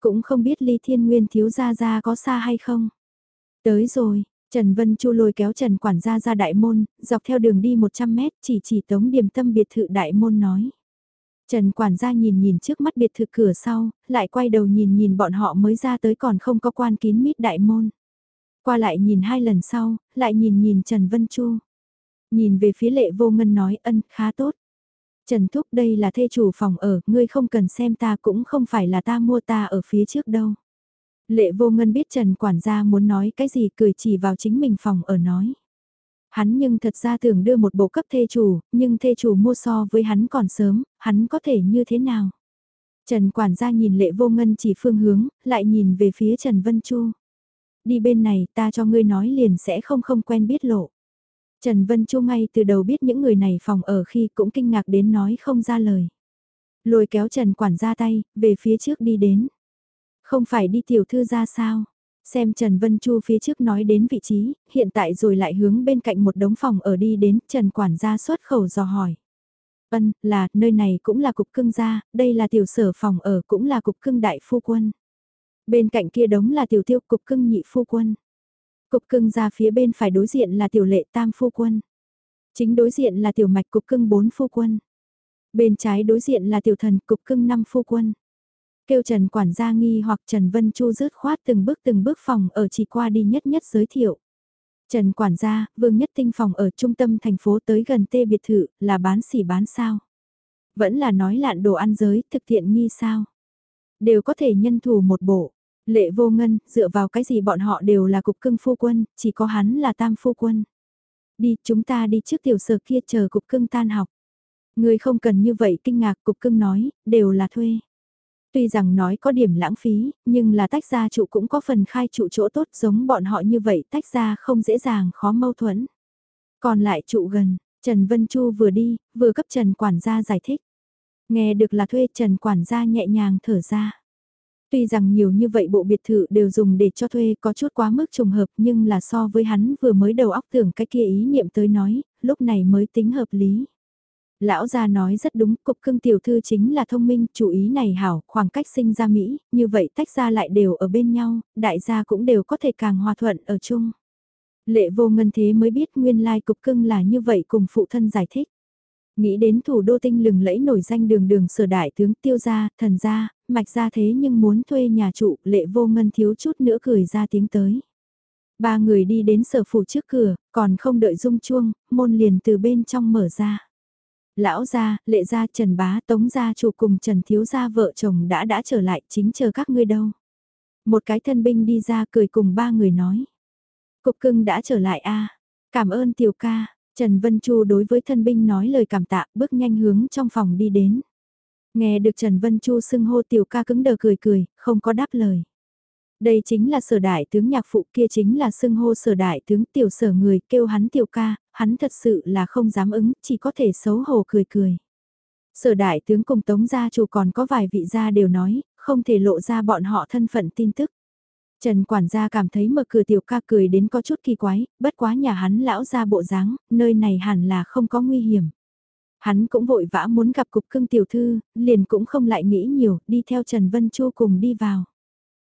Cũng không biết ly thiên nguyên thiếu gia gia có xa hay không. Tới rồi, Trần Vân Chu lôi kéo Trần quản gia ra đại môn, dọc theo đường đi 100 mét chỉ chỉ tống điểm tâm biệt thự đại môn nói. Trần quản gia nhìn nhìn trước mắt biệt thự cửa sau, lại quay đầu nhìn nhìn bọn họ mới ra tới còn không có quan kín mít đại môn. Qua lại nhìn hai lần sau, lại nhìn nhìn Trần Vân Chu. Nhìn về phía lệ vô ngân nói ân khá tốt. Trần Thúc đây là thê chủ phòng ở, ngươi không cần xem ta cũng không phải là ta mua ta ở phía trước đâu. Lệ vô ngân biết Trần quản gia muốn nói cái gì cười chỉ vào chính mình phòng ở nói. Hắn nhưng thật ra tưởng đưa một bộ cấp thê chủ, nhưng thê chủ mua so với hắn còn sớm, hắn có thể như thế nào? Trần quản gia nhìn lệ vô ngân chỉ phương hướng, lại nhìn về phía Trần Vân Chu. Đi bên này ta cho ngươi nói liền sẽ không không quen biết lộ. Trần Vân Chu ngay từ đầu biết những người này phòng ở khi cũng kinh ngạc đến nói không ra lời. Lôi kéo Trần quản gia tay, về phía trước đi đến. Không phải đi tiểu thư ra sao? Xem Trần Vân Chu phía trước nói đến vị trí, hiện tại rồi lại hướng bên cạnh một đống phòng ở đi đến, Trần quản gia xuất khẩu dò hỏi. Ân, là, nơi này cũng là cục cưng gia, đây là tiểu sở phòng ở cũng là cục cưng đại phu quân. Bên cạnh kia đống là tiểu tiêu cục cưng nhị phu quân. Cục cưng gia phía bên phải đối diện là tiểu lệ tam phu quân. Chính đối diện là tiểu mạch cục cưng bốn phu quân. Bên trái đối diện là tiểu thần cục cưng năm phu quân. Kêu Trần quản gia nghi hoặc Trần Vân Chu rớt khoát từng bước từng bước phòng ở chỉ qua đi nhất nhất giới thiệu. Trần quản gia, vương nhất tinh phòng ở trung tâm thành phố tới gần tê biệt thự, là bán xỉ bán sao? Vẫn là nói lạn đồ ăn giới, thực thiện nghi sao? Đều có thể nhân thủ một bộ. Lệ vô ngân, dựa vào cái gì bọn họ đều là cục cưng phu quân, chỉ có hắn là tam phu quân. Đi, chúng ta đi trước tiểu sở kia chờ cục cưng tan học. Người không cần như vậy kinh ngạc cục cưng nói, đều là thuê. Tuy rằng nói có điểm lãng phí, nhưng là tách ra trụ cũng có phần khai trụ chỗ tốt giống bọn họ như vậy tách ra không dễ dàng khó mâu thuẫn. Còn lại trụ gần, Trần Vân Chu vừa đi, vừa cấp Trần Quản gia giải thích. Nghe được là thuê Trần Quản gia nhẹ nhàng thở ra. Tuy rằng nhiều như vậy bộ biệt thự đều dùng để cho thuê có chút quá mức trùng hợp nhưng là so với hắn vừa mới đầu óc tưởng cái kia ý niệm tới nói, lúc này mới tính hợp lý. Lão gia nói rất đúng, cục cưng tiểu thư chính là thông minh, chủ ý này hảo, khoảng cách sinh ra Mỹ, như vậy tách ra lại đều ở bên nhau, đại gia cũng đều có thể càng hòa thuận ở chung. Lệ vô ngân thế mới biết nguyên lai cục cưng là như vậy cùng phụ thân giải thích. Nghĩ đến thủ đô tinh lừng lẫy nổi danh đường đường sở đại tướng tiêu gia, thần gia, mạch gia thế nhưng muốn thuê nhà trụ, lệ vô ngân thiếu chút nữa cười ra tiếng tới. Ba người đi đến sở phủ trước cửa, còn không đợi rung chuông, môn liền từ bên trong mở ra. Lão gia, lệ gia, trần bá, tống gia chủ cùng trần thiếu gia vợ chồng đã đã trở lại, chính chờ các ngươi đâu. Một cái thân binh đi ra cười cùng ba người nói. Cục cưng đã trở lại a cảm ơn tiểu ca, Trần Vân Chu đối với thân binh nói lời cảm tạ, bước nhanh hướng trong phòng đi đến. Nghe được Trần Vân Chu xưng hô tiểu ca cứng đờ cười cười, không có đáp lời. Đây chính là sở đại tướng nhạc phụ kia chính là xưng hô sở đại tướng tiểu sở người kêu hắn tiểu ca, hắn thật sự là không dám ứng, chỉ có thể xấu hổ cười cười. Sở đại tướng cùng tống gia chủ còn có vài vị gia đều nói, không thể lộ ra bọn họ thân phận tin tức. Trần quản gia cảm thấy mở cửa tiểu ca cười đến có chút kỳ quái, bất quá nhà hắn lão ra bộ dáng, nơi này hẳn là không có nguy hiểm. Hắn cũng vội vã muốn gặp cục cưng tiểu thư, liền cũng không lại nghĩ nhiều, đi theo Trần Vân Chu cùng đi vào.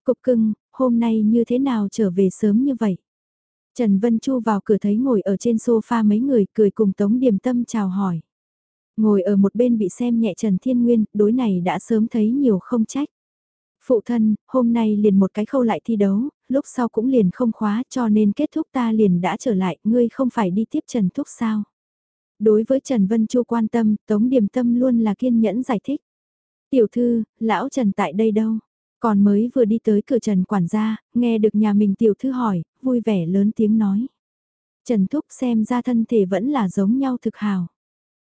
Cục cưng, hôm nay như thế nào trở về sớm như vậy? Trần Vân Chu vào cửa thấy ngồi ở trên sofa mấy người cười cùng Tống Điềm Tâm chào hỏi. Ngồi ở một bên bị xem nhẹ Trần Thiên Nguyên, đối này đã sớm thấy nhiều không trách. Phụ thân, hôm nay liền một cái khâu lại thi đấu, lúc sau cũng liền không khóa cho nên kết thúc ta liền đã trở lại, ngươi không phải đi tiếp Trần Thúc sao? Đối với Trần Vân Chu quan tâm, Tống Điềm Tâm luôn là kiên nhẫn giải thích. Tiểu thư, lão Trần tại đây đâu? Còn mới vừa đi tới cửa Trần quản gia, nghe được nhà mình tiểu thư hỏi, vui vẻ lớn tiếng nói. Trần Thúc xem ra thân thể vẫn là giống nhau thực hào.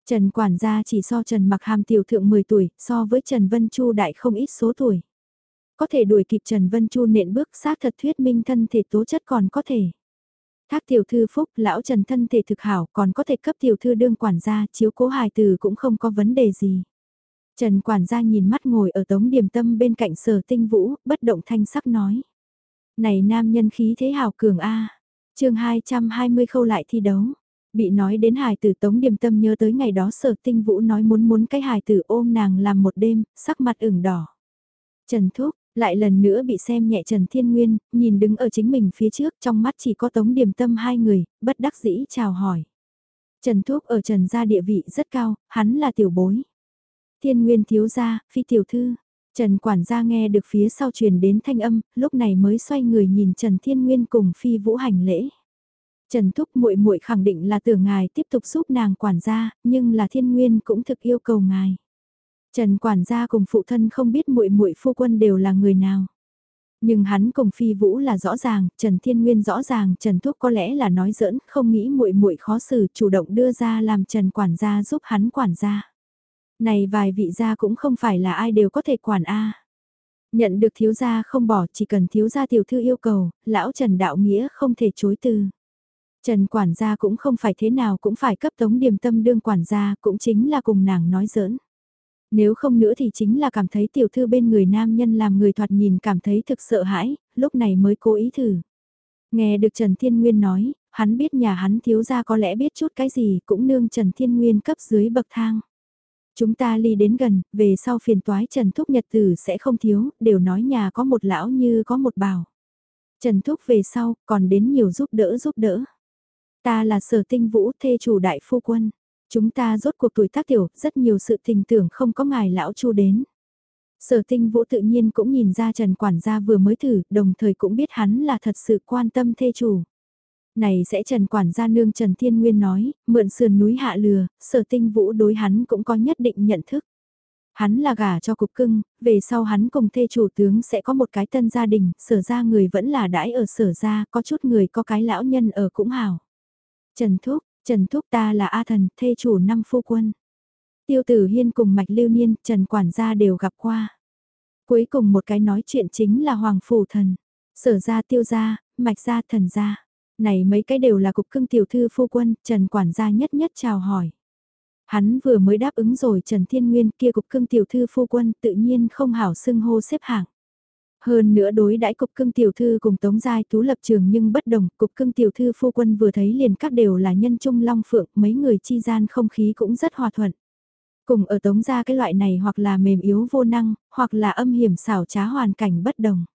Trần quản gia chỉ so Trần mặc hàm tiểu thượng 10 tuổi, so với Trần Vân Chu đại không ít số tuổi. Có thể đuổi kịp Trần Vân Chu nện bước xác thật thuyết minh thân thể tố chất còn có thể. Thác tiểu thư phúc, lão Trần thân thể thực hảo còn có thể cấp tiểu thư đương quản gia, chiếu cố hài từ cũng không có vấn đề gì. Trần quản gia nhìn mắt ngồi ở tống điểm tâm bên cạnh sở tinh vũ, bất động thanh sắc nói. Này nam nhân khí thế hào cường A, à. chương 220 khâu lại thi đấu. Bị nói đến hài tử tống điểm tâm nhớ tới ngày đó sở tinh vũ nói muốn muốn cái hài tử ôm nàng làm một đêm, sắc mặt ửng đỏ. Trần Thúc, lại lần nữa bị xem nhẹ Trần Thiên Nguyên, nhìn đứng ở chính mình phía trước trong mắt chỉ có tống điểm tâm hai người, bất đắc dĩ chào hỏi. Trần Thúc ở Trần gia địa vị rất cao, hắn là tiểu bối. Thiên Nguyên thiếu gia, phi tiểu thư. Trần quản gia nghe được phía sau truyền đến thanh âm, lúc này mới xoay người nhìn Trần Thiên Nguyên cùng phi vũ hành lễ. Trần Thúc muội muội khẳng định là tưởng ngài tiếp tục giúp nàng quản gia, nhưng là Thiên Nguyên cũng thực yêu cầu ngài. Trần quản gia cùng phụ thân không biết muội muội phu quân đều là người nào. Nhưng hắn cùng Phi Vũ là rõ ràng, Trần Thiên Nguyên rõ ràng, Trần Thúc có lẽ là nói giỡn, không nghĩ muội muội khó xử, chủ động đưa ra làm Trần quản gia giúp hắn quản gia. Này vài vị gia cũng không phải là ai đều có thể quản a. Nhận được thiếu gia không bỏ, chỉ cần thiếu gia tiểu thư yêu cầu, lão Trần đạo nghĩa không thể chối từ. Trần quản gia cũng không phải thế nào cũng phải cấp tống điềm tâm đương quản gia, cũng chính là cùng nàng nói giỡn. Nếu không nữa thì chính là cảm thấy tiểu thư bên người nam nhân làm người thoạt nhìn cảm thấy thực sợ hãi, lúc này mới cố ý thử. Nghe được Trần Thiên Nguyên nói, hắn biết nhà hắn thiếu gia có lẽ biết chút cái gì cũng nương Trần Thiên Nguyên cấp dưới bậc thang. Chúng ta ly đến gần, về sau phiền toái Trần Thúc Nhật Tử sẽ không thiếu, đều nói nhà có một lão như có một bảo. Trần Thúc về sau, còn đến nhiều giúp đỡ giúp đỡ. Ta là sở tinh vũ thê chủ đại phu quân. Chúng ta rốt cuộc tuổi tác tiểu, rất nhiều sự tình tưởng không có ngài lão chu đến. Sở tinh vũ tự nhiên cũng nhìn ra Trần Quản gia vừa mới thử, đồng thời cũng biết hắn là thật sự quan tâm thê chủ. Này sẽ Trần Quản gia nương Trần Thiên Nguyên nói, mượn sườn núi hạ lừa, sở tinh vũ đối hắn cũng có nhất định nhận thức. Hắn là gả cho cục cưng, về sau hắn cùng thê chủ tướng sẽ có một cái tân gia đình, sở ra người vẫn là đãi ở sở ra, có chút người có cái lão nhân ở cũng hảo. Trần Thúc, Trần Thúc ta là A Thần, thê chủ năm phu quân. Tiêu tử hiên cùng mạch lưu niên, Trần Quản gia đều gặp qua. Cuối cùng một cái nói chuyện chính là Hoàng Phủ Thần. Sở ra tiêu gia, mạch gia thần gia. Này mấy cái đều là cục cưng tiểu thư phu quân, Trần Quản gia nhất nhất chào hỏi. Hắn vừa mới đáp ứng rồi Trần Thiên Nguyên kia cục cưng tiểu thư phu quân tự nhiên không hảo xưng hô xếp hạng. Hơn nữa đối đãi cục cưng tiểu thư cùng Tống Giai Tú lập trường nhưng bất đồng, cục cưng tiểu thư phu quân vừa thấy liền các đều là nhân trung long phượng, mấy người chi gian không khí cũng rất hòa thuận. Cùng ở Tống gia cái loại này hoặc là mềm yếu vô năng, hoặc là âm hiểm xảo trá hoàn cảnh bất đồng.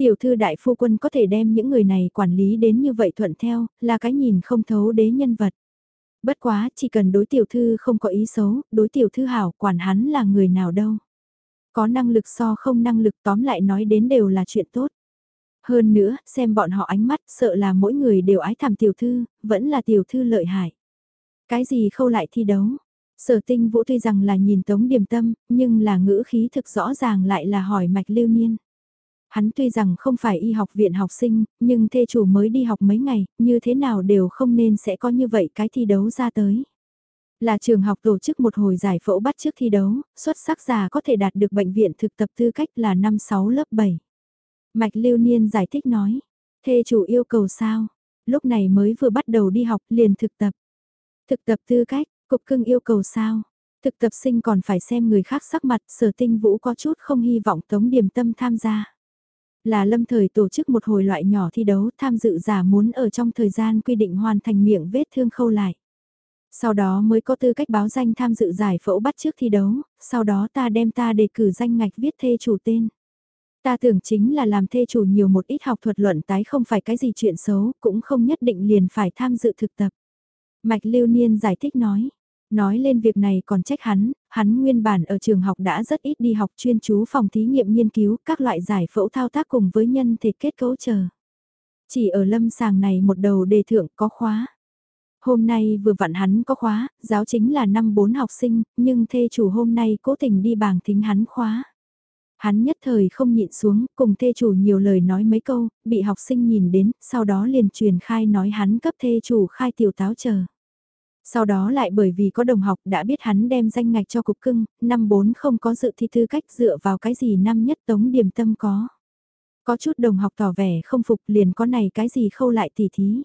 Tiểu thư đại phu quân có thể đem những người này quản lý đến như vậy thuận theo, là cái nhìn không thấu đế nhân vật. Bất quá, chỉ cần đối tiểu thư không có ý xấu, đối tiểu thư hảo, quản hắn là người nào đâu. Có năng lực so không năng lực tóm lại nói đến đều là chuyện tốt. Hơn nữa, xem bọn họ ánh mắt sợ là mỗi người đều ái thảm tiểu thư, vẫn là tiểu thư lợi hại. Cái gì khâu lại thi đấu? Sở tinh vũ tuy rằng là nhìn tống điểm tâm, nhưng là ngữ khí thực rõ ràng lại là hỏi mạch lưu niên. Hắn tuy rằng không phải y học viện học sinh, nhưng thê chủ mới đi học mấy ngày, như thế nào đều không nên sẽ có như vậy cái thi đấu ra tới. Là trường học tổ chức một hồi giải phẫu bắt trước thi đấu, xuất sắc giả có thể đạt được bệnh viện thực tập tư cách là năm 6 lớp 7. Mạch Lưu Niên giải thích nói, thê chủ yêu cầu sao, lúc này mới vừa bắt đầu đi học liền thực tập. Thực tập tư cách, cục cưng yêu cầu sao, thực tập sinh còn phải xem người khác sắc mặt sở tinh vũ có chút không hy vọng tống điểm tâm tham gia. Là lâm thời tổ chức một hồi loại nhỏ thi đấu tham dự giả muốn ở trong thời gian quy định hoàn thành miệng vết thương khâu lại. Sau đó mới có tư cách báo danh tham dự giải phẫu bắt trước thi đấu, sau đó ta đem ta đề cử danh ngạch viết thê chủ tên. Ta tưởng chính là làm thê chủ nhiều một ít học thuật luận tái không phải cái gì chuyện xấu, cũng không nhất định liền phải tham dự thực tập. Mạch Lưu Niên giải thích nói. Nói lên việc này còn trách hắn, hắn nguyên bản ở trường học đã rất ít đi học chuyên chú phòng thí nghiệm nghiên cứu các loại giải phẫu thao tác cùng với nhân thể kết cấu chờ. Chỉ ở lâm sàng này một đầu đề thượng có khóa. Hôm nay vừa vặn hắn có khóa, giáo chính là năm bốn học sinh, nhưng thê chủ hôm nay cố tình đi bảng thính hắn khóa. Hắn nhất thời không nhịn xuống, cùng thê chủ nhiều lời nói mấy câu, bị học sinh nhìn đến, sau đó liền truyền khai nói hắn cấp thê chủ khai tiểu táo chờ. Sau đó lại bởi vì có đồng học đã biết hắn đem danh ngạch cho cục cưng, năm bốn không có dự thi tư cách dựa vào cái gì năm nhất tống điểm tâm có. Có chút đồng học tỏ vẻ không phục liền có này cái gì khâu lại tỉ thí.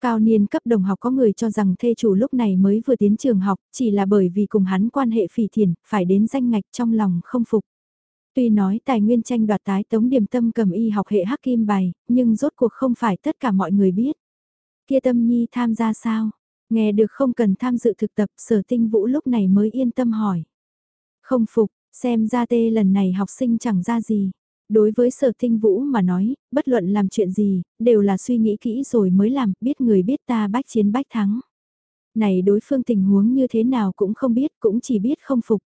Cao niên cấp đồng học có người cho rằng thê chủ lúc này mới vừa tiến trường học, chỉ là bởi vì cùng hắn quan hệ phỉ thiền, phải đến danh ngạch trong lòng không phục. Tuy nói tài nguyên tranh đoạt tái tống điểm tâm cầm y học hệ hắc kim bài, nhưng rốt cuộc không phải tất cả mọi người biết. Kia tâm nhi tham gia sao? Nghe được không cần tham dự thực tập sở tinh vũ lúc này mới yên tâm hỏi. Không phục, xem ra tê lần này học sinh chẳng ra gì. Đối với sở tinh vũ mà nói, bất luận làm chuyện gì, đều là suy nghĩ kỹ rồi mới làm, biết người biết ta bách chiến bách thắng. Này đối phương tình huống như thế nào cũng không biết, cũng chỉ biết không phục.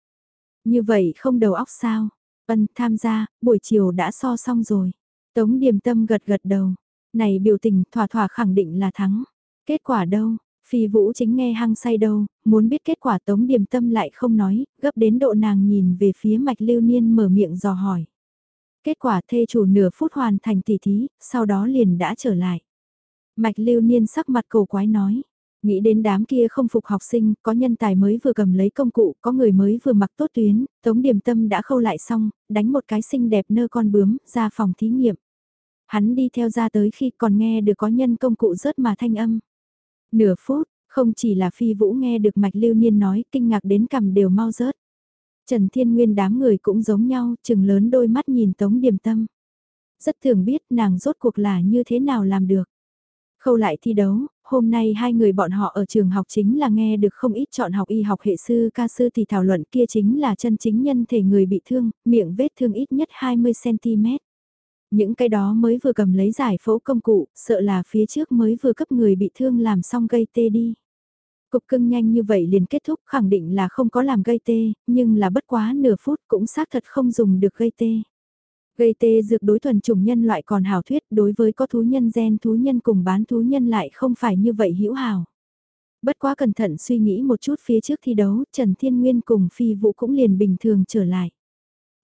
Như vậy không đầu óc sao? Ân tham gia, buổi chiều đã so xong rồi. Tống điềm tâm gật gật đầu. Này biểu tình thỏa thỏa khẳng định là thắng. Kết quả đâu? Phi vũ chính nghe hăng say đâu, muốn biết kết quả tống điềm tâm lại không nói, gấp đến độ nàng nhìn về phía mạch lưu niên mở miệng dò hỏi. Kết quả thê chủ nửa phút hoàn thành tỷ thí, sau đó liền đã trở lại. Mạch lưu niên sắc mặt cầu quái nói. Nghĩ đến đám kia không phục học sinh, có nhân tài mới vừa cầm lấy công cụ, có người mới vừa mặc tốt tuyến, Tống Điềm Tâm đã khâu lại xong, đánh một cái xinh đẹp nơ con bướm, ra phòng thí nghiệm. Hắn đi theo ra tới khi còn nghe được có nhân công cụ rớt mà thanh âm. Nửa phút, không chỉ là phi vũ nghe được mạch lưu niên nói, kinh ngạc đến cầm đều mau rớt. Trần Thiên Nguyên đám người cũng giống nhau, chừng lớn đôi mắt nhìn Tống Điềm Tâm. Rất thường biết nàng rốt cuộc là như thế nào làm được. Khâu lại thi đấu, hôm nay hai người bọn họ ở trường học chính là nghe được không ít chọn học y học hệ sư ca sư thì thảo luận kia chính là chân chính nhân thể người bị thương, miệng vết thương ít nhất 20cm. Những cái đó mới vừa cầm lấy giải phẫu công cụ, sợ là phía trước mới vừa cấp người bị thương làm xong gây tê đi. Cục cưng nhanh như vậy liền kết thúc khẳng định là không có làm gây tê, nhưng là bất quá nửa phút cũng xác thật không dùng được gây tê. Gây tê dược đối thuần chủng nhân loại còn hảo thuyết đối với có thú nhân gen thú nhân cùng bán thú nhân lại không phải như vậy hữu hảo. Bất quá cẩn thận suy nghĩ một chút phía trước thi đấu, Trần Thiên Nguyên cùng Phi Vũ cũng liền bình thường trở lại.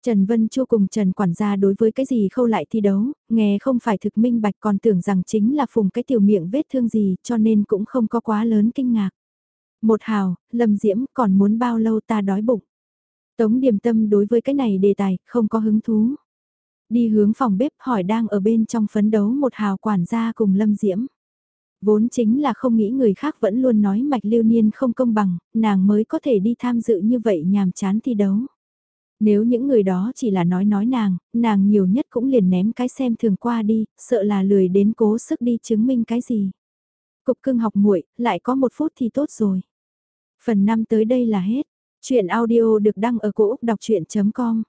Trần Vân Chu cùng Trần Quản gia đối với cái gì khâu lại thi đấu, nghe không phải thực minh bạch còn tưởng rằng chính là phùng cái tiểu miệng vết thương gì cho nên cũng không có quá lớn kinh ngạc. Một hào, Lâm Diễm còn muốn bao lâu ta đói bụng. Tống điểm tâm đối với cái này đề tài, không có hứng thú. Đi hướng phòng bếp hỏi đang ở bên trong phấn đấu một hào quản gia cùng Lâm Diễm. Vốn chính là không nghĩ người khác vẫn luôn nói mạch lưu niên không công bằng, nàng mới có thể đi tham dự như vậy nhàm chán thi đấu. Nếu những người đó chỉ là nói nói nàng, nàng nhiều nhất cũng liền ném cái xem thường qua đi, sợ là lười đến cố sức đi chứng minh cái gì. Cục cưng học muội lại có một phút thì tốt rồi. Phần 5 tới đây là hết. Chuyện audio được đăng ở cổ Úc đọc chuyện.com